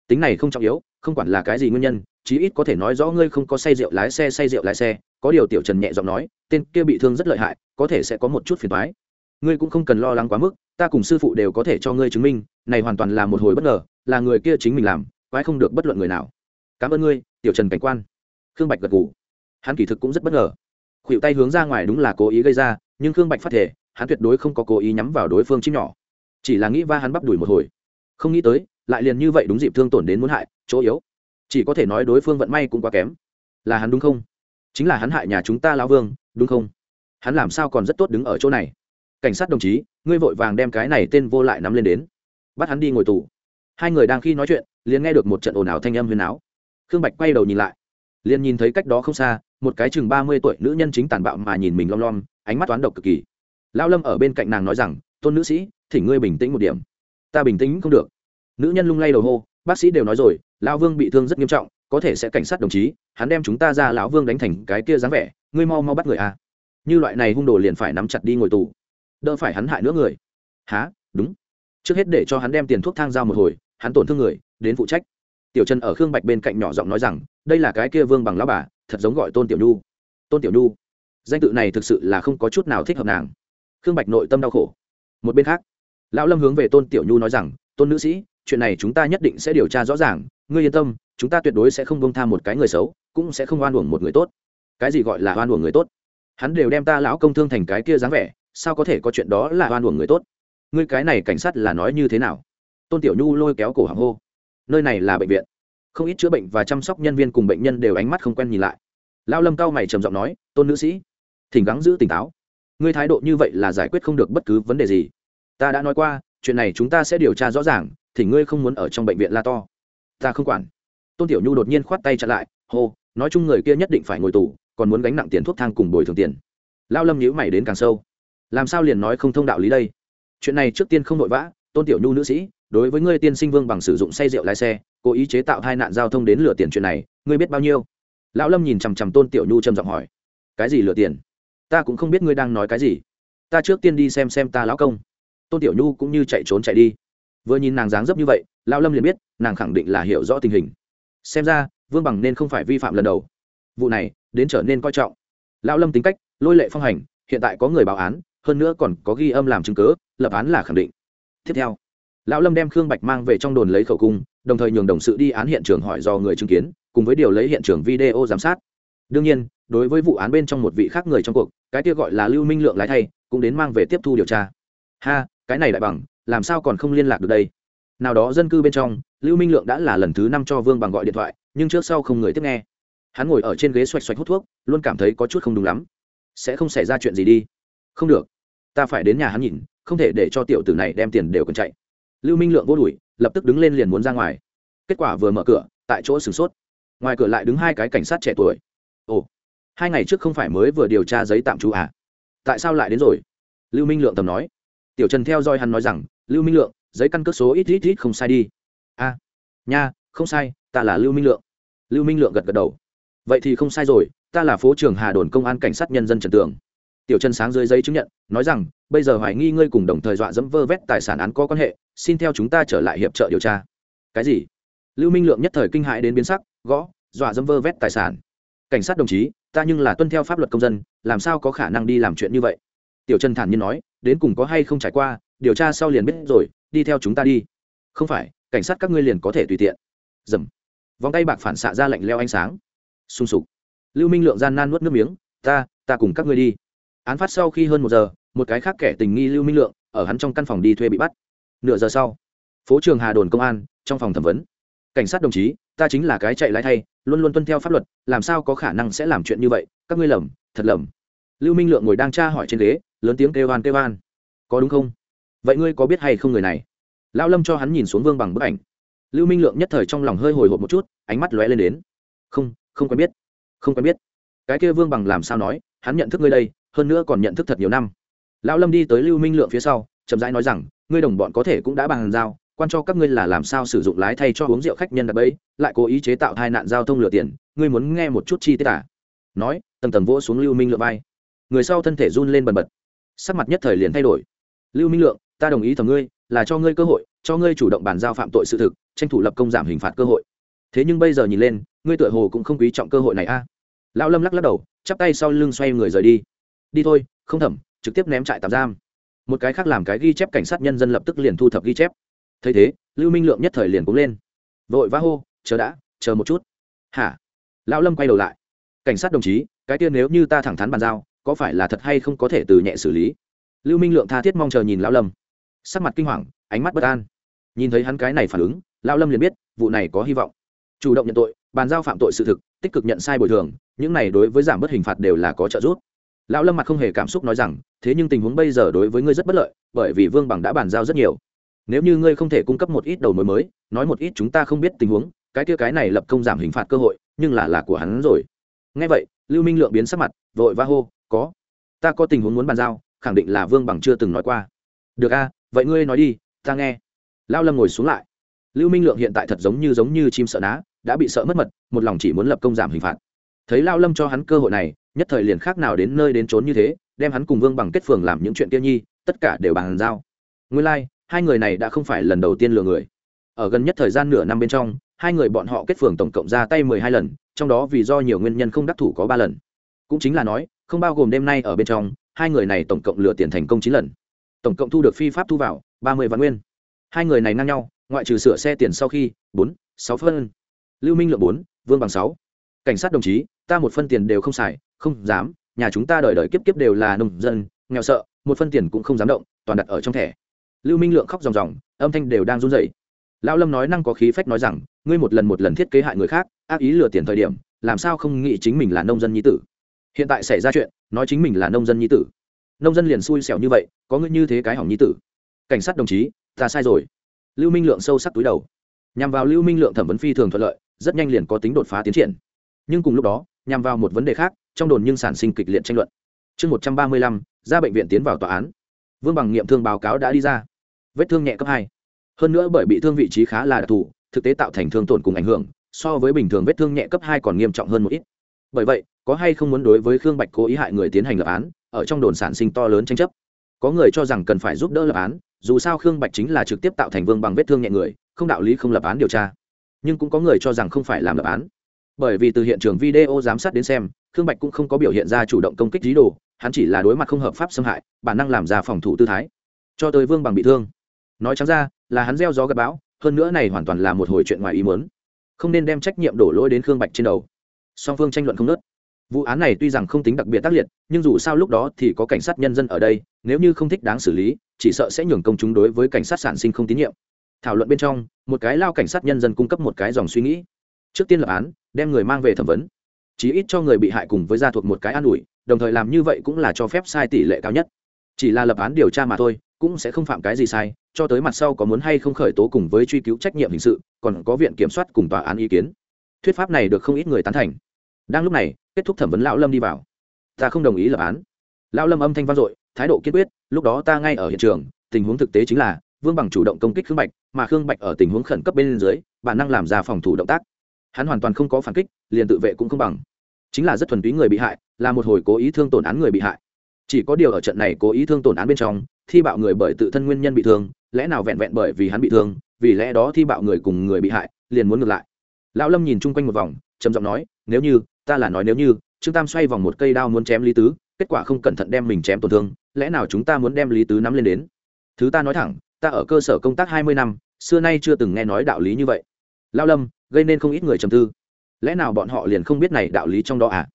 Tính này không trọng yếu, không quản là cái gì nguyên nhân chí ít có thể nói rõ ngươi không có say rượu lái xe, say rượu lái xe. Có điều tiểu trần nhẹ giọng nói, tên kia bị thương rất lợi hại, có thể sẽ có một chút phiền toái. Ngươi cũng không cần lo lắng quá mức, ta cùng sư phụ đều có thể cho ngươi chứng minh, này hoàn toàn là một hồi bất ngờ, là người kia chính mình làm, quái không được bất luận người nào. Cảm ơn ngươi, tiểu trần cảnh quan. Khương bạch gật gù. Hắn kỳ thực cũng rất bất ngờ. Khuỵu tay hướng ra ngoài đúng là cố ý gây ra, nhưng khương bạch phát thể hắn tuyệt đối không có cố ý nhắm vào đối phương chim nhỏ. Chỉ là nghĩ va hắn bắp đuổi một hồi. Không nghĩ tới, lại liền như vậy đúng dịp thương tổn đến muốn hại, chỗ yếu chỉ có thể nói đối phương vận may cũng quá kém. Là hắn đúng không? Chính là hắn hại nhà chúng ta lão vương, đúng không? Hắn làm sao còn rất tốt đứng ở chỗ này? Cảnh sát đồng chí, ngươi vội vàng đem cái này tên vô lại nắm lên đến. Bắt hắn đi ngồi tù. Hai người đang khi nói chuyện, liền nghe được một trận ồn ào thanh âm huyền áo. Khương bạch quay đầu nhìn lại, liền nhìn thấy cách đó không xa, một cái chừng ba mươi tuổi nữ nhân chính tàn bạo mà nhìn mình lom lom, ánh mắt toán độc cực kỳ. Lao lâm ở bên cạnh nàng nói rằng, tôn nữ sĩ, thỉnh ngươi bình tĩnh một điểm. Ta bình tĩnh không được. Nữ nhân lung lay đầu hô, bác sĩ đều nói rồi lão vương bị thương rất nghiêm trọng, có thể sẽ cảnh sát đồng chí, hắn đem chúng ta ra lão vương đánh thành cái kia dáng vẻ, ngươi mau mau bắt người a. Như loại này hung đồ liền phải nắm chặt đi ngồi tù. Đỡ phải hắn hại nữa người. Há đúng. Trước hết để cho hắn đem tiền thuốc thang giao một hồi, hắn tổn thương người, đến phụ trách. Tiểu trần ở khương bạch bên cạnh nhỏ giọng nói rằng, đây là cái kia vương bằng lão bà, thật giống gọi tôn tiểu nhu. Tôn tiểu nhu. Danh tự này thực sự là không có chút nào thích hợp nàng. Khương bạch nội tâm đau khổ. Một bên khác, lão lâm hướng về tôn tiểu nhu nói rằng, tôn nữ sĩ chuyện này chúng ta nhất định sẽ điều tra rõ ràng, ngươi yên tâm, chúng ta tuyệt đối sẽ không bông tha một cái người xấu, cũng sẽ không oan uổng một người tốt. Cái gì gọi là oan uổng người tốt? Hắn đều đem ta lão công thương thành cái kia dáng vẻ, sao có thể có chuyện đó là oan uổng người tốt? Ngươi cái này cảnh sát là nói như thế nào? Tôn tiểu nhu lôi kéo cổ hàng hô. Nơi này là bệnh viện. Không ít chữa bệnh và chăm sóc nhân viên cùng bệnh nhân đều ánh mắt không quen nhìn lại. Lao lâm cao mày trầm giọng nói, tôn nữ sĩ, thỉnh gắng giữ tỉnh táo. Ngươi thái độ như vậy là giải quyết không được bất cứ vấn đề gì. Ta đã nói qua, chuyện này chúng ta sẽ điều tra rõ ràng thì ngươi không muốn ở trong bệnh viện la to? Ta không quản. Tôn tiểu nhu đột nhiên khoát tay chặn lại, hô, nói chung người kia nhất định phải ngồi tù, còn muốn gánh nặng tiền thuốc thang cùng bồi thường tiền. Lao lâm nhíu mày đến càng sâu. Làm sao liền nói không thông đạo lý đây? Chuyện này trước tiên không vội vã, tôn tiểu nhu nữ sĩ, đối với ngươi tiên sinh vương bằng sử dụng say rượu lái xe, cố ý chế tạo hai nạn giao thông đến lừa tiền chuyện này, ngươi biết bao nhiêu? Lão lâm nhìn chằm chằm tôn tiểu nhu trầm giọng hỏi. Cái gì lừa tiền? Ta cũng không biết ngươi đang nói cái gì. Ta trước tiên đi xem xem ta lão công. Tôn tiểu nhu cũng như chạy trốn chạy đi vừa nhìn nàng dáng dấp như vậy, lão lâm liền biết, nàng khẳng định là hiểu rõ tình hình. Xem ra, vương bằng nên không phải vi phạm lần đầu. Vụ này, đến trở nên coi trọng. Lão lâm tính cách, lôi lệ phong hành, hiện tại có người báo án, hơn nữa còn có ghi âm làm chứng cớ lập án là khẳng định. Tiếp theo, lão lâm đem khương bạch mang về trong đồn lấy khẩu cung, đồng thời nhường đồng sự đi án hiện trường hỏi do người chứng kiến, cùng với điều lấy hiện trường video giám sát. Đương nhiên, đối với vụ án bên trong một vị khác người trong cuộc, cái kia gọi là lưu minh lượng lái thay, cũng đến mang về tiếp thu điều tra. Ha, cái này lại bằng làm sao còn không liên lạc được đây? Nào đó dân cư bên trong, lưu minh lượng đã là lần thứ năm cho vương bằng gọi điện thoại, nhưng trước sau không người tiếp nghe. Hắn ngồi ở trên ghế xoạch xoạch hút thuốc, luôn cảm thấy có chút không đúng lắm. Sẽ không xảy ra chuyện gì đi. Không được. Ta phải đến nhà hắn nhìn, không thể để cho tiểu tử này đem tiền đều cần chạy. Lưu minh lượng vô đùi lập tức đứng lên liền muốn ra ngoài. Kết quả vừa mở cửa, tại chỗ sửng sốt. Ngoài cửa lại đứng hai cái cảnh sát trẻ tuổi. Ồ, hai ngày trước không phải mới vừa điều tra giấy tạm trú à? Tại sao lại đến rồi? Lưu minh lượng tầm nói tiểu trần theo dõi hắn nói rằng, lưu minh lượng, giấy căn cước số ít ít ít không sai đi. A, nha, không sai, ta là lưu minh lượng. Lưu minh lượng gật gật đầu. Vậy thì không sai rồi, ta là phố trưởng hà đồn công an cảnh sát nhân dân trần tường. Tiểu trần sáng dưới giấy chứng nhận, nói rằng, bây giờ hoài nghi ngươi cùng đồng thời dọa dẫm vơ vét tài sản án có quan hệ, xin theo chúng ta trở lại hiệp trợ điều tra. Cái gì? Lưu minh lượng nhất thời kinh hãi đến biến sắc, gõ, dọa dẫm vơ vét tài sản. Cảnh sát đồng chí, ta nhưng là tuân theo pháp luật công dân, làm sao có khả năng đi làm chuyện như vậy? Tiểu trần thản nhiên nói đến cùng có hay không trải qua, điều tra sau liền biết rồi, đi theo chúng ta đi. Không phải, cảnh sát các ngươi liền có thể tùy tiện. Dầm. Vòng tay bạc phản xạ ra lạnh leo ánh sáng. Sung sục. Lưu minh lượng gian nan nuốt nước miếng, ta ta cùng các ngươi đi. Án phát sau khi hơn một giờ, một cái khác kẻ tình nghi lưu minh lượng, ở hắn trong căn phòng đi thuê bị bắt. Nửa giờ sau, phố trường hà đồn công an, trong phòng thẩm vấn. Cảnh sát đồng chí, ta chính là cái chạy lái thay, luôn luôn tuân theo pháp luật, làm sao có khả năng sẽ làm chuyện như vậy? Các ngươi lầm, thật lầm. Lưu minh lượng ngồi đang tra hỏi trên ghế lớn tiếng kêu van kêu van có đúng không? Vậy ngươi có biết hay không người này? Lão lâm cho hắn nhìn xuống vương bằng bức ảnh. Lưu minh lượng nhất thời trong lòng hơi hồi hộp một chút, ánh mắt lóe lên đến. Không không quen biết. Không quen biết. Cái kia vương bằng làm sao nói, hắn nhận thức ngươi đây, hơn nữa còn nhận thức thật nhiều năm. Lão lâm đi tới lưu minh lượng phía sau, chậm rãi nói rằng, ngươi đồng bọn có thể cũng đã bàn giao, quan cho các ngươi là làm sao sử dụng lái thay cho uống rượu khách nhân đặc bẫy, lại cố ý chế tạo tai nạn giao thông lừa tiền, ngươi muốn nghe một chút chi tiết à? Nói, tầng tầng vỗ xuống lưu minh lượng vai. Người sau thân thể run lên bần bật sắc mặt nhất thời liền thay đổi. Lưu minh lượng, ta đồng ý thầm ngươi, là cho ngươi cơ hội, cho ngươi chủ động bàn giao phạm tội sự thực, tranh thủ lập công giảm hình phạt cơ hội. Thế nhưng bây giờ nhìn lên, ngươi tựa hồ cũng không quý trọng cơ hội này a. À. lão lâm lắc lắc đầu, chắp tay sau lưng xoay người rời đi. Đi thôi, không thẩm, trực tiếp ném trại tạm giam. Một cái khác làm cái ghi chép cảnh sát nhân dân lập tức liền thu thập ghi chép. Thấy thế, lưu minh lượng nhất thời liền cũng lên. Vội vã hô, chờ đã, chờ một chút. Hả? Lão lâm quay đầu lại. Cảnh sát đồng chí, cái tiên nếu như ta thẳng thắn bàn giao có phải là thật hay không có thể từ nhẹ xử lý? Lưu minh lượng tha thiết mong chờ nhìn lão lâm. Sắc mặt kinh hoàng, ánh mắt bất an. Nhìn thấy hắn cái này phản ứng, lão lâm liền biết, vụ này có hy vọng. Chủ động nhận tội, bàn giao phạm tội sự thực, tích cực nhận sai bồi thường, những này đối với giảm bớt hình phạt đều là có trợ giúp. Lão lâm mặt không hề cảm xúc nói rằng, thế nhưng tình huống bây giờ đối với ngươi rất bất lợi, bởi vì vương bằng đã bàn giao rất nhiều. Nếu như ngươi không thể cung cấp một ít đầu mối mới, nói một ít chúng ta không biết tình huống, cái kia cái này lập công giảm hình phạt cơ hội, nhưng là là của hắn rồi. Ngay vậy, lưu minh lượng biến sắc mặt, vội va hô có. Ta có tình huống muốn bàn giao khẳng định là vương bằng chưa từng nói qua. Được a vậy ngươi nói đi ta nghe. Lao lâm ngồi xuống lại. Lưu minh lượng hiện tại thật giống như giống như chim sợ ná đã bị sợ mất mật một lòng chỉ muốn lập công giảm hình phạt. Thấy lao lâm cho hắn cơ hội này nhất thời liền khác nào đến nơi đến trốn như thế đem hắn cùng vương bằng kết phường làm những chuyện tiêu nhi tất cả đều bàn giao. Nguyên lai、like, hai người này đã không phải lần đầu tiên lừa người. Ở gần nhất thời gian nửa năm bên trong hai người bọn họ kết phường tổng cộng ra tay mười hai lần trong đó vì do nhiều nguyên nhân không đắc thủ có ba lần. Cũng chính là nói không bao gồm đêm nay ở bên trong, hai người này tổng cộng lừa tiền thành công chín lần. Tổng cộng thu được phi pháp thu vào, ba mươi vạn nguyên. Hai người này ngang nhau, ngoại trừ sửa xe tiền sau khi, bốn, sáu phân. Lưu minh lượng bốn, vương bằng sáu. Cảnh sát đồng chí, ta một phân tiền đều không xài, không dám, nhà chúng ta đời đời kiếp kiếp đều là nông dân, nghèo sợ, một phân tiền cũng không dám động, toàn đặt ở trong thẻ. Lưu minh lượng khóc ròng ròng, âm thanh đều đang run rẩy. Lão lâm nói năng có khí phách nói rằng, ngươi một lần một lần thiết kế hại người khác, ác ý lừa tiền thời điểm, làm sao không nghĩ chính mình là nông dân nhi tử? Hiện tại xảy ra chuyện, nói chính mình là nông dân nhi tử. Nông dân liền xui xẻo như vậy, có ngươi như thế cái hỏng nhi tử. Cảnh sát đồng chí, ta sai rồi. Lưu minh lượng sâu sắc túi đầu. Nhằm vào lưu minh lượng thẩm vấn phi thường thuận lợi, rất nhanh liền có tính đột phá tiến triển. Nhưng cùng lúc đó, nhằm vào một vấn đề khác, trong đồn nhưng sản sinh kịch liệt tranh luận. Chương một trăm ba mươi lăm, ra bệnh viện tiến vào tòa án. Vương bằng nghiệm thương báo cáo đã đi ra. Vết thương nhẹ cấp hai. Hơn nữa bởi bị thương vị trí khá là đặc thù, thực tế tạo thành thương tổn cùng ảnh hưởng, so với bình thường vết thương nhẹ cấp hai còn nghiêm trọng hơn một ít. Bởi vậy có hay không muốn đối với khương bạch cố ý hại người tiến hành lập án, ở trong đồn sản sinh to lớn tranh chấp. Có người cho rằng cần phải giúp đỡ lập án, dù sao khương bạch chính là trực tiếp tạo thành vương bằng vết thương nhẹ người, không đạo lý không lập án điều tra. Nhưng cũng có người cho rằng không phải làm lập án. Bởi vì từ hiện trường video giám sát đến xem, khương bạch cũng không có biểu hiện ra chủ động công kích dí đồ, hắn chỉ là đối mặt không hợp pháp xâm hại, bản năng làm ra phòng thủ tư thái. Cho tới vương bằng bị thương. Nói chẳng ra, là hắn gieo gió gặp bão, hơn nữa này hoàn toàn là một hồi chuyện ngoài ý muốn. Không nên đem trách nhiệm đổ lỗi đến khương bạch trên đầu. Song phương tranh luận không nớt vụ án này tuy rằng không tính đặc biệt tác liệt, nhưng dù sao lúc đó thì có cảnh sát nhân dân ở đây, nếu như không thích đáng xử lý, chỉ sợ sẽ nhường công chúng đối với cảnh sát sản sinh không tín nhiệm. Thảo luận bên trong, một cái lao cảnh sát nhân dân cung cấp một cái dòng suy nghĩ. Trước tiên lập án, đem người mang về thẩm vấn. Chí ít cho người bị hại cùng với gia thuộc một cái an ủi, đồng thời làm như vậy cũng là cho phép sai tỷ lệ cao nhất. Chỉ là lập án điều tra mà thôi, cũng sẽ không phạm cái gì sai, cho tới mặt sau có muốn hay không khởi tố cùng với truy cứu trách nhiệm hình sự, còn có viện kiểm soát cùng tòa án ý kiến. Thuyết pháp này được không ít người tán thành. Đang lúc này kết thúc thẩm vấn lão lâm đi vào. Ta không đồng ý lập án. Lão lâm âm thanh vang dội, thái độ kiên quyết, lúc đó ta ngay ở hiện trường, tình huống thực tế chính là, vương bằng chủ động công kích khương bạch, mà khương bạch ở tình huống khẩn cấp bên dưới, bản năng làm ra phòng thủ động tác. Hắn hoàn toàn không có phản kích, liền tự vệ cũng không bằng. Chính là rất thuần túy người bị hại, là một hồi cố ý thương tổn án người bị hại. Chỉ có điều ở trận này cố ý thương tổn án bên trong, thi bạo người bởi tự thân nguyên nhân bị thương, lẽ nào vẹn vẹn bởi vì hắn bị thương, vì lẽ đó thi bạo người cùng người bị hại, liền muốn ngược lại. Lão lâm nhìn chung quanh một vòng, trầm giọng nói, nếu như ta là nói nếu như, trương tam xoay vòng một cây đao muốn chém lý tứ, kết quả không cẩn thận đem mình chém tổn thương, lẽ nào chúng ta muốn đem lý tứ nắm lên đến? Thứ ta nói thẳng, ta ở cơ sở công tác hai mươi năm, xưa nay chưa từng nghe nói đạo lý như vậy. Lao lâm, gây nên không ít người trầm tư. Lẽ nào bọn họ liền không biết này đạo lý trong đó à?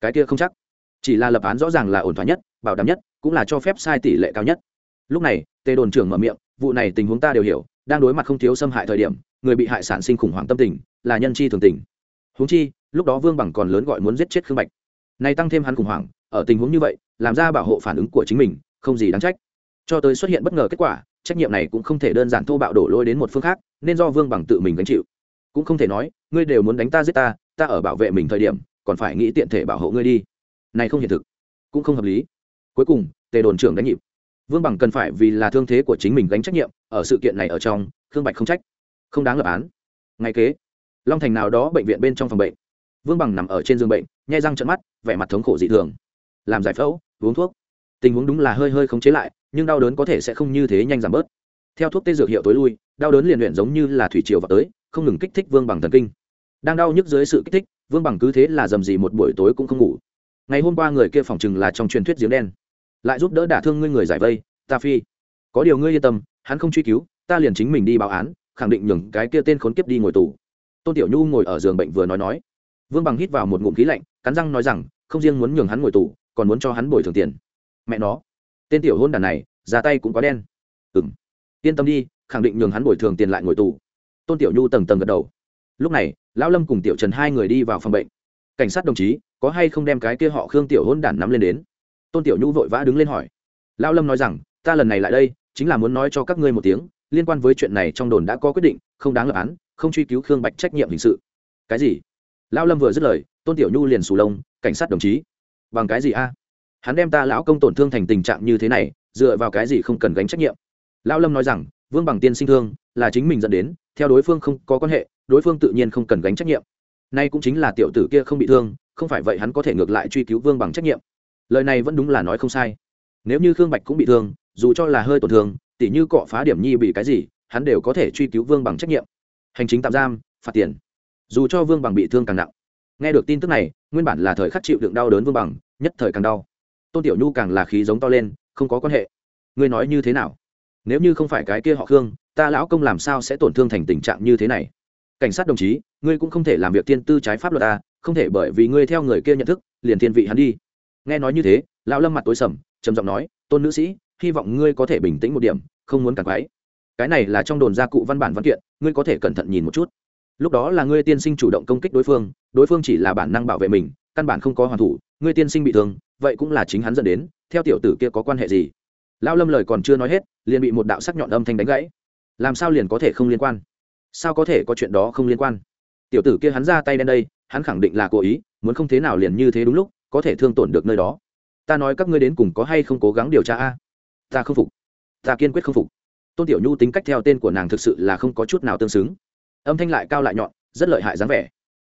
Cái kia không chắc. Chỉ là lập án rõ ràng là ổn thỏa nhất, bảo đảm nhất, cũng là cho phép sai tỷ lệ cao nhất. Lúc này, tề đồn trưởng mở miệng, vụ này tình huống ta đều hiểu, đang đối mặt không thiếu xâm hại thời điểm, người bị hại sản sinh khủng hoảng tâm tình, là nhân chi thường tình. Huống chi lúc đó vương bằng còn lớn gọi muốn giết chết khương bạch này tăng thêm hắn khủng hoảng ở tình huống như vậy làm ra bảo hộ phản ứng của chính mình không gì đáng trách cho tới xuất hiện bất ngờ kết quả trách nhiệm này cũng không thể đơn giản thô bạo đổ lôi đến một phương khác nên do vương bằng tự mình gánh chịu cũng không thể nói ngươi đều muốn đánh ta giết ta ta ở bảo vệ mình thời điểm còn phải nghĩ tiện thể bảo hộ ngươi đi này không hiện thực cũng không hợp lý cuối cùng tề đồn trưởng đánh nhịp vương bằng cần phải vì là thương thế của chính mình gánh trách nhiệm ở sự kiện này ở trong khương bạch không trách không đáng lập án ngay kế long thành nào đó bệnh viện bên trong phòng bệnh vương bằng nằm ở trên giường bệnh, nhai răng trận mắt, vẻ mặt thống khổ dị thường. Làm giải phẫu, uống thuốc. Tình huống đúng là hơi hơi khống chế lại, nhưng đau đớn có thể sẽ không như thế nhanh giảm bớt. Theo thuốc tê dược hiệu tối lui, đau đớn liền luyện giống như là thủy triều vào tới, không ngừng kích thích vương bằng thần kinh. Đang đau nhức dưới sự kích thích, vương bằng cứ thế là dầm gì một buổi tối cũng không ngủ. Ngày hôm qua người kia phòng chừng là trong truyền thuyết giếng đen. Lại giúp đỡ đả thương ngươi người giải vây, ta phi. Có điều ngươi yên tâm, hắn không truy cứu, ta liền chính mình đi báo án, khẳng định nhường cái kia tên khốn kiếp đi ngồi tù. Tôn tiểu nhu ngồi ở giường bệnh vừa nói nói vương bằng hít vào một ngụm khí lạnh, cắn răng nói rằng, không riêng muốn nhường hắn ngồi tù, còn muốn cho hắn bồi thường tiền. Mẹ nó, tên tiểu hôn đàn này, ra tay cũng quá đen. Ừng yên tâm đi, khẳng định nhường hắn bồi thường tiền lại ngồi tù. Tôn tiểu nhu tầng tầng gật đầu. Lúc này, lão lâm cùng tiểu trần hai người đi vào phòng bệnh. Cảnh sát đồng chí, có hay không đem cái kia họ khương tiểu hôn đản nắm lên đến? Tôn tiểu nhu vội vã đứng lên hỏi. Lão lâm nói rằng, ta lần này lại đây, chính là muốn nói cho các ngươi một tiếng, liên quan với chuyện này trong đồn đã có quyết định, không đáng lập án, không truy cứu khương bạch trách nhiệm hình sự. Cái gì? Lão lâm vừa dứt lời, tôn tiểu nhu liền sù lông, cảnh sát đồng chí, bằng cái gì a? Hắn đem ta lão công tổn thương thành tình trạng như thế này, dựa vào cái gì không cần gánh trách nhiệm? Lão lâm nói rằng, vương bằng tiên sinh thương, là chính mình dẫn đến, theo đối phương không có quan hệ, đối phương tự nhiên không cần gánh trách nhiệm. Nay cũng chính là tiểu tử kia không bị thương, không phải vậy hắn có thể ngược lại truy cứu vương bằng trách nhiệm. Lời này vẫn đúng là nói không sai. Nếu như khương bạch cũng bị thương, dù cho là hơi tổn thương, tỉ như cọ phá điểm nhi bị cái gì, hắn đều có thể truy cứu vương bằng trách nhiệm. Hành chính tạm giam, phạt tiền dù cho vương bằng bị thương càng nặng. Nghe được tin tức này, nguyên bản là thời khắc chịu đựng đau đớn vương bằng, nhất thời càng đau. Tôn tiểu nhu càng là khí giống to lên, không có quan hệ. Ngươi nói như thế nào? Nếu như không phải cái kia họ khương, ta lão công làm sao sẽ tổn thương thành tình trạng như thế này? Cảnh sát đồng chí, ngươi cũng không thể làm việc tiên tư trái pháp luật ta, không thể bởi vì ngươi theo người kia nhận thức, liền thiên vị hắn đi. Nghe nói như thế, lão lâm mặt tối sầm, trầm giọng nói, tôn nữ sĩ, hy vọng ngươi có thể bình tĩnh một điểm, không muốn càng quái. Cái này là trong đồn gia cụ văn bản văn kiện, ngươi có thể cẩn thận nhìn một chút lúc đó là ngươi tiên sinh chủ động công kích đối phương đối phương chỉ là bản năng bảo vệ mình, căn bản không có hoàn thủ, ngươi tiên sinh bị thương, vậy cũng là chính hắn dẫn đến, theo tiểu tử kia có quan hệ gì? Lao lâm lời còn chưa nói hết, liền bị một đạo sắc nhọn âm thanh đánh gãy. Làm sao liền có thể không liên quan? Sao có thể có chuyện đó không liên quan? Tiểu tử kia hắn ra tay đen đây, hắn khẳng định là cố ý, muốn không thế nào liền như thế đúng lúc, có thể thương tổn được nơi đó. Ta nói các ngươi đến cùng có hay không cố gắng điều tra a? Ta không phục. Ta kiên quyết không phục. Tôn tiểu nhu tính cách theo tên của nàng thực sự là không có chút nào tương xứng âm thanh lại cao lại nhọn, rất lợi hại dáng vẻ.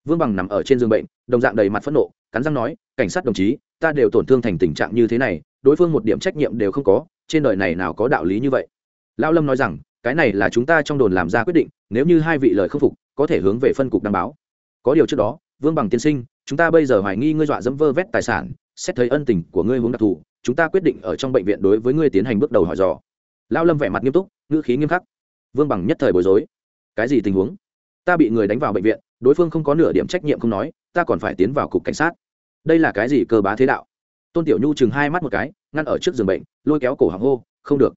Vương bằng nằm ở trên giường bệnh, đồng dạng đầy mặt phẫn nộ, cắn răng nói, cảnh sát đồng chí, ta đều tổn thương thành tình trạng như thế này, đối phương một điểm trách nhiệm đều không có, trên đời này nào có đạo lý như vậy? Lão lâm nói rằng, cái này là chúng ta trong đồn làm ra quyết định, nếu như hai vị lời không phục, có thể hướng về phân cục đăng báo. Có điều trước đó, vương bằng tiên sinh, chúng ta bây giờ hoài nghi ngươi dọa dẫm vơ vét tài sản, xét thấy ân tình của ngươi hướng đặc thù, chúng ta quyết định ở trong bệnh viện đối với ngươi tiến hành bước đầu hỏi dò. Lão lâm vẻ mặt nghiêm túc, ngữ khí nghiêm khắc. Vương bằng nhất thời bối rối cái gì tình huống? Ta bị người đánh vào bệnh viện, đối phương không có nửa điểm trách nhiệm không nói, ta còn phải tiến vào cục cảnh sát. Đây là cái gì cơ bá thế đạo? Tôn tiểu nhu chừng hai mắt một cái, ngăn ở trước giường bệnh, lôi kéo cổ hàng hô, không được.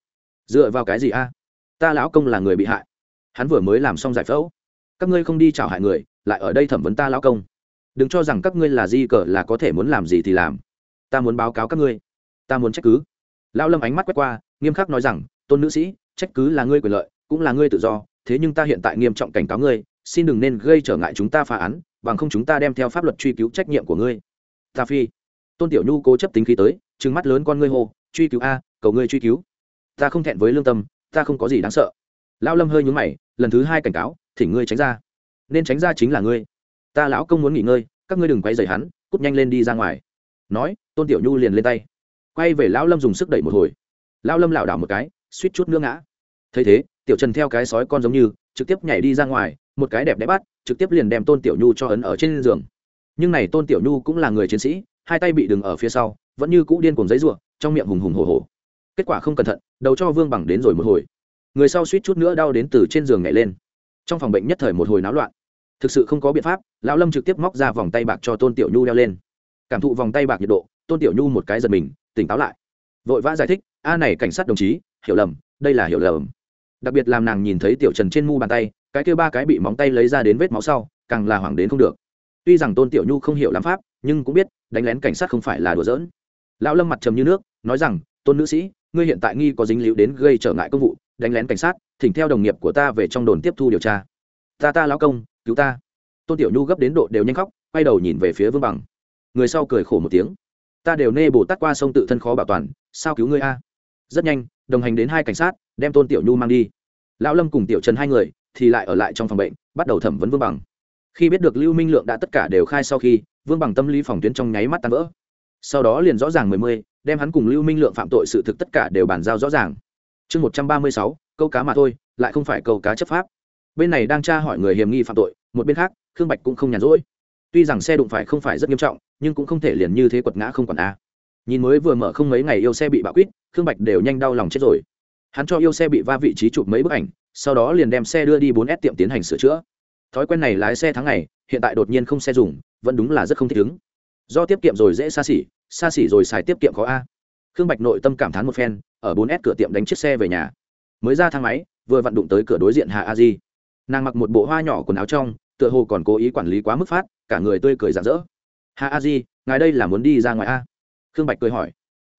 Dựa vào cái gì a? Ta lão công là người bị hại. Hắn vừa mới làm xong giải phẫu. Các ngươi không đi chào hại người, lại ở đây thẩm vấn ta lão công. Đừng cho rằng các ngươi là di cờ là có thể muốn làm gì thì làm. Ta muốn báo cáo các ngươi. Ta muốn trách cứ. Lão lâm ánh mắt quét qua, nghiêm khắc nói rằng, tôn nữ sĩ, trách cứ là ngươi quyền lợi, cũng là ngươi tự do thế nhưng ta hiện tại nghiêm trọng cảnh cáo ngươi, xin đừng nên gây trở ngại chúng ta phá án, bằng không chúng ta đem theo pháp luật truy cứu trách nhiệm của ngươi. Ta phi, tôn tiểu nhu cố chấp tính khí tới, trừng mắt lớn con ngươi hô, truy cứu a, cầu ngươi truy cứu. Ta không thẹn với lương tâm, ta không có gì đáng sợ. Lão lâm hơi nhúng mày, lần thứ hai cảnh cáo, thỉnh ngươi tránh ra. Nên tránh ra chính là ngươi. Ta lão công muốn nghỉ ngơi, các ngươi đừng quay dày hắn, cút nhanh lên đi ra ngoài. Nói, tôn tiểu nhu liền lên tay. Quay về lão lâm dùng sức đẩy một hồi. Lão lâm lảo đảo một cái, suýt chút nữa ngã thấy thế, tiểu trần theo cái sói con giống như, trực tiếp nhảy đi ra ngoài, một cái đẹp đẽ bắt, trực tiếp liền đem tôn tiểu nhu cho ấn ở trên giường. Nhưng này tôn tiểu nhu cũng là người chiến sĩ, hai tay bị đừng ở phía sau, vẫn như cũ điên cùng giấy ruộng trong miệng hùng hùng hồ hồ kết quả không cẩn thận, đầu cho vương bằng đến rồi một hồi. Người sau suýt chút nữa đau đến từ trên giường nhảy lên. Trong phòng bệnh nhất thời một hồi náo loạn. Thực sự không có biện pháp, lão lâm trực tiếp móc ra vòng tay bạc cho tôn tiểu nhu đeo lên. Cảm thụ vòng tay bạc nhiệt độ, tôn tiểu nhu một cái giật mình, tỉnh táo lại. Vội vã giải thích, a này cảnh sát đồng chí, hiểu lầm, đây là hiểu lầm đặc biệt làm nàng nhìn thấy tiểu trần trên mu bàn tay, cái kêu ba cái bị móng tay lấy ra đến vết máu sau, càng là hoảng đến không được. Tuy rằng tôn tiểu nhu không hiểu lắm pháp, nhưng cũng biết, đánh lén cảnh sát không phải là đùa giỡn. Lão lâm mặt trầm như nước, nói rằng, tôn nữ sĩ, ngươi hiện tại nghi có dính líu đến gây trở ngại công vụ, đánh lén cảnh sát, thỉnh theo đồng nghiệp của ta về trong đồn tiếp thu điều tra. Ta ta lão công, cứu ta. Tôn tiểu nhu gấp đến độ đều nhanh khóc, quay đầu nhìn về phía vương bằng. Người sau cười khổ một tiếng. Ta đều nê bồ tát qua sông tự thân khó bảo toàn, sao cứu ngươi a? Rất nhanh đồng hành đến hai cảnh sát, đem tôn tiểu nhu mang đi. Lão lâm cùng tiểu trần hai người thì lại ở lại trong phòng bệnh, bắt đầu thẩm vấn vương bằng. Khi biết được lưu minh lượng đã tất cả đều khai sau khi, vương bằng tâm lý phòng tuyến trong nháy mắt tan vỡ. Sau đó liền rõ ràng mười mươi, đem hắn cùng lưu minh lượng phạm tội sự thực tất cả đều bàn giao rõ ràng. Chương một trăm ba mươi sáu, câu cá mà thôi, lại không phải câu cá chấp pháp. Bên này đang tra hỏi người hiểm nghi phạm tội, một bên khác, khương bạch cũng không nhàn rỗi. Tuy rằng xe đụng phải không phải rất nghiêm trọng, nhưng cũng không thể liền như thế quật ngã không còn a nhìn mới vừa mở không mấy ngày yêu xe bị bạo quýt, khương bạch đều nhanh đau lòng chết rồi. Hắn cho yêu xe bị va vị trí chụp mấy bức ảnh, sau đó liền đem xe đưa đi bốn s tiệm tiến hành sửa chữa. Thói quen này lái xe tháng ngày, hiện tại đột nhiên không xe dùng, vẫn đúng là rất không thích ứng. Do tiết kiệm rồi dễ xa xỉ xa xỉ rồi xài tiết kiệm khó a. Khương bạch nội tâm cảm thán một phen, ở bốn s cửa tiệm đánh chiếc xe về nhà. Mới ra thang máy, vừa vặn đụng tới cửa đối diện hà a di. Nàng mặc một bộ hoa nhỏ quần áo trong, tựa hồ còn cố ý quản lý quá mức phát, cả người tươi cười rạng rỡ. Hà a di, ngài đây là muốn đi ra ngoài a? Khương bạch cười hỏi.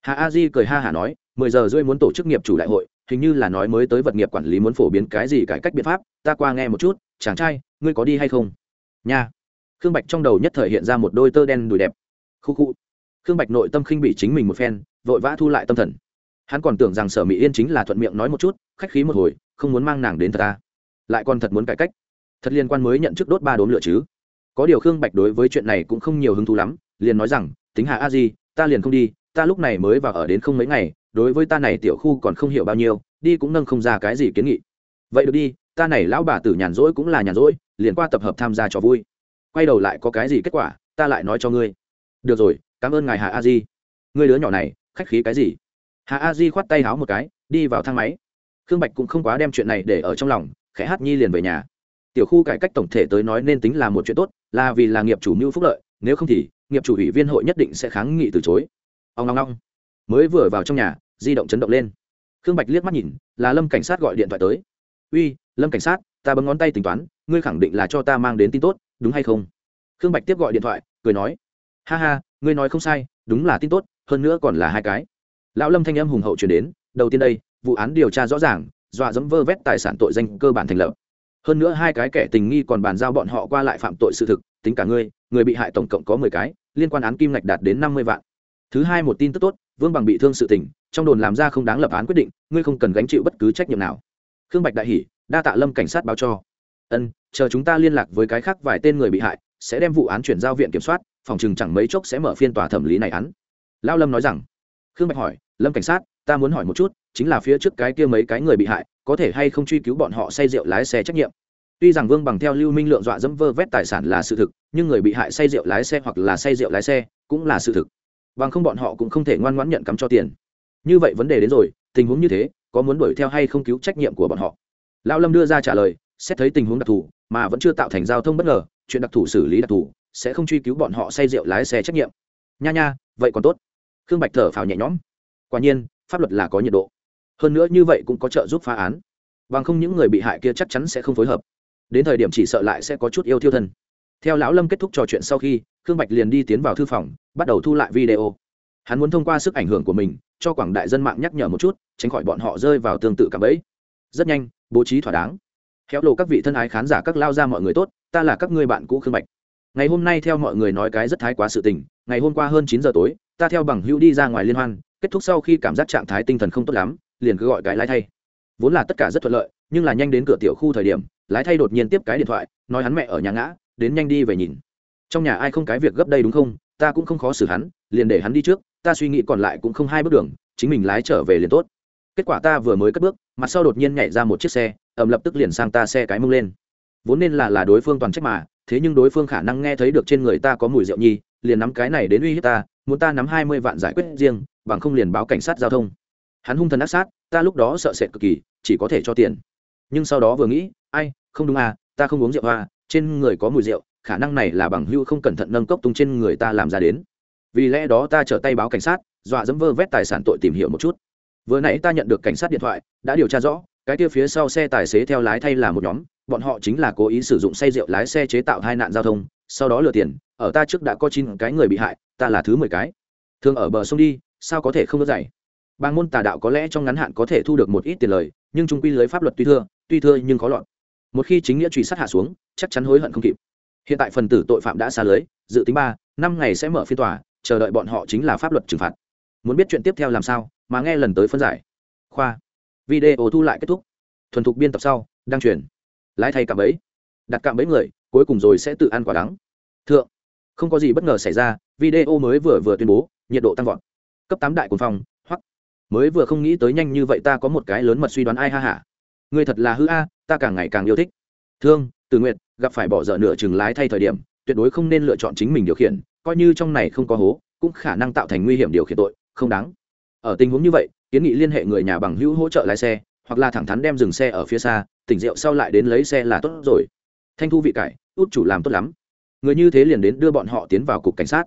Hà a di cười ha Hà nói, mười giờ rưỡi muốn tổ chức nghiệp chủ đại hội, hình như là nói mới tới vật nghiệp quản lý muốn phổ biến cái gì cải cách biện pháp, ta qua nghe một chút, chàng trai, ngươi có đi hay không? Nha. Khương bạch trong đầu nhất thời hiện ra một đôi tơ đen đùi đẹp. Khu khu. Khương bạch nội tâm khinh bị chính mình một phen, vội vã thu lại tâm thần. Hắn còn tưởng rằng sở mỹ yên chính là thuận miệng nói một chút, khách khí một hồi, không muốn mang nàng đến thật ta. Lại còn thật muốn cải cách. Thật liên quan mới nhận chức đốt ba đốm lửa chứ. Có điều khương bạch đối với chuyện này cũng không nhiều hứng thú lắm, liền nói rằng, tính hạ a di ta liền không đi, ta lúc này mới vào ở đến không mấy ngày, đối với ta này tiểu khu còn không hiểu bao nhiêu, đi cũng nâng không ra cái gì kiến nghị. Vậy được đi, ta này lão bà tử nhàn rỗi cũng là nhàn rỗi, liền qua tập hợp tham gia cho vui. Quay đầu lại có cái gì kết quả, ta lại nói cho ngươi. Được rồi, cảm ơn ngài hà a di. Ngươi đứa nhỏ này, khách khí cái gì? Hà a di khoát tay háo một cái, đi vào thang máy. Khương bạch cũng không quá đem chuyện này để ở trong lòng, khẽ hát nhi liền về nhà. Tiểu khu cải cách tổng thể tới nói nên tính là một chuyện tốt, là vì là nghiệp chủ mưu phúc lợi, nếu không thì nghiệp chủ ủy viên hội nhất định sẽ kháng nghị từ chối. Ông long long mới vừa vào trong nhà, di động chấn động lên. Khương bạch liếc mắt nhìn, là lâm cảnh sát gọi điện thoại tới. Uy, lâm cảnh sát, ta bấm ngón tay tính toán, ngươi khẳng định là cho ta mang đến tin tốt, đúng hay không? Khương bạch tiếp gọi điện thoại, cười nói, ha ha, ngươi nói không sai, đúng là tin tốt, hơn nữa còn là hai cái. Lão lâm thanh âm hùng hậu chuyển đến, đầu tiên đây, vụ án điều tra rõ ràng, dọa dẫm vơ vét tài sản tội danh cơ bản thành lập. Hơn nữa hai cái kẻ tình nghi còn bàn giao bọn họ qua lại phạm tội sự thực, tính cả ngươi người bị hại tổng cộng có mười cái, liên quan án kim ngạch đạt đến năm mươi vạn. Thứ hai một tin tức tốt, vương bằng bị thương sự tình, trong đồn làm ra không đáng lập án quyết định, ngươi không cần gánh chịu bất cứ trách nhiệm nào. Khương bạch đại hỉ, đa tạ lâm cảnh sát báo cho. Ân, chờ chúng ta liên lạc với cái khác vài tên người bị hại, sẽ đem vụ án chuyển giao viện kiểm soát, phòng chừng chẳng mấy chốc sẽ mở phiên tòa thẩm lý này án. Lao lâm nói rằng. Khương bạch hỏi, lâm cảnh sát, ta muốn hỏi một chút, chính là phía trước cái kia mấy cái người bị hại, có thể hay không truy cứu bọn họ say rượu lái xe trách nhiệm? Tuy rằng vương bằng theo lưu minh lượng dọa dẫm vơ vét tài sản là sự thực, nhưng người bị hại say rượu lái xe hoặc là say rượu lái xe cũng là sự thực. Bằng không bọn họ cũng không thể ngoan ngoãn nhận cắm cho tiền. Như vậy vấn đề đến rồi, tình huống như thế, có muốn đuổi theo hay không cứu trách nhiệm của bọn họ? Lão lâm đưa ra trả lời, xét thấy tình huống đặc thù, mà vẫn chưa tạo thành giao thông bất ngờ, chuyện đặc thù xử lý đặc thù, sẽ không truy cứu bọn họ say rượu lái xe trách nhiệm. Nha nha, vậy còn tốt. Khương bạch thở phào nhẹ nhõm. Quả nhiên, pháp luật là có nhiệt độ. Hơn nữa như vậy cũng có trợ giúp phá án. Bằng không những người bị hại kia chắc chắn sẽ không phối hợp đến thời điểm chỉ sợ lại sẽ có chút yêu thiêu thân. Theo lão lâm kết thúc trò chuyện sau khi, khương bạch liền đi tiến vào thư phòng, bắt đầu thu lại video. Hắn muốn thông qua sức ảnh hưởng của mình, cho quảng đại dân mạng nhắc nhở một chút, tránh khỏi bọn họ rơi vào tương tự cả ấy rất nhanh, bố trí thỏa đáng. Khéo lộ các vị thân ái khán giả các lao ra mọi người tốt, ta là các ngươi bạn cũ khương bạch. Ngày hôm nay theo mọi người nói cái rất thái quá sự tình, ngày hôm qua hơn chín giờ tối, ta theo bằng hữu đi ra ngoài liên hoan, kết thúc sau khi cảm giác trạng thái tinh thần không tốt lắm, liền cứ gọi cái lái thay. Vốn là tất cả rất thuận lợi, nhưng là nhanh đến cửa tiểu khu thời điểm lái thay đột nhiên tiếp cái điện thoại, nói hắn mẹ ở nhà ngã, đến nhanh đi về nhìn. Trong nhà ai không cái việc gấp đây đúng không? Ta cũng không khó xử hắn, liền để hắn đi trước, ta suy nghĩ còn lại cũng không hai bước đường, chính mình lái trở về liền tốt. Kết quả ta vừa mới cất bước, mặt sau đột nhiên nhảy ra một chiếc xe ẩm lập tức liền sang ta xe cái mông lên. Vốn nên là là đối phương toàn trách mà, thế nhưng đối phương khả năng nghe thấy được trên người ta có mùi rượu nhi, liền nắm cái này đến uy hiếp ta, muốn ta nắm hai mươi vạn giải quyết riêng, bằng không liền báo cảnh sát giao thông. Hắn hung thần ác sát, ta lúc đó sợ sệt cực kỳ, chỉ có thể cho tiền. Nhưng sau đó vừa nghĩ ai, không đúng à ta không uống rượu hoa trên người có mùi rượu, khả năng này là bằng hưu không cẩn thận nâng cốc tung trên người ta làm ra đến. Vì lẽ đó ta trở tay báo cảnh sát, dọa dẫm vơ vét tài sản tội tìm hiểu một chút. Vừa nãy ta nhận được cảnh sát điện thoại, đã điều tra rõ, cái kia phía sau xe tài xế theo lái thay là một nhóm, bọn họ chính là cố ý sử dụng say rượu lái xe chế tạo hai nạn giao thông, sau đó lừa tiền, ở ta trước đã có chín cái người bị hại, ta là thứ mười cái. Thường ở bờ sông đi, sao có thể không đỡ dày bang môn tà đạo có lẽ trong ngắn hạn có thể thu được một ít tiền lời, nhưng trung quy lưới pháp luật tuy thưa tuy thưa nhưng khó lọt một khi chính nghĩa truy sát hạ xuống, chắc chắn hối hận không kịp. Hiện tại phần tử tội phạm đã xa lưới, dự tính ba, năm ngày sẽ mở phiên tòa, chờ đợi bọn họ chính là pháp luật trừng phạt. Muốn biết chuyện tiếp theo làm sao, mà nghe lần tới phân giải. Khoa. Video thu lại kết thúc. Thuần thục biên tập sau, đăng truyền. Lái thay cạm bẫy. Đặt cạm bẫy người, cuối cùng rồi sẽ tự ăn quả đắng. Thượng. Không có gì bất ngờ xảy ra, video mới vừa vừa tuyên bố, nhiệt độ tăng vọt. Cấp tám đại quân phòng hoặc mới vừa không nghĩ tới nhanh như vậy ta có một cái lớn mật suy đoán, ai ha hả người thật là hư a ta càng ngày càng yêu thích. Thương, từ nguyện gặp phải bỏ dở nửa chừng lái thay thời điểm, tuyệt đối không nên lựa chọn chính mình điều khiển, coi như trong này không có hố, cũng khả năng tạo thành nguy hiểm điều khiển tội, không đáng. Ở tình huống như vậy, kiến nghị liên hệ người nhà bằng hữu hỗ trợ lái xe, hoặc là thẳng thắn đem dừng xe ở phía xa, tỉnh rượu sau lại đến lấy xe là tốt rồi. Thanh thu vị cải, út chủ làm tốt lắm. Người như thế liền đến đưa bọn họ tiến vào cục cảnh sát.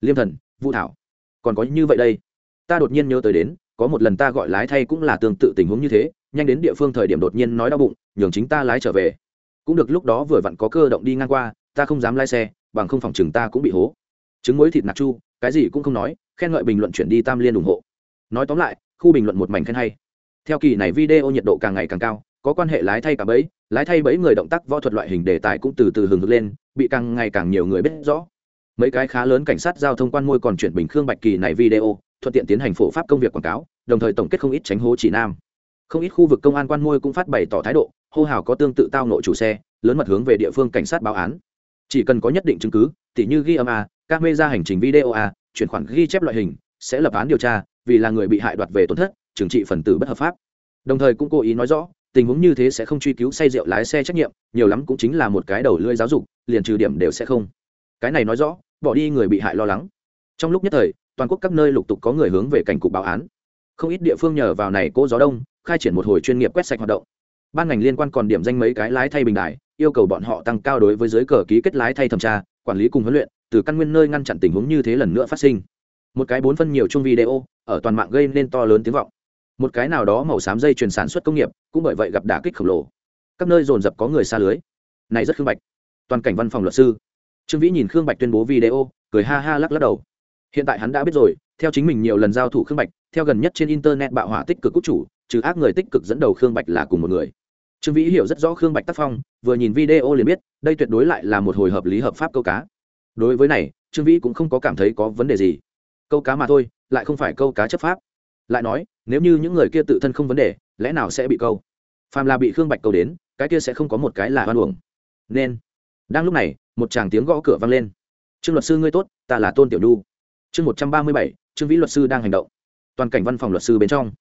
Liêm thần, vũ thảo, còn có như vậy đây. Ta đột nhiên nhớ tới đến, có một lần ta gọi lái thay cũng là tương tự tình huống như thế nhanh đến địa phương thời điểm đột nhiên nói đau bụng, nhường chính ta lái trở về. Cũng được, lúc đó vừa vặn có cơ động đi ngang qua, ta không dám lái xe, bằng không phòng chừng ta cũng bị hố. Trứng muối thịt nạc chu, cái gì cũng không nói, khen ngợi bình luận chuyển đi tam liên ủng hộ. Nói tóm lại, khu bình luận một mảnh khen hay. Theo kỳ này video nhiệt độ càng ngày càng cao, có quan hệ lái thay cả bẫy, lái thay bẫy người động tác võ thuật loại hình đề tài cũng từ từ hừng hực lên, bị càng ngày càng nhiều người biết rõ. Mấy cái khá lớn cảnh sát giao thông quan môi còn chuyển bình khương bạch kỳ này video, thuận tiện tiến hành phổ pháp công việc quảng cáo, đồng thời tổng kết không ít tránh hố chỉ nam không ít khu vực công an quan môi cũng phát bày tỏ thái độ, hô hào có tương tự tao nội chủ xe, lớn mật hướng về địa phương cảnh sát báo án. Chỉ cần có nhất định chứng cứ, tỉ như ghi âm a các mê ra hành trình video a, chuyển khoản ghi chép loại hình, sẽ lập án điều tra, vì là người bị hại đoạt về tổn thất, trừng trị phần tử bất hợp pháp. Đồng thời cũng cố ý nói rõ, tình huống như thế sẽ không truy cứu say rượu lái xe trách nhiệm, nhiều lắm cũng chính là một cái đầu lưỡi giáo dục, liền trừ điểm đều sẽ không. Cái này nói rõ, bỏ đi người bị hại lo lắng. Trong lúc nhất thời, toàn quốc các nơi lục tục có người hướng về cảnh cục báo án. Không ít địa phương nhờ vào này cố gió đông khai triển một hồi chuyên nghiệp quét sạch hoạt động. Ban ngành liên quan còn điểm danh mấy cái lái thay bình đại yêu cầu bọn họ tăng cao đối với giới cờ ký kết lái thay thẩm tra, quản lý cùng huấn luyện, từ căn nguyên nơi ngăn chặn tình huống như thế lần nữa phát sinh. Một cái bốn phân nhiều chung video, ở toàn mạng gây nên to lớn tiếng vọng. Một cái nào đó màu xám dây chuyển sản xuất công nghiệp, cũng bởi vậy gặp đả kích khổng lồ. Các nơi dồn dập có người xa lưới. Này rất khương bạch. Toàn cảnh văn phòng luật sư. Trương vĩ nhìn khương bạch tuyên bố video, cười ha ha lắc lắc đầu. Hiện tại hắn đã biết rồi, theo chính mình nhiều lần giao thủ khương bạch, theo gần nhất trên internet bạo hỏa tích cực quốc chủ trừ ác người tích cực dẫn đầu khương bạch là cùng một người. Trương vĩ hiểu rất rõ khương bạch tác phong, vừa nhìn video liền biết, đây tuyệt đối lại là một hồi hợp lý hợp pháp câu cá. Đối với này, trương vĩ cũng không có cảm thấy có vấn đề gì. Câu cá mà thôi, lại không phải câu cá chấp pháp. Lại nói, nếu như những người kia tự thân không vấn đề, lẽ nào sẽ bị câu? Phàm là bị khương bạch câu đến, cái kia sẽ không có một cái là hoan uổng. Nên, đang lúc này, một chàng tiếng gõ cửa vang lên. Trương luật sư ngươi tốt, ta là tôn tiểu nhu. Chương một trăm ba mươi bảy, trương vĩ luật sư đang hành động. Toàn cảnh văn phòng luật sư bên trong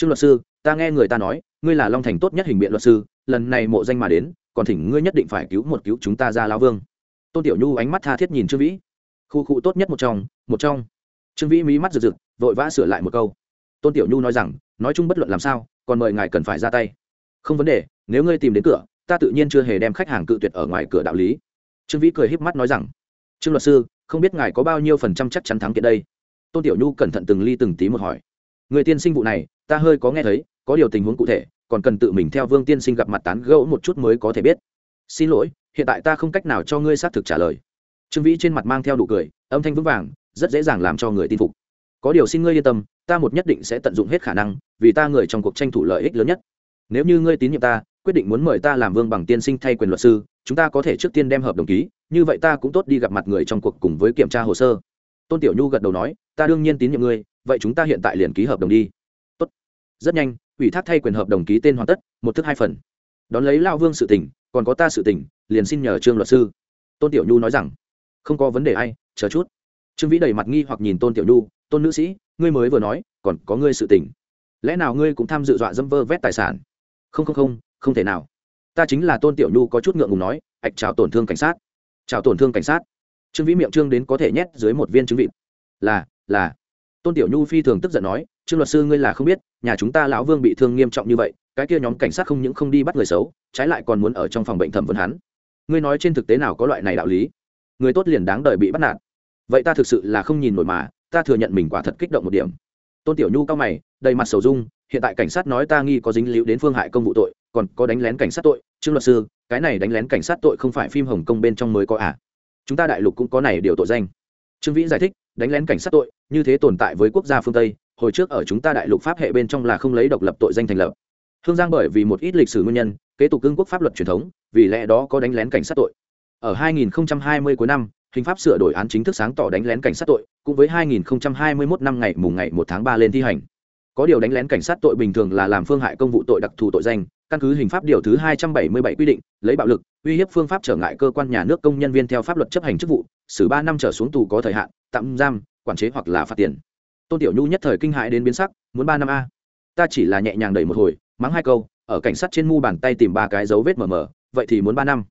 trương luật sư, ta nghe người ta nói, ngươi là long thành tốt nhất hình biện luật sư, lần này mộ danh mà đến, còn thỉnh ngươi nhất định phải cứu một cứu chúng ta ra lao vương. Tôn tiểu nhu ánh mắt tha thiết nhìn trương vĩ. Khu khu tốt nhất một trong một trong. Trương vĩ mí mắt rực rực, vội vã sửa lại một câu. Tôn tiểu nhu nói rằng, nói chung bất luận làm sao, còn mời ngài cần phải ra tay. Không vấn đề, nếu ngươi tìm đến cửa, ta tự nhiên chưa hề đem khách hàng cự tuyệt ở ngoài cửa đạo lý. Trương vĩ cười híp mắt nói rằng, trương luật sư, không biết ngài có bao nhiêu phần trăm chắc chắn thắng kiện đây? Tôn tiểu nhu cẩn thận từng ly từng tí một hỏi. Người tiên sinh vụ này ta hơi có nghe thấy, có điều tình huống cụ thể, còn cần tự mình theo vương tiên sinh gặp mặt tán gẫu một chút mới có thể biết. Xin lỗi, hiện tại ta không cách nào cho ngươi xác thực trả lời. Trương vĩ trên mặt mang theo đủ cười, âm thanh vững vàng, rất dễ dàng làm cho người tin phục. Có điều xin ngươi yên tâm, ta một nhất định sẽ tận dụng hết khả năng, vì ta người trong cuộc tranh thủ lợi ích lớn nhất. Nếu như ngươi tín nhiệm ta, quyết định muốn mời ta làm vương bằng tiên sinh thay quyền luật sư, chúng ta có thể trước tiên đem hợp đồng ký, như vậy ta cũng tốt đi gặp mặt người trong cuộc cùng với kiểm tra hồ sơ. Tôn tiểu nhu gật đầu nói, ta đương nhiên tín nhiệm ngươi, vậy chúng ta hiện tại liền ký hợp đồng đi rất nhanh, ủy thác thay quyền hợp đồng ký tên hoàn tất, một thức hai phần. Đón lấy lao vương sự tỉnh còn có ta sự tỉnh liền xin nhờ trương luật sư. Tôn tiểu nhu nói rằng, không có vấn đề ai, chờ chút. Trương vĩ đầy mặt nghi hoặc nhìn tôn tiểu nhu, tôn nữ sĩ, ngươi mới vừa nói, còn có ngươi sự tỉnh lẽ nào ngươi cũng tham dự dọa dâm vơ vét tài sản? Không không không không thể nào. Ta chính là tôn tiểu nhu có chút ngượng ngùng nói ạch chào tổn thương cảnh sát, chào tổn thương cảnh sát trương vĩ miệng trương đến có thể nhét dưới một viên trứng vịt. Là là. Tôn tiểu nhu phi thường tức giận nói trương luật sư ngươi là không biết, nhà chúng ta lão vương bị thương nghiêm trọng như vậy, cái kia nhóm cảnh sát không những không đi bắt người xấu, trái lại còn muốn ở trong phòng bệnh thẩm vấn hắn. Ngươi nói trên thực tế nào có loại này đạo lý? Người tốt liền đáng đời bị bắt nạt. Vậy ta thực sự là không nhìn nổi mà, ta thừa nhận mình quả thật kích động một điểm. Tôn tiểu nhu cao mày, đầy mặt sầu dung, hiện tại cảnh sát nói ta nghi có dính líu đến phương hại công vụ tội, còn có đánh lén cảnh sát tội. Trương luật sư, cái này đánh lén cảnh sát tội không phải phim hồng kông bên trong mới có à? Chúng ta đại lục cũng có này điều tội danh. Trương vĩ giải thích, đánh lén cảnh sát tội, như thế tồn tại với quốc gia phương tây hồi trước ở chúng ta đại lục pháp hệ bên trong là không lấy độc lập tội danh thành lập. Hương giang bởi vì một ít lịch sử nguyên nhân, kế tục cương quốc pháp luật truyền thống, vì lẽ đó có đánh lén cảnh sát tội. Ở 2020 cuối năm, hình pháp sửa đổi án chính thức sáng tỏ đánh lén cảnh sát tội, cũng với 2021 năm ngày mùng ngày 1 tháng 3 lên thi hành. Có điều đánh lén cảnh sát tội bình thường là làm phương hại công vụ tội đặc thù tội danh, căn cứ hình pháp điều thứ 277 quy định, lấy bạo lực, uy hiếp phương pháp trở ngại cơ quan nhà nước công nhân viên theo pháp luật chấp hành chức vụ, xử ba năm trở xuống tù có thời hạn, tạm giam, quản chế hoặc là phạt tiền tôn tiểu nhu nhất thời kinh hãi đến biến sắc, muốn ba năm a? Ta chỉ là nhẹ nhàng đẩy một hồi, mắng hai câu, ở cảnh sát trên mu bàn tay tìm ba cái dấu vết mờ mờ, vậy thì muốn ba năm.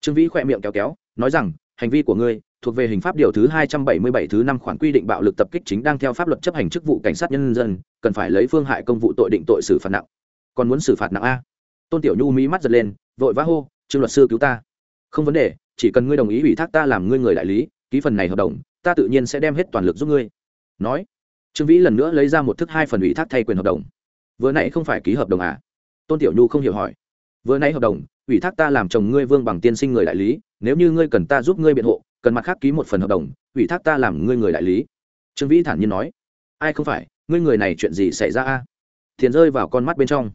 Trương vĩ khỏe miệng kéo kéo, nói rằng, hành vi của ngươi thuộc về hình pháp điều thứ hai trăm bảy mươi bảy thứ năm khoản quy định bạo lực tập kích chính đang theo pháp luật chấp hành chức vụ cảnh sát nhân dân, cần phải lấy phương hại công vụ tội định tội xử phạt nặng. Còn muốn xử phạt nặng a? Tôn tiểu nhu mí mắt giật lên, vội vã hô, trương luật sư cứu ta. Không vấn đề, chỉ cần ngươi đồng ý ủy thác ta làm ngươi người đại lý, ký phần này hợp đồng, ta tự nhiên sẽ đem hết toàn lực giúp ngươi. Nói trương vĩ lần nữa lấy ra một thức hai phần ủy thác thay quyền hợp đồng vừa nãy không phải ký hợp đồng à? tôn tiểu nhu không hiểu hỏi vừa nãy hợp đồng, ủy thác ta làm chồng ngươi vương bằng tiên sinh người đại lý, nếu như ngươi cần ta giúp ngươi biện hộ, cần mặt khác ký một phần hợp đồng, ủy thác ta làm ngươi người đại lý. Trương vĩ thản nhiên nói, ai không phải, ngươi người này chuyện gì xảy ra a? À? thiền rơi vào con mắt bên trong.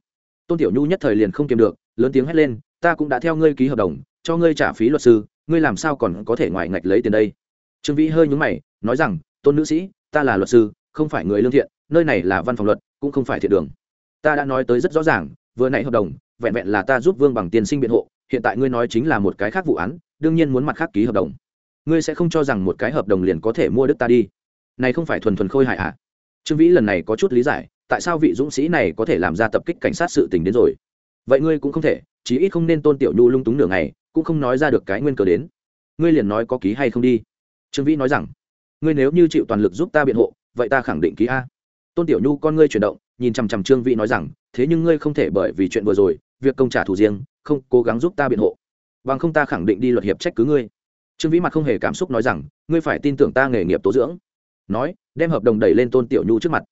Tôn tiểu nhu nhất thời liền không kiềm được, lớn tiếng hét lên, ta cũng đã theo ngươi ký hợp đồng, cho ngươi trả phí luật sư, ngươi làm sao còn có thể ngoài ngạch lấy tiền đây? Trương vĩ hơi nhúng mày, nói rằng, tôn nữ sĩ, ta là luật sư không phải người lương thiện, nơi này là văn phòng luật, cũng không phải thiện đường. Ta đã nói tới rất rõ ràng, vừa nãy hợp đồng, vẹn vẹn là ta giúp vương bằng tiền sinh biện hộ, hiện tại ngươi nói chính là một cái khác vụ án, đương nhiên muốn mặt khác ký hợp đồng. Ngươi sẽ không cho rằng một cái hợp đồng liền có thể mua đức ta đi. Này không phải thuần thuần khôi hại à? Trương vĩ lần này có chút lý giải, tại sao vị dũng sĩ này có thể làm ra tập kích cảnh sát sự tình đến rồi? Vậy ngươi cũng không thể, chí ít không nên tôn tiểu nhu lung túng nửa ngày, cũng không nói ra được cái nguyên cớ đến. Ngươi liền nói có ký hay không đi. Trương vĩ nói rằng, ngươi nếu như chịu toàn lực giúp ta biện hộ vậy ta khẳng định ký a. Tôn tiểu nhu con ngươi chuyển động, nhìn chằm chằm trương vĩ nói rằng, thế nhưng ngươi không thể bởi vì chuyện vừa rồi, việc công trả thù riêng, không cố gắng giúp ta biện hộ. Bằng không ta khẳng định đi luật hiệp trách cứ ngươi. Trương vĩ mặt không hề cảm xúc nói rằng, ngươi phải tin tưởng ta nghề nghiệp tố dưỡng. Nói, đem hợp đồng đẩy lên tôn tiểu nhu trước mặt.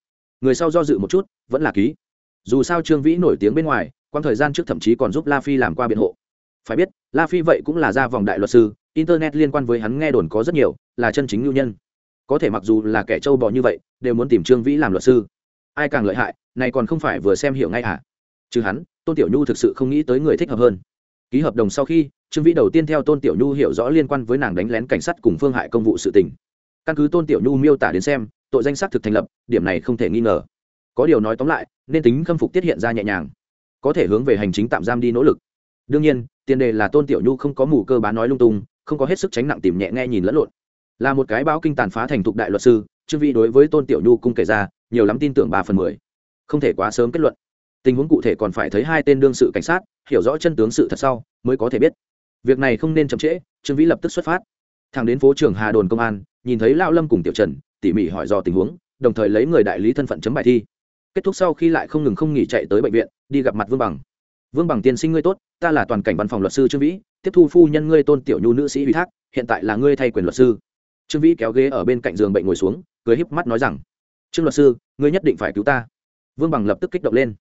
Người sau do dự một chút, vẫn là ký. Dù sao trương vĩ nổi tiếng bên ngoài quang thời gian trước thậm chí còn giúp la phi làm qua biện hộ. Phải biết, la phi vậy cũng là ra vòng đại luật sư, internet liên quan với hắn nghe đồn có rất nhiều, là chân chính lưu nhân có thể mặc dù là kẻ trâu bò như vậy, đều muốn tìm trương vĩ làm luật sư. Ai càng lợi hại, này còn không phải vừa xem hiểu ngay à trừ hắn, tôn tiểu nhu thực sự không nghĩ tới người thích hợp hơn. Ký hợp đồng sau khi, trương vĩ đầu tiên theo tôn tiểu nhu hiểu rõ liên quan với nàng đánh lén cảnh sát cùng phương hại công vụ sự tình. Căn cứ tôn tiểu nhu miêu tả đến xem, tội danh xác thực thành lập, điểm này không thể nghi ngờ. Có điều nói tóm lại, nên tính khâm phục tiết hiện ra nhẹ nhàng. Có thể hướng về hành chính tạm giam đi nỗ lực. Đương nhiên, tiền đề là tôn tiểu nhu không có mù cơ bán nói lung tung, không có hết sức tránh nặng tìm nhẹ nghe nhìn lẫn lộn là một cái báo kinh tàn phá thành thục đại luật sư, trương vĩ đối với tôn tiểu nhu cung kể ra, nhiều lắm tin tưởng ba phần mười. Không thể quá sớm kết luận. Tình huống cụ thể còn phải thấy hai tên đương sự cảnh sát, hiểu rõ chân tướng sự thật sau, mới có thể biết. Việc này không nên chậm trễ, trương vĩ lập tức xuất phát. Thẳng đến phố trưởng hà đồn công an, nhìn thấy lão lâm cùng tiểu trần, tỉ mỉ hỏi dò tình huống, đồng thời lấy người đại lý thân phận chấm bài thi. Kết thúc sau khi lại không ngừng không nghỉ chạy tới bệnh viện, đi gặp mặt vương bằng. Vương bằng tiên sinh ngươi tốt, ta là toàn cảnh văn phòng luật sư trương vĩ, tiếp thu phu nhân ngươi tôn tiểu nhu nữ sĩ ủy thác, hiện tại là ngươi thay quyền luật sư trương vĩ kéo ghế ở bên cạnh giường bệnh ngồi xuống, cười híp mắt nói rằng, trương luật sư, ngươi nhất định phải cứu ta. Vương bằng lập tức kích động lên.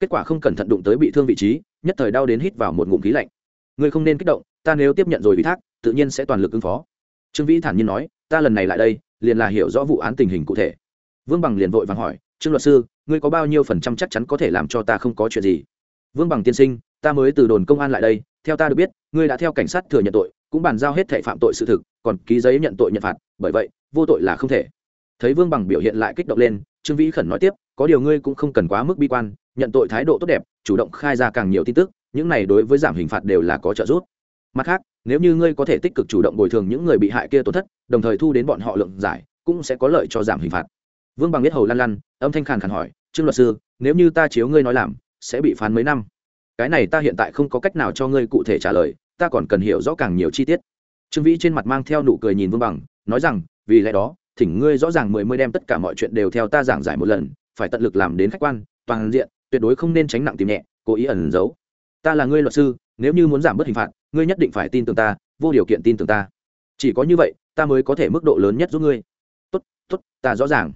Kết quả không cẩn thận đụng tới bị thương vị trí, nhất thời đau đến hít vào một ngụm khí lạnh. Ngươi không nên kích động, ta nếu tiếp nhận rồi ủy thác, tự nhiên sẽ toàn lực ứng phó. Trương vĩ thản nhiên nói, ta lần này lại đây, liền là hiểu rõ vụ án tình hình cụ thể. Vương bằng liền vội vàng hỏi, trương luật sư, ngươi có bao nhiêu phần trăm chắc chắn có thể làm cho ta không có chuyện gì? Vương bằng tiên sinh, ta mới từ đồn công an lại đây, theo ta được biết, ngươi đã theo cảnh sát thừa nhận tội cũng bàn giao hết thệ phạm tội sự thực, còn ký giấy nhận tội nhận phạt, bởi vậy, vô tội là không thể. Thấy vương bằng biểu hiện lại kích động lên, trương vĩ khẩn nói tiếp, có điều ngươi cũng không cần quá mức bi quan, nhận tội thái độ tốt đẹp, chủ động khai ra càng nhiều tin tức, những này đối với giảm hình phạt đều là có trợ giúp. Mặt khác, nếu như ngươi có thể tích cực chủ động bồi thường những người bị hại kia tổn thất, đồng thời thu đến bọn họ lượng giải, cũng sẽ có lợi cho giảm hình phạt. Vương bằng biết hầu lăn lăn âm thanh khàn khàn hỏi, trương luật sư, nếu như ta chiếu ngươi nói làm, sẽ bị phán mấy năm? Cái này ta hiện tại không có cách nào cho ngươi cụ thể trả lời ta còn cần hiểu rõ càng nhiều chi tiết. Trương vĩ trên mặt mang theo nụ cười nhìn vương bằng, nói rằng, vì lẽ đó, thỉnh ngươi rõ ràng mười mươi đem tất cả mọi chuyện đều theo ta giảng giải một lần, phải tận lực làm đến khách quan, toàn diện, tuyệt đối không nên tránh nặng tìm nhẹ, cố ý ẩn giấu. Ta là ngươi luật sư, nếu như muốn giảm bớt hình phạt, ngươi nhất định phải tin tưởng ta, vô điều kiện tin tưởng ta. Chỉ có như vậy, ta mới có thể mức độ lớn nhất giúp ngươi. Tốt tốt, ta rõ ràng.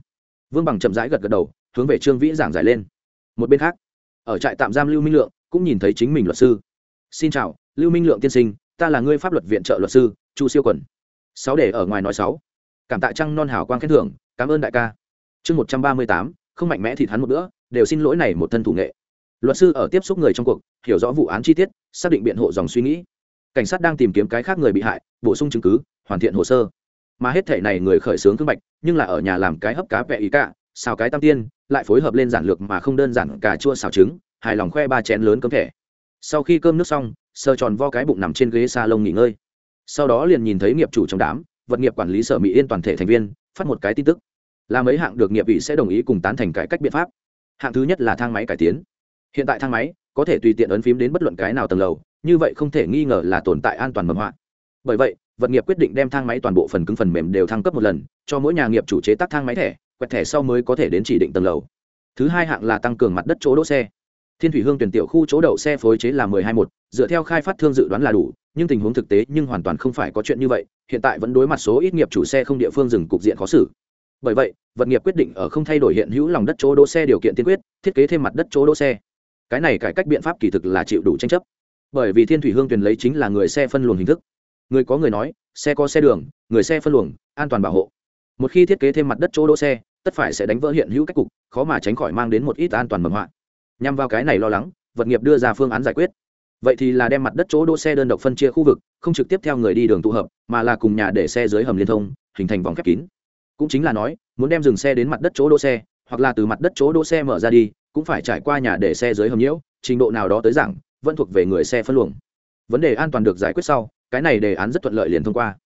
Vương bằng chậm rãi gật gật đầu, hướng về trương vĩ giảng giải lên. Một bên khác, ở trại tạm giam lưu minh lượng, cũng nhìn thấy chính mình luật sư. Xin chào lưu minh lượng tiên sinh, ta là ngươi pháp luật viện trợ luật sư, chu siêu quần. Sáu để ở ngoài nói sáu. Cảm tạ trăng non hào quang khen thưởng, cảm ơn đại ca. Chương một trăm ba mươi tám, không mạnh mẽ thì hắn một bữa, đều xin lỗi này một thân thủ nghệ. Luật sư ở tiếp xúc người trong cuộc, hiểu rõ vụ án chi tiết, xác định biện hộ dòng suy nghĩ. Cảnh sát đang tìm kiếm cái khác người bị hại, bổ sung chứng cứ, hoàn thiện hồ sơ. Mà hết thể này người khởi xướng thương bạch, nhưng là ở nhà làm cái hấp cá vẹ ý cả, xào cái tam tiên, lại phối hợp lên giản lược mà không đơn giản cả chua xào trứng, hài lòng khoe ba chén lớn cơm thẻ. Sau khi cơm nước xong sơ tròn vo cái bụng nằm trên ghế sa lông nghỉ ngơi. Sau đó liền nhìn thấy nghiệp chủ trong đám, vật nghiệp quản lý sở mỹ yên toàn thể thành viên, phát một cái tin tức. Là mấy hạng được nghiệp ủy sẽ đồng ý cùng tán thành cải cách biện pháp. Hạng thứ nhất là thang máy cải tiến. Hiện tại thang máy có thể tùy tiện ấn phím đến bất luận cái nào tầng lầu, như vậy không thể nghi ngờ là tồn tại an toàn mầm họa. Bởi vậy, vật nghiệp quyết định đem thang máy toàn bộ phần cứng phần mềm đều thăng cấp một lần, cho mỗi nhà nghiệp chủ chế tác thang máy thẻ, quẹt thẻ sau mới có thể đến chỉ định tầng lầu. Thứ hai hạng là tăng cường mặt đất chỗ đỗ xe thiên thủy hương tuyển tiểu khu chỗ đậu xe phối chế là mười hai một, dựa theo khai phát thương dự đoán là đủ, nhưng tình huống thực tế nhưng hoàn toàn không phải có chuyện như vậy, hiện tại vẫn đối mặt số ít nghiệp chủ xe không địa phương dừng cục diện khó xử. Bởi vậy, vật nghiệp quyết định ở không thay đổi hiện hữu lòng đất chỗ đỗ xe điều kiện tiên quyết, thiết kế thêm mặt đất chỗ đỗ xe. Cái này cải cách biện pháp kỳ thực là chịu đủ tranh chấp. Bởi vì thiên thủy hương tuyển lấy chính là người xe phân luồng hình thức. Người có người nói, xe có xe đường, người xe phân luồng, an toàn bảo hộ. Một khi thiết kế thêm mặt đất chỗ đỗ xe, tất phải sẽ đánh vỡ hiện hữu cách cục, khó mà tránh khỏi mang đến một ít an toàn mầm hoạn nhằm vào cái này lo lắng, vật nghiệp đưa ra phương án giải quyết. Vậy thì là đem mặt đất chỗ đỗ xe đơn độc phân chia khu vực, không trực tiếp theo người đi đường tụ hợp, mà là cùng nhà để xe dưới hầm liên thông, hình thành vòng khép kín. Cũng chính là nói, muốn đem dừng xe đến mặt đất chỗ đỗ xe, hoặc là từ mặt đất chỗ đỗ xe mở ra đi, cũng phải trải qua nhà để xe dưới hầm nhiễu, trình độ nào đó tới rằng vẫn thuộc về người xe phân luồng. Vấn đề an toàn được giải quyết sau, cái này đề án rất thuận lợi liền thông qua.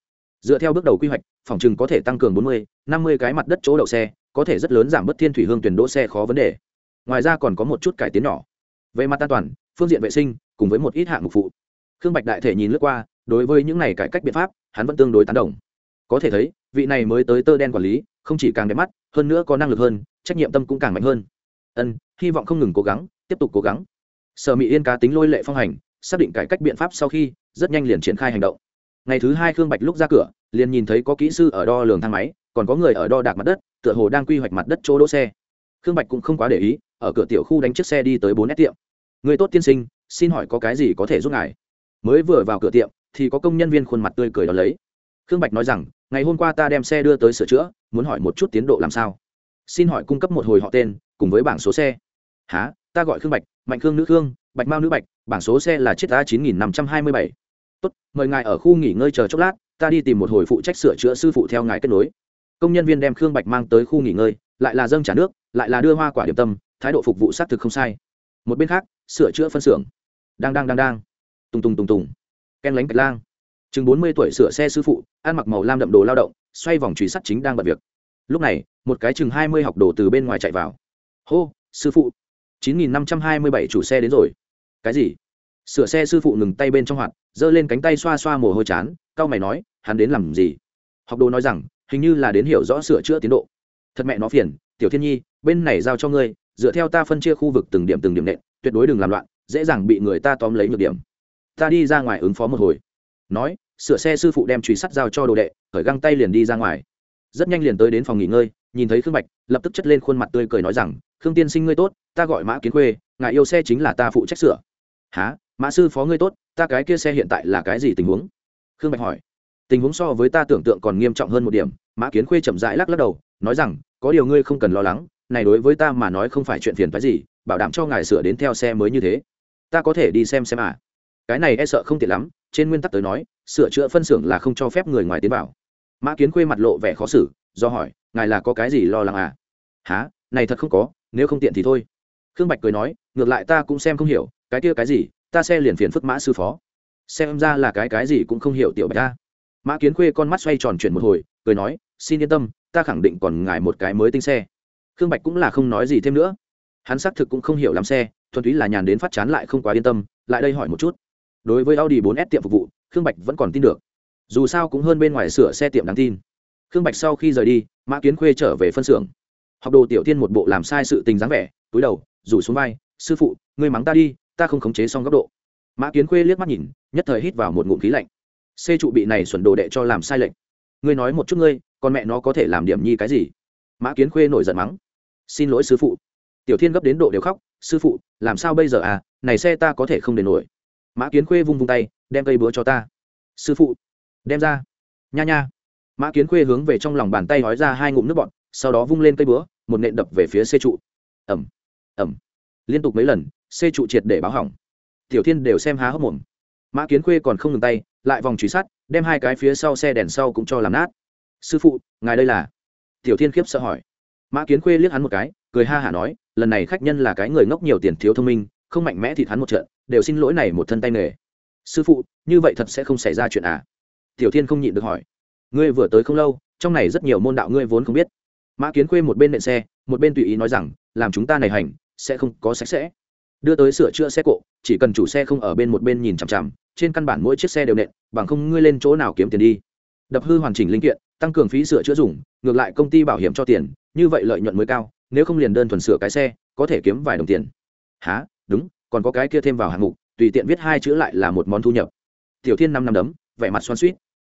Dựa theo bước đầu quy hoạch, phòng chừng có thể tăng cường bốn mươi, năm mươi cái mặt đất chỗ đậu xe, có thể rất lớn giảm bớt thiên thủy hương tuyển đỗ xe khó vấn đề ngoài ra còn có một chút cải tiến nhỏ. Về mặt an toàn, phương diện vệ sinh, cùng với một ít hạng mục phụ. Khương bạch đại thể nhìn lướt qua, đối với những này cải cách biện pháp, hắn vẫn tương đối tán đồng. Có thể thấy, vị này mới tới tơ đen quản lý, không chỉ càng đẹp mắt, hơn nữa có năng lực hơn, trách nhiệm tâm cũng càng mạnh hơn. Ân, hy vọng không ngừng cố gắng, tiếp tục cố gắng. Sở mỹ yên cá tính lôi lệ phong hành, xác định cải cách biện pháp sau khi, rất nhanh liền triển khai hành động. Ngày thứ hai khương bạch lúc ra cửa, liền nhìn thấy có kỹ sư ở đo lường thang máy, còn có người ở đo đạc mặt đất, tựa hồ đang quy hoạch mặt đất chỗ đỗ xe khương bạch cũng không quá để ý, ở cửa tiểu khu đánh chiếc xe đi tới bốn s tiệm. Người tốt tiên sinh, xin hỏi có cái gì có thể giúp ngài? Mới vừa vào cửa tiệm, thì có công nhân viên khuôn mặt tươi cười đón lấy. Khương bạch nói rằng, ngày hôm qua ta đem xe đưa tới sửa chữa, muốn hỏi một chút tiến độ làm sao? Xin hỏi cung cấp một hồi họ tên, cùng với bảng số xe. Há ta gọi khương bạch, mạnh khương nữ khương, bạch mao nữ bạch, bảng số xe là chiếc a chín nghìn năm trăm hai mươi bảy. Tốt, mời ngài ở khu nghỉ ngơi chờ chốc lát, ta đi tìm một hồi phụ trách sửa chữa sư phụ theo ngài kết nối. Công nhân viên đem khương bạch mang tới khu nghỉ ngơi, lại là dâng trả nước lại là đưa hoa quả điểm tâm, thái độ phục vụ xác thực không sai. Một bên khác, sửa chữa phân xưởng. Đang đang đang đang. Tùng tùng tùng tùng. Ken lánh cạch lang. Chừng bốn mươi tuổi sửa xe sư phụ, ăn mặc màu lam đậm đồ lao động, xoay vòng truy sắt chính đang bật việc. Lúc này, một cái chừng hai mươi học đồ từ bên ngoài chạy vào. Hô, sư phụ. chín nghìn năm trăm hai mươi bảy chủ xe đến rồi. Cái gì? Sửa xe sư phụ ngừng tay bên trong hoạt, giơ lên cánh tay xoa xoa mồ hôi chán c a o mày nói, hắn đến làm gì? Học đồ nói rằng, hình như là đến hiểu rõ sửa chữa tiến độ. Thật mẹ nó phiền tiểu thiên nhi, bên này giao cho ngươi, dựa theo ta phân chia khu vực từng điểm từng điểm nện, tuyệt đối đừng làm loạn, dễ dàng bị người ta tóm lấy nhược điểm. Ta đi ra ngoài ứng phó một hồi. Nói, sửa xe sư phụ đem truy sắt giao cho đồ đệ, khởi găng tay liền đi ra ngoài. Rất nhanh liền tới đến phòng nghỉ ngơi, nhìn thấy khương bạch, lập tức chất lên khuôn mặt tươi cười nói rằng, khương tiên sinh ngươi tốt, ta gọi mã kiến khuê, ngài yêu xe chính là ta phụ trách sửa. Há mã sư phó ngươi tốt, ta cái kia xe hiện tại là cái gì tình huống? Khương bạch hỏi. Tình huống so với ta tưởng tượng còn nghiêm trọng hơn một điểm. Mã kiến khuê chậm rãi lắc lắc đầu, nói rằng có điều ngươi không cần lo lắng, này đối với ta mà nói không phải chuyện phiền phái gì, bảo đảm cho ngài sửa đến theo xe mới như thế. Ta có thể đi xem xem à. Cái này e sợ không tiện lắm, trên nguyên tắc tới nói, sửa chữa phân xưởng là không cho phép người ngoài tiến vào. Mã kiến khuê mặt lộ vẻ khó xử, do hỏi, ngài là có cái gì lo lắng à? Há này thật không có, nếu không tiện thì thôi. Khương bạch cười nói, ngược lại ta cũng xem không hiểu, cái kia cái gì, ta xe liền phiền phức mã sư phó. Xem ra là cái cái gì cũng không hiểu tiểu bạch ta. Mã kiến khuê con mắt xoay tròn chuyển một hồi, cười nói, xin yên tâm ta khẳng định còn ngài một cái mới tinh xe. Khương bạch cũng là không nói gì thêm nữa. Hắn xác thực cũng không hiểu làm xe, thuần túy là nhàn đến phát chán lại không quá yên tâm, lại đây hỏi một chút. Đối với audi 4 s tiệm phục vụ, khương bạch vẫn còn tin được. Dù sao cũng hơn bên ngoài sửa xe tiệm đáng tin. Khương bạch sau khi rời đi, mã kiến khuê trở về phân xưởng. Học đồ tiểu tiên một bộ làm sai sự tình dáng vẻ, túi đầu, rủ xuống vai, sư phụ, ngươi mắng ta đi, ta không khống chế xong góc độ. Mã kiến khuê liếc mắt nhìn, nhất thời hít vào một ngụm khí lạnh. Xê trụ bị này xuẩn đồ đệ cho làm sai lệnh ngươi nói một chút ngươi con mẹ nó có thể làm điểm nhi cái gì? Mã kiến khuê nổi giận mắng. Xin lỗi sư phụ. Tiểu thiên gấp đến độ đều khóc. Sư phụ, làm sao bây giờ à? Này xe ta có thể không để nổi. Mã kiến khuê vung vung tay, đem cây búa cho ta. Sư phụ, đem ra. Nha nha. Mã kiến khuê hướng về trong lòng bàn tay nói ra hai ngụm nước bọt, sau đó vung lên cây búa, một nện đập về phía xe trụ. Ẩm ẩm liên tục mấy lần, xe trụ triệt để báo hỏng. Tiểu thiên đều xem há hốc mồm. Mã kiến khuê còn không ngừng tay, lại vòng truy sát đem hai cái phía sau xe đèn sau cũng cho làm nát sư phụ, ngài đây là? Tiểu thiên khiếp sợ hỏi. Mã kiến khuê liếc hắn một cái, cười ha hả nói, lần này khách nhân là cái người ngốc nhiều tiền thiếu thông minh, không mạnh mẽ thì hắn một trận, đều xin lỗi này một thân tay nghề. Sư phụ, như vậy thật sẽ không xảy ra chuyện à? Tiểu thiên không nhịn được hỏi. Ngươi vừa tới không lâu, trong này rất nhiều môn đạo ngươi vốn không biết. Mã kiến khuê một bên nện xe, một bên tùy ý nói rằng, làm chúng ta này hành, sẽ không có sạch sẽ. Đưa tới sửa chữa xe cộ, chỉ cần chủ xe không ở bên một bên nhìn chằm chằm, trên căn bản mỗi chiếc xe đều nện, bằng không ngươi lên chỗ nào kiếm tiền đi đập hư hoàn chỉnh linh kiện, tăng cường phí sửa chữa dùng, ngược lại công ty bảo hiểm cho tiền, như vậy lợi nhuận mới cao, nếu không liền đơn thuần sửa cái xe, có thể kiếm vài đồng tiền. Há đúng, còn có cái kia thêm vào hạng mục, tùy tiện viết hai chữ lại là một món thu nhập. Tiểu thiên năm năm đấm, vẻ mặt xoan suýt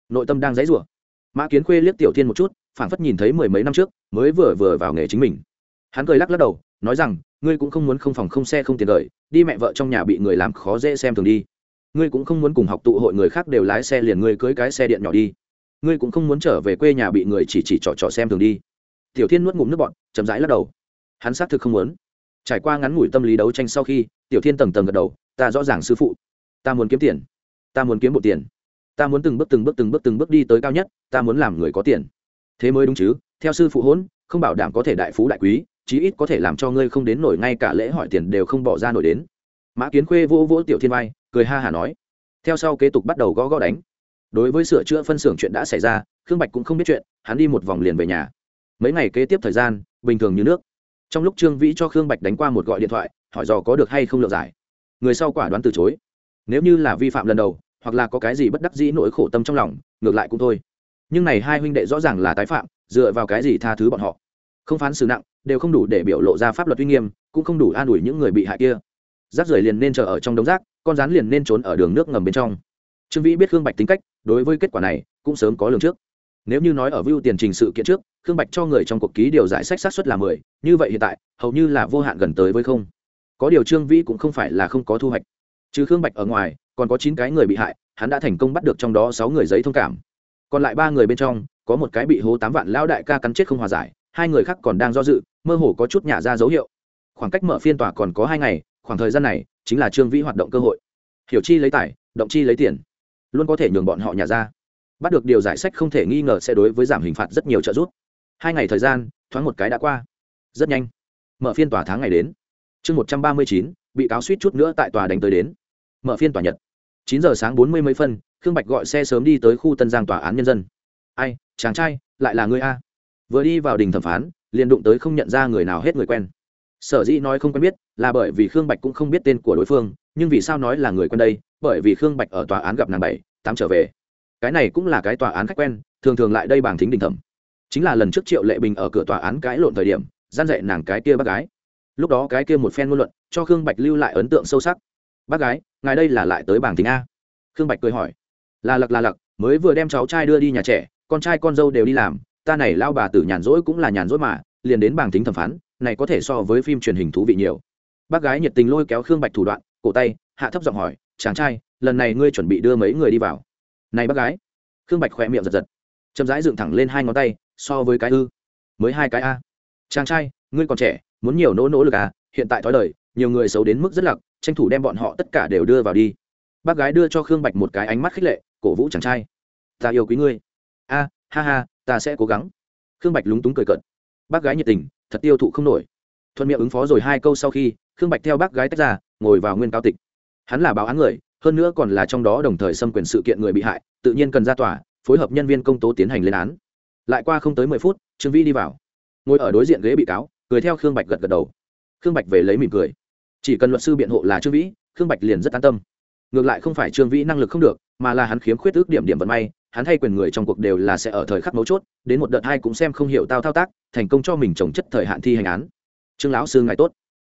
nội tâm đang dãy rủa mã kiến khuê liếc tiểu thiên một chút, phảng phất nhìn thấy mười mấy năm trước, mới vừa vừa vào nghề chính mình. Hắn cười lắc lắc đầu, nói rằng, ngươi cũng không muốn không phòng không xe không tiền lợi đi mẹ vợ trong nhà bị người làm khó dễ xem thường đi. Ngươi cũng không muốn cùng học tụ hội người khác đều lái xe liền ngươi cưới cái xe điện nhỏ đi ngươi cũng không muốn trở về quê nhà bị người chỉ chỉ trò trò xem thường đi. Tiểu thiên nuốt ngụm nước bọn chậm rãi lắc đầu. Hắn xác thực không muốn. Trải qua ngắn ngủi tâm lý đấu tranh sau khi, tiểu thiên tầng tầng gật đầu, ta rõ ràng sư phụ. Ta muốn kiếm tiền. Ta muốn kiếm một tiền. Ta muốn từng bước từng bước từng bước từng bước đi tới cao nhất. Ta muốn làm người có tiền. Thế mới đúng chứ, theo sư phụ hôn, không bảo đảm có thể đại phú đại quý, chí ít có thể làm cho ngươi không đến nổi ngay cả lễ hỏi tiền đều không bỏ ra nổi đến. Mã kiến khuê vỗ vỗ tiểu thiên vai, cười ha hả nói. Theo sau kế tục bắt đầu gõ gõ đánh đối với sửa chữa phân xưởng chuyện đã xảy ra, khương bạch cũng không biết chuyện, hắn đi một vòng liền về nhà. Mấy ngày kế tiếp thời gian, bình thường như nước. Trong lúc trương vĩ cho khương bạch đánh qua một gọi điện thoại, hỏi dò có được hay không lượng giải. Người sau quả đoán từ chối. Nếu như là vi phạm lần đầu, hoặc là có cái gì bất đắc dĩ nỗi khổ tâm trong lòng, ngược lại cũng thôi. Nhưng này hai huynh đệ rõ ràng là tái phạm, dựa vào cái gì tha thứ bọn họ? Không phán xử nặng, đều không đủ để biểu lộ ra pháp luật uy nghiêm, cũng không đủ an ủi những người bị hại kia. Rác rưởi liền nên chờ ở trong đống rác, con rắn liền nên trốn ở đường nước ngầm bên trong. Trương vĩ biết khương bạch tính cách đối với kết quả này cũng sớm có lường trước. Nếu như nói ở view tiền trình sự kiện trước, khương bạch cho người trong cuộc ký điều giải sách sát xuất là mười, như vậy hiện tại, hầu như là vô hạn gần tới với không. Có điều trương vĩ cũng không phải là không có thu hoạch. Trừ khương bạch ở ngoài, còn có chín cái người bị hại, hắn đã thành công bắt được trong đó sáu người giấy thông cảm. Còn lại ba người bên trong, có một cái bị hố tám vạn lão đại ca cắn chết không hòa giải, hai người khác còn đang do dự, mơ hồ có chút nhả ra dấu hiệu. Khoảng cách mở phiên tòa còn có hai ngày, khoảng thời gian này chính là trương vĩ hoạt động cơ hội. Hiểu chi lấy tài, động chi lấy tiền luôn có thể nhường bọn họ nhà ra. Bắt được điều giải sách không thể nghi ngờ sẽ đối với giảm hình phạt rất nhiều trợ giúp. Hai ngày thời gian, thoáng một cái đã qua. Rất nhanh. Mở phiên tòa tháng ngày đến. Chương một trăm ba mươi chín, bị cáo suýt chút nữa tại tòa đánh tới đến. Mở phiên tòa nhật. chín giờ sáng bốn mươi mấy phân, khương bạch gọi xe sớm đi tới khu tân giang tòa án nhân dân. Ai, chàng trai, lại là người a. Vừa đi vào đình thẩm phán, liền đụng tới không nhận ra người nào hết người quen. Sở dĩ nói không quen biết là bởi vì khương bạch cũng không biết tên của đối phương, nhưng vì sao nói là người quen đây bởi vì khương bạch ở tòa án gặp nàng bảy, tám trở về. Cái này cũng là cái tòa án khách quen, thường thường lại đây bảng thính đình thẩm. Chính là lần trước triệu lệ bình ở cửa tòa án cãi lộn thời điểm, gian dạy nàng cái kia bác gái. Lúc đó cái kia một phen ngôn luận, cho khương bạch lưu lại ấn tượng sâu sắc. Bác gái, ngài đây là lại tới bảng thính a? Khương bạch cười hỏi. Là lặc là lặc, mới vừa đem cháu trai đưa đi nhà trẻ, con trai con dâu đều đi làm, ta này lao bà tử nhàn rỗi cũng là nhàn rỗi mà, liền đến bảng thính thẩm phán, này có thể so với phim truyền hình thú vị nhiều. Bác gái nhiệt tình lôi kéo khương bạch thủ đoạn, cổ tay, hạ thấp giọng hỏi chàng trai, lần này ngươi chuẩn bị đưa mấy người đi vào. Này bác gái. Khương bạch khỏe miệng giật giật. Chậm rãi dựng thẳng lên hai ngón tay, so với cái ư. Mới hai cái a. Chàng trai, ngươi còn trẻ, muốn nhiều nỗ nỗ lực à? Hiện tại thói đời, nhiều người xấu đến mức rất lặc, tranh thủ đem bọn họ tất cả đều đưa vào đi. Bác gái đưa cho khương bạch một cái ánh mắt khích lệ, cổ vũ chàng trai. Ta yêu quý ngươi. A, ha ha, ta sẽ cố gắng. Khương bạch lúng túng cười cợt. Bác gái nhiệt tình, thật tiêu thụ không nổi. Thuận miệng ứng phó rồi hai câu sau khi, khương bạch theo bác gái tách ra, ngồi vào nguyên cao tịch hắn là báo án người, hơn nữa còn là trong đó đồng thời xâm quyền sự kiện người bị hại, tự nhiên cần ra tòa, phối hợp nhân viên công tố tiến hành lên án. Lại qua không tới mười phút, trương vĩ đi vào. Ngồi ở đối diện ghế bị cáo, cười theo khương bạch gật gật đầu. Khương bạch về lấy mỉm cười. Chỉ cần luật sư biện hộ là trương vĩ, khương bạch liền rất an tâm. Ngược lại không phải trương vĩ năng lực không được, mà là hắn khiếm khuyết ước điểm điểm vận may, hắn thay quyền người trong cuộc đều là sẽ ở thời khắc mấu chốt, đến một đợt hai cũng xem không hiểu tao thao tác, thành công cho mình trồng chất thời hạn thi hành án. Trương lão sư ngài tốt.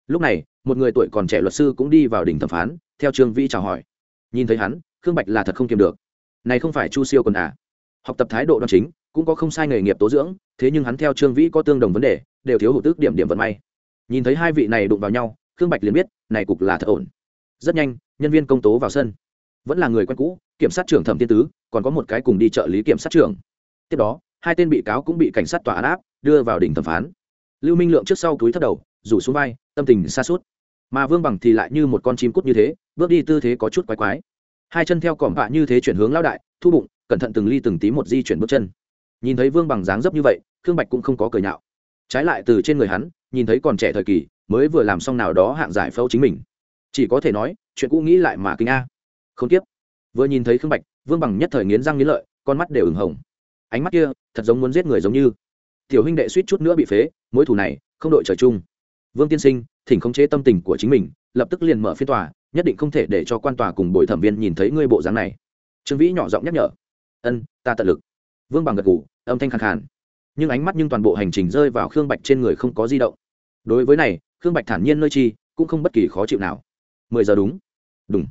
Lúc này, một người tuổi còn trẻ luật sư cũng đi vào đỉnh thẩm phán theo trương vĩ chào hỏi. Nhìn thấy hắn, khương bạch là thật không kiềm được. Này không phải chu siêu còn à? Học tập thái độ đoan chính, cũng có không sai nghề nghiệp tố dưỡng, thế nhưng hắn theo trương vĩ có tương đồng vấn đề, đều thiếu hụt tức điểm điểm vận may. Nhìn thấy hai vị này đụng vào nhau, khương bạch liền biết, này cục là thật ổn. Rất nhanh, nhân viên công tố vào sân. Vẫn là người quen cũ, kiểm sát trưởng thẩm tiên tứ, còn có một cái cùng đi trợ lý kiểm sát trưởng. Tiếp đó, hai tên bị cáo cũng bị cảnh sát tòa án áp, đưa vào đỉnh thẩm phán. Lưu minh lượng trước sau túi thất đầu, rủ xuống vai, tâm tình xa suốt mà vương bằng thì lại như một con chim cút như thế bước đi tư thế có chút quái quái. Hai chân theo cỏm vạ như thế chuyển hướng lao đại, thu bụng, cẩn thận từng ly từng tí một di chuyển bước chân. Nhìn thấy vương bằng dáng dấp như vậy, khương bạch cũng không có cười nhạo. Trái lại từ trên người hắn, nhìn thấy còn trẻ thời kỳ, mới vừa làm xong nào đó hạng giải phẫu chính mình. Chỉ có thể nói, chuyện cũ nghĩ lại mà kinh a. Không tiếp vừa nhìn thấy khương bạch, vương bằng nhất thời nghiến răng nghiến lợi, con mắt đều ửng hồng. Ánh mắt kia, thật giống muốn giết người giống như. Tiểu huynh đệ suýt chút nữa bị phế, mối thủ này, không đội trời chung. Vương tiên sinh, thỉnh khống chế tâm tình của chính mình, lập tức liền mở phiên tòa nhất định không thể để cho quan tòa cùng bồi thẩm viên nhìn thấy ngươi bộ dáng này. Trương vĩ nhỏ giọng nhắc nhở. Ân, ta tận lực. Vương bằng gật ngủ âm thanh khàn khàn. Nhưng ánh mắt nhưng toàn bộ hành trình rơi vào khương bạch trên người không có di động. Đối với này, khương bạch thản nhiên nơi chi, cũng không bất kỳ khó chịu nào. Mười giờ đúng. Đúng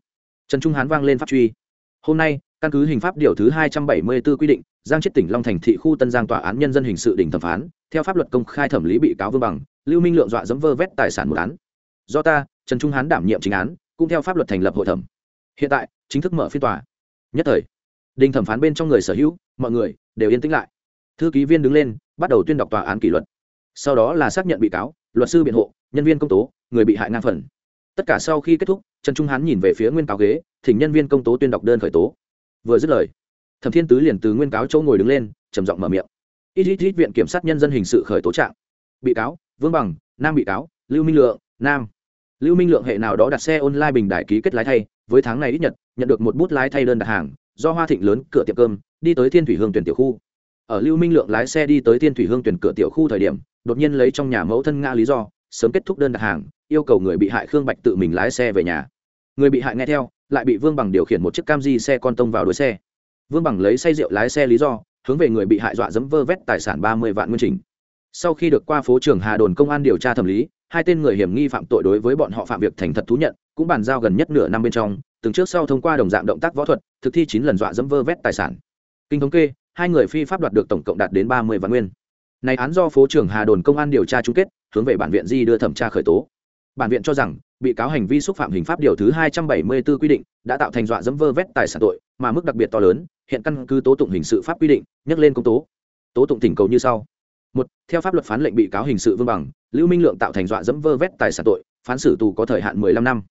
trần trung hán vang lên pháp truy. Hôm nay, căn cứ hình pháp điều thứ hai trăm bảy mươi 274 quy định, giang chết tỉnh long thành thị khu tân giang tòa án nhân dân hình sự đỉnh thẩm phán, theo pháp luật công khai thẩm lý bị cáo vương bằng, lưu minh lượng dọa dẫm vơ vét tài sản một án. Do ta, trần trung hán đảm nhiệm chính án cũng theo pháp luật thành lập hội thẩm. Hiện tại, chính thức mở phiên tòa. Nhất thời, đình thẩm phán bên trong người sở hữu, mọi người đều yên tĩnh lại. Thư ký viên đứng lên, bắt đầu tuyên đọc tòa án kỷ luật. Sau đó là xác nhận bị cáo, luật sư biện hộ, nhân viên công tố, người bị hại ngang phần. Tất cả sau khi kết thúc, trần trung hán nhìn về phía nguyên cáo ghế, thỉnh nhân viên công tố tuyên đọc đơn khởi tố. Vừa dứt lời, thẩm thiên tứ liền từ nguyên cáo châu ngồi đứng lên, trầm giọng mở miệng. Ít ít ít viện kiểm sát nhân dân hình sự khởi tố trạng. Bị cáo, vương bằng, nam bị cáo, lưu minh lượng, nam lưu minh lượng hệ nào đó đặt xe online bình đại ký kết lái thay, với tháng này ít nhật nhận được một bút lái thay đơn đặt hàng, do hoa thịnh lớn cửa tiệm cơm, đi tới thiên thủy hương tuyển tiểu khu. Ở lưu minh lượng lái xe đi tới thiên thủy hương tuyển cửa tiểu khu thời điểm, đột nhiên lấy trong nhà mẫu thân nga lý do, sớm kết thúc đơn đặt hàng, yêu cầu người bị hại khương bạch tự mình lái xe về nhà. Người bị hại nghe theo, lại bị vương bằng điều khiển một chiếc cam di xe con tông vào đuôi xe. Vương bằng lấy say rượu lái xe lý do, hướng về người bị hại dọa dẫm vơ vét tài sản ba mươi vạn nguyên trình sau khi được qua phố trường hà đồn công an điều tra thẩm lý hai tên người hiểm nghi phạm tội đối với bọn họ phạm việc thành thật thú nhận, cũng bàn giao gần nhất nửa năm bên trong, từng trước sau thông qua đồng dạng động tác võ thuật, thực thi chín lần dọa dẫm vơ vét tài sản. Kinh thống kê, hai người phi pháp đoạt được tổng cộng đạt đến ba mươi vạn nguyên. Này án do phố trưởng hà đồn công an điều tra chung kết, hướng về bản viện di đưa thẩm tra khởi tố. Bản viện cho rằng, bị cáo hành vi xúc phạm hình pháp điều thứ hai trăm bảy mươi 274 quy định, đã tạo thành dọa dẫm vơ vét tài sản tội, mà mức đặc biệt to lớn, hiện căn cứ tố tụng hình sự pháp quy định, nhắc lên công tố. Tố tụng thỉnh cầu như sau một, theo pháp luật phán lệnh bị cáo hình sự vương bằng, lưu minh lượng tạo thành dọa dẫm vơ vét tài sản tội, phán xử tù có thời hạn mười lăm năm.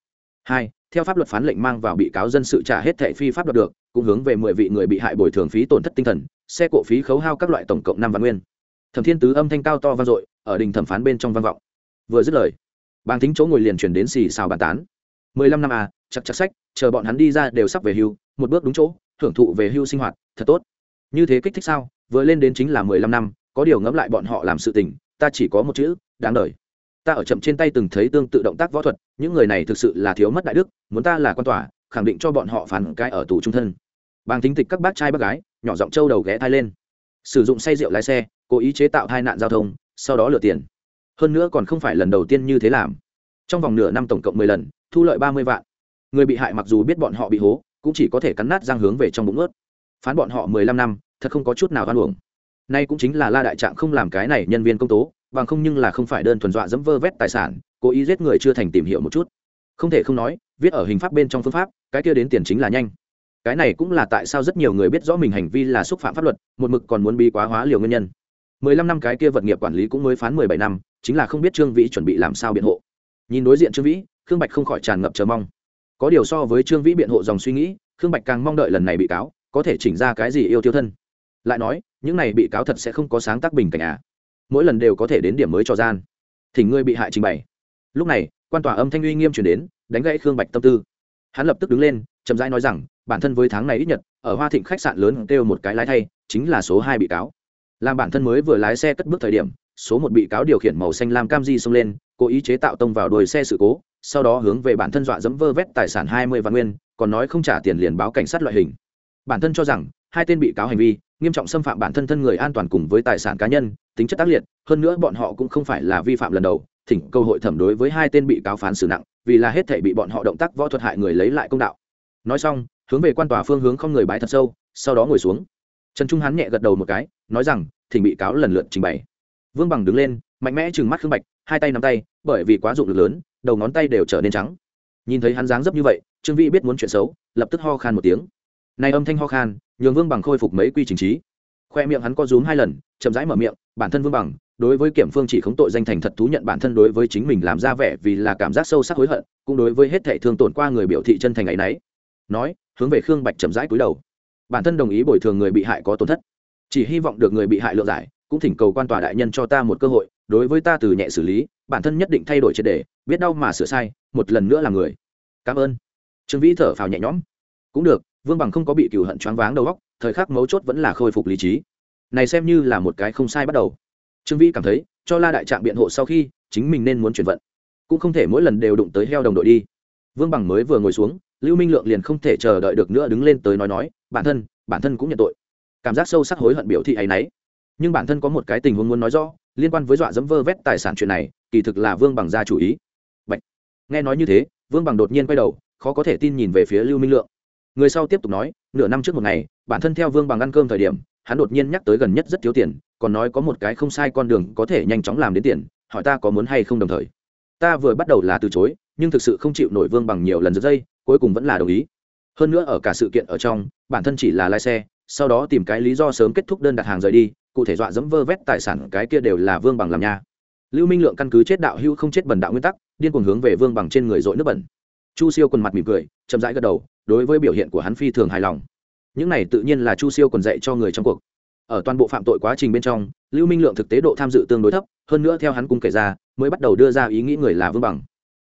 Hai, theo pháp luật phán lệnh mang vào bị cáo dân sự trả hết thẻ phi pháp đoạt được, cũng hướng về mười vị người bị hại bồi thường phí tổn thất tinh thần, xe cộ phí khấu hao các loại tổng cộng năm vạn nguyên. Thẩm thiên tứ âm thanh cao to vang dội, ở đình thẩm phán bên trong vang vọng. Vừa dứt lời bàn thính chỗ ngồi liền chuyển đến xì xào bàn tán. Mười lăm năm à chặt chặt sách, chờ bọn hắn đi ra đều sắp về hưu, một bước đúng chỗ hưởng thụ về hưu sinh hoạt, thật tốt. Như thế kích thích sao? Vừa lên đến chính là mười lăm năm có điều ngẫm lại bọn họ làm sự tình, ta chỉ có một chữ, đáng đời. Ta ở chậm trên tay từng thấy tương tự động tác võ thuật, những người này thực sự là thiếu mất đại đức, muốn ta là quan tòa, khẳng định cho bọn họ phản cái ở tù trung thân. Bàng thính tịch các bác trai bác gái, nhỏ giọng trâu đầu ghé thai lên. Sử dụng say rượu lái xe, cố ý chế tạo tai nạn giao thông, sau đó lừa tiền. Hơn nữa còn không phải lần đầu tiên như thế làm. Trong vòng nửa năm tổng cộng mười lần, thu lợi ba mươi vạn. Người bị hại mặc dù biết bọn họ bị hố, cũng chỉ có thể cắn nát răng hướng về trong bụng ướt. Phán bọn họ mười lăm năm, thật không có chút nào oan uổng nay cũng chính là la đại trạng không làm cái này nhân viên công tố, bằng không nhưng là không phải đơn thuần dọa dẫm vơ vét tài sản, cố ý giết người chưa thành tìm hiểu một chút. Không thể không nói, viết ở hình pháp bên trong phương pháp, cái kia đến tiền chính là nhanh. Cái này cũng là tại sao rất nhiều người biết rõ mình hành vi là xúc phạm pháp luật, một mực còn muốn bi quá hóa liều nguyên nhân. Mười lăm năm cái kia vật nghiệp quản lý cũng mới phán mười bảy năm, chính là không biết trương vĩ chuẩn bị làm sao biện hộ. Nhìn đối diện trương vĩ, khương bạch không khỏi tràn ngập chờ mong. Có điều so với trương vĩ biện hộ dòng suy nghĩ, khương bạch càng mong đợi lần này bị cáo, có thể chỉnh ra cái gì yêu tiêu thân lại nói, những này bị cáo thật sẽ không có sáng tác bình cảnh à. Mỗi lần đều có thể đến điểm mới cho gian. Thỉnh ngươi bị hại trình bày. Lúc này, quan tòa âm thanh uy nghiêm chuyển đến, đánh gãy khương bạch tâm tư. Hắn lập tức đứng lên, chậm rãi nói rằng, bản thân với tháng này ít nhật, ở hoa thịnh khách sạn lớn kêu một cái lái thay, chính là số hai bị cáo. Làm bản thân mới vừa lái xe cất bước thời điểm, số một bị cáo điều khiển màu xanh lam cam di xông lên, cố ý chế tạo tông vào đuôi xe sự cố, sau đó hướng về bản thân dọa dẫm vơ vét tài sản hai mươi vạn nguyên, còn nói không trả tiền liền báo cảnh sát loại hình. Bản thân cho rằng hai tên bị cáo hành vi, nghiêm trọng xâm phạm bản thân thân người an toàn cùng với tài sản cá nhân, tính chất tác liệt, hơn nữa bọn họ cũng không phải là vi phạm lần đầu, thỉnh câu hội thẩm đối với hai tên bị cáo phán xử nặng, vì là hết thể bị bọn họ động tác võ thuật hại người lấy lại công đạo. Nói xong, hướng về quan tòa phương hướng không người bái thật sâu, sau đó ngồi xuống. Trần trung hắn nhẹ gật đầu một cái, nói rằng, thỉnh bị cáo lần lượt trình bày. Vương bằng đứng lên, mạnh mẽ trừng mắt khương bạch, hai tay nắm tay, bởi vì quá dụng lực lớn, đầu ngón tay đều trở nên trắng. Nhìn thấy hắn dáng dấp như vậy, trương vĩ biết muốn chuyện xấu, lập tức ho khan một tiếng. Này âm thanh ho khan nhường vương bằng khôi phục mấy quy trình trí. Khoe miệng hắn có rúm hai lần, chậm rãi mở miệng, bản thân vương bằng, đối với kiểm phương chỉ khống tội danh thành thật thú nhận bản thân đối với chính mình làm ra vẻ vì là cảm giác sâu sắc hối hận, cũng đối với hết thệ thương tổn qua người biểu thị chân thành ấy nấy. Nói, hướng về khương bạch chậm rãi cúi đầu. Bản thân đồng ý bồi thường người bị hại có tổn thất. Chỉ hy vọng được người bị hại lượng giải, cũng thỉnh cầu quan tòa đại nhân cho ta một cơ hội, đối với ta từ nhẹ xử lý, bản thân nhất định thay đổi triệt đề biết đau mà sửa sai, một lần nữa là người. Cảm ơn. Trương vĩ thở phào nhẹ nhõm. Cũng được vương bằng không có bị cựu hận choáng váng đầu óc, thời khắc mấu chốt vẫn là khôi phục lý trí. Này xem như là một cái không sai bắt đầu. Trương vĩ cảm thấy, cho la đại trạng biện hộ sau khi, chính mình nên muốn chuyển vận. Cũng không thể mỗi lần đều đụng tới heo đồng đội đi. Vương bằng mới vừa ngồi xuống, lưu minh lượng liền không thể chờ đợi được nữa đứng lên tới nói nói, bản thân bản thân cũng nhận tội. Cảm giác sâu sắc hối hận biểu thị ấ y n ấ y nhưng bản thân có một cái tình huống muốn nói rõ, liên quan với dọa dẫm vơ vét tài sản chuyện này, kỳ thực là vương bằng ra chủ ý. Bạch. nghe nói như thế, vương bằng đột nhiên quay đầu, khó có thể tin nhìn về phía lưu minh lượng người sau tiếp tục nói, nửa năm trước một ngày, bản thân theo vương bằng ăn cơm thời điểm, hắn đột nhiên nhắc tới gần nhất rất thiếu tiền, còn nói có một cái không sai con đường có thể nhanh chóng làm đến tiền, hỏi ta có muốn hay không đồng thời. Ta vừa bắt đầu là từ chối, nhưng thực sự không chịu nổi vương bằng nhiều lần giật dây, cuối cùng vẫn là đồng ý. Hơn nữa ở cả sự kiện ở trong, bản thân chỉ là lái xe, sau đó tìm cái lý do sớm kết thúc đơn đặt hàng rời đi, cụ thể dọa dẫm vơ vét tài sản cái kia đều là vương bằng làm nha. Lưu minh lượng căn cứ chết đạo hữu không chết bần đạo nguyên tắc, điên cuồng hướng về vương bằng trên người dội nước bẩn. Chu siêu quần mặt mỉm cười, chậm rãi gật đầu đối với biểu hiện của hắn phi thường hài lòng. Những này tự nhiên là chu siêu còn dạy cho người trong cuộc. Ở toàn bộ phạm tội quá trình bên trong, lưu minh lượng thực tế độ tham dự tương đối thấp, hơn nữa theo hắn cung kể ra, mới bắt đầu đưa ra ý nghĩ người là vương bằng.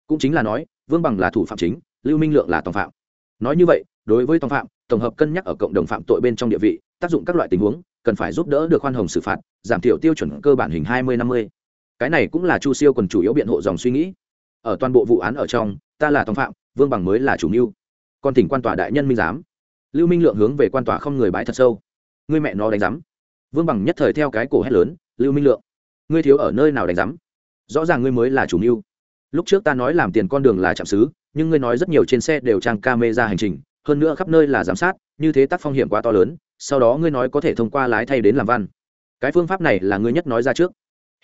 Cũng chính là nói, vương bằng là thủ phạm chính, lưu minh lượng là tòng phạm. Nói như vậy, đối với tòng phạm, tổng hợp cân nhắc ở cộng đồng phạm tội bên trong địa vị, tác dụng các loại tình huống, cần phải giúp đỡ được khoan hồng xử phạt, giảm thiểu tiêu chuẩn cơ bản hình hai mươi năm mươi. Cái này cũng là chu siêu còn chủ yếu biện hộ dòng suy nghĩ. Ở toàn bộ vụ án ở trong, ta là tòng phạm, vương bằng mới là chủ mưu còn thỉnh quan tòa đại nhân minh giám. Lưu minh lượng hướng về quan tòa không người bãi thật sâu. Ngươi mẹ nó đánh giám. Vương bằng nhất thời theo cái cổ hét lớn, lưu minh lượng, ngươi thiếu ở nơi nào đánh giám? Rõ ràng ngươi mới là chủ mưu. Lúc trước ta nói làm tiền con đường là trạm xứ, nhưng ngươi nói rất nhiều trên xe đều trang camera hành trình, hơn nữa khắp nơi là giám sát, như thế tác phong hiểm quá to lớn, sau đó ngươi nói có thể thông qua lái thay đến làm văn. Cái phương pháp này là ngươi nhất nói ra trước.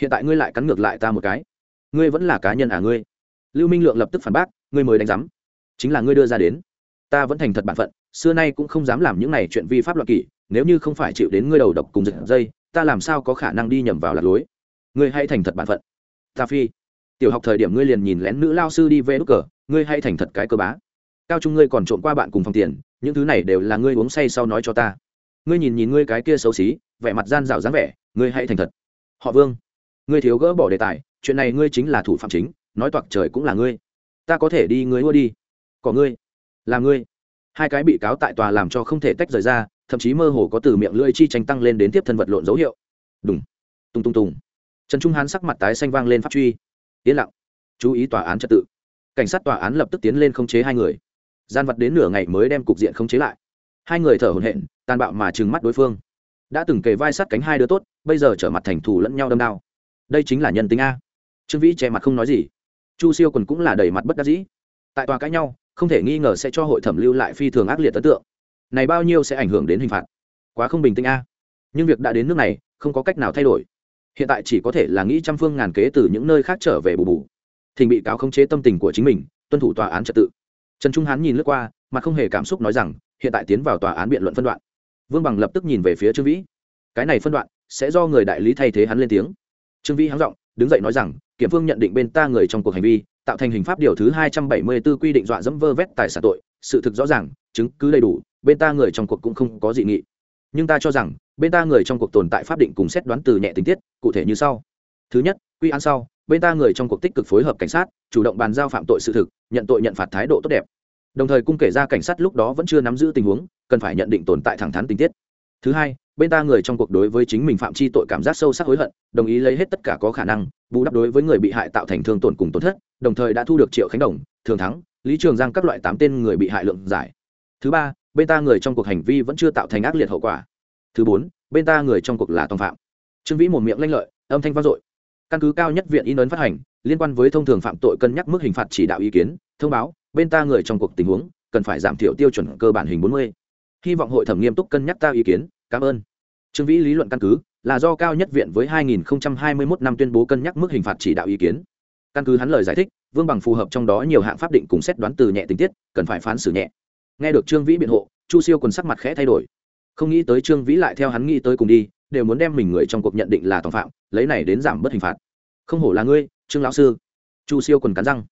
Hiện tại ngươi lại cắn ngược lại ta một cái. Ngươi vẫn là cá nhân à ngươi? Lưu minh lượng lập tức phản bác, ngươi mới đánh giám. Chính là ngươi đưa ra đến ta vẫn thành thật bản phận, xưa nay cũng không dám làm những này chuyện vi pháp luật kỷ, nếu như không phải chịu đến ngươi đầu độc cùng giật dây, ta làm sao có khả năng đi nhầm vào lạc lối? Ngươi hãy thành thật bản phận. Ta phi, tiểu học thời điểm ngươi liền nhìn lén nữ lao sư đi về đúc cờ, ngươi hay thành thật cái cơ bá. Cao trung ngươi còn trộm qua bạn cùng phòng tiền, những thứ này đều là ngươi uống say sau nói cho ta. Ngươi nhìn nhìn ngươi cái kia xấu xí, vẻ mặt gian dạo dáng vẻ, ngươi hãy thành thật. Họ vương, ngươi thiếu gỡ bỏ đề tài, chuyện này ngươi chính là thủ phạm chính, nói toạc trời cũng là ngươi. Ta có thể đi, ngươi mua đi. Có ngươi là ngươi. Hai cái bị cáo tại tòa làm cho không thể tách rời ra, thậm chí mơ hồ có từ miệng lưỡi chi tranh tăng lên đến tiếp thân vật lộn dấu hiệu. Đúng tung tung tùng trần trung hán sắc mặt tái xanh vang lên pháp truy. Yên lặng. Chú ý tòa án trật tự. Cảnh sát tòa án lập tức tiến lên khống chế hai người. Gian vật đến nửa ngày mới đem cục diện khống chế lại. Hai người thở hổn hển, tàn bạo mà trừng mắt đối phương. Đã từng kề vai sát cánh hai đứa tốt, bây giờ trở mặt thành thù lẫn nhau đâm đao. Đây chính là nhân tính a. Trương vĩ che mặt không nói gì. Chu siêu quần cũng là đầy mặt bất đắc dĩ. Tại tòa cãi nhau không thể nghi ngờ sẽ cho hội thẩm lưu lại phi thường ác liệt ấn tượng. Này bao nhiêu sẽ ảnh hưởng đến hình phạt? Quá không bình tĩnh a. Nhưng việc đã đến nước này, không có cách nào thay đổi. Hiện tại chỉ có thể là nghĩ trăm phương ngàn kế từ những nơi khác trở về bù bù. Thình bị cáo khống chế tâm tình của chính mình, tuân thủ tòa án trật tự. Trần trung hán nhìn lướt qua, mà không hề cảm xúc nói rằng, hiện tại tiến vào tòa án biện luận phân đoạn. Vương bằng lập tức nhìn về phía trương vĩ. Cái này phân đoạn sẽ do người đại lý thay thế hắn lên tiếng. Trương vĩ hắng giọng, đứng dậy nói rằng kiểm phương nhận định bên ta người trong cuộc hành vi, tạo thành hình pháp điều thứ hai trăm bảy mươi 274 quy định dọa dẫm vơ vét tài sản tội, sự thực rõ ràng, chứng cứ đầy đủ, bên ta người trong cuộc cũng không có dị nghị. Nhưng ta cho rằng, bên ta người trong cuộc tồn tại pháp định cùng xét đoán từ nhẹ tình tiết, cụ thể như sau. Thứ nhất, quy án sau, bên ta người trong cuộc tích cực phối hợp cảnh sát, chủ động bàn giao phạm tội sự thực, nhận tội nhận phạt thái độ tốt đẹp. Đồng thời cung kể ra cảnh sát lúc đó vẫn chưa nắm giữ tình huống, cần phải nhận định tồn tại thẳng thắn tình tiết. Thứ hai bên ta người trong cuộc đối với chính mình phạm chi tội cảm giác sâu sắc hối hận, đồng ý lấy hết tất cả có khả năng, bù đắp đối với người bị hại tạo thành thương tổn cùng tổn thất, đồng thời đã thu được triệu khánh đồng, thường thắng, lý trường giang các loại tám tên người bị hại lượng giải. Thứ ba, bên ta người trong cuộc hành vi vẫn chưa tạo thành ác liệt hậu quả. Thứ bốn, bên ta người trong cuộc là tòng phạm. Trương vĩ một miệng lanh lợi, âm thanh vang dội. Căn cứ cao nhất viện in ấn phát hành, liên quan với thông thường phạm tội cân nhắc mức hình phạt chỉ đạo ý kiến, thông báo, bên ta người trong cuộc tình huống cần phải giảm thiểu tiêu chuẩn cơ bản hình bốn mươi. Hy vọng hội thẩm nghiêm túc cân nhắc ta ý kiến cảm ơn. Trương vĩ lý luận căn cứ là do cao nhất viện với 2021 năm tuyên bố cân nhắc mức hình phạt chỉ đạo ý kiến. Căn cứ hắn lời giải thích, vương bằng phù hợp trong đó nhiều hạng pháp định cùng xét đoán từ nhẹ tình tiết, cần phải phán xử nhẹ. Nghe được trương vĩ biện hộ, chu siêu quần sắc mặt khẽ thay đổi. Không nghĩ tới trương vĩ lại theo hắn nghĩ tới cùng đi, đều muốn đem mình người trong cuộc nhận định là tòng phạm, lấy này đến giảm bớt hình phạt. Không hổ là ngươi, trương lão sư. Chu siêu quần cắn răng.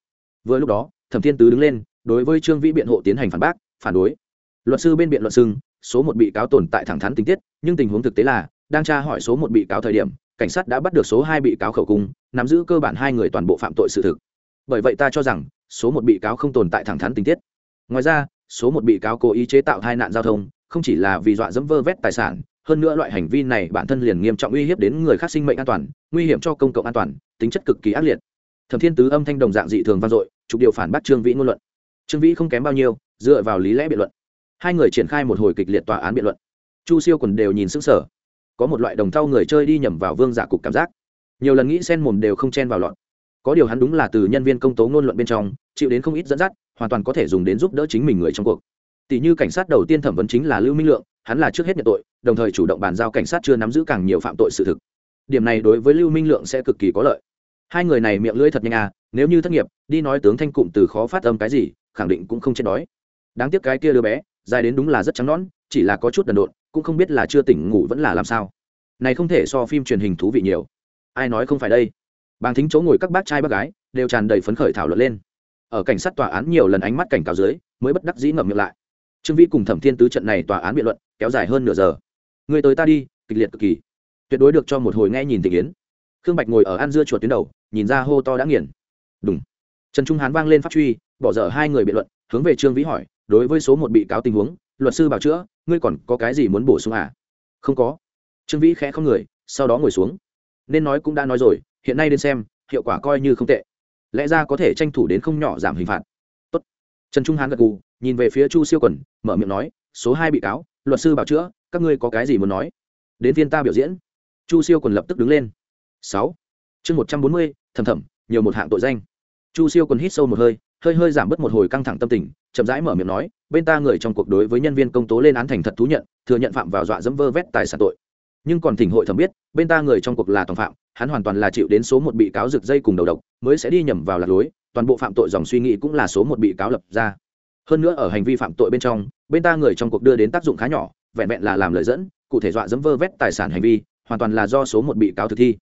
Vừa lúc đó, thẩm thiên tứ đứng lên, đối với trương vĩ biện hộ tiến hành phản bác, phản đối. Luật sư bên biện luận xưng số một bị cáo tồn tại thẳng thắn tình tiết, nhưng tình huống thực tế là, đang tra hỏi số một bị cáo thời điểm, cảnh sát đã bắt được số hai bị cáo khẩu cung, nắm giữ cơ bản hai người toàn bộ phạm tội sự thực. Bởi vậy ta cho rằng, số một bị cáo không tồn tại thẳng thắn tình tiết. Ngoài ra, số một bị cáo cố ý chế tạo tai nạn giao thông, không chỉ là vì dọa dẫm vơ vét tài sản, hơn nữa loại hành vi này bản thân liền nghiêm trọng uy hiếp đến người khác sinh mệnh an toàn, nguy hiểm cho công cộng an toàn, tính chất cực kỳ ác liệt. Thẩm thiên tứ âm thanh đồng dạng dị thường vang dội, trục điều phản bác trương vĩ ngôn luận. Trương vĩ không kém bao nhiêu, dựa vào lý lẽ biện luận hai người triển khai một hồi kịch liệt tòa án biện luận. Chu siêu quần đều nhìn sững sờ. Có một loại đồng thau người chơi đi nhầm vào vương giả cục cảm giác. Nhiều lần nghĩ sen mồm đều không chen vào lọt. Có điều hắn đúng là từ nhân viên công tố ngôn luận bên trong, chịu đến không ít dẫn dắt, hoàn toàn có thể dùng đến giúp đỡ chính mình người trong cuộc. Tỷ như cảnh sát đầu tiên thẩm vấn chính là lưu minh lượng, hắn là trước hết nhận tội, đồng thời chủ động bàn giao cảnh sát chưa nắm giữ càng nhiều phạm tội sự thực. Điểm này đối với lưu minh lượng sẽ cực kỳ có lợi. Hai người này miệng lưỡi thật nhanh à nếu như thất nghiệp, đi nói tướng thanh cụm từ khó phát âm cái gì, khẳng định cũng không chết đói. Đáng tiếc cái kia đứa bé dài đến đúng là rất trắng nõn, chỉ là có chút đần độn, cũng không biết là chưa tỉnh ngủ vẫn là làm sao. Này không thể so phim truyền hình thú vị nhiều. Ai nói không phải đây? Bàng thính chỗ ngồi các bác trai bác gái, đều tràn đầy phấn khởi thảo luận lên. Ở cảnh sát tòa án nhiều lần ánh mắt cảnh cáo dưới, mới bất đắc dĩ ngậm miệng lại. Trương vĩ cùng thẩm thiên tứ trận này tòa án biện luận, kéo dài hơn nửa giờ. Người tới ta đi, kịch liệt cực kỳ. Tuyệt đối được cho một hồi nghe nhìn tình yến. Khương bạch ngồi ở ăn dưa chuột tuyến đầu, nhìn ra hô to đã nghiền. Đúng trần trung hán vang lên phát truy, bỏ dở hai người biện luận, hướng về trương vĩ hỏi đối với số một bị cáo tình huống, luật sư bảo chữa, ngươi còn có cái gì muốn bổ sung à? Không có. Trương vĩ khẽ không người, sau đó ngồi xuống. Nên nói cũng đã nói rồi, hiện nay đến xem, hiệu quả coi như không tệ. Lẽ ra có thể tranh thủ đến không nhỏ giảm hình phạt. Tốt. trần trung hán gật gù, nhìn về phía chu siêu quần, mở miệng nói, số hai bị cáo, luật sư bảo chữa, các ngươi có cái gì muốn nói? Đến viên ta biểu diễn. Chu siêu quần lập tức đứng lên. Sáu. Chương một trăm bốn mươi, thầm thầm, nhiều một hạng tội danh. Chu siêu quần hít sâu một hơi hơi hơi giảm bớt một hồi căng thẳng tâm tình, chậm rãi mở miệng nói, bên ta người trong cuộc đối với nhân viên công tố lên án thành thật thú nhận, thừa nhận phạm vào dọa dẫm vơ vét tài sản tội. Nhưng còn thỉnh hội thẩm biết, bên ta người trong cuộc là tòng phạm, hắn hoàn toàn là chịu đến số một bị cáo rực dây cùng đầu độc, mới sẽ đi nhầm vào lạc lối, toàn bộ phạm tội dòng suy nghĩ cũng là số một bị cáo lập ra. Hơn nữa ở hành vi phạm tội bên trong, bên ta người trong cuộc đưa đến tác dụng khá nhỏ, vẹn vẹn là làm lời dẫn, cụ thể dọa dẫm vơ vét tài sản hành vi, hoàn toàn là do số một bị cáo thực thi.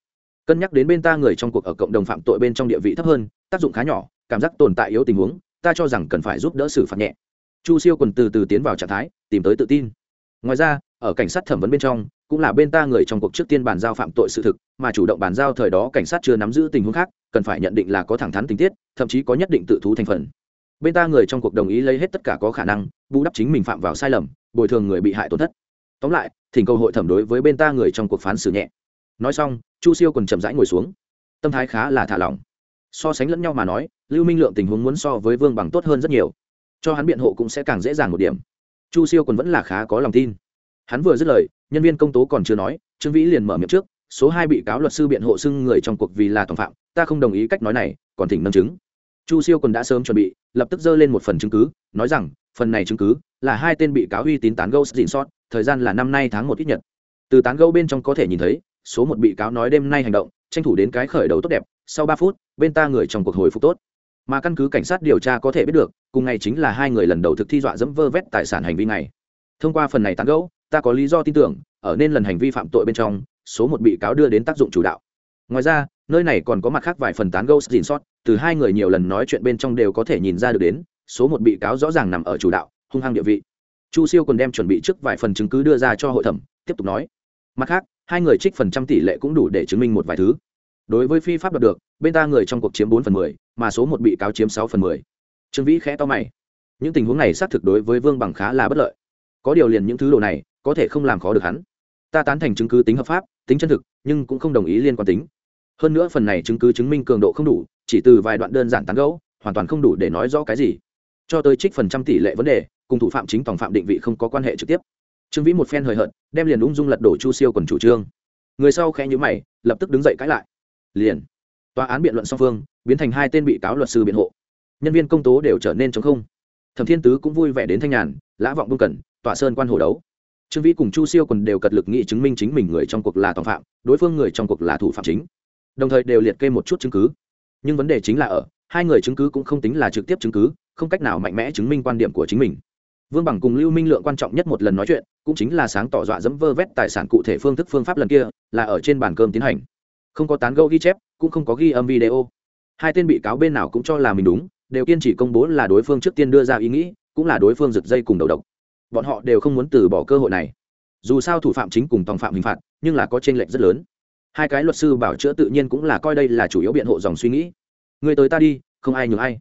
Cân nhắc đến bên ta người trong cuộc ở cộng đồng phạm tội bên trong địa vị thấp hơn, tác dụng khá nhỏ cảm giác tồn tại yếu tình huống, ta cho rằng cần phải giúp đỡ xử phạt nhẹ. Chu siêu còn từ từ tiến vào trạng thái, tìm tới tự tin. Ngoài ra, ở cảnh sát thẩm vấn bên trong, cũng là bên ta người trong cuộc trước tiên bàn giao phạm tội sự thực, mà chủ động bàn giao thời đó cảnh sát chưa nắm giữ tình huống khác, cần phải nhận định là có thẳng thắn tình tiết, thậm chí có nhất định tự thú thành phần. Bên ta người trong cuộc đồng ý lấy hết tất cả có khả năng, bù đắp chính mình phạm vào sai lầm, bồi thường người bị hại tổn thất. Tóm lại, thỉnh cầu hội thẩm đối với bên ta người trong cuộc phán xử nhẹ. Nói xong, chu siêu còn chậm rãi ngồi xuống. Tâm thái khá là thả lỏng so sánh lẫn nhau mà nói, lưu minh lượng tình huống muốn so với vương bằng tốt hơn rất nhiều. Cho hắn biện hộ cũng sẽ càng dễ dàng một điểm. Chu siêu còn vẫn là khá có lòng tin. Hắn vừa dứt lời, nhân viên công tố còn chưa nói, trương vĩ liền mở miệng trước, số hai bị cáo luật sư biện hộ xưng người trong cuộc vì là tòng phạm, ta không đồng ý cách nói này, còn thỉnh nâng chứng. Chu siêu còn đã sớm chuẩn bị, lập tức dơ lên một phần chứng cứ, nói rằng, phần này chứng cứ là hai tên bị cáo uy tín tán gâu dịn sót, thời gian là năm nay tháng một ít nhật. Từ tán gâu bên trong có thể nhìn thấy, số một bị cáo nói đêm nay hành động, tranh thủ đến cái khởi đầu tốt đẹp, sau ba phút bên ta người trong cuộc hồi phục tốt. Mà căn cứ cảnh sát điều tra có thể biết được, cùng ngày chính là hai người lần đầu thực thi dọa dẫm vơ vét tài sản hành vi này. Thông qua phần này tán gẫu, ta có lý do tin tưởng, ở nên lần hành vi phạm tội bên trong, số một bị cáo đưa đến tác dụng chủ đạo. Ngoài ra, nơi này còn có mặt khác vài phần tán gẫu xin sót từ hai người nhiều lần nói chuyện bên trong đều có thể nhìn ra được đến, số một bị cáo rõ ràng nằm ở chủ đạo, hung hăng địa vị. Chu siêu còn đem chuẩn bị trước vài phần chứng cứ đưa ra cho hội thẩm, tiếp tục nói. Mặt khác, hai người trích phần trăm tỷ lệ cũng đủ để chứng minh một vài thứ đối với phi pháp đoạt được, bên ta người trong cuộc chiếm bốn phần mười, mà số một bị cáo chiếm sáu phần mười. Trương vĩ khẽ to mày. Những tình huống này xác thực đối với vương bằng khá là bất lợi. Có điều liền những thứ đồ này, có thể không làm khó được hắn. Ta tán thành chứng cứ tính hợp pháp, tính chân thực, nhưng cũng không đồng ý liên quan tính. Hơn nữa phần này chứng cứ chứng minh cường độ không đủ, chỉ từ vài đoạn đơn giản tán gẫu, hoàn toàn không đủ để nói rõ cái gì. Cho tới trích phần trăm tỷ lệ vấn đề, cùng thủ phạm chính tòng phạm định vị không có quan hệ trực tiếp. Trương vĩ một phen hời hợt, đem liền ung dung lật đổ chu siêu quần chủ trương. Người sau khẽ nhữ mày, lập tức đứng dậy cãi lại liền. Tòa án biện luận song phương biến thành hai tên bị cáo luật sư biện hộ. Nhân viên công tố đều trở nên chống không. Thẩm thiên tứ cũng vui vẻ đến thanh nhàn, lã vọng bung cẩn tọa sơn quan hồ đấu. Trương vĩ cùng chu siêu còn đều cật lực nghị chứng minh chính mình người trong cuộc là tòng phạm, đối phương người trong cuộc là thủ phạm chính. Đồng thời đều liệt kê một chút chứng cứ. Nhưng vấn đề chính là ở, hai người chứng cứ cũng không tính là trực tiếp chứng cứ, không cách nào mạnh mẽ chứng minh quan điểm của chính mình. Vương bằng cùng lưu minh lượng quan trọng nhất một lần nói chuyện, cũng chính là sáng tỏ dọa dẫm vơ vét tài sản cụ thể phương thức phương pháp lần kia, là ở trên bàn cơm tiến hành không có tán gẫu ghi chép, cũng không có ghi âm video. Hai tên bị cáo bên nào cũng cho là mình đúng, đều kiên trì công bố là đối phương trước tiên đưa ra ý nghĩ, cũng là đối phương giật dây cùng đầu độc. Bọn họ đều không muốn từ bỏ cơ hội này. Dù sao thủ phạm chính cùng tòng phạm hình phạt, nhưng là có t r ê n lệch rất lớn. Hai cái luật sư bảo chữa tự nhiên cũng là coi đây là chủ yếu biện hộ dòng suy nghĩ. Người tới ta đi, không ai nhường ai.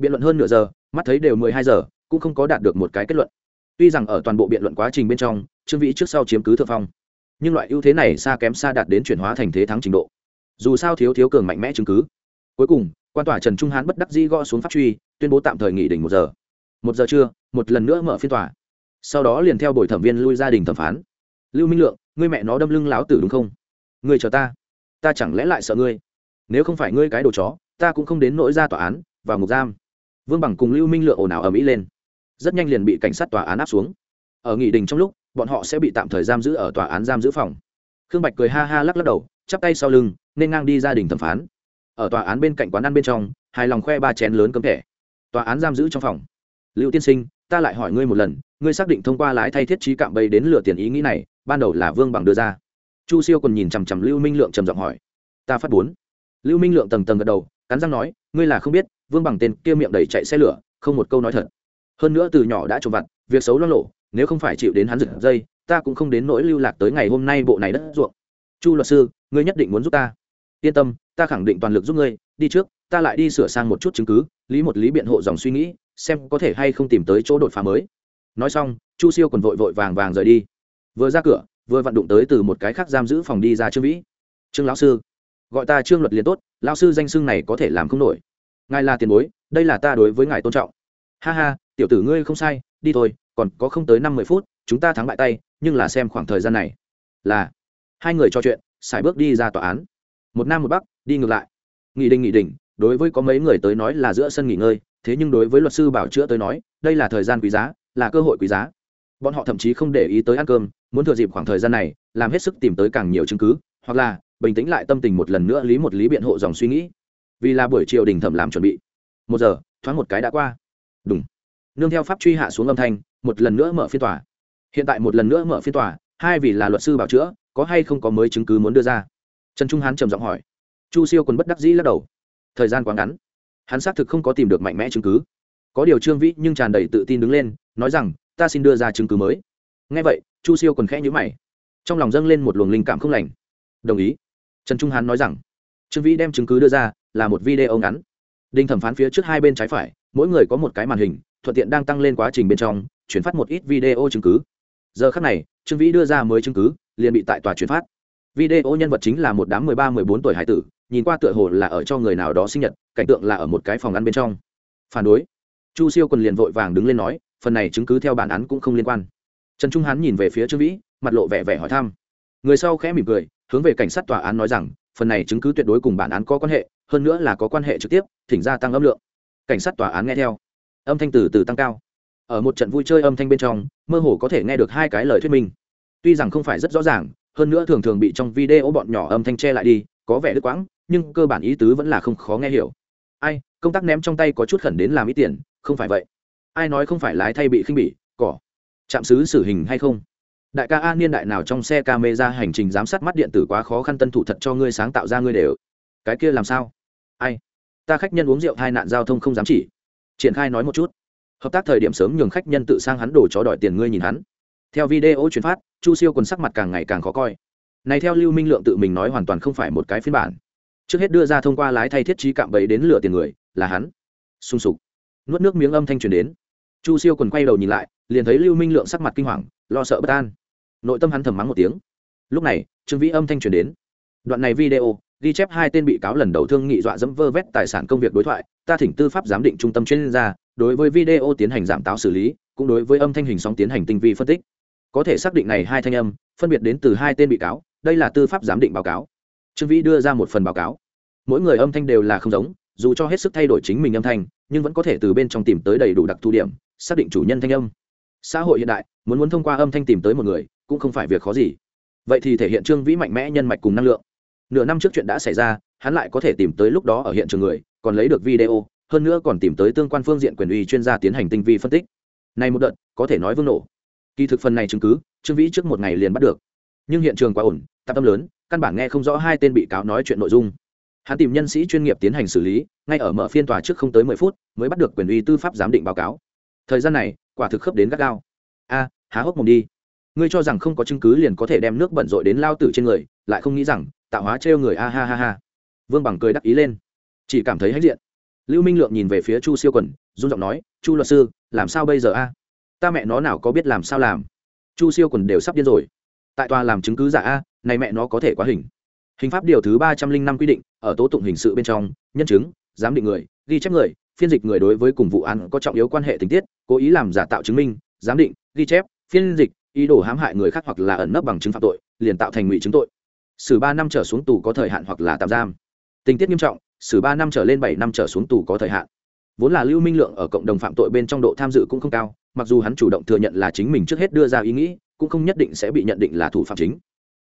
Biện luận hơn nửa giờ, mắt thấy đều mười hai giờ, cũng không có đạt được một cái kết luận. Tuy rằng ở toàn bộ biện luận quá trình bên trong, trương vĩ trước sau chiếm cứ thượng phong. Nhưng loại ưu thế này xa kém xa đạt đến chuyển hóa thành thế thắng trình độ dù sao thiếu thiếu cường mạnh mẽ chứng cứ. Cuối cùng, quan tòa trần trung hán bất đắc dĩ gõ xuống pháp truy, tuyên bố tạm thời nghỉ đỉnh một giờ. Một giờ trưa, một lần nữa mở phiên tòa. Sau đó liền theo bồi thẩm viên lui gia đình thẩm phán. Lưu minh lượng, ngươi mẹ nó đâm lưng láo tử đúng không? Ngươi chờ ta. Ta chẳng lẽ lại sợ ngươi? Nếu không phải ngươi cái đồ chó, ta cũng không đến nỗi ra tòa án, vào ngục giam. Vương bằng cùng lưu minh lượng ồn ào ở mỹ lên. Rất nhanh liền bị cảnh sát tòa án áp xuống. Ở nghị đình trong lúc, bọn họ sẽ bị tạm thời giam giữ ở tòa án giam giữ phòng. Khương bạch cười ha ha lắc lắc đầu, chắp tay sau lưng nên ngang đi gia đình thẩm phán. Ở tòa án bên cạnh quán ăn bên trong, hài lòng khoe ba chén lớn cấm thẻ. Tòa án giam giữ trong phòng. Lưu tiên sinh, ta lại hỏi ngươi một lần, ngươi xác định thông qua lái thay thiết trí cạm bẫy đến lừa tiền ý nghĩ này, ban đầu là vương bằng đưa ra. Chu siêu còn nhìn chằm chằm lưu minh lượng trầm giọng hỏi. Ta phát bốn. Lưu minh lượng tầng tầng gật đầu, cắn răng nói, ngươi là không biết, vương bằng tên kia miệng đầy chạy xe lửa, không một câu nói thật. Hơn nữa từ nhỏ đã trộm vặt, việc xấu lo lộ, nếu không phải chịu đến hắn giật dây, ta cũng không đến nỗi lưu lạc tới ngày hôm nay bộ này đất ruộng. Chu luật sư, ngươi nhất định muốn giúp ta yên tâm, ta khẳng định toàn lực giúp ngươi, đi trước, ta lại đi sửa sang một chút chứng cứ, lý một lý biện hộ dòng suy nghĩ, xem có thể hay không tìm tới chỗ đột phá mới. Nói xong, chu siêu còn vội vội vàng vàng rời đi. Vừa ra cửa, vừa vặn đụng tới từ một cái khác giam giữ phòng đi ra trương vĩ. Trương lão sư, gọi ta trương luật liền tốt, lão sư danh xưng này có thể làm không nổi. Ngài là tiền bối, đây là ta đối với ngài tôn trọng. Ha ha, tiểu tử ngươi không sai, đi thôi, còn có không tới năm mươi phút, chúng ta thắng bại tay, nhưng là xem khoảng thời gian này. Là, hai người trò chuyện xài bước đi ra tòa án một nam một bắc, đi ngược lại. Nghị định nghị định đối với có mấy người tới nói là giữa sân nghỉ ngơi, thế nhưng đối với luật sư bảo chữa tới nói, đây là thời gian quý giá, là cơ hội quý giá. Bọn họ thậm chí không để ý tới ăn cơm, muốn thừa dịp khoảng thời gian này, làm hết sức tìm tới càng nhiều chứng cứ, hoặc là bình tĩnh lại tâm tình một lần nữa lý một lý biện hộ dòng suy nghĩ. Vì là buổi chiều đình thẩm làm chuẩn bị. Một giờ, thoáng một cái đã qua. Đúng nương theo pháp truy hạ xuống âm thanh, một lần nữa mở phiên tòa. Hiện tại một lần nữa mở phiên tòa, hai vì là luật sư bảo chữa, có hay không có mới chứng cứ muốn đưa ra? Trần trung hán trầm giọng hỏi. Chu siêu quần bất đắc dĩ lắc đầu. Thời gian quá ngắn. Hắn xác thực không có tìm được mạnh mẽ chứng cứ. Có điều trương vĩ nhưng tràn đầy tự tin đứng lên, nói rằng, ta xin đưa ra chứng cứ mới. Ngay vậy, chu siêu còn khẽ nhữ mày. Trong lòng dâng lên một luồng linh cảm không lành. Đồng ý. Trần trung hán nói rằng, trương vĩ đem chứng cứ đưa ra là một video ngắn. Đinh thẩm phán phía trước hai bên trái phải, mỗi người có một cái màn hình, thuận tiện đang tăng lên quá trình bên trong, chuyển phát một ít video chứng cứ. Giờ khác này, trương vĩ đưa ra mới chứng cứ, liền bị tại tòa chuyển phát video nhân vật chính là một đám mười ba, mười bốn tuổi hải tử, nhìn qua tựa hồ là ở cho người nào đó sinh nhật, cảnh tượng là ở một cái phòng ăn bên trong. Phản đối. Chu siêu còn liền vội vàng đứng lên nói, phần này chứng cứ theo bản án cũng không liên quan. Trần trung hán nhìn về phía trương vĩ, mặt lộ vẻ vẻ hỏi thăm. Người sau khẽ mỉm cười, hướng về cảnh sát tòa án nói rằng, phần này chứng cứ tuyệt đối cùng bản án có quan hệ, hơn nữa là có quan hệ trực tiếp, thỉnh ra tăng âm lượng. Cảnh sát tòa án nghe theo. Âm thanh từ từ tăng cao. Ở một trận vui chơi âm thanh bên trong, mơ hồ có thể nghe được hai cái lời thuyết minh. Tuy rằng không phải rất rõ ràng hơn nữa thường thường bị trong video bọn nhỏ âm thanh che lại đi, có vẻ đứt quãng, nhưng cơ bản ý tứ vẫn là không khó nghe hiểu. Ai, công tác ném trong tay có chút khẩn đến làm ít tiền, không phải vậy. Ai nói không phải lái thay bị khinh bỉ, cỏ. Chạm xứ xử hình hay không? Đại ca a niên đại nào trong xe ca mê ra hành trình giám sát mắt điện tử quá khó khăn tân thủ thật cho ngươi sáng tạo ra ngươi đều. Cái kia làm sao? Ai? Ta khách nhân uống rượu hai nạn giao thông không dám chỉ. Triển khai nói một chút. Hợp tác thời điểm sớm nhường khách nhân tự sang hắn đổ chó đòi tiền ngươi nhìn hắn theo video chuyển phát, chu siêu quần sắc mặt càng ngày càng khó coi. Này theo lưu minh lượng tự mình nói hoàn toàn không phải một cái phiên bản. Trước hết đưa ra thông qua lái thay thiết trí cạm bẫy đến lửa tiền người, là hắn. Sung sục. Nuốt nước miếng âm thanh truyền đến. Chu siêu quần quay đầu nhìn lại, liền thấy lưu minh lượng sắc mặt kinh hoàng, lo sợ bất an. Nội tâm hắn thầm mắng một tiếng. Lúc này, trương vĩ âm thanh truyền đến. Đoạn này video, ghi chép hai tên bị cáo lần đầu thương nghị dọa dẫm vơ vét tài sản công việc đối thoại, ta thỉnh tư pháp giám định trung tâm chuyên gia, đối với video tiến hành giảm táo xử lý, cũng đối với âm thanh hình sóng tiến hành tinh vi phân tích có thể xác định này hai thanh âm, phân biệt đến từ hai tên bị cáo, đây là tư pháp giám định báo cáo. Trương vĩ đưa ra một phần báo cáo. Mỗi người âm thanh đều là không giống, dù cho hết sức thay đổi chính mình âm thanh, nhưng vẫn có thể từ bên trong tìm tới đầy đủ đặc thù điểm, xác định chủ nhân thanh âm. Xã hội hiện đại, muốn muốn thông qua âm thanh tìm tới một người, cũng không phải việc khó gì. Vậy thì thể hiện trương vĩ mạnh mẽ nhân mạch cùng năng lượng. Nửa năm trước chuyện đã xảy ra, hắn lại có thể tìm tới lúc đó ở hiện trường người, còn lấy được video, hơn nữa còn tìm tới tương quan phương diện quyền uy chuyên gia tiến hành tinh vi phân tích. Này một đợt, có thể nói vương nổ kỳ thực phần này chứng cứ, trương vĩ trước một ngày liền bắt được. Nhưng hiện trường quá ổn, tạp tâm lớn, căn bản nghe không rõ hai tên bị cáo nói chuyện nội dung. Hắn tìm nhân sĩ chuyên nghiệp tiến hành xử lý, ngay ở mở phiên tòa trước không tới mười phút, mới bắt được quyền uy tư pháp giám định báo cáo. Thời gian này, quả thực khớp đến gắt gao. A, há hốc mồm đi. Ngươi cho rằng không có chứng cứ liền có thể đem nước bẩn rội đến lao tử trên người, lại không nghĩ rằng, tạo hóa trêu người, a ha ha ha. Vương bằng cười đắc ý lên. Chỉ cảm thấy hãnh diện. Lưu minh lượng nhìn về phía chu siêu quần, run giọng nói, chu luật sư, làm sao bây giờ a? Ta mẹ nó nào có biết làm sao làm? Chu siêu quần đều sắp điên rồi. Tại tòa làm chứng cứ giả a, này mẹ nó có thể quá hình. Hình pháp điều thứ ba trăm linh năm quy định, ở tố tụng hình sự bên trong, nhân chứng, giám định người, ghi chép người, phiên dịch người đối với cùng vụ án có trọng yếu quan hệ tình tiết, cố ý làm giả tạo chứng minh, giám định, ghi chép, phiên dịch, ý đồ hãm hại người khác hoặc là ẩn nấp bằng chứng phạm tội, liền tạo thành ngụy chứng tội. Xử ba năm trở xuống tù có thời hạn hoặc là tạm giam. Tình tiết nghiêm trọng xử ba năm trở lên bảy năm trở xuống tù có thời hạn vốn là lưu minh lượng ở cộng đồng phạm tội bên trong độ tham dự cũng không cao, mặc dù hắn chủ động thừa nhận là chính mình trước hết đưa ra ý nghĩ, cũng không nhất định sẽ bị nhận định là thủ phạm chính.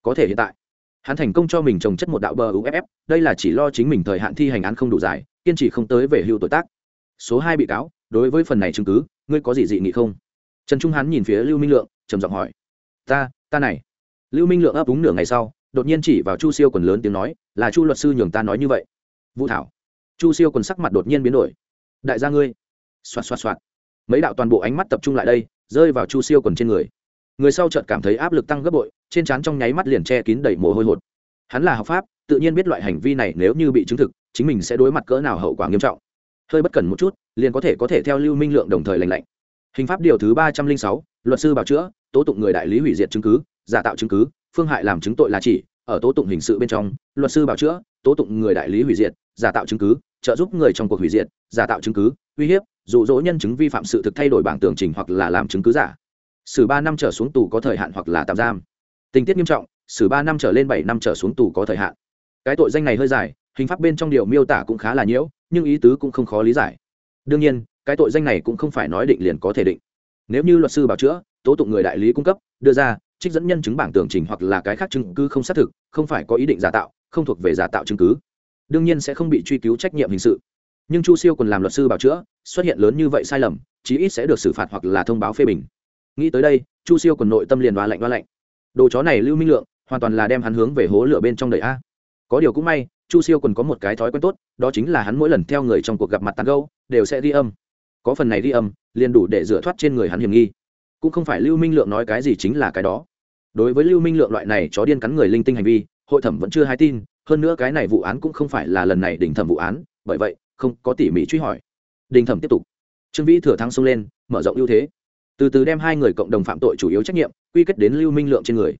Có thể hiện tại, hắn thành công cho mình trồng chất một đạo bờ uff đây là chỉ lo chính mình thời hạn thi hành án không đủ dài, kiên trì không tới về hưu tội tác. Số hai bị cáo, đối với phần này chứng cứ, ngươi có gì dị nghị không? Trần trung hắn nhìn phía lưu minh lượng, trầm giọng hỏi. Ta ta này. Lưu minh lượng ấp đúng nửa ngày sau, đột nhiên chỉ vào chu siêu quần lớn tiếng nói, là chu luật sư nhường ta nói như vậy. Vũ thảo. Chu siêu quần sắc mặt đột nhiên biến đổi đại gia ngươi. Xoạt xoạt xoạt. Mấy đạo toàn bộ ánh mắt tập trung lại đây, rơi vào chu siêu quần trên người. Người sau chợt cảm thấy áp lực tăng gấp bội, trên trán trong nháy mắt liền che kín đầy mồ hôi hột. Hắn là học pháp, tự nhiên biết loại hành vi này nếu như bị chứng thực, chính mình sẽ đối mặt cỡ nào hậu quả nghiêm trọng. Hơi bất cẩn một chút, liền có thể có thể theo lưu minh lượng đồng thời lành lạnh. Hình pháp điều thứ ba trăm linh sáu, luật sư bảo chữa, tố tụng người đại lý hủy diệt chứng cứ, giả tạo chứng cứ, phương hại làm chứng tội là chỉ, ở tố tụng hình sự bên trong, luật sư bảo chữa, tố tụng người đại lý hủy diệt, giả tạo chứng cứ trợ giúp người trong cuộc hủy diệt, giả tạo chứng cứ, uy hiếp, dụ dỗ nhân chứng vi phạm sự thực thay đổi bảng tường trình hoặc là làm chứng cứ giả. Xử ba năm trở xuống tù có thời hạn hoặc là tạm giam. Tình tiết nghiêm trọng xử ba năm trở lên bảy năm trở xuống tù có thời hạn. Cái tội danh này hơi dài, hình pháp bên trong điều miêu tả cũng khá là nhiễu, nhưng ý tứ cũng không khó lý giải. Đương nhiên, cái tội danh này cũng không phải nói định liền có thể định. Nếu như luật sư bảo chữa, tố tụng người đại lý cung cấp, đưa ra, trích dẫn nhân chứng bảng tường trình hoặc là cái khác chứng cứ không xác thực, không phải có ý định giả tạo, không thuộc về giả tạo chứng cứ đương nhiên sẽ không bị truy cứu trách nhiệm hình sự. Nhưng chu siêu còn làm luật sư bảo chữa, xuất hiện lớn như vậy sai lầm, chí ít sẽ được xử phạt hoặc là thông báo phê bình. Nghĩ tới đây, chu siêu còn nội tâm liền đoá lạnh đoá lạnh. Đồ chó này lưu minh lượng, hoàn toàn là đem hắn hướng về hố lửa bên trong đầy a. Có điều cũng may, chu siêu còn có một cái thói quen tốt, đó chính là hắn mỗi lần theo người trong cuộc gặp mặt tàn gâu đều sẽ ghi âm. Có phần này ghi âm, liền đủ để dựa thoát trên người hắn hiểm nghi. Cũng không phải lưu minh lượng nói cái gì chính là cái đó. Đối với lưu minh lượng loại này chó điên cắn người linh tinh hành vi, hội thẩm vẫn chưa hay tin hơn nữa cái này vụ án cũng không phải là lần này đình thẩm vụ án, bởi vậy, không có tỉ mỉ truy hỏi. Đình thẩm tiếp tục. Trương vĩ thừa thắng xông lên, mở rộng ưu thế. Từ từ đem hai người cộng đồng phạm tội chủ yếu trách nhiệm, quy kết đến lưu minh lượng trên người.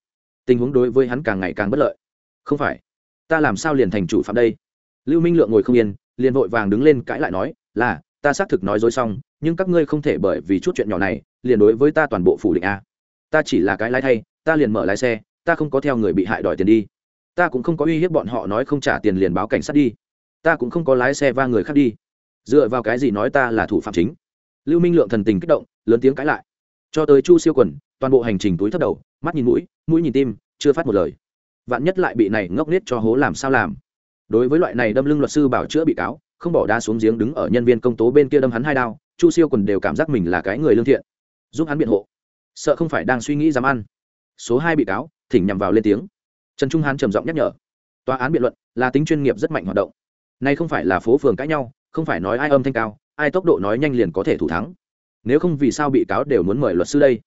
Tình huống đối với hắn càng ngày càng bất lợi. Không phải. Ta làm sao liền thành chủ phạm đây? Lưu minh lượng ngồi không yên, liền vội vàng đứng lên cãi lại nói, là, ta xác thực nói dối xong, nhưng các ngươi không thể bởi vì chút chuyện nhỏ này, liền đối với ta toàn bộ phủ định a. Ta chỉ là cái lái thay, ta liền mở lái xe, ta không có theo người bị hại đòi tiền đi ta cũng không có uy hiếp bọn họ nói không trả tiền liền báo cảnh sát đi. Ta cũng không có lái xe va người khác đi. Dựa vào cái gì nói ta là thủ phạm chính? Lưu minh lượng thần tình kích động, lớn tiếng cãi lại. Cho tới chu siêu quần, toàn bộ hành trình túi thấp đầu, mắt nhìn mũi mũi nhìn tim, chưa phát một lời. Vạn nhất lại bị này ngốc nết cho hố làm sao làm? Đối với loại này đâm lưng luật sư bảo chữa bị cáo, không bỏ đá xuống giếng đứng ở nhân viên công tố bên kia đâm hắn hai đao, chu siêu quần đều cảm giác mình là cái người lương thiện. Giúp hắn biện hộ. Sợ không phải đang suy nghĩ dám ăn. Số hai bị cáo, thỉnh nhằm vào lên tiếng trần trung hán trầm giọng nhắc nhở. Tòa án biện luận là tính chuyên nghiệp rất mạnh hoạt động. Nay không phải là phố phường cãi nhau, không phải nói ai âm thanh cao, ai tốc độ nói nhanh liền có thể thủ thắng. Nếu không vì sao bị cáo đều muốn mời luật sư đây?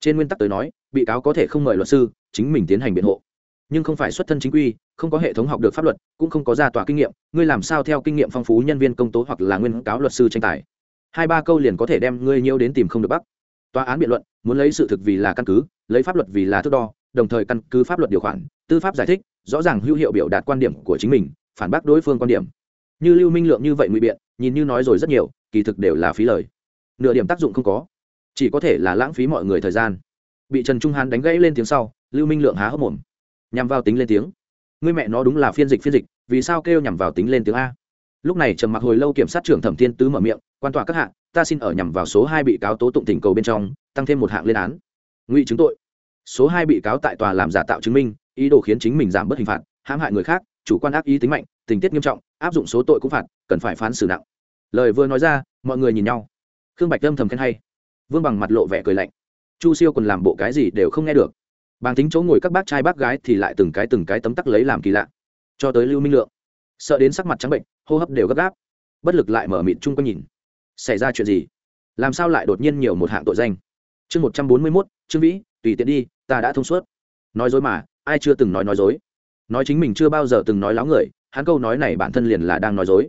Trên nguyên tắc tới nói, bị cáo có thể không mời luật sư, chính mình tiến hành biện hộ. Nhưng không phải xuất thân chính quy, không có hệ thống học được pháp luật, cũng không có ra tòa kinh nghiệm, ngươi làm sao theo kinh nghiệm phong phú nhân viên công tố hoặc là nguyên cáo luật sư tranh tài? Hai ba câu liền có thể đem ngươi nhiễu đến tìm không được bắc. Tòa án biện luận muốn lấy sự thực vì là căn cứ, lấy pháp luật vì là thước đo đồng thời căn cứ pháp luật điều khoản, tư pháp giải thích, rõ ràng hữu hiệu biểu đạt quan điểm của chính mình, phản bác đối phương quan điểm. Như lưu minh lượng như vậy ngụy biện, nhìn như nói rồi rất nhiều, kỳ thực đều là phí lời. Nửa điểm tác dụng không có. Chỉ có thể là lãng phí mọi người thời gian. Bị trần trung hán đánh gãy lên tiếng sau, lưu minh lượng há hốc mồm. Nhằm vào tính lên tiếng. Người mẹ nó đúng là phiên dịch phiên dịch, vì sao kêu nhằm vào tính lên tiếng a? Lúc này trầm mặc hồi lâu kiểm sát trưởng thẩm thiên tứ mở miệng, quan tòa các hạng ta xin ở nhằm vào số hai bị cáo tố tụng tỉnh cầu bên trong, tăng thêm một hạng lên án. Ngụy chứng tội số hai bị cáo tại tòa làm giả tạo chứng minh, ý đồ khiến chính mình giảm bớt hình phạt, hãm hại người khác, chủ quan ác ý tính mạnh, tình tiết nghiêm trọng, áp dụng số tội cũng phạt, cần phải phán xử nặng. Lời vừa nói ra, mọi người nhìn nhau. Khương bạch âm thầm khen hay. Vương bằng mặt lộ vẻ cười lạnh. Chu siêu còn làm bộ cái gì đều không nghe được. Bàng tính chỗ ngồi các bác trai bác gái thì lại từng cái từng cái tấm tắc lấy làm kỳ lạ. Cho tới lưu minh lượng. Sợ đến sắc mặt trắng bệnh, hô hấp đều gấp gáp. Bất lực lại mở mịt chung quanh nhìn. Xảy ra chuyện gì? Làm sao lại đột nhiên nhiều một hạng tội danh? Chương một trăm bốn mươi mốt, trương vĩ tùy tiện đi, ta đã thông suốt. Nói dối mà, ai chưa từng nói nói dối? Nói chính mình chưa bao giờ từng nói láo người, hắn câu nói này bản thân liền là đang nói dối.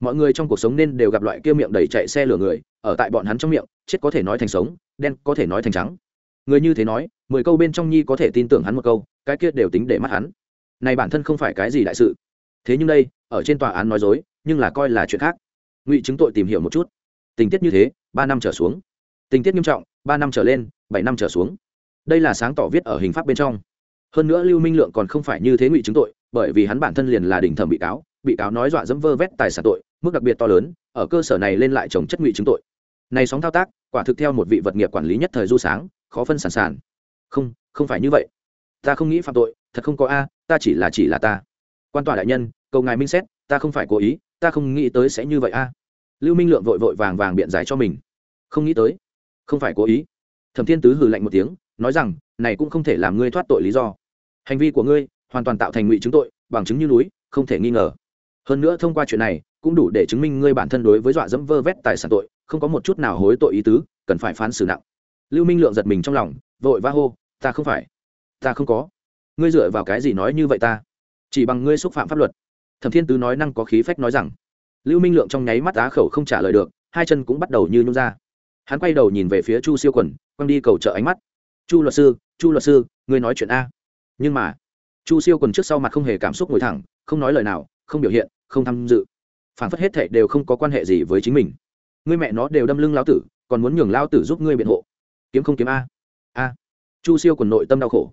Mọi người trong cuộc sống nên đều gặp loại kia miệng đầy chạy xe lửa người, ở tại bọn hắn trong miệng, chết có thể nói thành sống, đen có thể nói thành trắng. Người như thế nói, mười câu bên trong nhi có thể tin tưởng hắn một câu, cái kia đều tính để mắt hắn. Này bản thân không phải cái gì đại sự. Thế nhưng đây, ở trên tòa án nói dối, nhưng là coi là chuyện khác. Ngụy chứng tội tìm hiểu một chút. Tình tiết như thế, ba năm trở xuống. Tình tiết nghiêm trọng, ba năm trở lên, bảy năm trở xuống đây là sáng tỏ viết ở hình pháp bên trong. Hơn nữa lưu minh lượng còn không phải như thế ngụy chứng tội, bởi vì hắn bản thân liền là đỉnh thẩm bị cáo bị cáo nói dọa dẫm vơ vét tài sản tội, mức đặc biệt to lớn, ở cơ sở này lên lại trồng chất ngụy chứng tội. Này sóng thao tác, quả thực theo một vị vật nghiệp quản lý nhất thời du sáng, khó phân sản sản. Không không phải như vậy. Ta không nghĩ phạm tội, thật không có a, ta chỉ là chỉ là ta. Quan tòa đại nhân, cầu ngài minh xét, ta không phải cố ý, ta không nghĩ tới sẽ như vậy a. Lưu minh lượng vội vội vàng vàng biện giải cho mình. Không nghĩ tới. Không phải cố ý. Thẩm thiên tứ hừ lạnh một tiếng nói rằng, này cũng không thể làm ngươi thoát tội lý do. Hành vi của ngươi hoàn toàn tạo thành ngụy chứng tội, bằng chứng như núi, không thể nghi ngờ. Hơn nữa thông qua chuyện này, cũng đủ để chứng minh ngươi bản thân đối với dọa dẫm vơ vét tài sản tội, không có một chút nào hối tội ý tứ, cần phải phán xử nặng. Lưu minh lượng giật mình trong lòng, vội va hô, ta không phải, ta không có. Ngươi dựa vào cái gì nói như vậy ta? Chỉ bằng ngươi xúc phạm pháp luật. Thẩm thiên tứ nói năng có khí phách nói rằng. Lưu minh lượng trong nháy mắt á khẩu không trả lời được, hai chân cũng bắt đầu như nhung ra. Hắn quay đầu nhìn về phía chu siêu quần, quăng đi cầu trợ ánh mắt chu luật sư, chu luật sư, ngươi nói chuyện a. Nhưng mà, chu siêu quần trước sau mặt không hề cảm xúc ngồi thẳng, không nói lời nào, không biểu hiện, không tham dự. Phản phất hết thệ đều không có quan hệ gì với chính mình. Ngươi mẹ nó đều đâm lưng lao tử, còn muốn nhường lao tử giúp ngươi biện hộ. Kiếm không kiếm a. A. Chu siêu quần nội tâm đau khổ.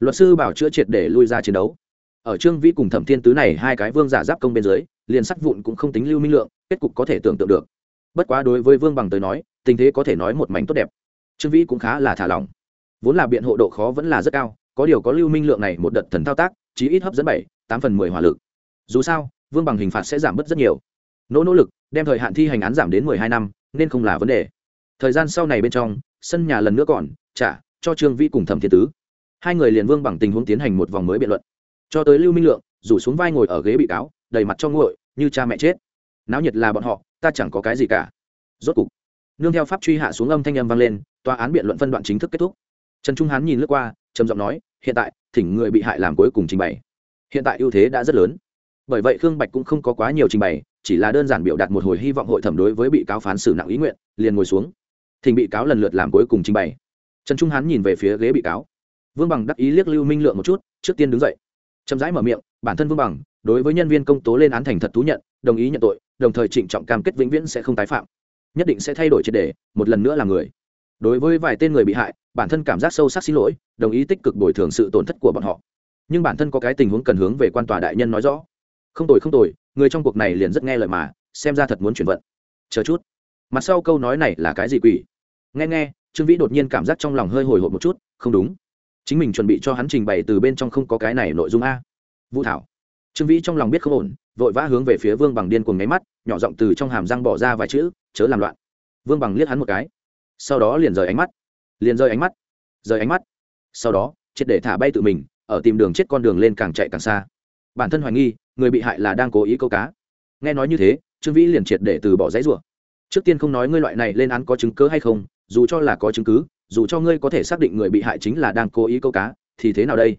Luật sư bảo chữa triệt để lui ra chiến đấu. Ở trương vĩ cùng thẩm thiên tứ này hai cái vương giả giáp công bên dưới, liền sắt vụn cũng không tính lưu minh lượng, kết cục có thể tưởng tượng được. Bất quá đối với vương bằng tới nói, tình thế có thể nói một mảnh tốt đẹp. Trương vĩ cũng khá là thả lỏng vốn là biện hộ độ khó vẫn là rất cao, có điều có lưu minh lượng này một đợt thần thao tác, chí ít hấp dẫn bảy, tám phần mười hỏa lực. Dù sao, vương bằng hình phạt sẽ giảm bớt rất nhiều. Nỗ nỗ lực, đem thời hạn thi hành án giảm đến mười hai năm, nên không là vấn đề. Thời gian sau này bên trong, sân nhà lần nữa còn, trả, cho trương vĩ cùng thẩm thiên tứ. Hai người liền vương bằng tình huống tiến hành một vòng mới biện luận. Cho tới lưu minh lượng, rủ xuống vai ngồi ở ghế bị cáo, đầy mặt cho nguội, như cha mẹ chết. Náo nhiệt là bọn họ, ta chẳng có cái gì cả. Rốt cục, nương theo pháp truy hạ xuống âm thanh âm vang lên, tòa án biện luận phân đoạn chính thức kết thúc trần trung hán nhìn lướt qua, trầm giọng nói, hiện tại, thỉnh người bị hại làm cuối cùng trình bày. Hiện tại ưu thế đã rất lớn. Bởi vậy khương bạch cũng không có quá nhiều trình bày, chỉ là đơn giản biểu đạt một hồi hy vọng hội thẩm đối với bị cáo phán xử nặng ý nguyện, liền ngồi xuống. Thỉnh bị cáo lần lượt làm cuối cùng trình bày. Trần trung hán nhìn về phía ghế bị cáo. Vương bằng đắc ý liếc lưu minh lượng một chút, trước tiên đứng dậy. Chậm rãi mở miệng, bản thân vương bằng, đối với nhân viên công tố lên án thành thật thú nhận, đồng ý nhận tội, đồng thời trịnh trọng cam kết vĩnh viễn sẽ không tái phạm. Nhất định sẽ thay đổi triệt đề một lần nữa là người. Đối với vài tên người bị hại bản thân cảm giác sâu sắc xin lỗi, đồng ý tích cực bồi thường sự tổn thất của bọn họ. Nhưng bản thân có cái tình huống cần hướng về quan tòa đại nhân nói rõ. Không tồi không tồi, người trong cuộc này liền rất nghe lời mà, xem ra thật muốn chuyển vận. Chờ chút. Mặt sau câu nói này là cái gì quỷ? Nghe nghe, trương vĩ đột nhiên cảm giác trong lòng hơi hồi hộp một chút, không đúng. Chính mình chuẩn bị cho hắn trình bày từ bên trong không có cái này nội dung a. Vũ thảo. Trương vĩ trong lòng biết không ổn, vội vã hướng về phía vương bằng điên cuồng nháy mắt, nhỏ giọng từ trong hàm răng bỏ ra vài chữ, chớ làm loạn. Vương bằng liếc hắn một cái. Sau đó liền rời ánh mắt liền rời ánh mắt rời ánh mắt. Sau đó, triệt để thả bay tự mình, ở tìm đường chết con đường lên càng chạy càng xa. Bản thân hoài nghi, người bị hại là đang cố ý câu cá. Nghe nói như thế, trương vĩ liền triệt để từ bỏ giấy rủa. Trước tiên không nói ngươi loại này lên án có chứng cứ hay không, dù cho là có chứng cứ, dù cho ngươi có thể xác định người bị hại chính là đang cố ý câu cá, thì thế nào đây?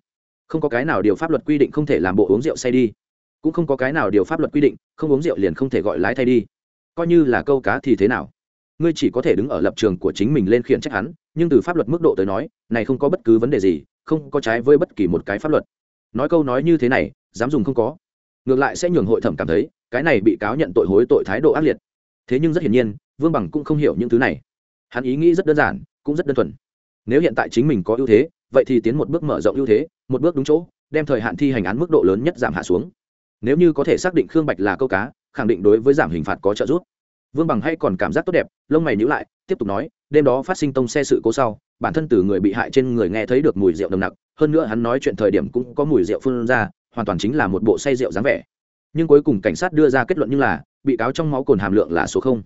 Không có cái nào điều pháp luật quy định không thể làm bộ uống rượu say đi. Cũng không có cái nào điều pháp luật quy định, không uống rượu liền không thể gọi lái thay đi. Coi như là câu cá thì thế nào? Ngươi chỉ có thể đứng ở lập trường của chính mình lên khiển trách hắn nhưng từ pháp luật mức độ tới nói, này không có bất cứ vấn đề gì, không có trái với bất kỳ một cái pháp luật. Nói câu nói như thế này, dám dùng không có. Ngược lại sẽ nhường hội thẩm cảm thấy, cái này bị cáo nhận tội hối tội thái độ ác liệt. Thế nhưng rất hiển nhiên, vương bằng cũng không hiểu những thứ này. Hắn ý nghĩ rất đơn giản, cũng rất đơn thuần. Nếu hiện tại chính mình có ưu thế, vậy thì tiến một bước mở rộng ưu thế, một bước đúng chỗ, đem thời hạn thi hành án mức độ lớn nhất giảm hạ xuống. Nếu như có thể xác định khương bạch là câu cá, khẳng định đối với giảm hình phạt có trợ giúp. Vương bằng hay còn cảm giác tốt đẹp, lông mày nhữ lại, tiếp tục nói đêm đó phát sinh tông xe sự cố sau, bản thân từ người bị hại trên người nghe thấy được mùi rượu nồng nặc, hơn nữa hắn nói chuyện thời điểm cũng có mùi rượu phun ra, hoàn toàn chính là một bộ say rượu dáng vẻ. Nhưng cuối cùng cảnh sát đưa ra kết luận như là, bị cáo trong máu cồn hàm lượng là số không.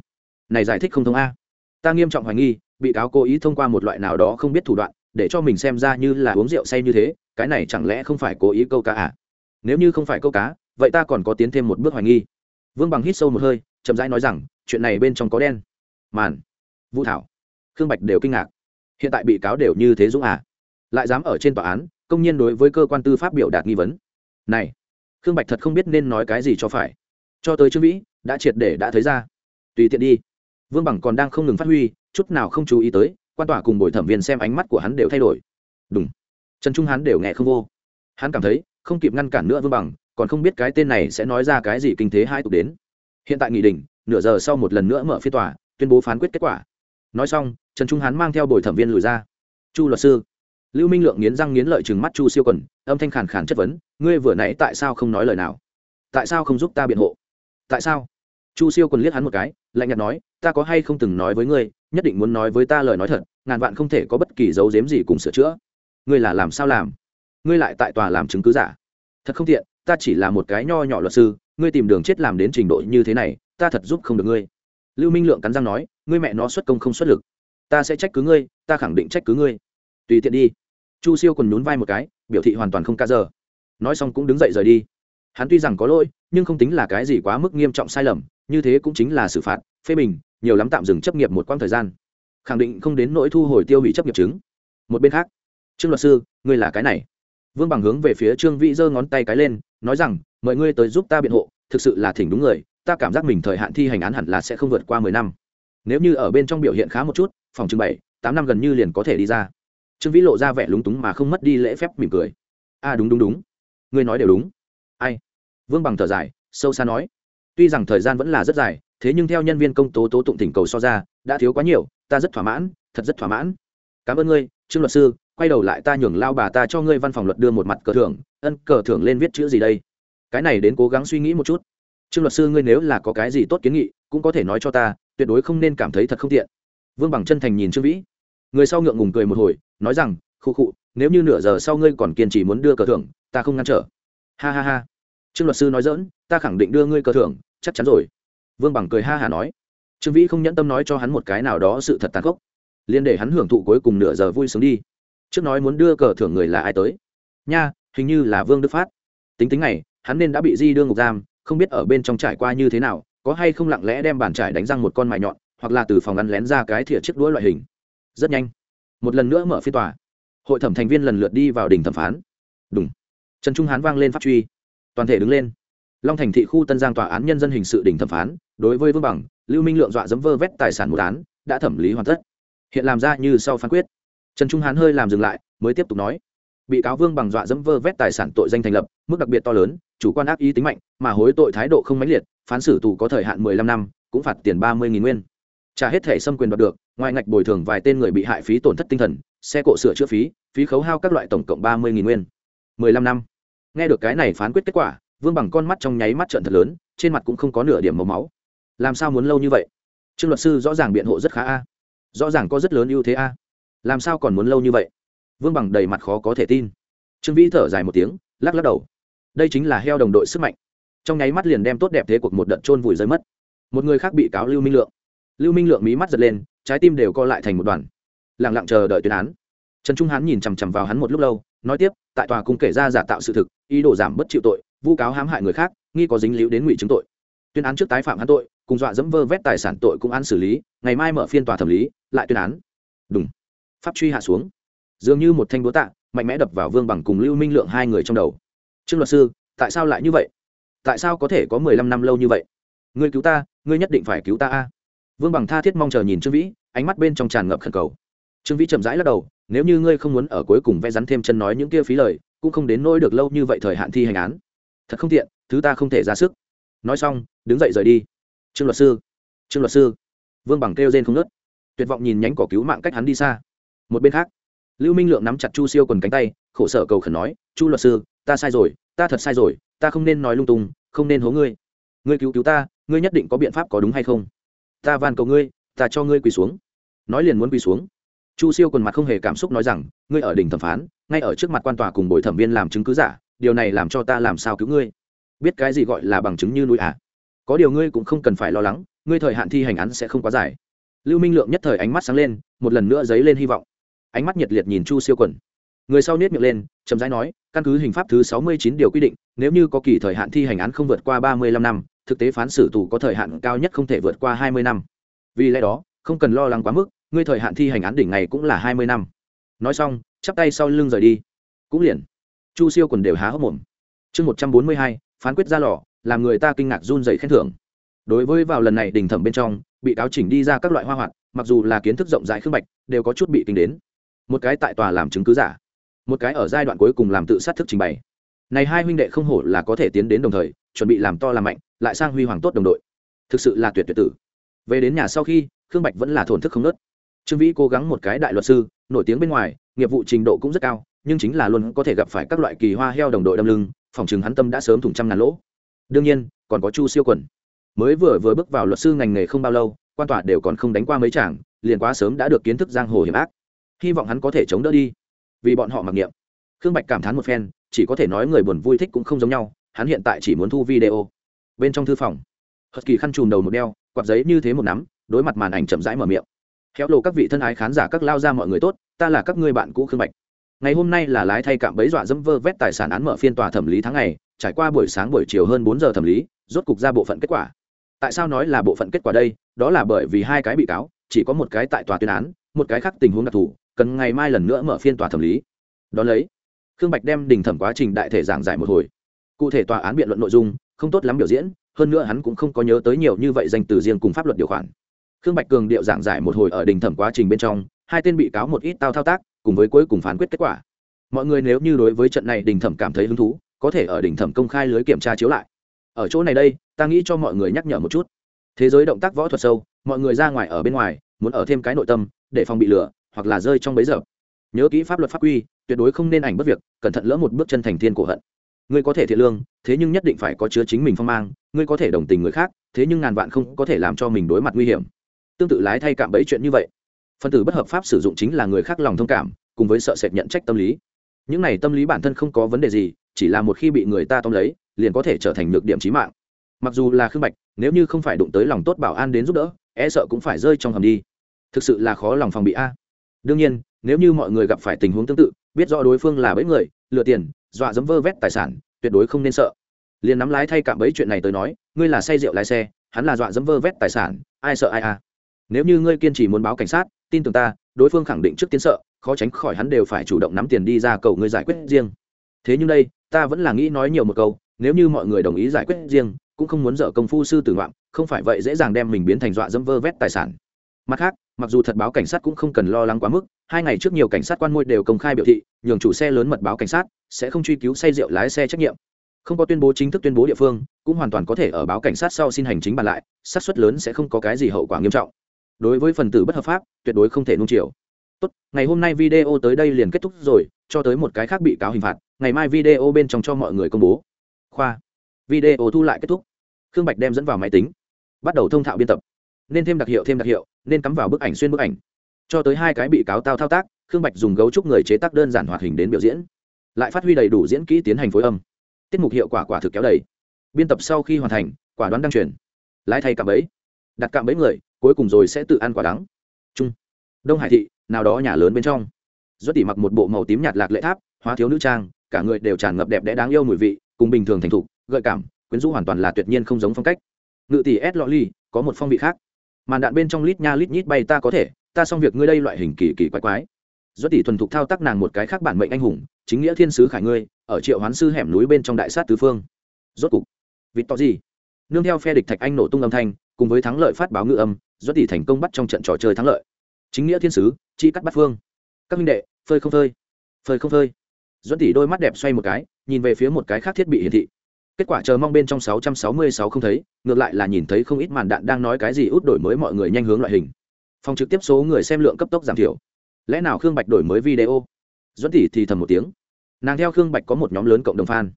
Này giải thích không thông a. Ta nghiêm trọng hoài nghi, bị cáo cố ý thông qua một loại nào đó không biết thủ đoạn, để cho mình xem ra như là uống rượu say như thế, cái này chẳng lẽ không phải cố ý câu cá à? Nếu như không phải câu cá, vậy ta còn có tiến thêm một bước hoài nghi. Vương bằng hít sâu một hơi, chậm rãi nói rằng, chuyện này bên trong có đen. Màn. Vũ thảo khương bạch đều kinh ngạc. Hiện tại bị cáo đều như thế dũng à? Lại dám ở trên tòa án, công nhiên đối với cơ quan tư pháp biểu đạt nghi vấn. Này, khương bạch thật không biết nên nói cái gì cho phải. Cho tới trương vĩ, đã triệt để đã thấy ra. Tùy tiện đi. Vương bằng còn đang không ngừng phát huy, chút nào không chú ý tới, quan tòa cùng bồi thẩm viên xem ánh mắt của hắn đều thay đổi. Đúng trần trung hắn đều nghe không vô. Hắn cảm thấy, không kịp ngăn cản nữa vương bằng, còn không biết cái tên này sẽ nói ra cái gì kinh thế hai tục đến. Hiện tại nghị đình nửa giờ sau một lần nữa mở phiên tòa, tuyên bố phán quyết kết quả nói xong, trần trung hán mang theo bồi thẩm viên lùi ra. Chu luật sư. Lưu minh lượng nghiến răng nghiến lợi chừng mắt chu siêu quần, âm thanh khàn khàn chất vấn, ngươi vừa nãy tại sao không nói lời nào? Tại sao không giúp ta biện hộ? Tại sao? Chu siêu quần liếc hắn một cái, lạnh nhạt nói, ta có hay không từng nói với ngươi, nhất định muốn nói với ta lời nói thật, ngàn vạn không thể có bất kỳ dấu dếm gì cùng sửa chữa. Ngươi là làm sao làm? Ngươi lại tại tòa làm chứng cứ giả? Thật không tiện, ta chỉ là một cái nho nhỏ luật sư, ngươi tìm đường chết làm đến trình độ như thế này, ta thật giúp không được ngươi. Lưu minh lượng cắn răng nói ngươi mẹ nó xuất công không xuất lực. Ta sẽ trách cứ ngươi, ta khẳng định trách cứ ngươi. Tùy tiện đi. Chu siêu còn nhún vai một cái, biểu thị hoàn toàn không ca giờ. Nói xong cũng đứng dậy rời đi. Hắn tuy rằng có lỗi, nhưng không tính là cái gì quá mức nghiêm trọng sai lầm, như thế cũng chính là xử phạt, phê bình, nhiều lắm tạm dừng chấp nghiệp một quãng thời gian. Khẳng định không đến nỗi thu hồi tiêu hủy chấp nghiệp chứng. Một bên khác, trương luật sư, ngươi là cái này. Vương bằng hướng về phía trương vĩ giơ ngón tay cái lên, nói rằng, mời ngươi tới giúp ta biện hộ, thực sự là thỉnh đúng người, ta cảm giác mình thời hạn thi hành án hẳn là sẽ không vượt qua mười năm nếu như ở bên trong biểu hiện khá một chút phòng trưng bảy tám năm gần như liền có thể đi ra. Trương vĩ lộ ra vẻ lúng túng mà không mất đi lễ phép mỉm cười. A à, đúng đúng đúng. Ngươi nói đều đúng. Ai? Vương bằng thở dài sâu xa nói. Tuy rằng thời gian vẫn là rất dài thế nhưng theo nhân viên công tố tố tụng thỉnh cầu so ra đã thiếu quá nhiều ta rất thỏa mãn thật rất thỏa mãn. Cảm ơn ngươi trương luật sư quay đầu lại ta nhường lao bà ta cho ngươi văn phòng luật đưa một mặt cờ thưởng ân cờ thưởng lên viết chữ gì đây? Cái này đến cố gắng suy nghĩ một chút. Trương luật sư ngươi nếu là có cái gì tốt kiến nghị cũng có thể nói cho ta tuyệt đối không nên cảm thấy thật không tiện. Vương bằng chân thành nhìn trương vĩ. Người sau ngượng ngùng cười một hồi, nói rằng khu khụ, nếu như nửa giờ sau ngươi còn kiên trì muốn đưa cờ thưởng, ta không ngăn trở. Ha ha ha. Trương luật sư nói dỡn ta khẳng định đưa ngươi cờ thưởng, chắc chắn rồi. Vương bằng cười ha hả nói. Trương vĩ không nhẫn tâm nói cho hắn một cái nào đó sự thật tàn khốc liên để hắn hưởng thụ cuối cùng nửa giờ vui sướng đi. Trước nói muốn đưa cờ thưởng người là ai tới? Nha, hình như là vương đức phát. Tính tính này hắn nên đã bị di đương ngục giam, không biết ở bên trong trải qua như thế nào có hay không lặng lẽ đem bàn trải đánh răng một con mài nhọn, hoặc là từ phòng ăn lén ra cái thìa chiếc đũa loại hình. Rất nhanh, một lần nữa mở phiên tòa, hội thẩm thành viên lần lượt đi vào đỉnh thẩm phán. Đúng trần trung hán vang lên pháp truy. Toàn thể đứng lên. Long thành thị khu tân giang tòa án nhân dân hình sự đỉnh thẩm phán, đối với vương bằng, lưu minh lượng dọa dẫm vơ vét tài sản một án, đã thẩm lý hoàn tất. Hiện làm ra như sau phán quyết. Trần trung hán hơi làm dừng lại, mới tiếp tục nói. Bị cáo vương bằng dọa dẫm vơ vét tài sản tội danh thành lập, mức đặc biệt to lớn, chủ quan ác ý tính mạnh, mà hối tội thái độ không mãnh liệt phán xử tù có thời hạn mười lăm năm, cũng phạt tiền ba mươi nghìn nguyên. Trả hết thẻ xâm quyền đoạt được, ngoài ngạch bồi thường vài tên người bị hại phí tổn thất tinh thần, xe cộ sửa chữa phí phí khấu hao các loại tổng cộng ba mươi nghìn nguyên. Mười lăm năm. Nghe được cái này phán quyết kết quả, vương bằng con mắt trong nháy mắt trợn thật lớn, trên mặt cũng không có nửa điểm màu máu. Làm sao muốn lâu như vậy? Trương luật sư rõ ràng biện hộ rất khá a. Rõ ràng có rất lớn ưu thế a. Làm sao còn muốn lâu như vậy? Vương bằng đầy mặt khó có thể tin. Trương vĩ thở dài một tiếng, lắc lắc đầu. Đây chính là heo đồng đội sức mạnh trong nháy mắt liền đem tốt đẹp thế cuộc một đợt trôn vùi rơi mất. Một người khác bị cáo lưu minh lượng. Lưu minh lượng mí mắt giật lên, trái tim đều co lại thành một đoàn. Lẳng lặng chờ đợi tuyên án. Trần trung hán nhìn chằm chằm vào hắn một lúc lâu, nói tiếp, tại tòa cung kể ra giả tạo sự thực, ý đồ giảm bất chịu tội, vu cáo hãm hại người khác, nghi có dính líu đến ngụy chứng tội. Tuyên án trước tái phạm hắn tội, cùng dọa dẫm vơ vét tài sản tội cũng án xử lý, ngày mai mở phiên tòa thẩm lý, lại tuyên án. Đúng pháp truy hạ xuống. Dường như một thanh búa tạ, mạnh mẽ đập vào vương bằng cùng lưu minh lượng hai người trong đầu. Trương luật sư, tại sao lại như vậy? Tại sao có thể có mười lăm năm lâu như vậy? Ngươi cứu ta, ngươi nhất định phải cứu ta a. Vương bằng tha thiết mong chờ nhìn trương vĩ, ánh mắt bên trong tràn ngập khẩn cầu. Trương vĩ chậm rãi lắc đầu, nếu như ngươi không muốn ở cuối cùng vẽ rắn thêm chân nói những kia phí lời, cũng không đến nỗi được lâu như vậy thời hạn thi hành án. Thật không tiện, thứ ta không thể ra sức. Nói xong, đứng dậy rời đi. Trương luật sư, trương luật sư. Vương bằng kêu rên không nớt tuyệt vọng nhìn nhánh cỏ cứu mạng cách hắn đi xa. Một bên khác, lưu minh lượng nắm chặt chu siêu quần cánh tay, khổ sở cầu khẩn nói, chu luật sư, ta sai rồi, ta thật sai rồi ta không nên nói lung tung, không nên hố ngươi. Ngươi cứu cứu ta, ngươi nhất định có biện pháp có đúng hay không? Ta van cầu ngươi, ta cho ngươi quỳ xuống. Nói liền muốn quỳ xuống. Chu siêu quần mặt không hề cảm xúc nói rằng, ngươi ở đỉnh thẩm phán, ngay ở trước mặt quan tòa cùng bồi thẩm viên làm chứng cứ giả, điều này làm cho ta làm sao cứu ngươi? Biết cái gì gọi là bằng chứng như núi à? Có điều ngươi cũng không cần phải lo lắng, ngươi thời hạn thi hành án sẽ không quá dài. Lưu minh lượng nhất thời ánh mắt sáng lên, một lần nữa dấy lên hy vọng. Ánh mắt nhiệt liệt nhìn chu siêu quần người sau niết miệng lên, chậm rãi nói, căn cứ hình pháp thứ sáu mươi chín điều quy định, nếu như có kỳ thời hạn thi hành án không vượt qua ba mươi lăm năm, thực tế phán xử tù có thời hạn cao nhất không thể vượt qua hai mươi năm. Vì lẽ đó, không cần lo lắng quá mức, ngươi thời hạn thi hành án đỉnh này cũng là hai mươi năm. Nói xong, chắp tay sau lưng rời đi. Cũng liền, chu siêu quần đều há hốc mồm. Chương một trăm bốn mươi hai, phán quyết ra lò, làm người ta kinh ngạc run dày khen thưởng. Đối với vào lần này đình thẩm bên trong, bị cáo chỉnh đi ra các loại hoa hoạt, mặc dù là kiến thức rộng rãi khương bạch, đều có chút bị kinh đến. Một cái tại tòa làm chứng cứ giả một cái ở giai đoạn cuối cùng làm tự sát thức trình bày. Này hai huynh đệ không hổ là có thể tiến đến đồng thời, chuẩn bị làm to làm mạnh, lại sang huy hoàng tốt đồng đội. Thực sự là tuyệt tuyệt tử. Về đến nhà sau khi, khương bạch vẫn là thổn thức không nớt trương vĩ cố gắng một cái đại luật sư, nổi tiếng bên ngoài, nghiệp vụ trình độ cũng rất cao, nhưng chính là luôn có thể gặp phải các loại kỳ hoa heo đồng đội đâm lưng, phòng chừng hắn tâm đã sớm thủng trăm ngàn lỗ. Đương nhiên, còn có chu siêu quần. Mới vừa vừa bước vào luật sư ngành nghề không bao lâu, quan tòa đều còn không đánh qua mấy chàng, liền quá sớm đã được kiến thức giang hồ hiểm ác. Hy vọng hắn có thể chống đỡ đi vì bọn họ mặc niệm. Khương bạch cảm thán một phen, chỉ có thể nói người buồn vui thích cũng không giống nhau, hắn hiện tại chỉ muốn thu video. Bên trong thư phòng hất kỳ khăn chùm đầu một đeo, quạt giấy như thế một nắm, đối mặt màn ảnh chậm rãi mở miệng. Khéo lộ các vị thân ái khán giả các lao ra mọi người tốt, ta là các ngươi bạn cũ khương bạch. Ngày hôm nay là lái thay cạm bẫy dọa dẫm vơ vét tài sản án mở phiên tòa thẩm lý tháng ngày, trải qua buổi sáng buổi chiều hơn bốn giờ thẩm lý, rốt cục ra bộ phận kết quả. Tại sao nói là bộ phận kết quả đây? Đó là bởi vì hai cái bị cáo, chỉ có một cái tại tòa tuyên án, một cái khác tình huống đặc thù cần ngày mai lần nữa mở phiên tòa thẩm lý. Đón lấy, khương bạch đem đình thẩm quá trình đại thể giảng giải một hồi. Cụ thể tòa án biện luận nội dung, không tốt lắm biểu diễn, hơn nữa hắn cũng không có nhớ tới nhiều như vậy danh từ riêng cùng pháp luật điều khoản. Khương bạch cường điệu giảng giải một hồi ở đình thẩm quá trình bên trong, hai tên bị cáo một ít tao thao tác, cùng với cuối cùng phán quyết kết quả. Mọi người nếu như đối với trận này đình thẩm cảm thấy hứng thú, có thể ở đình thẩm công khai lưới kiểm tra chiếu lại. Ở chỗ này đây, ta nghĩ cho mọi người nhắc nhở một chút. Thế giới động tác võ thuật sâu, mọi người ra ngoài ở bên ngoài, muốn ở thêm cái nội tâm, để phòng bị lửa hoặc là rơi trong bấy giờ. Nhớ kỹ pháp luật pháp quy, tuyệt đối không nên ảnh bất việc, cẩn thận lỡ một bước chân thành thiên cổ hận. Ngươi có thể thiện lương, thế nhưng nhất định phải có chứa chính mình phong mang, ngươi có thể đồng tình người khác, thế nhưng ngàn vạn không có thể làm cho mình đối mặt nguy hiểm. Tương tự lái thay cạm bẫy chuyện như vậy. Phân tử bất hợp pháp sử dụng chính là người khác lòng thông cảm, cùng với sợ sệt nhận trách tâm lý. Những này tâm lý bản thân không có vấn đề gì, chỉ là một khi bị người ta tóm lấy, liền có thể trở thành nhược điểm trí mạng. Mặc dù là khương bạch, nếu như không phải đụng tới lòng tốt bảo an đến giúp đỡ e sợ cũng phải rơi trong hầm đi. Thực sự là khó lòng phòng bị a đương nhiên, nếu như mọi người gặp phải tình huống tương tự, biết rõ đối phương là bẫy người, lừa tiền, dọa dẫm vơ vét tài sản, tuyệt đối không nên sợ. Liền nắm lái thay cạm bẫy chuyện này tới nói, ngươi là say rượu lái xe, hắn là dọa dẫm vơ vét tài sản, ai sợ ai à? Nếu như ngươi kiên trì muốn báo cảnh sát, tin tưởng ta, đối phương khẳng định trước tiến sợ, khó tránh khỏi hắn đều phải chủ động nắm tiền đi ra cầu ngươi giải quyết riêng. Thế nhưng đây, ta vẫn là nghĩ nói nhiều một câu, nếu như mọi người đồng ý giải quyết riêng, cũng không muốn dở công phu sư tử ngoạm, không phải vậy dễ dàng đem mình biến thành dọa dẫm vơ vét tài sản. Mặt khác mặc dù thật báo cảnh sát cũng không cần lo lắng quá mức, hai ngày trước nhiều cảnh sát quan môi đều công khai biểu thị, nhường chủ xe lớn mật báo cảnh sát, sẽ không truy cứu say rượu lái xe trách nhiệm. Không có tuyên bố chính thức tuyên bố địa phương, cũng hoàn toàn có thể ở báo cảnh sát sau xin hành chính bàn lại, xác suất lớn sẽ không có cái gì hậu quả nghiêm trọng. Đối với phần tử bất hợp pháp, tuyệt đối không thể nung chiều. Tốt, ngày hôm nay video tới đây liền kết thúc rồi, cho tới một cái khác bị cáo hình phạt, ngày mai video bên trong cho mọi người công bố. Khoa. Video thu lại kết thúc. Khương bạch đem dẫn vào máy tính. Bắt đầu thông thạo biên tập nên thêm đặc hiệu, thêm đặc hiệu, nên cắm vào bức ảnh xuyên bức ảnh. Cho tới hai cái bị cáo tao thao tác, khương bạch dùng gấu trúc người chế tác đơn giản hoạt hình đến biểu diễn. Lại phát huy đầy đủ diễn kỹ tiến hành phối âm. Tiết mục hiệu quả quả thực kéo đầy. Biên tập sau khi hoàn thành, quả đoán đăng truyền. Lái thay cạm bẫy. Đặt cạm bẫy người, cuối cùng rồi sẽ tự ăn quả đắng. Trung. Đông hải thị, nào đó nhà lớn bên trong. Do tỉ mặc một bộ màu tím nhạt lạc lệ tháp, hóa thiếu nữ trang, cả người đều tràn ngập đẹp đẽ đáng yêu mùi vị, cùng bình thường thành thục, gợi cảm, quyến rũ hoàn toàn là tuyệt nhiên không giống phong cách. Ngự tỷ s lọ ly, có một phong vị khác màn đạn bên trong lít nha lít nhít bay ta có thể, ta xong việc ngươi đây loại hình kỳ kỳ quái quái. Do tỷ thuần thục thao tác nàng một cái khác bản mệnh anh hùng, chính nghĩa thiên sứ khải ngươi, ở triệu hoán sư hẻm núi bên trong đại sát tứ phương. Rốt cục, vịt to gì? Nương theo phe địch thạch anh nổ tung âm thanh, cùng với thắng lợi phát báo ngự âm do tỷ thành công bắt trong trận trò chơi thắng lợi. Chính nghĩa thiên sứ, chi cắt bắt phương. Các minh đệ, phơi không phơi. Phơi không phơi. Do tỷ đôi mắt đẹp xoay một cái, nhìn về phía một cái khác thiết bị hiển thị kết quả chờ mong bên trong 666 không thấy, ngược lại là nhìn thấy không ít màn đạn đang nói cái gì út đổi mới mọi người nhanh hướng loại hình. Phòng trực tiếp số người xem lượng cấp tốc giảm thiểu. Lẽ nào khương bạch đổi mới video? Dẫn tỷ thì thầm một tiếng. Nàng theo khương bạch có một nhóm lớn cộng đồng fan.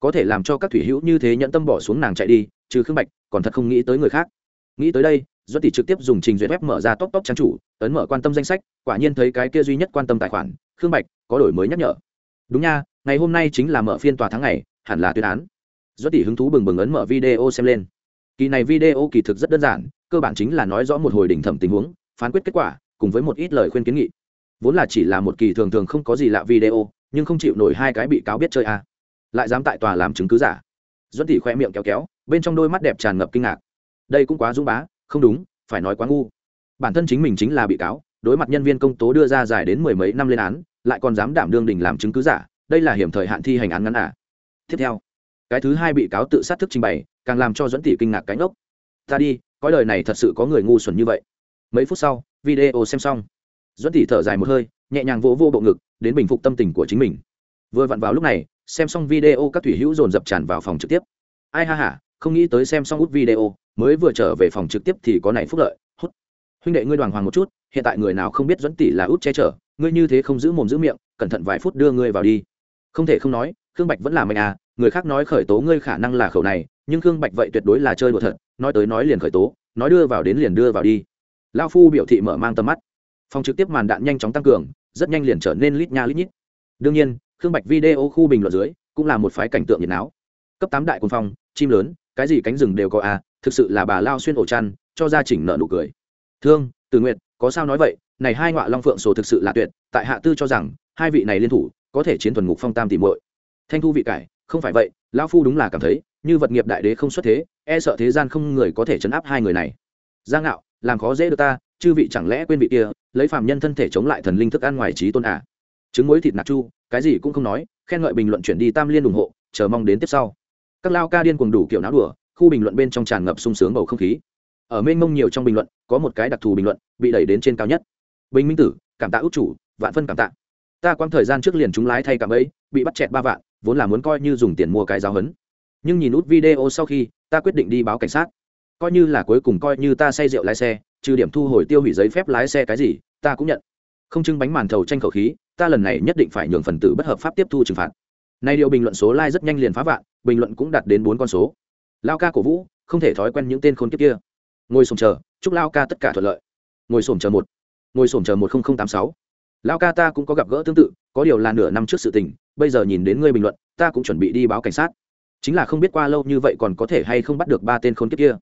Có thể làm cho các thủy hữu như thế nhận tâm bỏ xuống nàng chạy đi, trừ khương bạch, còn thật không nghĩ tới người khác. Nghĩ tới đây do tỷ trực tiếp dùng trình duyệt web mở ra top top trang chủ, ấn mở quan tâm danh sách, quả nhiên thấy cái kia duy nhất quan tâm tài khoản, khương bạch, có đổi mới nhắc nhở. Đúng nha, ngày hôm nay chính là mở phiên tòa tháng ngày, hẳn là tuyên án do tỷ hứng thú bừng bừng ấn mở video xem lên. Kỳ này video kỳ thực rất đơn giản, cơ bản chính là nói rõ một hồi đỉnh thẩm tình huống, phán quyết kết quả, cùng với một ít lời khuyên kiến nghị. Vốn là chỉ là một kỳ thường thường không có gì lạ video, nhưng không chịu nổi hai cái bị cáo biết chơi a. À. lại dám tại tòa làm chứng cứ giả. Duẫn tỷ khoe miệng kéo kéo, bên trong đôi mắt đẹp tràn ngập kinh ngạc. Đây cũng quá dũng bá, không đúng, phải nói quá ngu. Bản thân chính mình chính là bị cáo, đối mặt nhân viên công tố đưa ra dài đến mười mấy năm lên án, lại còn dám đảm đương đình làm chứng cứ giả, đây là hiểm thời hạn thi hành án ngắn à. Tiếp theo cái thứ hai bị cáo tự sát thức trình bày, càng làm cho dẫn tỷ kinh ngạc cánh ốc ta đi có lời này thật sự có người ngu xuẩn như vậy. Mấy phút sau, video xem xong. Dẫn tỷ thở dài một hơi, nhẹ nhàng vỗ vô bộ ngực, đến bình phục tâm tình của chính mình. Vừa vặn vào lúc này, xem xong video các thủy hữu dồn dập tràn vào phòng trực tiếp. Ai ha hả không nghĩ tới xem xong út video, mới vừa trở về phòng trực tiếp thì có này phúc lợi, hút. Huynh đệ ngươi đoàn hoàng một chút, hiện tại người nào không biết dẫn tỷ là út che chở, ngươi như thế không giữ mồm giữ miệng, cẩn thận vài phút đưa ngươi vào đi. Không thể không nói, khương bạch vẫn là mạnh à người khác nói khởi tố ngươi khả năng là khẩu này, nhưng khương bạch vậy tuyệt đối là chơi đùa thật, nói tới nói liền khởi tố, nói đưa vào đến liền đưa vào đi. Lao phu biểu thị mở mang tầm mắt. Phòng trực tiếp màn đạn nhanh chóng tăng cường, rất nhanh liền trở nên lít nha lít nhít. Đương nhiên, khương bạch video khu bình luận dưới cũng là một phái cảnh tượng nhiệt náo. Cấp tám đại quân phong chim lớn, cái gì cánh rừng đều có à thực sự là bà lao xuyên ổ chăn, cho gia chỉnh nợ nụ cười. Thương, từ nguyện có sao nói vậy? Này hai ngọa long phượng sổ thực sự là tuyệt, tại hạ tư cho rằng, hai vị này liên thủ, có thể chiến thuần ngục phong tam tìm muội. Thanh thu vị cải không phải vậy, lão phu đúng là cảm thấy, như vật nghiệp đại đế không xuất thế e sợ thế gian không người có thể chấn áp hai người này. Giang ngạo, làm khó dễ được ta, chư vị chẳng lẽ quên vị kia, lấy phàm nhân thân thể chống lại thần linh thức ăn ngoài trí tôn à. trứng muối thịt nạc chu, cái gì cũng không nói, khen ngợi bình luận chuyển đi tam liên ủng hộ, chờ mong đến tiếp sau. Các lao ca điên cuồng đủ kiểu náo đùa, khu bình luận bên trong tràn ngập sung sướng bầu không khí. Ở mênh mông nhiều trong bình luận, có một cái đặc thù bình luận, bị đẩy đến trên cao nhất. Bình minh tử, cảm tạ út chủ, vạn phân cảm tạ. Ta quãng thời gian trước liền chúng lái thay cảm ấy, bị bắt chẹt ba vạn vốn là muốn coi như dùng tiền mua cái giáo hấn nhưng nhìn út video sau khi, ta quyết định đi báo cảnh sát. Coi như là cuối cùng coi như ta say rượu lái xe, trừ điểm thu hồi tiêu hủy giấy phép lái xe cái gì, ta cũng nhận. Không trưng bánh màn thầu tranh khẩu khí, ta lần này nhất định phải nhường phần tử bất hợp pháp tiếp thu trừng phạt. Nay điều bình luận số like rất nhanh liền phá vạn, bình luận cũng đạt đến bốn con số. Lao ca cổ vũ, không thể thói quen những tên khốn kiếp kia. Ngồi sổm chờ, chúc lao ca tất cả thuận lợi. Ngồi sổm chờ một. Ngồi sổm chờ một nghìn tám sáu. Lao ca ta cũng có gặp gỡ tương tự có điều là nửa năm trước sự tình, bây giờ nhìn đến ngươi bình luận, ta cũng chuẩn bị đi báo cảnh sát. Chính là không biết qua lâu như vậy còn có thể hay không bắt được ba tên khốn kiếp kia.